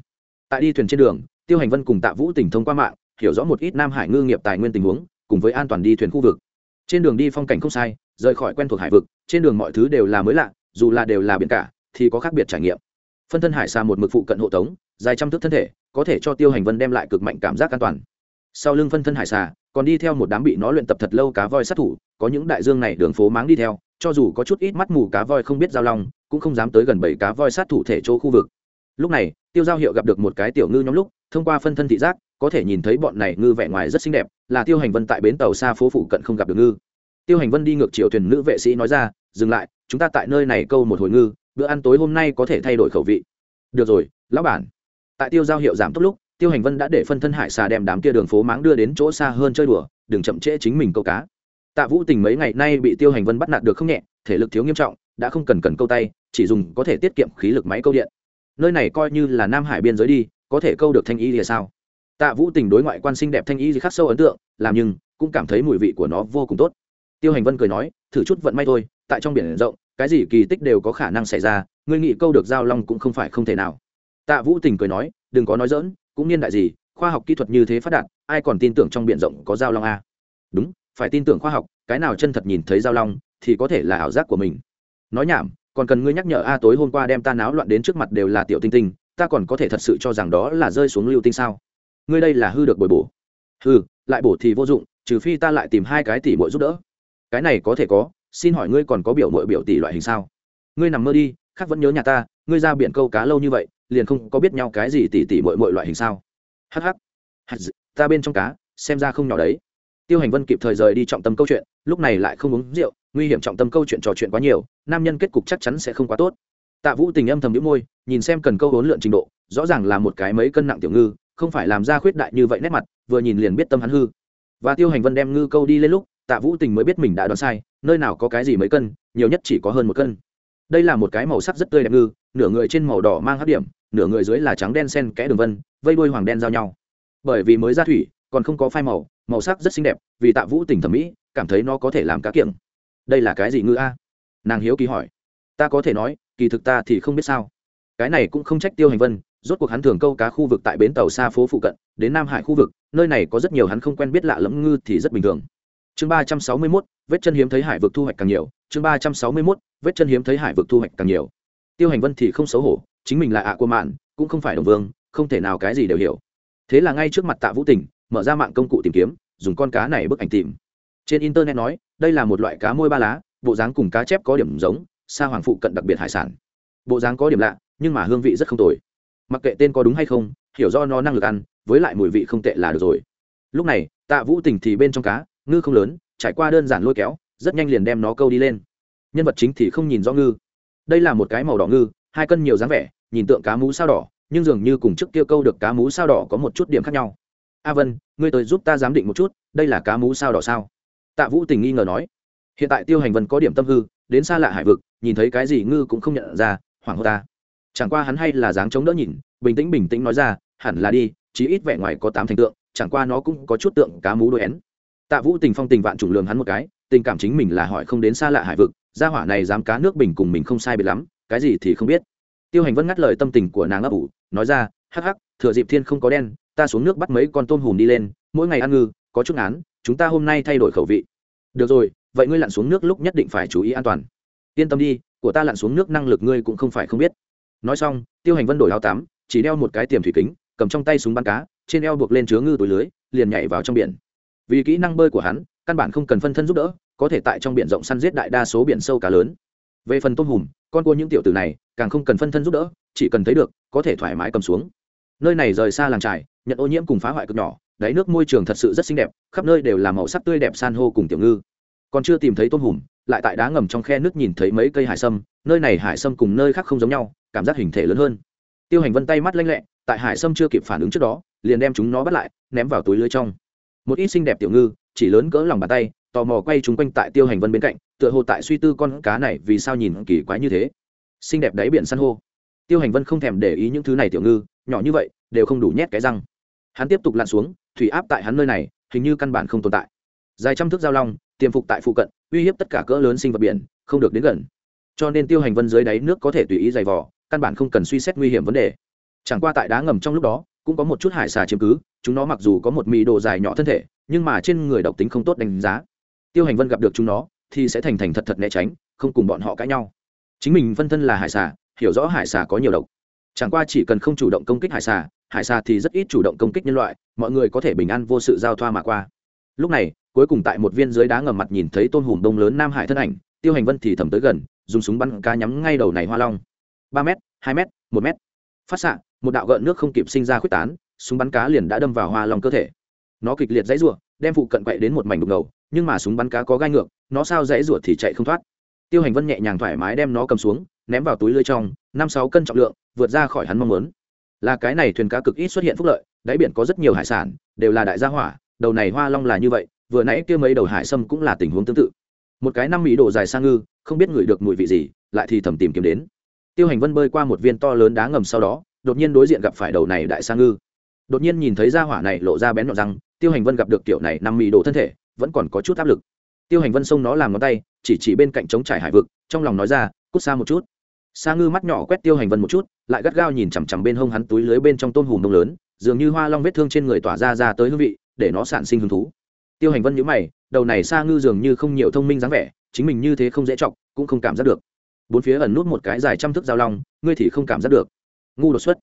S1: Tại đi thuyền trên đường, tiêu hành vân cùng tạ vũ tỉnh thông qua mạng, hiểu rõ một ít nam hải ngư nghiệp tài nguyên tình huống, cùng với an toàn đi thuyền khu vực trên đường đi phong cảnh không sai, rời khỏi quen thuộc hải vực, trên đường mọi thứ đều là mới lạ, dù là đều là biển cả, thì có khác biệt trải nghiệm. Phân thân hải xa một mực phụ cận hộ tống, dài trăm thước thân thể, có thể cho tiêu hành vân đem lại cực mạnh cảm giác an toàn. Sau lưng phân thân hải xà còn đi theo một đám bị nó luyện tập thật lâu cá voi sát thủ, có những đại dương này đường phố máng đi theo, cho dù có chút ít mắt mù cá voi không biết giao long, cũng không dám tới gần bảy cá voi sát thủ thể chỗ khu vực. Lúc này, tiêu giao hiệu gặp được một cái tiểu ngư nhóm lúc, thông qua phân thân thị giác có thể nhìn thấy bọn này ngư vẻ ngoài rất xinh đẹp, là tiêu hành vân tại bến tàu xa phố phụ cận không gặp được ngư. Tiêu hành vân đi ngược chiều thuyền nữ vệ sĩ nói ra, dừng lại, chúng ta tại nơi này câu một hồi ngư, bữa ăn tối hôm nay có thể thay đổi khẩu vị. Được rồi, lão bản. Tại tiêu giao hiệu giảm tốc lúc, tiêu hành vân đã để phân thân hải xà đem đám kia đường phố máng đưa đến chỗ xa hơn chơi đùa, đừng chậm trễ chính mình câu cá. Tạ vũ tình mấy ngày nay bị tiêu hành vân bắt nạt được không nhẹ, thể lực thiếu nghiêm trọng, đã không cần cần câu tay, chỉ dùng có thể tiết kiệm khí lực máy câu điện. Nơi này coi như là nam hải biên giới đi, có thể câu được thanh y thì sao? Tạ vũ tình đối ngoại quan sinh đẹp thanh y gì khắc sâu ấn tượng, làm nhưng cũng cảm thấy mùi vị của nó vô cùng tốt. Tiêu hành vân cười nói, thử chút vận may thôi, tại trong biển rộng, cái gì kỳ tích đều có khả năng xảy ra, ngươi nghĩ câu được giao long cũng không phải không thể nào. Tạ vũ tình cười nói, đừng có nói dỡn cũng niên đại gì, khoa học kỹ thuật như thế phát đạt, ai còn tin tưởng trong biển rộng có giao long a đúng, phải tin tưởng khoa học, cái nào chân thật nhìn thấy giao long thì có thể là ảo giác của mình. Nói nhảm, còn cần ngươi nhắc nhở a tối hôm qua đem ta náo loạn đến trước mặt đều là tiểu tinh tinh, ta còn có thể thật sự cho rằng đó là rơi xuống lưu tinh sao? Ngươi đây là hư được bồi bổ. Hư lại bổ thì vô dụng, trừ phi ta lại tìm hai cái tỷ muội giúp đỡ. Cái này có thể có, xin hỏi ngươi còn có biểu mội biểu tỷ loại hình sao? Ngươi nằm mơ đi, khác vẫn nhớ nhà ta, ngươi ra biển câu cá lâu như vậy, liền không có biết nhau cái gì tỷ tỷ mội mội loại hình sao? Hh ta bên trong cá, xem ra không nhỏ đấy. Tiêu hành vân kịp thời rời đi trọng tâm câu chuyện, lúc này lại không uống rượu, nguy hiểm trọng tâm câu chuyện trò chuyện quá nhiều, nam nhân kết cục chắc chắn sẽ không quá tốt. Tạ vũ tình âm thầm đĩu môi, nhìn xem cần câu hốn lượn trình độ, rõ ràng là một cái mấy cân nặng tiểu ngư không phải làm ra khuyết đại như vậy nét mặt, vừa nhìn liền biết tâm hắn hư. Và tiêu hành vân đem ngư câu đi lên lúc, tạ vũ tình mới biết mình đã đoán sai, nơi nào có cái gì mấy cân, nhiều nhất chỉ có hơn một cân. Đây là một cái màu sắc rất tươi đẹp ngư, nửa người trên màu đỏ mang hấp điểm, nửa người dưới là trắng đen sen kẽ đường vân, vây đuôi hoàng đen giao nhau. Bởi vì mới ra thủy, còn không có phai màu màu sắc rất xinh đẹp, vì tạ vũ tình thẩm mỹ, cảm thấy nó có thể làm cá kiểng. Đây là cái gì ngư a? Nàng hiếu kỳ hỏi. Ta có thể nói, kỳ thực ta thì không biết sao. Cái này cũng không trách tiêu hành vân rốt cuộc hắn thường câu cá khu vực tại bến tàu xa phố phụ cận, đến nam hải khu vực, nơi này có rất nhiều hắn không quen biết lạ lẫm ngư thì rất bình thường. Chương ba trăm sáu mươi mốt, vết chân hiếm thấy hải vực thu hoạch càng nhiều. Chương ba trăm sáu mươi mốt, vết chân hiếm thấy hải vực thu hoạch càng nhiều. Tiêu hành vân thì không xấu hổ, chính mình là ạ của mạn, cũng không phải đồng vương, không thể nào cái gì đều hiểu. Thế là ngay trước mặt tạ vũ tình, mở ra mạng công cụ tìm kiếm, dùng con cá này bức ảnh tìm. Trên internet nói, đây là một loại cá môi ba lá, bộ dáng cùng cá chép có điểm giống, xa hoàng phụ cận đặc biệt hải sản. Bộ dáng có điểm lạ, nhưng mà hương vị rất không tồi mặc kệ tên có đúng hay không, hiểu do nó năng lực ăn, với lại mùi vị không tệ là được rồi. Lúc này, tạ vũ tình thì bên trong cá, ngư không lớn, trải qua đơn giản lôi kéo, rất nhanh liền đem nó câu đi lên. Nhân vật chính thì không nhìn rõ ngư. Đây là một cái màu đỏ ngư, hai cân nhiều dáng vẻ, nhìn tượng cá mú sao đỏ, nhưng dường như cùng trước kia câu được cá mú sao đỏ có một chút điểm khác nhau. A vân, ngươi tới giúp ta giám định một chút, đây là cá mú sao đỏ sao? Tạ vũ tình nghi ngờ nói. Hiện tại tiêu hành vân có điểm tâm hư, đến xa lạ hải vực, nhìn thấy cái gì ngư cũng không nhận ra, hoảng hốt ta chẳng qua hắn hay là dáng chống đỡ nhìn, bình tĩnh bình tĩnh nói ra, hẳn là đi, chí ít vẻ ngoài có tám thành tượng, chẳng qua nó cũng có chút tượng cá mú đôi én. Tạ vũ tình phong tình vạn trùng lường hắn một cái, tình cảm chính mình là hỏi không đến xa lạ hải vực, gia hỏa này dám cá nước bình cùng mình không sai biệt lắm, cái gì thì không biết. Tiêu hành vân ngắt lời tâm tình của nàng ấp ủ, nói ra, hắc hắc, thừa dịp thiên không có đen, ta xuống nước bắt mấy con tôm hùm đi lên, mỗi ngày ăn ngư, có chút án chúng ta hôm nay thay đổi khẩu vị. Được rồi, vậy ngươi lặn xuống nước lúc nhất định phải chú ý an toàn. Yên tâm đi, của ta lặn xuống nước năng lực ngươi cũng không phải không biết nói xong, tiêu hành vân đổi áo tắm, chỉ đeo một cái tiềm thủy kính, cầm trong tay súng bắn cá, trên eo buộc lên chứa ngư túi lưới, liền nhảy vào trong biển. Vì kỹ năng bơi của hắn, căn bản không cần phân thân giúp đỡ, có thể tại trong biển rộng săn giết đại đa số biển sâu cá lớn. Về phần tôm hùm, con cua những tiểu tử này, càng không cần phân thân giúp đỡ, chỉ cần thấy được, có thể thoải mái cầm xuống. Nơi này rời xa làng trài nhận ô nhiễm cùng phá hoại cực nhỏ, đáy nước môi trường thật sự rất xinh đẹp, khắp nơi đều là màu sắc tươi đẹp san hô cùng tiểu ngư. Còn chưa tìm thấy tôm hùm, lại tại đá ngầm trong khe nước nhìn thấy mấy cây hải sâm, nơi này hải sâm cùng nơi khác không giống nhau cảm giác hình thể lớn hơn. Tiêu hành vân tay mắt lanh lẹ, tại hải sâm chưa kịp phản ứng trước đó, liền đem chúng nó bắt lại, ném vào túi lưới trong. Một ít xinh đẹp tiểu ngư, chỉ lớn cỡ lòng bàn tay, tò mò quay chúng quanh tại tiêu hành vân bên cạnh, tựa hồ tại suy tư con cá này vì sao nhìn kỳ quái như thế. Xinh đẹp đáy biển san hô. Tiêu hành vân không thèm để ý những thứ này tiểu ngư, nhỏ như vậy, đều không đủ nhét cái răng. Hắn tiếp tục lặn xuống, thủy áp tại hắn nơi này, hình như căn bản không tồn tại. Dài trăm thước giao long, tiềm phục tại phụ cận, uy hiếp tất cả cỡ lớn sinh vật biển, không được đến gần. Cho nên tiêu hành vân dưới đáy nước có thể tùy ý dày vỏ căn bản không cần suy xét nguy hiểm vấn đề. Chẳng qua tại đá ngầm trong lúc đó, cũng có một chút hải xà chiếm cứ, chúng nó mặc dù có một mì đồ dài nhỏ thân thể, nhưng mà trên người độc tính không tốt đánh giá. Tiêu hành vân gặp được chúng nó, thì sẽ thành thành thật thật né tránh, không cùng bọn họ cãi nhau. Chính mình phân thân là hải xà, hiểu rõ hải xà có nhiều độc. Chẳng qua chỉ cần không chủ động công kích hải xà hải xà thì rất ít chủ động công kích nhân loại, mọi người có thể bình an vô sự giao thoa mà qua. Lúc này, cuối cùng tại một viên dưới đá ngầm mặt nhìn thấy tôn hùm đông lớn nam hải thân ảnh, tiêu hành vân thì thầm tới gần, dùng súng bắn cá nhắm ngay đầu này hoa long ba m hai m một m phát xạ, một đạo gợn nước không kịp sinh ra khuếch tán, súng bắn cá liền đã đâm vào hoa long cơ thể. Nó kịch liệt dãy rủa, đem phụ cận quậy đến một mảnh đục ngầu, nhưng mà súng bắn cá có gai ngược, nó sao dãy rủa thì chạy không thoát. Tiêu hành vân nhẹ nhàng thoải mái đem nó cầm xuống, ném vào túi lưới trong, năm sáu cân trọng lượng, vượt ra khỏi hắn mong muốn. Là cái này thuyền cá cực ít xuất hiện phúc lợi, đáy biển có rất nhiều hải sản, đều là đại gia hỏa, đầu này hoa long là như vậy, vừa nãy kia mấy đầu hải sâm cũng là tình huống tương tự. Một cái năm mỹ độ dài sang ngư, không biết ngửi được mùi vị gì, lại thì thầm tìm kiếm đến tiêu hành vân bơi qua một viên to lớn đá ngầm sau đó, đột nhiên đối diện gặp phải đầu này đại Sa ngư. Đột nhiên nhìn thấy ra hỏa này lộ ra bén nhọn răng, tiêu hành vân gặp được kiểu này năm mỹ độ thân thể, vẫn còn có chút áp lực. Tiêu hành vân xông nó làm ngón tay, chỉ chỉ bên cạnh trống trải hải vực, trong lòng nói ra, cút xa một chút. Sa ngư mắt nhỏ quét tiêu hành vân một chút, lại gắt gao nhìn chằm chằm bên hông hắn túi lưới bên trong tôm hùm đông lớn, dường như hoa long vết thương trên người tỏa ra ra tới hương vị, để nó sản sinh hứng thú. Tiêu hành vân nhữ mày, đầu này sa ngư dường như không nhiều thông minh dáng vẻ, chính mình như thế không dễ chọc, cũng không cảm giác được bốn phía ẩn nút một cái dài trăm thước giao long, ngươi thì không cảm giác được. Ngu đột xuất.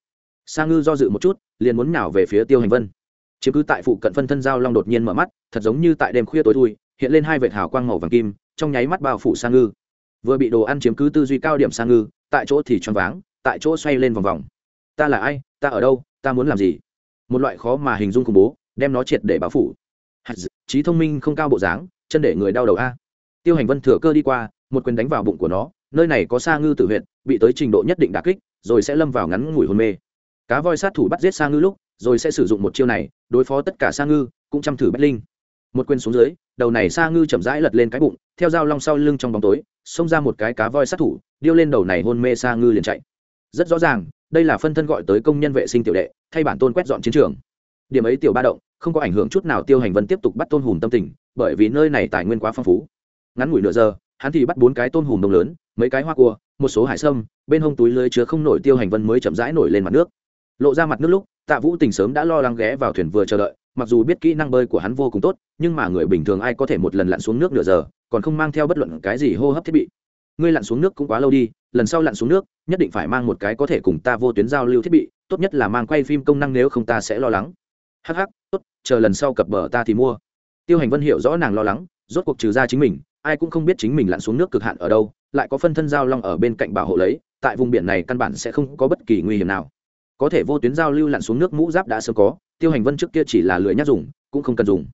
S1: Sa ngư do dự một chút, liền muốn nào về phía tiêu hành vân. Chiếm cứ tại phụ cận phân thân giao long đột nhiên mở mắt, thật giống như tại đêm khuya tối thui, hiện lên hai vệt hào quang màu vàng kim, trong nháy mắt bao phủ sa ngư. Vừa bị đồ ăn chiếm cứ tư duy cao điểm sa ngư, tại chỗ thì choáng váng, tại chỗ xoay lên vòng vòng. Ta là ai? Ta ở đâu? Ta muốn làm gì? Một loại khó mà hình dung khủng bố, đem nó triệt để bao phủ. Trí thông minh không cao bộ dáng, chân để người đau đầu a. Tiêu hành vân thừa cơ đi qua, một quyền đánh vào bụng của nó nơi này có sa ngư tử huyện bị tới trình độ nhất định đà kích, rồi sẽ lâm vào ngắn ngủi hôn mê. Cá voi sát thủ bắt giết sa ngư lúc, rồi sẽ sử dụng một chiêu này, đối phó tất cả sa ngư, cũng chăm thử bách linh. Một quyền xuống dưới, đầu này sa ngư chậm rãi lật lên cái bụng, theo dao long sau lưng trong bóng tối, xông ra một cái cá voi sát thủ, điêu lên đầu này hôn mê sa ngư liền chạy. Rất rõ ràng, đây là phân thân gọi tới công nhân vệ sinh tiểu đệ, thay bản tôn quét dọn chiến trường. Điểm ấy tiểu ba động, không có ảnh hưởng chút nào tiêu hành vân tiếp tục bắt tôn hùm tâm tình, bởi vì nơi này tài nguyên quá phong phú. Ngắn ngủi nửa giờ hắn thì bắt bốn cái tôm hùm đông lớn, mấy cái hoa cua, một số hải sâm, bên hông túi lưới chứa không nổi tiêu hành vân mới chậm rãi nổi lên mặt nước. Lộ ra mặt nước lúc, tạ vũ tình sớm đã lo lắng ghé vào thuyền vừa chờ đợi, mặc dù biết kỹ năng bơi của hắn vô cùng tốt, nhưng mà người bình thường ai có thể một lần lặn xuống nước nửa giờ, còn không mang theo bất luận cái gì hô hấp thiết bị. Ngươi lặn xuống nước cũng quá lâu đi, lần sau lặn xuống nước, nhất định phải mang một cái có thể cùng ta vô tuyến giao lưu thiết bị, tốt nhất là mang quay phim công năng nếu không ta sẽ lo lắng. Hh tốt, chờ lần sau cập bờ ta thì mua. Tiêu hành vân hiểu rõ nàng lo lắng, rốt cuộc trừ ra chính mình ai cũng không biết chính mình lặn xuống nước cực hạn ở đâu, lại có phân thân giao long ở bên cạnh bảo hộ lấy, tại vùng biển này căn bản sẽ không có bất kỳ nguy hiểm nào. Có thể vô tuyến giao lưu lặn xuống nước mũ giáp đã sớm có, tiêu hành vân trước kia chỉ là lười nhắc dùng, cũng không cần dùng.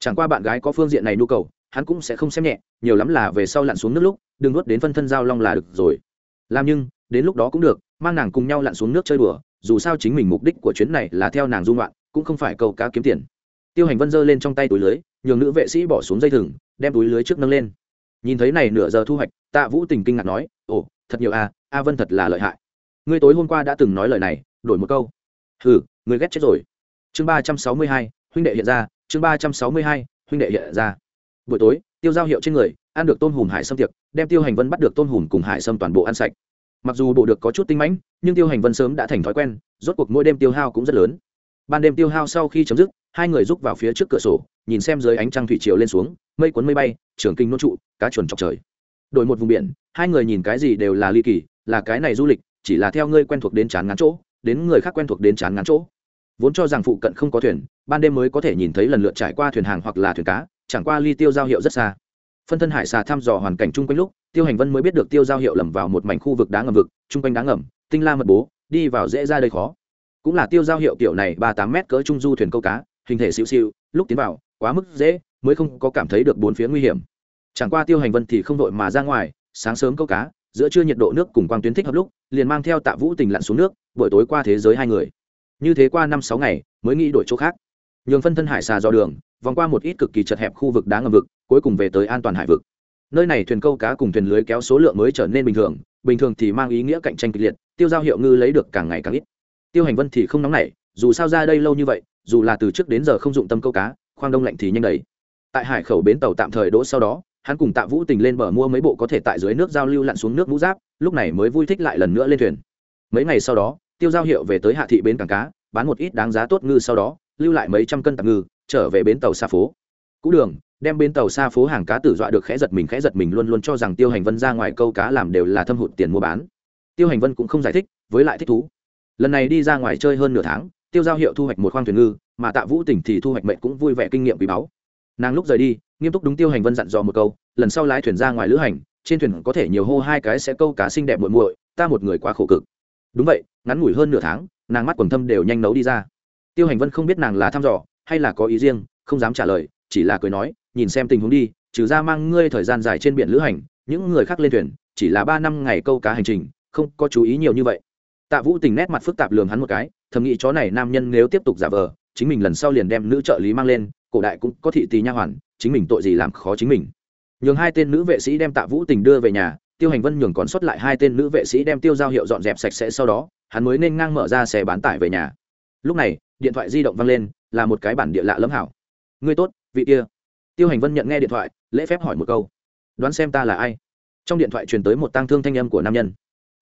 S1: Chẳng qua bạn gái có phương diện này nhu cầu, hắn cũng sẽ không xem nhẹ, nhiều lắm là về sau lặn xuống nước lúc, đừng nuốt đến phân thân giao long là được rồi. Làm nhưng, đến lúc đó cũng được, mang nàng cùng nhau lặn xuống nước chơi đùa, dù sao chính mình mục đích của chuyến này là theo nàng dung loạn, cũng không phải câu cá kiếm tiền. Tiêu hành vân giơ lên trong tay túi lưới nhường nữ vệ sĩ bỏ xuống dây thừng, đem túi lưới trước nâng lên. Nhìn thấy này nửa giờ thu hoạch, tạ vũ tình kinh ngạc nói, ồ, thật nhiều a a vân thật là lợi hại. Ngươi tối hôm qua đã từng nói lời này, đổi một câu. Hừ, ngươi ghét chết rồi. Chương ba trăm sáu mươi hai, huynh đệ hiện ra, chương ba trăm sáu mươi hai, huynh đệ hiện ra. Buổi tối, tiêu giao hiệu trên người, ăn được tôm hùm hải sâm tiệc, đem tiêu hành vân bắt được tôm hùm cùng hải sâm toàn bộ ăn sạch. Mặc dù bộ được có chút tinh mãnh, nhưng tiêu hành vân sớm đã thành thói quen, rốt cuộc mỗi đêm tiêu hao cũng rất lớn. Ban đêm tiêu hao sau khi chấm dứt hai người rúc vào phía trước cửa sổ, nhìn xem dưới ánh trăng thủy chiều lên xuống, mây cuốn mây bay, trường kinh nôn trụ, cá chuồn chọc trời. Đổi một vùng biển, hai người nhìn cái gì đều là ly kỳ, là cái này du lịch, chỉ là theo ngươi quen thuộc đến chán ngán chỗ, đến người khác quen thuộc đến chán ngán chỗ. Vốn cho rằng phụ cận không có thuyền, ban đêm mới có thể nhìn thấy lần lượt trải qua thuyền hàng hoặc là thuyền cá, chẳng qua ly tiêu giao hiệu rất xa. Phân thân hải xà thăm dò hoàn cảnh chung quanh lúc, tiêu hành vân mới biết được tiêu giao hiệu lầm vào một mảnh khu vực đá ngầm vực, chung quanh đá ngầm, tinh la mật bố, đi vào dễ ra đây khó. Cũng là tiêu giao hiệu kiểu này ba tám mét cỡ trung du thuyền câu cá hình thể xịu xịu lúc tiến vào, quá mức dễ, mới không có cảm thấy được bốn phía nguy hiểm. Chẳng qua tiêu hành vân thì không đội mà ra ngoài, sáng sớm câu cá, giữa trưa nhiệt độ nước cùng quang tuyến thích hợp lúc, liền mang theo tạ vũ tình lặn xuống nước, buổi tối qua thế giới hai người. Như thế qua năm sáu ngày, mới nghĩ đổi chỗ khác. Nhường phân thân hải xà do đường, vòng qua một ít cực kỳ chật hẹp khu vực đá ngầm vực, cuối cùng về tới an toàn hải vực. Nơi này thuyền câu cá cùng thuyền lưới kéo số lượng mới trở nên bình thường bình thường thì mang ý nghĩa cạnh tranh kịch liệt, tiêu giao hiệu ngư lấy được càng ngày càng ít. Tiêu hành vân thì không nóng nảy, dù sao ra đây lâu như vậy dù là từ trước đến giờ không dụng tâm câu cá, khoang đông lạnh thì nhanh đầy. Tại hải khẩu bến tàu tạm thời đỗ sau đó, hắn cùng tạ vũ tình lên bờ mua mấy bộ có thể tại dưới nước giao lưu lặn xuống nước mũ giáp, lúc này mới vui thích lại lần nữa lên thuyền. Mấy ngày sau đó, tiêu giao hiệu về tới hạ thị bến cảng cá, bán một ít đáng giá tốt ngư sau đó, lưu lại mấy trăm cân tạp ngư, trở về bến tàu xa phố. Cũ đường, đem bến tàu xa phố hàng cá tử dọa được khẽ giật mình, khẽ giật mình luôn luôn cho rằng tiêu hành vân ra ngoài câu cá làm đều là thâm hụt tiền mua bán. Tiêu hành vân cũng không giải thích, với lại thích thú. Lần này đi ra ngoài chơi hơn nửa tháng tiêu giao hiệu thu hoạch một khoang thuyền ngư, mà tạ vũ tỉnh thì thu hoạch mệnh cũng vui vẻ kinh nghiệm quý báu. Nàng lúc rời đi, nghiêm túc đúng tiêu hành vân dặn dò một câu, lần sau lái thuyền ra ngoài lữ hành, trên thuyền có thể nhiều hô hai cái sẽ câu cá xinh đẹp muội muội, ta một người quá khổ cực. Đúng vậy, ngắn ngủi hơn nửa tháng, nàng mắt quần thâm đều nhanh nấu đi ra. Tiêu hành vân không biết nàng là thăm dò, hay là có ý riêng, không dám trả lời, chỉ là cười nói, nhìn xem tình huống đi, trừ ra mang ngươi thời gian dài trên biển lữ hành, những người khác lên thuyền, chỉ là ba năm ngày câu cá hành trình, không có chú ý nhiều như vậy. Tạ vũ tình nét mặt phức tạp lường hắn một cái thầm nghĩ chó này nam nhân nếu tiếp tục giả vờ, chính mình lần sau liền đem nữ trợ lý mang lên, cổ đại cũng có thị tì nha hoàn, chính mình tội gì làm khó chính mình. Nhường hai tên nữ vệ sĩ đem tạ vũ tình đưa về nhà, tiêu hành vân nhường còn sót lại hai tên nữ vệ sĩ đem tiêu giao hiệu dọn dẹp sạch sẽ sau đó, hắn mới nên ngang mở ra xe bán tải về nhà. Lúc này, điện thoại di động văng lên, là một cái bản địa lạ lẫm hảo. Ngươi tốt, vị kia. Tiêu hành vân nhận nghe điện thoại, lễ phép hỏi một câu. Đoán xem ta là ai? Trong điện thoại truyền tới một tang thương thanh âm của nam nhân.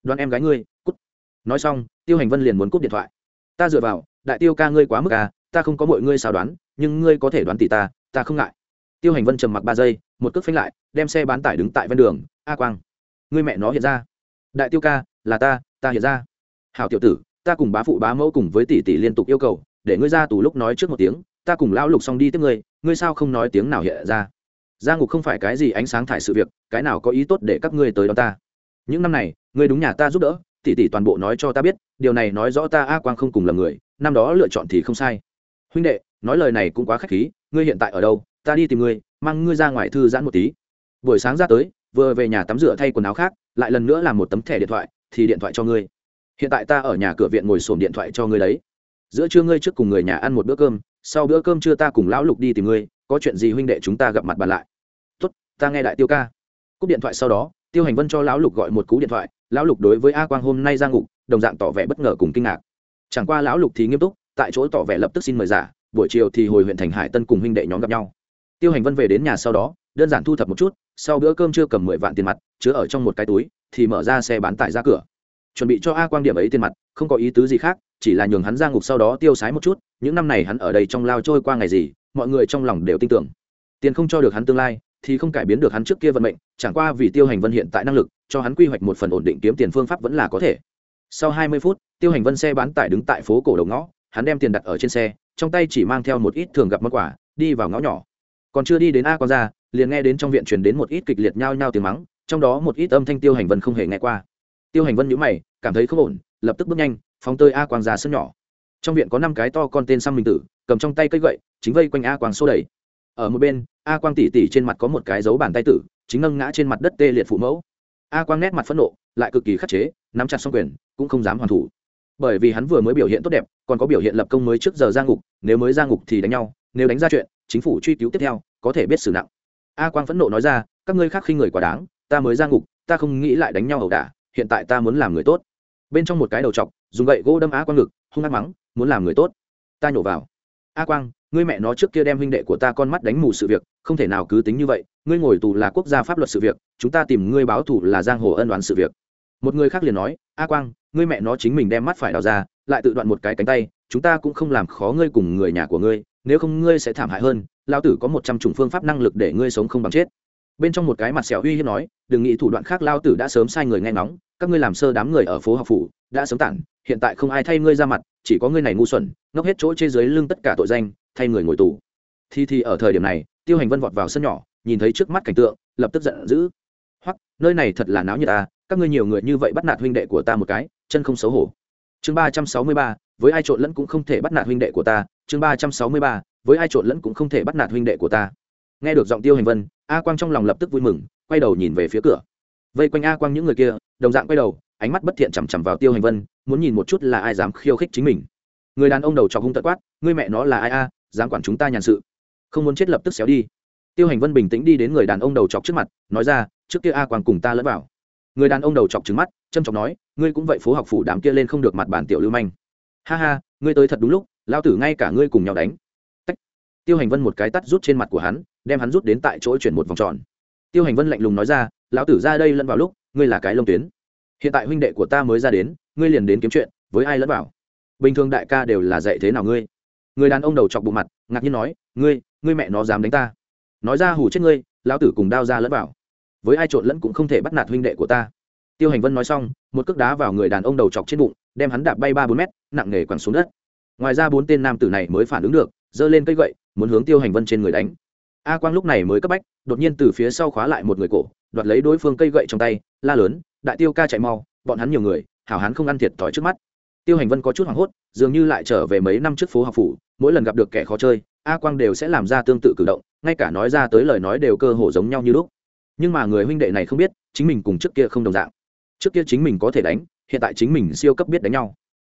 S1: Đoán em gái ngươi, cút. Nói xong, tiêu hành vân liền muốn cúp điện thoại ta dựa vào, đại tiêu ca ngươi quá mức à ta không có mọi ngươi sao đoán, nhưng ngươi có thể đoán tỷ ta ta không ngại. Tiêu hành vân trầm mặc ba giây, một cước phanh lại, đem xe bán tải đứng tại ven đường, a quang. Ngươi mẹ nó hiện ra. Đại tiêu ca, là ta ta hiện ra. Hảo tiểu tử, ta cùng bá phụ bá mẫu cùng với tỷ tỷ liên tục yêu cầu, để ngươi ra tù lúc nói trước một tiếng, ta cùng lão lục xong đi tiếp ngươi ngươi sao không nói tiếng nào hiện ra? Gia ngục không phải cái gì ánh sáng thải sự việc, cái nào có ý tốt để các ngươi tới đó ta? Những năm này, ngươi đúng nhà ta giúp đỡ tỷ tỷ toàn bộ nói cho ta biết, điều này nói rõ ta a quang không cùng là người, năm đó lựa chọn thì không sai. Huynh đệ, nói lời này cũng quá khách khí, ngươi hiện tại ở đâu? Ta đi tìm ngươi, mang ngươi ra ngoài thư giãn một tí. Buổi sáng ra tới, vừa về nhà tắm rửa thay quần áo khác, lại lần nữa làm một tấm thẻ điện thoại, thì điện thoại cho ngươi. Hiện tại ta ở nhà cửa viện ngồi sổm điện thoại cho ngươi đấy. Giữa trưa ngươi trước cùng người nhà ăn một bữa cơm, sau bữa cơm trưa ta cùng lão lục đi tìm ngươi, có chuyện gì huynh đệ chúng ta gặp mặt bàn lại. Tốt, ta nghe đại tiêu ca. Cúp điện thoại sau đó, tiêu hành vân cho lão lục gọi một cú điện thoại lão lục đối với a quang hôm nay ra ngục, đồng dạng tỏ vẻ bất ngờ cùng kinh ngạc. Chẳng qua lão lục thì nghiêm túc, tại chỗ tỏ vẻ lập tức xin mời giả, buổi chiều thì hồi huyện thành hải tân cùng huynh đệ nhóm gặp nhau. Tiêu hành vân về đến nhà sau đó, đơn giản thu thập một chút, sau bữa cơm chưa cầm mười vạn tiền mặt, chứa ở trong một cái túi, thì mở ra xe bán tải ra cửa. Chuẩn bị cho a quang điểm ấy tiền mặt, không có ý tứ gì khác, chỉ là nhường hắn ra ngục sau đó tiêu sái một chút, những năm này hắn ở đây trong lao trôi qua ngày gì, mọi người trong lòng đều tin tưởng. Tiền không cho được hắn tương lai thì không cải biến được hắn trước kia vận mệnh, chẳng qua vì tiêu hành vân hiện tại năng lực, cho hắn quy hoạch một phần ổn định kiếm tiền phương pháp vẫn là có thể. Sau hai mươi phút, tiêu hành vân xe bán tải đứng tại phố cổ đầu ngõ, hắn đem tiền đặt ở trên xe, trong tay chỉ mang theo một ít thường gặp món quà, đi vào ngõ nhỏ. Còn chưa đi đến a con ra liền nghe đến trong viện truyền đến một ít kịch liệt nhao nhao tiếng mắng, trong đó một ít âm thanh tiêu hành vân không hề nghe qua. Tiêu hành vân nhíu mày, cảm thấy không ổn, lập tức bước nhanh, phóng tơi a quang ra sân nhỏ. Trong viện có năm cái to con tên xăm mình tử, cầm trong tay cây gậy, chính vây quanh a quang xô đẩy ở một bên, a quang tỉ tỉ trên mặt có một cái dấu bàn tay tử, chính ngâng ngã trên mặt đất tê liệt phụ mẫu. A quang nét mặt phẫn nộ, lại cực kỳ khắc chế, nắm chặt xong quyền, cũng không dám hoàn thủ. Bởi vì hắn vừa mới biểu hiện tốt đẹp, còn có biểu hiện lập công mới trước giờ ra ngục, nếu mới ra ngục thì đánh nhau, nếu đánh ra chuyện, chính phủ truy cứu tiếp theo, có thể biết xử nặng. A quang phẫn nộ nói ra, các ngươi khác khi người quá đáng, ta mới ra ngục, ta không nghĩ lại đánh nhau ẩu đả, hiện tại ta muốn làm người tốt. Bên trong một cái đầu chọc dùng gậy gỗ đâm a quang ngực, hung hăng mắng, muốn làm người tốt. Ta nhổ vào. A quang ngươi mẹ nó trước kia đem huynh đệ của ta con mắt đánh mù sự việc, không thể nào cứ tính như vậy, ngươi ngồi tù là quốc gia pháp luật sự việc, chúng ta tìm ngươi báo thù là giang hồ ân đoán sự việc. Một người khác liền nói, a quang, ngươi mẹ nó chính mình đem mắt phải đào ra, lại tự đoạn một cái cánh tay, chúng ta cũng không làm khó ngươi cùng người nhà của ngươi, nếu không ngươi sẽ thảm hại hơn lao tử có một trăm chủng phương pháp năng lực để ngươi sống không bằng chết. Bên trong một cái mặt sẹo uy hiếp nói, đừng nghĩ thủ đoạn khác lao tử đã sớm sai người nghe ngóng, các ngươi làm sơ đám người ở phố học phủ, đã sớm tản, hiện tại không ai thay ngươi ra mặt, chỉ có ngươi này ngu xuẩn, ngốc hết chỗ trên dưới lưng tất cả tội danh thay người ngồi tù. Thì thì ở thời điểm này, tiêu hành vân vọt vào sân nhỏ, nhìn thấy trước mắt cảnh tượng, lập tức giận dữ. Hoặc nơi này thật là náo như ta à, các ngươi nhiều người như vậy bắt nạt huynh đệ của ta một cái, chân không xấu hổ. Chương ba trăm sáu mươi ba, với ai trộn lẫn cũng không thể bắt nạt huynh đệ của ta. Chương ba trăm sáu mươi ba, với ai trộn lẫn cũng không thể bắt nạt huynh đệ của ta. Nghe được giọng tiêu hành vân, a quang trong lòng lập tức vui mừng, quay đầu nhìn về phía cửa. Vây quanh a quang những người kia, đồng dạng quay đầu, ánh mắt bất thiện chằm chằm vào tiêu hành vân, muốn nhìn một chút là ai dám khiêu khích chính mình. Người đàn ông đầu trọc hung tật quát, ngươi mẹ nó là ai a? Dám quản chúng ta nhàn sự. Không muốn chết lập tức xéo đi. Tiêu hành vân bình tĩnh đi đến người đàn ông đầu chọc trước mặt, nói ra, trước kia a quang cùng ta lẫn vào. Người đàn ông đầu chọc trứng mắt, trâm trọng nói, ngươi cũng vậy phố học phủ đám kia lên không được mặt bản tiểu lưu manh. Ha ha, ngươi tới thật đúng lúc lao tử ngay cả ngươi cùng nhau đánh. Tách. tiêu hành vân một cái tắt rút trên mặt của hắn, đem hắn rút đến tại chỗ chuyển một vòng tròn. Tiêu hành vân lạnh lùng nói ra, lão tử ra đây lẫn vào lúc, ngươi là cái lông tuyến. Hiện tại huynh đệ của ta mới ra đến, ngươi liền đến kiếm chuyện, với ai lẫn vào? Bình thường đại ca đều là dạy thế nào ngươi? Người đàn ông đầu chọc bộ mặt, ngạc nhiên nói, ngươi ngươi mẹ nó dám đánh ta. Nói ra, hù chết ngươi, lão tử cùng đao ra lẫn vào. Với ai trộn lẫn cũng không thể bắt nạt huynh đệ của ta. Tiêu hành vân nói xong, một cước đá vào người đàn ông đầu chọc trên bụng, đem hắn đạp bay ba bốn mét, nặng nề quẳng xuống đất. Ngoài ra bốn tên nam tử này mới phản ứng được, giơ lên cây gậy, muốn hướng tiêu hành vân trên người đánh. A quang lúc này mới cấp bách, đột nhiên từ phía sau khóa lại một người cổ, đoạt lấy đối phương cây gậy trong tay, la lớn, đại tiêu ca chạy mau, bọn hắn nhiều người, hảo hắn không ăn thiệt thòi trước mắt tiêu hành vân có chút hoảng hốt, dường như lại trở về mấy năm trước phố học phủ, mỗi lần gặp được kẻ khó chơi, a quang đều sẽ làm ra tương tự cử động, ngay cả nói ra tới lời nói đều cơ hồ giống nhau như lúc. Nhưng mà người huynh đệ này không biết, chính mình cùng trước kia không đồng dạng. Trước kia chính mình có thể đánh, hiện tại chính mình siêu cấp biết đánh nhau.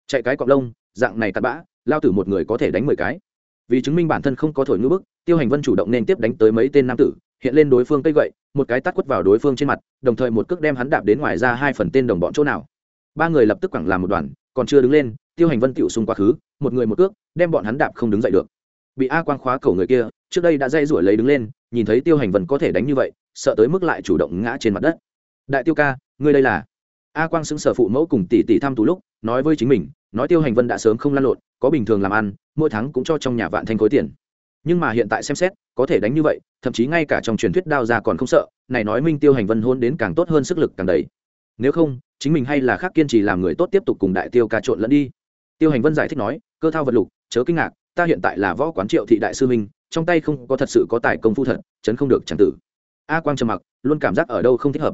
S1: Chạy cái cọc lông, dạng này tạt bã, lao tử một người có thể đánh mười cái. Vì chứng minh bản thân không có thổi ngữ bức, tiêu hành vân chủ động nên tiếp đánh tới mấy tên nam tử, hiện lên đối phương cây gậy, một cái tắt quất vào đối phương trên mặt, đồng thời một cước đem hắn đạp đến ngoài ra hai phần tên đồng bọn chỗ nào. Ba người lập tức quẳng làm một đoàn còn chưa đứng lên, tiêu hành vân tựu xung quá khứ, một người một cước, đem bọn hắn đạp không đứng dậy được. Bị a quang khóa cầu người kia, trước đây đã dây rủi lấy đứng lên, nhìn thấy tiêu hành vân có thể đánh như vậy, sợ tới mức lại chủ động ngã trên mặt đất. Đại tiêu ca, ngươi đây là? A quang xứng sở phụ mẫu cùng tỷ tỷ thăm tú lúc, nói với chính mình, nói tiêu hành vân đã sớm không lăn lộn, có bình thường làm ăn, mỗi tháng cũng cho trong nhà vạn thanh khối tiền. Nhưng mà hiện tại xem xét, có thể đánh như vậy, thậm chí ngay cả trong truyền thuyết đao ra còn không sợ, này nói minh tiêu hành vân hôn đến càng tốt hơn sức lực càng đầy nếu không, chính mình hay là khác kiên trì làm người tốt tiếp tục cùng đại tiêu ca trộn lẫn đi. Tiêu hành vân giải thích nói, cơ thao vật lục, chớ kinh ngạc, ta hiện tại là võ quán triệu thị đại sư minh, trong tay không có thật sự có tài công phu thật, chấn không được chẳng tử. A quang trầm mặc, luôn cảm giác ở đâu không thích hợp.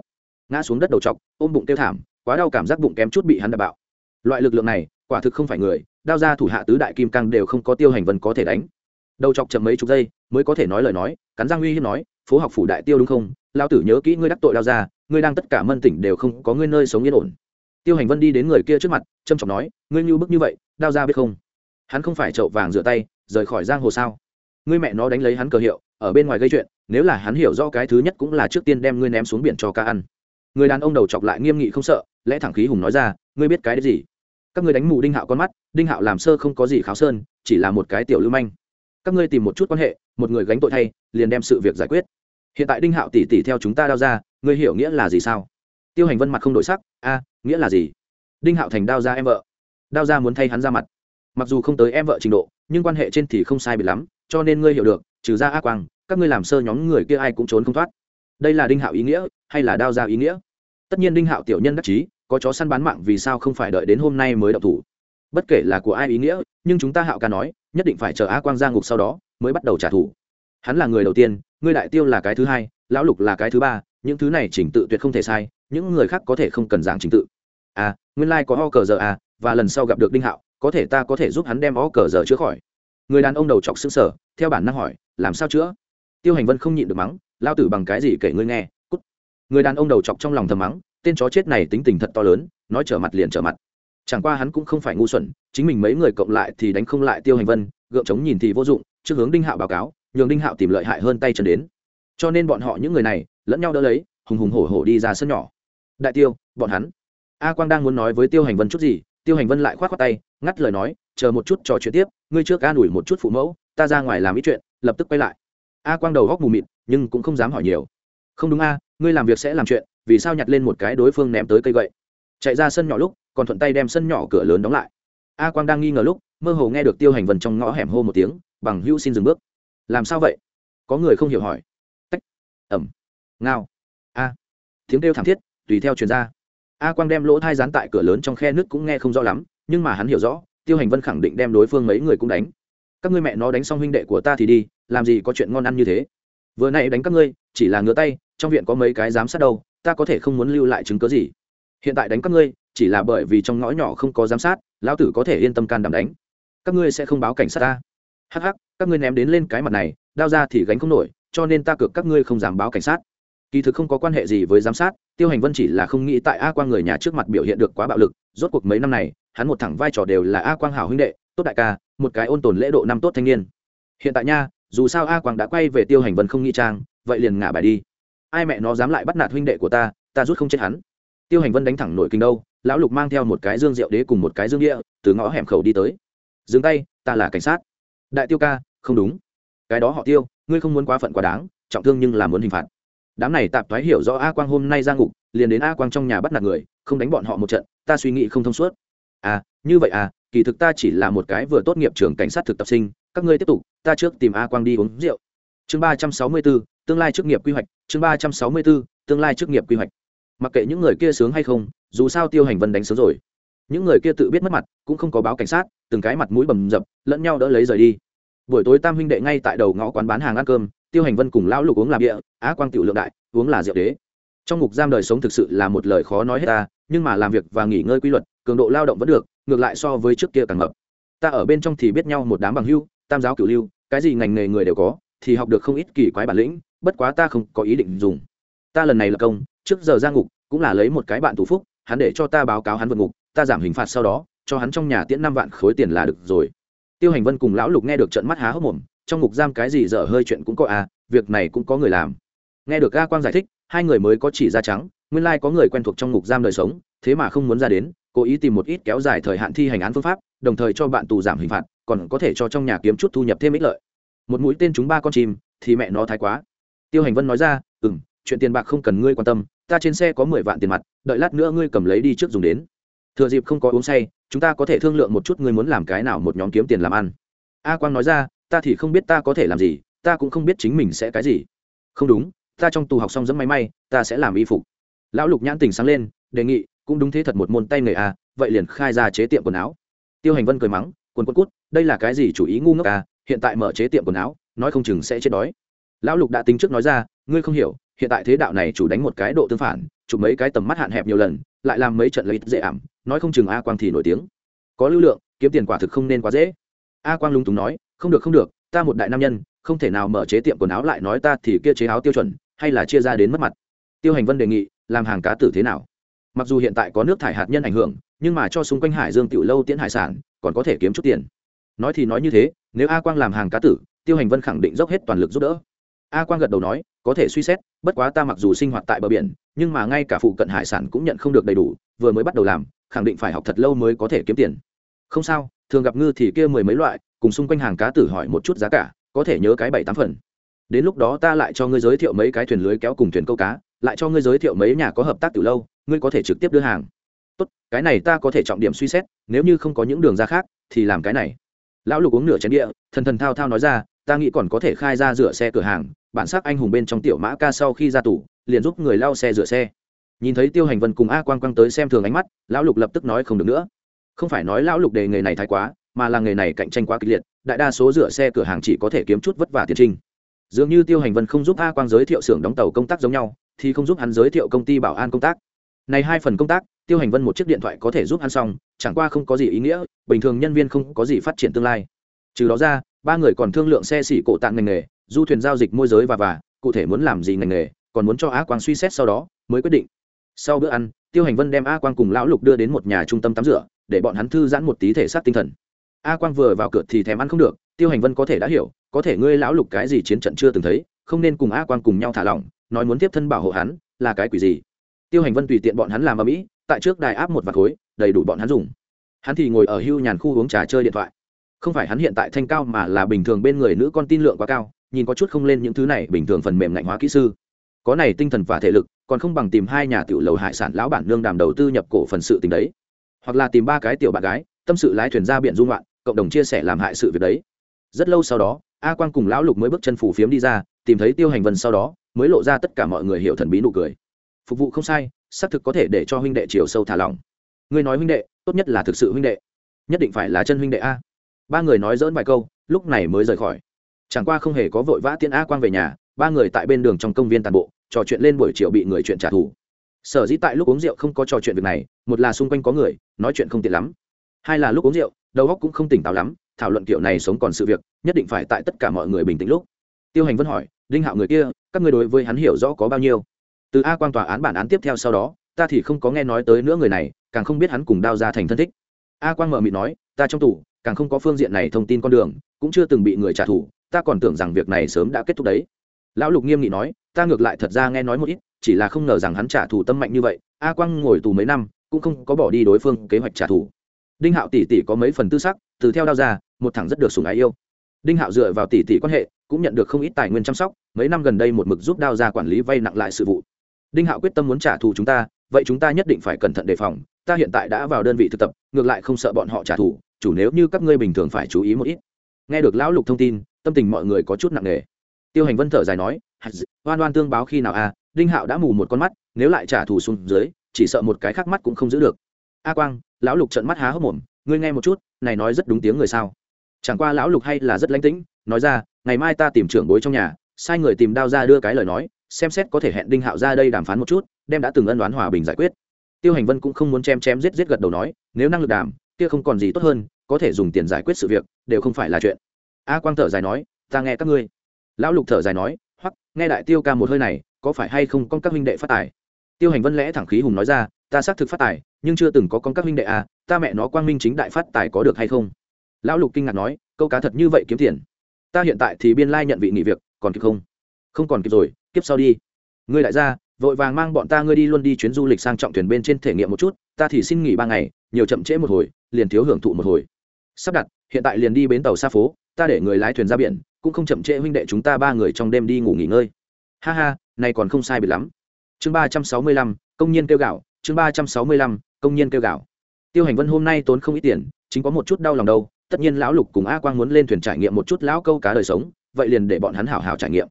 S1: Ngã xuống đất đầu chọc, ôm bụng tiêu thảm, quá đau cảm giác bụng kém chút bị hắn đạp bạo. Loại lực lượng này, quả thực không phải người, đao ra thủ hạ tứ đại kim cang đều không có tiêu hành vân có thể đánh. Đầu chọc chậm mấy chục giây, mới có thể nói lời nói, cắn răng uy hiếp nói, phố học phủ đại tiêu đúng không? Lao tử nhớ kỹ ngươi đắc tội đao ra ngươi đang tất cả mân tỉnh đều không có ngươi nơi sống yên ổn. Tiêu hành vân đi đến người kia trước mặt trâm trọng nói, ngươi như bức như vậy, đao ra biết không? Hắn không phải trậu vàng rửa tay, rời khỏi giang hồ sao? Ngươi mẹ nó đánh lấy hắn cờ hiệu, ở bên ngoài gây chuyện, nếu là hắn hiểu rõ cái thứ nhất cũng là trước tiên đem ngươi ném xuống biển cho ca ăn. Người đàn ông đầu chọc lại nghiêm nghị không sợ, lẽ thẳng khí hùng nói ra, ngươi biết cái đấy gì? Các ngươi đánh mù đinh hạo con mắt, đinh hạo làm sơ không có gì kháo sơn, chỉ là một cái tiểu lưu manh. Các ngươi tìm một chút quan hệ, một người gánh tội thay, liền đem sự việc giải quyết hiện tại đinh hạo tỉ tỉ theo chúng ta đao ra, ngươi hiểu nghĩa là gì sao? Tiêu hành vân mặt không đổi sắc, a, nghĩa là gì? Đinh hạo thành đao ra em vợ. Đao ra muốn thay hắn ra mặt. Mặc dù không tới em vợ trình độ, nhưng quan hệ trên thì không sai bị lắm, cho nên ngươi hiểu được, trừ ra a quang, các ngươi làm sơ nhóm người kia ai cũng trốn không thoát. Đây là đinh hạo ý nghĩa, hay là đao ra ý nghĩa? Tất nhiên đinh hạo tiểu nhân đắc chí, có chó săn bán mạng vì sao không phải đợi đến hôm nay mới đậu thủ? Bất kể là của ai ý nghĩa, nhưng chúng ta hạo ca nói, nhất định phải chờ a quang ra ngục sau đó mới bắt đầu trả thù. Hắn là người đầu tiên ngươi đại tiêu là cái thứ hai, lão lục là cái thứ ba, những thứ này chỉnh tự tuyệt không thể sai, những người khác có thể không cần giảng chỉnh tự. À nguyên lai、like、có ho cờ giờ à và lần sau gặp được đinh hạo, có thể ta có thể giúp hắn đem ho cờ giờ chữa khỏi. Người đàn ông đầu chọc xứng sở theo bản năng hỏi, làm sao chữa? Tiêu hành vân không nhịn được mắng, lao tử bằng cái gì kể ngươi nghe, cút. Người đàn ông đầu chọc trong lòng thầm mắng, tên chó chết này tính tình thật to lớn, nói trở mặt liền trở mặt. Chẳng qua hắn cũng không phải ngu xuẩn, chính mình mấy người cộng lại thì đánh không lại tiêu hành vân, gượng chống nhìn thì vô dụng, trước hướng đinh hạo báo cáo nhường đinh hạo tìm lợi hại hơn tay chân đến. Cho nên bọn họ những người này lẫn nhau đỡ lấy, hùng hùng hổ hổ đi ra sân nhỏ. Đại tiêu, bọn hắn. A quang đang muốn nói với tiêu hành vân chút gì, tiêu hành vân lại k h o á t khoác tay, ngắt lời nói, chờ một chút trò chuyện tiếp, ngươi trước an đuổi một chút phụ mẫu, ta ra ngoài làm ít chuyện, lập tức quay lại. A quang đầu góc mù mịt, nhưng cũng không dám hỏi nhiều. Không đúng a, ngươi làm việc sẽ làm chuyện, vì sao nhặt lên một cái đối phương ném tới cây gậy? Chạy ra sân nhỏ lúc, còn thuận tay đem sân nhỏ cửa lớn đóng lại. A quang đang nghi ngờ lúc, mơ hồ nghe được tiêu hành vân trong ngõ hẻm hô một tiếng, bằng hữu xin dừng bước làm sao vậy? Có người không hiểu hỏi. Tách. Ẩm. Ngao. A. Tiếng kêu thảm thiết, tùy theo truyền gia a quang đem lỗ thai dán tại cửa lớn trong khe nước cũng nghe không rõ lắm, nhưng mà hắn hiểu rõ, tiêu hành vân khẳng định đem đối phương mấy người cũng đánh. Các ngươi mẹ nó đánh xong huynh đệ của ta thì đi, làm gì có chuyện ngon ăn như thế. Vừa nay đánh các ngươi, chỉ là ngứa tay, trong viện có mấy cái giám sát đâu, ta có thể không muốn lưu lại chứng cớ gì. Hiện tại đánh các ngươi, chỉ là bởi vì trong ngõ nhỏ không có giám sát, lão tử có thể yên tâm can đảm đánh. Các ngươi sẽ không báo cảnh sát ta hắc hắc, các ngươi ném đến lên cái mặt này, đao ra thì gánh không nổi, cho nên ta cược các ngươi không dám báo cảnh sát. Kỳ thực không có quan hệ gì với giám sát, tiêu hành vân chỉ là không nghĩ tại a quang người nhà trước mặt biểu hiện được quá bạo lực, rốt cuộc mấy năm này, hắn một thẳng vai trò đều là a quang hảo huynh đệ, tốt đại ca, một cái ôn tồn lễ độ năm tốt thanh niên. Hiện tại nha, dù sao a quang đã quay về tiêu hành vân không nghĩ trang, vậy liền ngả bài đi. Ai mẹ nó dám lại bắt nạt huynh đệ của ta ta rút không chết hắn. Tiêu hành vân đánh thẳng nổi kinh đâu, lão lục mang theo một cái dương rượu đế cùng một cái dương địa, từ ngõ hẻm khẩu đi tới. Dừng tay, ta là cảnh sát đại tiêu ca, không đúng. Cái đó họ tiêu, ngươi không muốn quá phận quá đáng, trọng thương nhưng là muốn hình phạt. Đám này tạp thoái hiểu rõ a quang hôm nay ra ngục, liền đến a quang trong nhà bắt nạt người, không đánh bọn họ một trận, ta suy nghĩ không thông suốt. À như vậy à kỳ thực ta chỉ là một cái vừa tốt nghiệp trường cảnh sát thực tập sinh, các ngươi tiếp tục, ta trước tìm a quang đi uống rượu. Chương ba trăm sáu mươi bốn, tương lai chức nghiệp quy hoạch, chương ba trăm sáu mươi bốn, tương lai chức nghiệp quy hoạch. Mặc kệ những người kia sướng hay không, dù sao tiêu hành vân đánh sướng rồi những người kia tự biết mất mặt, cũng không có báo cảnh sát, từng cái mặt mũi bầm dập, lẫn nhau đỡ lấy rời đi. Buổi tối tam huynh đệ ngay tại đầu ngõ quán bán hàng ăn cơm, tiêu hành vân cùng lão lục uống làm địa á quang tiểu lượng đại, uống là rượu đế. Trong ngục giam đời sống thực sự là một lời khó nói hết ta, nhưng mà làm việc và nghỉ ngơi quy luật, cường độ lao động vẫn được, ngược lại so với trước kia càng ngập ta ở bên trong thì biết nhau một đám bằng hưu, tam giáo cửu lưu, cái gì ngành nghề người đều có, thì học được không ít kỳ quái bản lĩnh, bất quá ta không có ý định dùng. Ta lần này là công, trước giờ ra ngục, cũng là lấy một cái bạn tù phúc, hắn để cho ta báo cáo hắn vượt ngục ta giảm hình phạt sau đó, cho hắn trong nhà tiễn năm vạn khối tiền là được rồi. Tiêu hành vân cùng lão lục nghe được trận mắt há hốc mồm, trong ngục giam cái gì dở hơi chuyện cũng có à việc này cũng có người làm. Nghe được ga quang giải thích, hai người mới có chỉ ra trắng, nguyên lai、like、có người quen thuộc trong ngục giam đời sống, thế mà không muốn ra đến, cố ý tìm một ít kéo dài thời hạn thi hành án phương pháp, đồng thời cho bạn tù giảm hình phạt, còn có thể cho trong nhà kiếm chút thu nhập thêm ích lợi. Một mũi tên chúng ba con chim, thì mẹ nó thái quá. Tiêu hành vân nói ra ừ m chuyện tiền bạc không cần ngươi quan tâm, ta trên xe có mười vạn tiền mặt, đợi lát nữa ngươi cầm lấy đi trước dùng đến thừa dịp không có uống say, chúng ta có thể thương lượng một chút ngươi muốn làm cái nào một nhóm kiếm tiền làm ăn. A quang nói ra, ta thì không biết ta có thể làm gì, ta cũng không biết chính mình sẽ cái gì. Không đúng, ta trong tù học xong dẫm máy may, ta sẽ làm y phục. Lão lục nhãn tình sáng lên, đề nghị, cũng đúng thế thật một môn tay nghề à vậy liền khai ra chế tiệm quần áo. Tiêu hành vân cười mắng, quần quần cút, đây là cái gì chủ ý ngu ngốc à hiện tại mở chế tiệm quần áo, nói không chừng sẽ chết đói. Lão lục đã tính trước nói ra, ngươi không hiểu, hiện tại thế đạo này chủ đánh một cái độ tương phản, chụp mấy cái tầm mắt hạn hẹp nhiều lần, lại làm mấy trận lấy dễ ảm nói không chừng a quang thì nổi tiếng. Có lưu lượng, kiếm tiền quả thực không nên quá dễ. A quang lung túng nói, không được không được, ta một đại nam nhân, không thể nào mở chế tiệm quần áo lại nói ta thì kia chế áo tiêu chuẩn, hay là chia ra đến mất mặt. Tiêu hành vân đề nghị, làm hàng cá tử thế nào? Mặc dù hiện tại có nước thải hạt nhân ảnh hưởng, nhưng mà cho xung quanh hải dương tiểu lâu tiễn hải sản, còn có thể kiếm chút tiền. Nói thì nói như thế, nếu a quang làm hàng cá tử, tiêu hành vân khẳng định dốc hết toàn lực giúp đỡ. A quang gật đầu nói, có thể suy xét, bất quá ta mặc dù sinh hoạt tại bờ biển, nhưng mà ngay cả phụ cận hải sản cũng nhận không được đầy đủ, vừa mới bắt đầu làm khẳng định phải học thật lâu mới có thể kiếm tiền. Không sao, thường gặp ngư thì kia mười mấy loại, cùng xung quanh hàng cá tử hỏi một chút giá cả, có thể nhớ cái bảy tám phần. Đến lúc đó ta lại cho ngươi giới thiệu mấy cái thuyền lưới kéo cùng thuyền câu cá, lại cho ngươi giới thiệu mấy nhà có hợp tác từ lâu, ngươi có thể trực tiếp đưa hàng. Tốt, cái này ta có thể trọng điểm suy xét, nếu như không có những đường ra khác, thì làm cái này. Lão lục uống nửa chén địa, thần thần thao thao nói ra, ta nghĩ còn có thể khai ra rửa xe cửa hàng, bản sắc anh hùng bên trong tiểu mã ca sau khi ra tủ liền giúp người lao xe rửa xe nhìn thấy tiêu hành vân cùng a quang quang tới xem thường ánh mắt, lão lục lập tức nói không được nữa. Không phải nói lão lục đề nghề này thái quá, mà là nghề này cạnh tranh quá kịch liệt, đại đa số rửa xe cửa hàng chỉ có thể kiếm chút vất vả tiền trình dường như tiêu hành vân không giúp a quang giới thiệu xưởng đóng tàu công tác giống nhau, thì không giúp hắn giới thiệu công ty bảo an công tác. Này hai phần công tác, tiêu hành vân một chiếc điện thoại có thể giúp ăn xong, chẳng qua không có gì ý nghĩa, bình thường nhân viên không có gì phát triển tương lai. Trừ đó ra, ba người còn thương lượng xe xỉ cổ tạng ngành nghề, du thuyền giao dịch môi giới và và, cụ thể muốn làm gì ngành nghề, còn muốn cho á quang suy xét sau đó, mới quyết định sau bữa ăn, tiêu hành vân đem a quang cùng lão lục đưa đến một nhà trung tâm tắm rửa, để bọn hắn thư giãn một tí thể xác tinh thần. A quang vừa vào cửa thì thèm ăn không được, tiêu hành vân có thể đã hiểu, có thể ngươi lão lục cái gì chiến trận chưa từng thấy, không nên cùng a quang cùng nhau thả lỏng, nói muốn tiếp thân bảo hộ hắn, là cái quỷ gì? Tiêu hành vân tùy tiện bọn hắn làm ở mỹ tại trước đài áp một vạt khối, đầy đủ bọn hắn dùng. Hắn thì ngồi ở hưu nhàn khu uống trà chơi điện thoại. Không phải hắn hiện tại thanh cao mà là bình thường bên người nữ con tin lượng quá cao, nhìn có chút không lên những thứ này, bình thường phần mềm ngạnh hóa kỹ sư có này tinh thần và thể lực, còn không bằng tìm hai nhà tiểu lầu hải sản lão bản nương đàm đầu tư nhập cổ phần sự tình đấy. Hoặc là tìm ba cái tiểu bạn gái, tâm sự lái thuyền ra biển dung loạn cộng đồng chia sẻ làm hại sự việc đấy. Rất lâu sau đó, a quang cùng lão lục mới bước chân phủ phiếm đi ra, tìm thấy tiêu hành vân sau đó, mới lộ ra tất cả mọi người hiểu thần bí nụ cười. Phục vụ không sai, xác thực có thể để cho huynh đệ chiều sâu thả lỏng. Ngươi nói huynh đệ, tốt nhất là thực sự huynh đệ. Nhất định phải là chân huynh đệ a. Ba người nói dỡn vài câu, lúc này mới rời khỏi. Chẳng qua không hề có vội vã tiễn a quang về nhà, ba người tại bên đường trong công viên tàn bộ trò chuyện lên buổi chiều bị người chuyện trả thù. Sở dĩ tại lúc uống rượu không có trò chuyện việc này, một là xung quanh có người, nói chuyện không tiện lắm. Hai là lúc uống rượu, đầu óc cũng không tỉnh táo lắm, thảo luận kiểu này sống còn sự việc, nhất định phải tại tất cả mọi người bình tĩnh lúc. Tiêu hành vân hỏi, đinh hạo người kia, các người đối với hắn hiểu rõ có bao nhiêu? Từ a Quang tòa án bản án tiếp theo sau đó, ta thì không có nghe nói tới nữa người này, càng không biết hắn cùng đao ra thành thân thích. A Quang mở mịt nói, ta trong tủ càng không có phương diện này thông tin con đường, cũng chưa từng bị người trả thù, ta còn tưởng rằng việc này sớm đã kết thúc đấy. Lão lục nghiêm nghị nói ta ngược lại thật ra nghe nói một ít, chỉ là không ngờ rằng hắn trả thù tâm mạnh như vậy, a quang ngồi tù mấy năm, cũng không có bỏ đi đối phương kế hoạch trả thù. Đinh hạo tỷ tỷ có mấy phần tư sắc, từ theo đao ra, một thằng rất được sùng ái yêu. Đinh hạo dựa vào tỷ tỷ quan hệ, cũng nhận được không ít tài nguyên chăm sóc, mấy năm gần đây một mực giúp đao ra quản lý vay nặng lại sự vụ. Đinh hạo quyết tâm muốn trả thù chúng ta, vậy chúng ta nhất định phải cẩn thận đề phòng, ta hiện tại đã vào đơn vị thực tập, ngược lại không sợ bọn họ trả thù, chủ nếu như các ngươi bình thường phải chú ý một ít. Nghe được lão lục thông tin, tâm tình mọi người có chút nặng nề. Tiêu hành vân thở dài nói oan oan tương báo khi nào a à, đinh hạo đã mù một con mắt nếu lại trả thù xuống dưới chỉ sợ một cái khác mắt cũng không giữ được. A quang lão lục trận mắt há hốc mồm ngươi nghe một chút này nói rất đúng tiếng người sao? Chẳng qua lão lục hay là rất lánh tĩnh nói ra ngày mai ta tìm trưởng bối trong nhà sai người tìm đao ra đưa cái lời nói xem xét có thể hẹn đinh hạo ra đây đàm phán một chút đem đã từng ân đoán hòa bình giải quyết. Tiêu hành vân cũng không muốn chém chém giết giết gật đầu nói nếu năng lực đàm kia không còn gì tốt hơn có thể dùng tiền giải quyết sự việc đều không phải là chuyện. A quang thở dài nói ta nghe các ngươi. Lão lục thở dài nói nghe đại tiêu ca một hơi này, có phải hay không con các huynh đệ phát tài? Tiêu hành vân lẽ thẳng khí hùng nói ra, ta xác thực phát tài, nhưng chưa từng có con các huynh đệ à ta mẹ nó quang minh chính đại phát tài có được hay không? Lão lục kinh ngạc nói, câu cá thật như vậy kiếm tiền. Ta hiện tại thì biên lai nhận vị nghỉ việc, còn kịp không? Không còn kịp rồi, kiếp sau đi. Ngươi đại gia, vội vàng mang bọn ta ngươi đi luôn đi chuyến du lịch sang trọng thuyền bên trên thể nghiệm một chút, ta thì xin nghỉ ba ngày, nhiều chậm trễ một hồi, liền thiếu hưởng thụ một hồi. Sắp đặt, hiện tại liền đi bến tàu xa phố, ta để người lái thuyền ra biển cũng không chậm trễ huynh đệ chúng ta ba người trong đêm đi ngủ nghỉ ngơi. Ha ha, này còn không sai biệt lắm. Chương ba trăm sáu mươi lăm, công nhân kêu gạo. Chương ba trăm sáu mươi lăm, công nhân kêu gạo. Tiêu hành vân hôm nay tốn không ít tiền, chính có một chút đau lòng đâu. Tất nhiên lão lục cùng a quang muốn lên thuyền trải nghiệm một chút lão câu cá đời sống, vậy liền để bọn hắn hảo hảo trải nghiệm.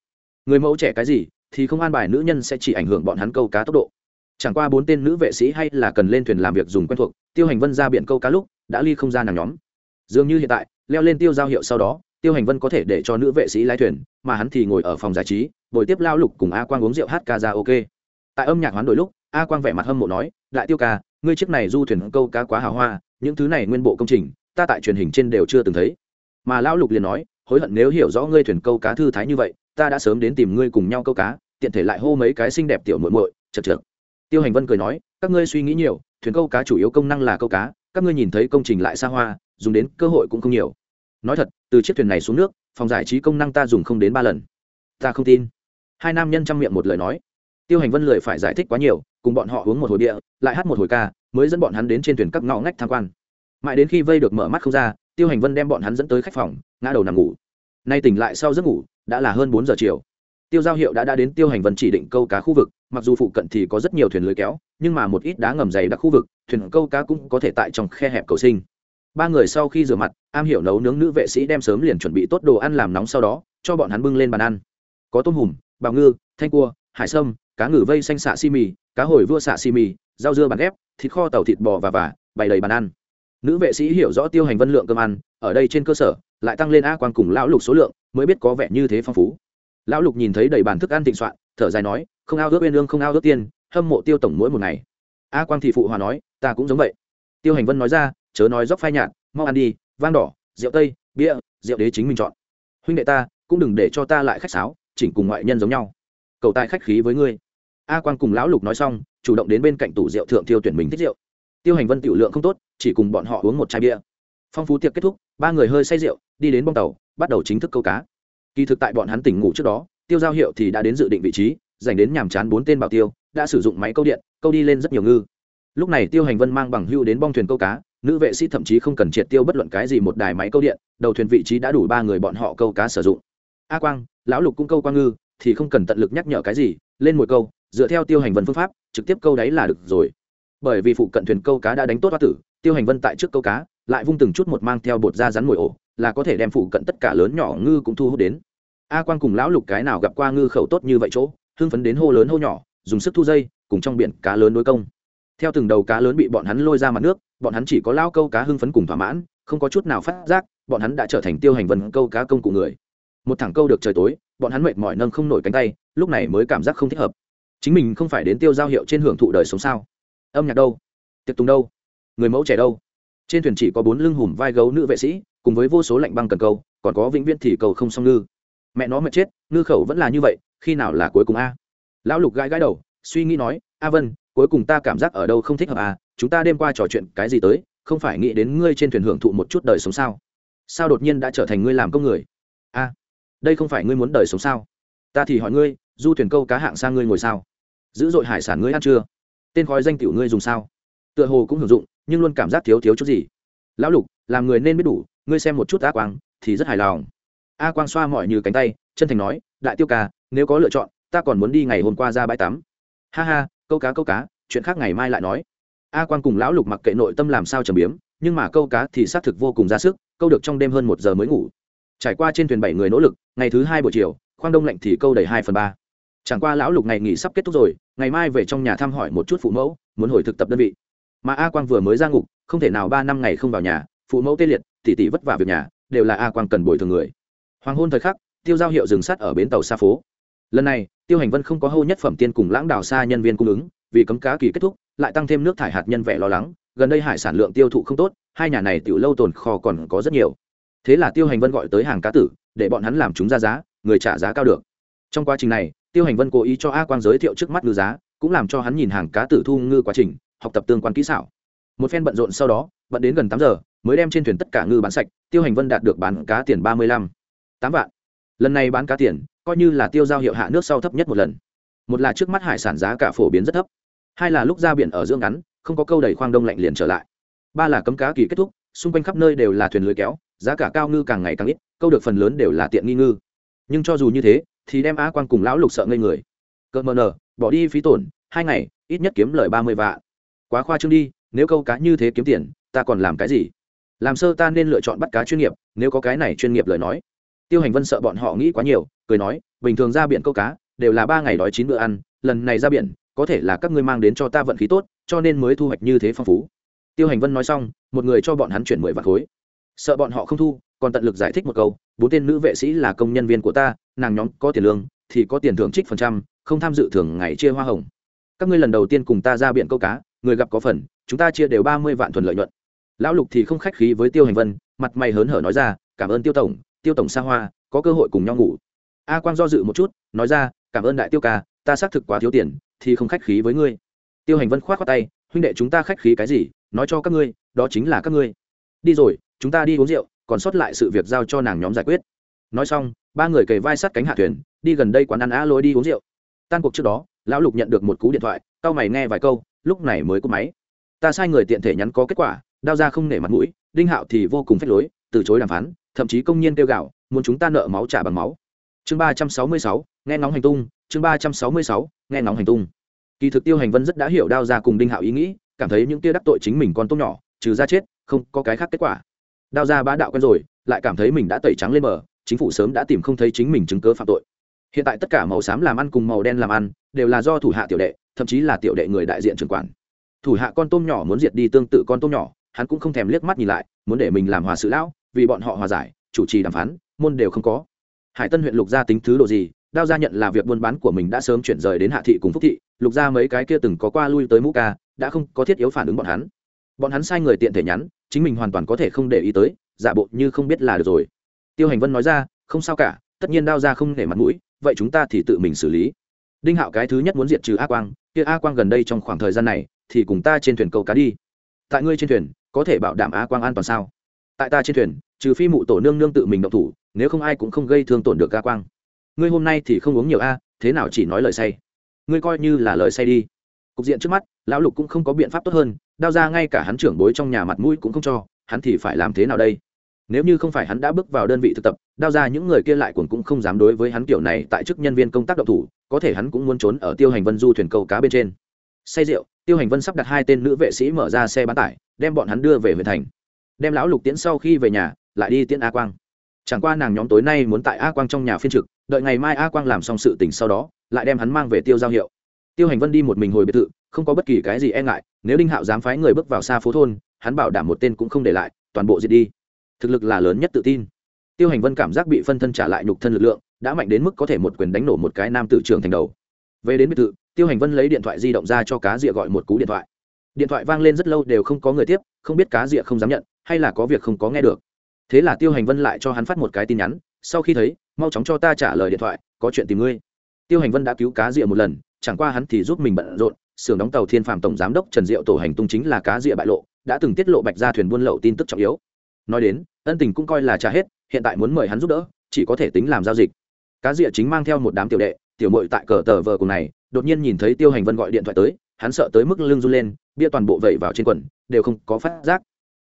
S1: Người mẫu trẻ cái gì, thì không an bài nữ nhân sẽ chỉ ảnh hưởng bọn hắn câu cá tốc độ. Chẳng qua bốn tên nữ vệ sĩ hay là cần lên thuyền làm việc dùng quen thuộc, tiêu hành vân ra biển câu cá lúc, đã ly không ra nàng nhóm. Dường như hiện tại, leo lên tiêu giao hiệu sau đó tiêu hành vân có thể để cho nữ vệ sĩ lái thuyền, mà hắn thì ngồi ở phòng giải trí bồi tiếp lao lục cùng a quang uống rượu hát ca ra ok tại âm nhạc hoán đổi lúc, a quang vẻ mặt hâm mộ nói, đại tiêu ca, ngươi chiếc này du thuyền câu cá quá hào hoa, những thứ này nguyên bộ công trình, ta tại truyền hình trên đều chưa từng thấy. Mà lao lục liền nói, hối hận nếu hiểu rõ ngươi thuyền câu cá thư thái như vậy, ta đã sớm đến tìm ngươi cùng nhau câu cá, tiện thể lại hô mấy cái xinh đẹp tiểu muội muội, chật chật tiêu hành vân cười nói, các ngươi suy nghĩ nhiều, thuyền câu cá chủ yếu công năng là câu cá, các ngươi nhìn thấy công trình lại xa hoa, dùng đến cơ hội cũng không nhiều nói thật, từ chiếc thuyền này xuống nước, phòng giải trí công năng ta dùng không đến ba lần. Ta không tin. Hai nam nhân chăm miệng một lời nói. Tiêu hành vân lười phải giải thích quá nhiều, cùng bọn họ uống một hồi địa lại hát một hồi ca, mới dẫn bọn hắn đến trên thuyền các ngõ ngách tham quan. Mãi đến khi vây được mở mắt không ra, tiêu hành vân đem bọn hắn dẫn tới khách phòng, ngã đầu nằm ngủ. Nay tỉnh lại sau giấc ngủ, đã là hơn bốn giờ chiều. Tiêu giao hiệu đã đã đến tiêu hành vân chỉ định câu cá khu vực, mặc dù phụ cận thì có rất nhiều thuyền lưới kéo, nhưng mà một ít đá ngầm dày đặc khu vực, thuyền câu cá cũng có thể tại trong khe hẹp cầu sinh ba người sau khi rửa mặt, am hiểu nấu nướng nữ vệ sĩ đem sớm liền chuẩn bị tốt đồ ăn làm nóng sau đó, cho bọn hắn bưng lên bàn ăn. Có tôm hùm, bào ngư, thanh cua, hải sâm, cá ngừ vây xanh xạ xi mì, cá hồi vua xạ xi mì, rau dưa bàn ghép, thịt kho tàu thịt bò và vả, bày đầy bàn ăn. Nữ vệ sĩ hiểu rõ tiêu hành vân lượng cơm ăn, ở đây trên cơ sở, lại tăng lên a quan cùng lão lục số lượng, mới biết có vẻ như thế phong phú. Lão lục nhìn thấy đầy bàn thức ăn thịnh soạn, thở dài nói, không ao ước bên lương, không ao ước tiên hâm mộ tiêu tổng mỗi một ngày. A quang thị phụ hòa nói, ta cũng giống vậy. Tiêu hành vân nói ra chớ nói dốc phai nhạt, mau ăn đi, vang đỏ, rượu tây, bia, rượu đế chính mình chọn. Huynh đệ ta, cũng đừng để cho ta lại khách sáo, chỉnh cùng ngoại nhân giống nhau. Cầu tài khách khí với ngươi. A quang cùng lão lục nói xong, chủ động đến bên cạnh tủ rượu thượng tiêu tuyển mình thích rượu. Tiêu hành vân tiểu lượng không tốt, chỉ cùng bọn họ uống một chai bia. Phong phú tiệc kết thúc, ba người hơi say rượu, đi đến bong tàu, bắt đầu chính thức câu cá. Kỳ thực tại bọn hắn tỉnh ngủ trước đó, tiêu giao hiệu thì đã đến dự định vị trí, dành đến nhàm chán bốn tên bảo tiêu, đã sử dụng máy câu điện, câu đi lên rất nhiều ngư. Lúc này tiêu hành vân mang bằng hưu đến bong thuyền câu cá nữ vệ sĩ thậm chí không cần triệt tiêu bất luận cái gì một đài máy câu điện, đầu thuyền vị trí đã đủ ba người bọn họ câu cá sử dụng. A quang, lão lục cũng câu quang ngư, thì không cần tận lực nhắc nhở cái gì, lên mồi câu, dựa theo tiêu hành vân phương pháp, trực tiếp câu đáy là được rồi. Bởi vì phụ cận thuyền câu cá đã đánh tốt hoa tử, tiêu hành vân tại trước câu cá, lại vung từng chút một mang theo bột da rắn mồi ổ, là có thể đem phụ cận tất cả lớn nhỏ ngư cũng thu hút đến. A quang cùng lão lục cái nào gặp qua ngư khẩu tốt như vậy chỗ, hưng phấn đến hô lớn hô nhỏ, dùng sức thu dây, cùng trong biển cá lớn đối công theo từng đầu cá lớn bị bọn hắn lôi ra mặt nước, bọn hắn chỉ có lao câu cá hưng phấn cùng thỏa mãn, không có chút nào phát giác, bọn hắn đã trở thành tiêu hành vân câu cá công cụ người. Một thẳng câu được trời tối, bọn hắn mệt mỏi nâng không nổi cánh tay, lúc này mới cảm giác không thích hợp. Chính mình không phải đến tiêu giao hiệu trên hưởng thụ đời sống sao? Âm nhạc đâu? Tiệc tùng đâu? Người mẫu trẻ đâu? Trên thuyền chỉ có bốn lưng hùm vai gấu nữ vệ sĩ, cùng với vô số lạnh băng cần câu, còn có vĩnh viễn thì cầu không xong ngư. Mẹ nó mệt chết, ngư khẩu vẫn là như vậy, khi nào là cuối cùng a? Lão lục gãi gãi đầu, suy nghĩ nói, a vân cuối cùng ta cảm giác ở đâu không thích hợp à chúng ta đêm qua trò chuyện cái gì tới, không phải nghĩ đến ngươi trên thuyền hưởng thụ một chút đời sống sao? Sao đột nhiên đã trở thành ngươi làm công người? A đây không phải ngươi muốn đời sống sao? Ta thì hỏi ngươi, du thuyền câu cá hạng sang ngươi ngồi sao? Dữ dội hải sản ngươi ăn chưa? Tên khói danh tiểu ngươi dùng sao? Tựa hồ cũng hưởng dụng, nhưng luôn cảm giác thiếu thiếu chút gì. Lão lục, làm người nên biết đủ, ngươi xem một chút a quang, thì rất hài lòng. A quang xoa mọi như cánh tay, chân thành nói, đại tiêu ca, nếu có lựa chọn, ta còn muốn đi ngày hôm qua ra bãi tắm. Ha ha câu cá câu cá, chuyện khác ngày mai lại nói. A quang cùng lão lục mặc kệ nội tâm làm sao trầm biếm, nhưng mà câu cá thì xác thực vô cùng ra sức, câu được trong đêm hơn một giờ mới ngủ. Trải qua trên thuyền bảy người nỗ lực, ngày thứ hai buổi chiều, khoang đông lạnh thì câu đầy hai phần ba. Chẳng qua lão lục ngày nghỉ sắp kết thúc rồi, ngày mai về trong nhà thăm hỏi một chút phụ mẫu, muốn hồi thực tập đơn vị. Mà a quang vừa mới ra ngục, không thể nào ba năm ngày không vào nhà, phụ mẫu tê liệt, tỉ tỉ vất vả việc nhà, đều là a quang cần bồi thường người. Hoàng hôn thời khắc, tiêu giao hiệu dừng sắt ở bến tàu xa phố. Lần này tiêu hành vân không có hô nhất phẩm tiên cùng lãng đào xa nhân viên cung ứng, vì cấm cá kỳ kết thúc, lại tăng thêm nước thải hạt nhân vẻ lo lắng, gần đây hải sản lượng tiêu thụ không tốt, hai nhà này tiểu lâu tồn kho còn có rất nhiều. Thế là tiêu hành vân gọi tới hàng cá tử, để bọn hắn làm chúng ra giá, người trả giá cao được. Trong quá trình này, tiêu hành vân cố ý cho a quang giới thiệu trước mắt ngư giá, cũng làm cho hắn nhìn hàng cá tử thu ngư quá trình, học tập tương quan kỹ xảo. Một phen bận rộn sau đó, bận đến gần tám giờ, mới đem trên thuyền tất cả ngư bán sạch, tiêu hành vân đạt được bán cá tiền ba mươi lăm. Tám vạn. Lần này bán cá tiền coi như là tiêu giao hiệu hạ nước sau thấp nhất một lần. Một là trước mắt hải sản giá cả phổ biến rất thấp. Hai là lúc ra biển ở dưỡng ngắn, không có câu đầy khoang đông lạnh liền trở lại. Ba là cấm cá kỳ kết thúc, xung quanh khắp nơi đều là thuyền lưới kéo, giá cả cao ngư càng ngày càng ít, câu được phần lớn đều là tiện nghi ngư. Nhưng cho dù như thế, thì đem á quan cùng lão lục sợ ngây người. Cợt mờ nở, bỏ đi phí tổn, hai ngày, ít nhất kiếm lời ba mươi vạn. Quá khoa trương đi, nếu câu cá như thế kiếm tiền, ta còn làm cái gì? Làm sơ ta nên lựa chọn bắt cá chuyên nghiệp, nếu có cái này chuyên nghiệp lời nói tiêu hành vân sợ bọn họ nghĩ quá nhiều, cười nói, bình thường ra biển câu cá, đều là ba ngày đói chín bữa ăn, lần này ra biển, có thể là các ngươi mang đến cho ta vận khí tốt, cho nên mới thu hoạch như thế phong phú. Tiêu hành vân nói xong, một người cho bọn hắn chuyển mười vạn khối. Sợ bọn họ không thu, còn tận lực giải thích một câu, bốn tên nữ vệ sĩ là công nhân viên của ta, nàng nhóm có tiền lương, thì có tiền thưởng trích phần trăm, không tham dự thường ngày chia hoa hồng. Các ngươi lần đầu tiên cùng ta ra biển câu cá, người gặp có phần, chúng ta chia đều ba mươi vạn thuần lợi nhuận. Lão lục thì không khách khí với tiêu hành vân, mặt mày hớn hở nói ra, cảm ơn tiêu tổng tiêu tổng xa hoa, có cơ hội cùng nhau ngủ. A quang do dự một chút, nói ra, cảm ơn đại tiêu ca, ta xác thực quá thiếu tiền, thì không khách khí với ngươi. Tiêu hành vân k h o á t khoác tay, huynh đệ chúng ta khách khí cái gì, nói cho các ngươi, đó chính là các ngươi. Đi rồi, chúng ta đi uống rượu, còn sót lại sự việc giao cho nàng nhóm giải quyết. Nói xong, ba người cầy vai sát cánh hạ thuyền, đi gần đây quán ăn á lối đi uống rượu. Tan cuộc trước đó, lão lục nhận được một cú điện thoại c mày nghe vài câu, lúc này mới có máy. Ta sai người tiện thể nhắn có kết quả, đao ra không nể mặt mũi, đinh hạo thì vô cùng phách lối từ chối đàm phán, thậm chí công nhiên kêu gạo, muốn chúng ta nợ máu trả bằng máu. Chương ba trăm sáu mươi sáu, nghe ngóng hành tung. Chương ba trăm sáu mươi sáu, nghe ngóng hành tung. Kỳ thực tiêu hành vân rất đã hiểu đao ra cùng đinh hạo ý nghĩ, cảm thấy những tia đắc tội chính mình con tôm nhỏ, trừ ra chết, không có cái khác kết quả. Đao ra bá đạo quen rồi, lại cảm thấy mình đã tẩy trắng lên bờ, chính phủ sớm đã tìm không thấy chính mình chứng cớ phạm tội. Hiện tại tất cả màu xám làm ăn cùng màu đen làm ăn, đều là do thủ hạ tiểu đệ, thậm chí là tiểu đệ người đại diện trưởng quản. Thủ hạ con tôm nhỏ muốn diệt đi tương tự con tôm nhỏ, hắn cũng không thèm liếc mắt nhìn lại, muốn để mình làm hòa sự lão vì bọn họ hòa giải, chủ trì đàm phán, môn đều không có. Hải tân huyện lục gia tính thứ độ gì, đao gia nhận là việc buôn bán của mình đã sớm chuyển rời đến hạ thị cùng phúc thị, lục gia mấy cái kia từng có qua lui tới mũ ca, đã không có thiết yếu phản ứng bọn hắn. Bọn hắn sai người tiện thể nhắn, chính mình hoàn toàn có thể không để ý tới, giả bộ như không biết là được rồi. Tiêu hành vân nói ra, không sao cả, tất nhiên đao ra không để mặt mũi, vậy chúng ta thì tự mình xử lý. Đinh hạo cái thứ nhất muốn diệt trừ a quang, kia a quang gần đây trong khoảng thời gian này, thì cùng ta trên thuyền câu cá đi. Tại ngươi trên thuyền, có thể bảo đảm a quang an toàn sao? Tại ta trên thuyền, trừ phi mụ tổ nương nương tự mình động thủ, nếu không ai cũng không gây thương tổn được ca quang. Ngươi hôm nay thì không uống nhiều a, thế nào chỉ nói lời say? Ngươi coi như là lời say đi. Cục diện trước mắt, lão lục cũng không có biện pháp tốt hơn, đao ra ngay cả hắn trưởng bối trong nhà mặt mũi cũng không cho, hắn thì phải làm thế nào đây? Nếu như không phải hắn đã bước vào đơn vị thực tập, đao ra những người kia lại cuồng cũng không dám đối với hắn kiểu này tại chức nhân viên công tác độc thủ, có thể hắn cũng muốn trốn ở tiêu hành vân du thuyền câu cá bên trên. Say rượu, tiêu hành vân sắp đặt hai tên nữ vệ sĩ mở ra xe bán tải, đem bọn hắn đưa về huyện thành đem lão lục tiễn sau khi về nhà, lại đi tiễn a quang. Chẳng qua nàng nhóm tối nay muốn tại a quang trong nhà phiên trực, đợi ngày mai a quang làm xong sự tình sau đó, lại đem hắn mang về tiêu giao hiệu. Tiêu hành vân đi một mình hồi biệt thự, không có bất kỳ cái gì e ngại, nếu đinh hạo dám phái người bước vào xa phố thôn, hắn bảo đảm một tên cũng không để lại, toàn bộ diệt đi. Thực lực là lớn nhất tự tin. Tiêu hành vân cảm giác bị phân thân trả lại nhục thân lực lượng, đã mạnh đến mức có thể một quyền đánh nổ một cái nam tử trưởng thành đầu. Về đến biệt thự, tiêu hành vân lấy điện thoại di động ra cho cá rịa gọi một cú điện thoại. Điện thoại vang lên rất lâu đều không có người tiếp, không biết cá rịa không dám nhận hay là có việc không có nghe được. Thế là tiêu hành vân lại cho hắn phát một cái tin nhắn, sau khi thấy, mau chóng cho ta trả lời điện thoại, có chuyện tìm ngươi. Tiêu hành vân đã cứu cá rịa một lần, chẳng qua hắn thì giúp mình bận rộn, xưởng đóng tàu thiên phạm tổng giám đốc trần diệu tổ hành tung chính là cá rịa bại lộ, đã từng tiết lộ bạch ra thuyền buôn lậu tin tức trọng yếu. Nói đến, ân tình cũng coi là trả hết, hiện tại muốn mời hắn giúp đỡ, chỉ có thể tính làm giao dịch. Cá rịa chính mang theo một đám tiểu đệ, tiểu mội tại cờ tờ vờ cùng này, đột nhiên nhìn thấy tiêu hành vân gọi điện thoại tới, hắn sợ tới mức lưng run lên, bia toàn bộ vẩy vào trên quần, đều không có phát giác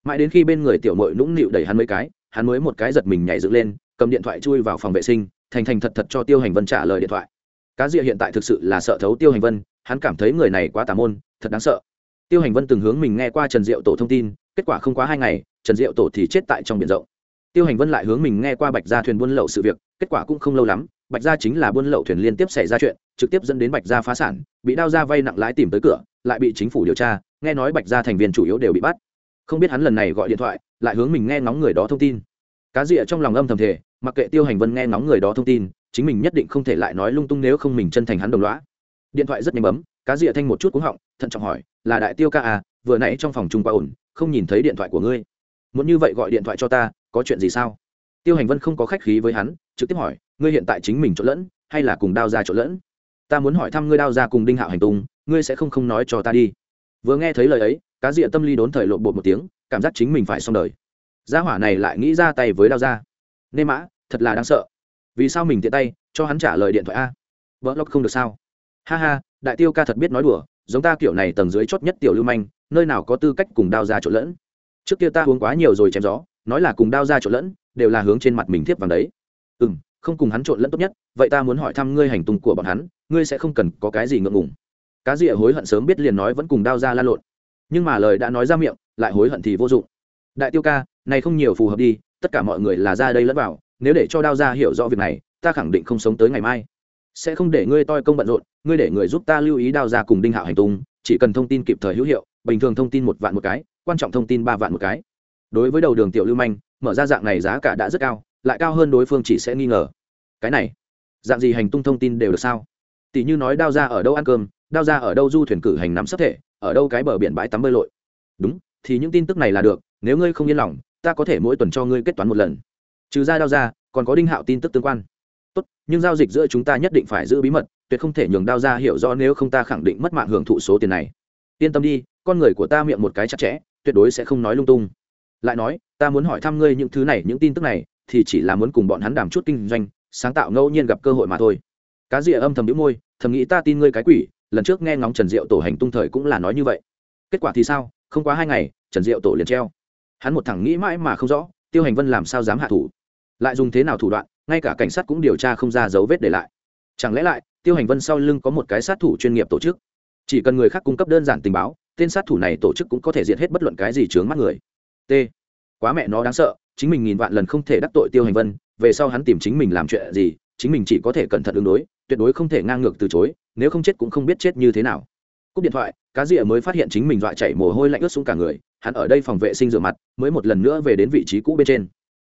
S1: mãi đến khi bên người tiểu mội nũng nịu đẩy hắn mấy cái, hắn mới một cái giật mình nhảy dựng lên, cầm điện thoại chui vào phòng vệ sinh, thành thành thật thật cho tiêu hành vân trả lời điện thoại. Cá rịa hiện tại thực sự là sợ thấu tiêu hành vân, hắn cảm thấy người này quá tà môn, thật đáng sợ. Tiêu hành vân từng hướng mình nghe qua trần diệu tổ thông tin, kết quả không quá hai ngày, trần diệu tổ thì chết tại trong biển rộng. Tiêu hành vân lại hướng mình nghe qua bạch gia thuyền buôn lậu sự việc, kết quả cũng không lâu lắm, bạch gia chính là buôn lậu thuyền liên tiếp xảy ra chuyện, trực tiếp dẫn đến bạch gia phá sản, bị đao ra vay nặng lãi tìm tới cửa, lại bị chính phủ điều tra, nghe nói bạch gia thành viên chủ yếu đều bị bắt không biết hắn lần này gọi điện thoại, lại hướng mình nghe ngóng người đó thông tin. Cá rịa trong lòng âm thầm thể mặc kệ tiêu hành vân nghe ngóng người đó thông tin, chính mình nhất định không thể lại nói lung tung nếu không mình chân thành hắn đồng loá điện thoại rất nhanh bấm, cá rịa thanh một chút cúng họng, thận trọng hỏi, là đại tiêu ca à vừa nãy trong phòng chung quá ổn, không nhìn thấy điện thoại của ngươi. Muốn như vậy gọi điện thoại cho ta, có chuyện gì sao? Tiêu hành vân không có khách khí với hắn, trực tiếp hỏi, ngươi hiện tại chính mình trộn lẫn, hay là cùng đao ra trộn lẫn? Ta muốn hỏi thăm ngươi đao ra cùng đinh hạo hành tung, ngươi sẽ không không nói cho ta đi. Vừa nghe thấy lời ấy cá rịa tâm lý đốn thời lộn bột một tiếng, cảm giác chính mình phải xong đời. Gia hỏa này lại nghĩ ra tay với đao ra nê mã, thật là đáng sợ. Vì sao mình tiện tay, cho hắn trả lời điện thoại a? Vợ lóc không được sao? Ha ha, đại tiêu ca thật biết nói đùa, giống ta kiểu này tầng dưới chót nhất tiểu lưu manh, nơi nào có tư cách cùng đao ra trộn lẫn. Trước kia ta uống quá nhiều rồi chém gió, nói là cùng đao ra trộn lẫn, đều là hướng trên mặt mình thiếp vàng đấy. Ừ m không cùng hắn trộn lẫn tốt nhất, vậy ta muốn hỏi thăm ngươi hành tung của bọn hắn, ngươi sẽ không cần có cái gì ngượng ngùng. Cá rịa hối hận sớm biết liền nói vẫn cùng đao ra la lộn nhưng mà lời đã nói ra miệng, lại hối hận thì vô dụng. Đại tiêu ca, này không nhiều phù hợp đi, tất cả mọi người là ra đây lẫn vào, nếu để cho đao ra hiểu rõ việc này, ta khẳng định không sống tới ngày mai. Sẽ không để ngươi toi công bận rộn, ngươi để người giúp ta lưu ý đao ra cùng đinh hạo hành tung, chỉ cần thông tin kịp thời hữu hiệu, bình thường thông tin một vạn một cái, quan trọng thông tin ba vạn một cái. Đối với đầu đường tiểu lưu manh, mở ra dạng này giá cả đã rất cao, lại cao hơn đối phương chỉ sẽ nghi ngờ. Cái này, dạng gì hành tung thông tin đều được sao? Tỷ như nói đao ra ở đâu ăn cơm đao ra ở đâu du thuyền cử hành nắm sắp thể, ở đâu cái bờ biển bãi tắm bơi lội. Đúng, thì những tin tức này là được, nếu ngươi không yên lòng, ta có thể mỗi tuần cho ngươi kết toán một lần. Trừ ra đao ra, còn có đinh hạo tin tức tương quan. Tốt, nhưng giao dịch giữa chúng ta nhất định phải giữ bí mật, tuyệt không thể nhường đao ra hiểu rõ nếu không ta khẳng định mất mạng hưởng thụ số tiền này. Yên tâm đi, con người của ta miệng một cái chặt chẽ, tuyệt đối sẽ không nói lung tung. Lại nói, ta muốn hỏi thăm ngươi những thứ này, những tin tức này, thì chỉ là muốn cùng bọn hắn đàm chút kinh doanh, sáng tạo ngẫu nhiên gặp cơ hội mà thôi. Cá rịa âm thầm đĩu môi, thầm nghĩ ta tin ngươi cái quỷ lần trước nghe ngóng trần diệu tổ hành tung thời cũng là nói như vậy. Kết quả thì sao? Không quá hai ngày, trần diệu tổ liền treo. Hắn một thằng nghĩ mãi mà không rõ, tiêu hành vân làm sao dám hạ thủ? Lại dùng thế nào thủ đoạn, ngay cả cảnh sát cũng điều tra không ra dấu vết để lại. Chẳng lẽ lại, tiêu hành vân sau lưng có một cái sát thủ chuyên nghiệp tổ chức? Chỉ cần người khác cung cấp đơn giản tình báo, tên sát thủ này tổ chức cũng có thể diệt hết bất luận cái gì chướng mắt người. T. Quá mẹ nó đáng sợ, chính mình nghìn vạn lần không thể đắc tội tiêu hành vân, về sau hắn tìm chính mình làm chuyện gì, chính mình chỉ có thể cẩn thận ứng đối tuyệt đối không thể ngang ngược từ chối, nếu không chết cũng không biết chết như thế nào. Cúp điện thoại, cá rịa mới phát hiện chính mình dọa chảy mồ hôi lạnh ướt xuống cả người, hắn ở đây phòng vệ sinh rửa mặt, mới một lần nữa về đến vị trí cũ bên trên.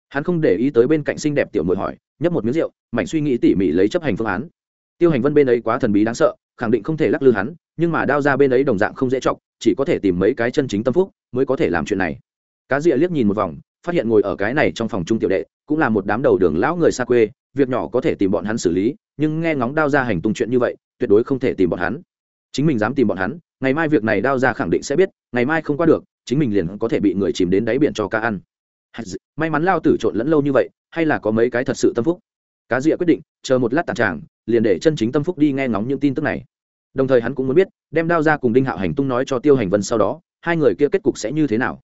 S1: Hắn không để ý tới bên cạnh xinh đẹp tiểu mội hỏi, nhấp một miếng rượu mạnh suy nghĩ tỉ mỉ lấy chấp hành phương án. Tiêu hành vân bên ấy quá thần bí đáng sợ, khẳng định không thể lắc lư hắn, nhưng mà đao ra bên ấy đồng dạng không dễ chọc, chỉ có thể tìm mấy cái chân chính tâm phúc mới có thể làm chuyện này. Cá rịa liếc nhìn một vòng, phát hiện ngồi ở cái này trong phòng trung tiểu đệ, cũng là một đám đầu đường lão người xa quê, việc nhỏ có thể tìm bọn hắn xử lý nhưng nghe ngóng đao ra hành tung chuyện như vậy, tuyệt đối không thể tìm bọn hắn. Chính mình dám tìm bọn hắn, ngày mai việc này đao ra khẳng định sẽ biết, ngày mai không qua được, chính mình liền có thể bị người chìm đến đáy biển cho ca ăn. May mắn lao tử trộn lẫn lâu như vậy, hay là có mấy cái thật sự tâm phúc. Cá rịa quyết định, chờ một lát tàn tràng, liền để chân chính tâm phúc đi nghe ngóng những tin tức này. Đồng thời hắn cũng muốn biết, đem đao ra cùng đinh hạo hành tung nói cho tiêu hành vân sau đó, hai người kia kết cục sẽ như thế nào.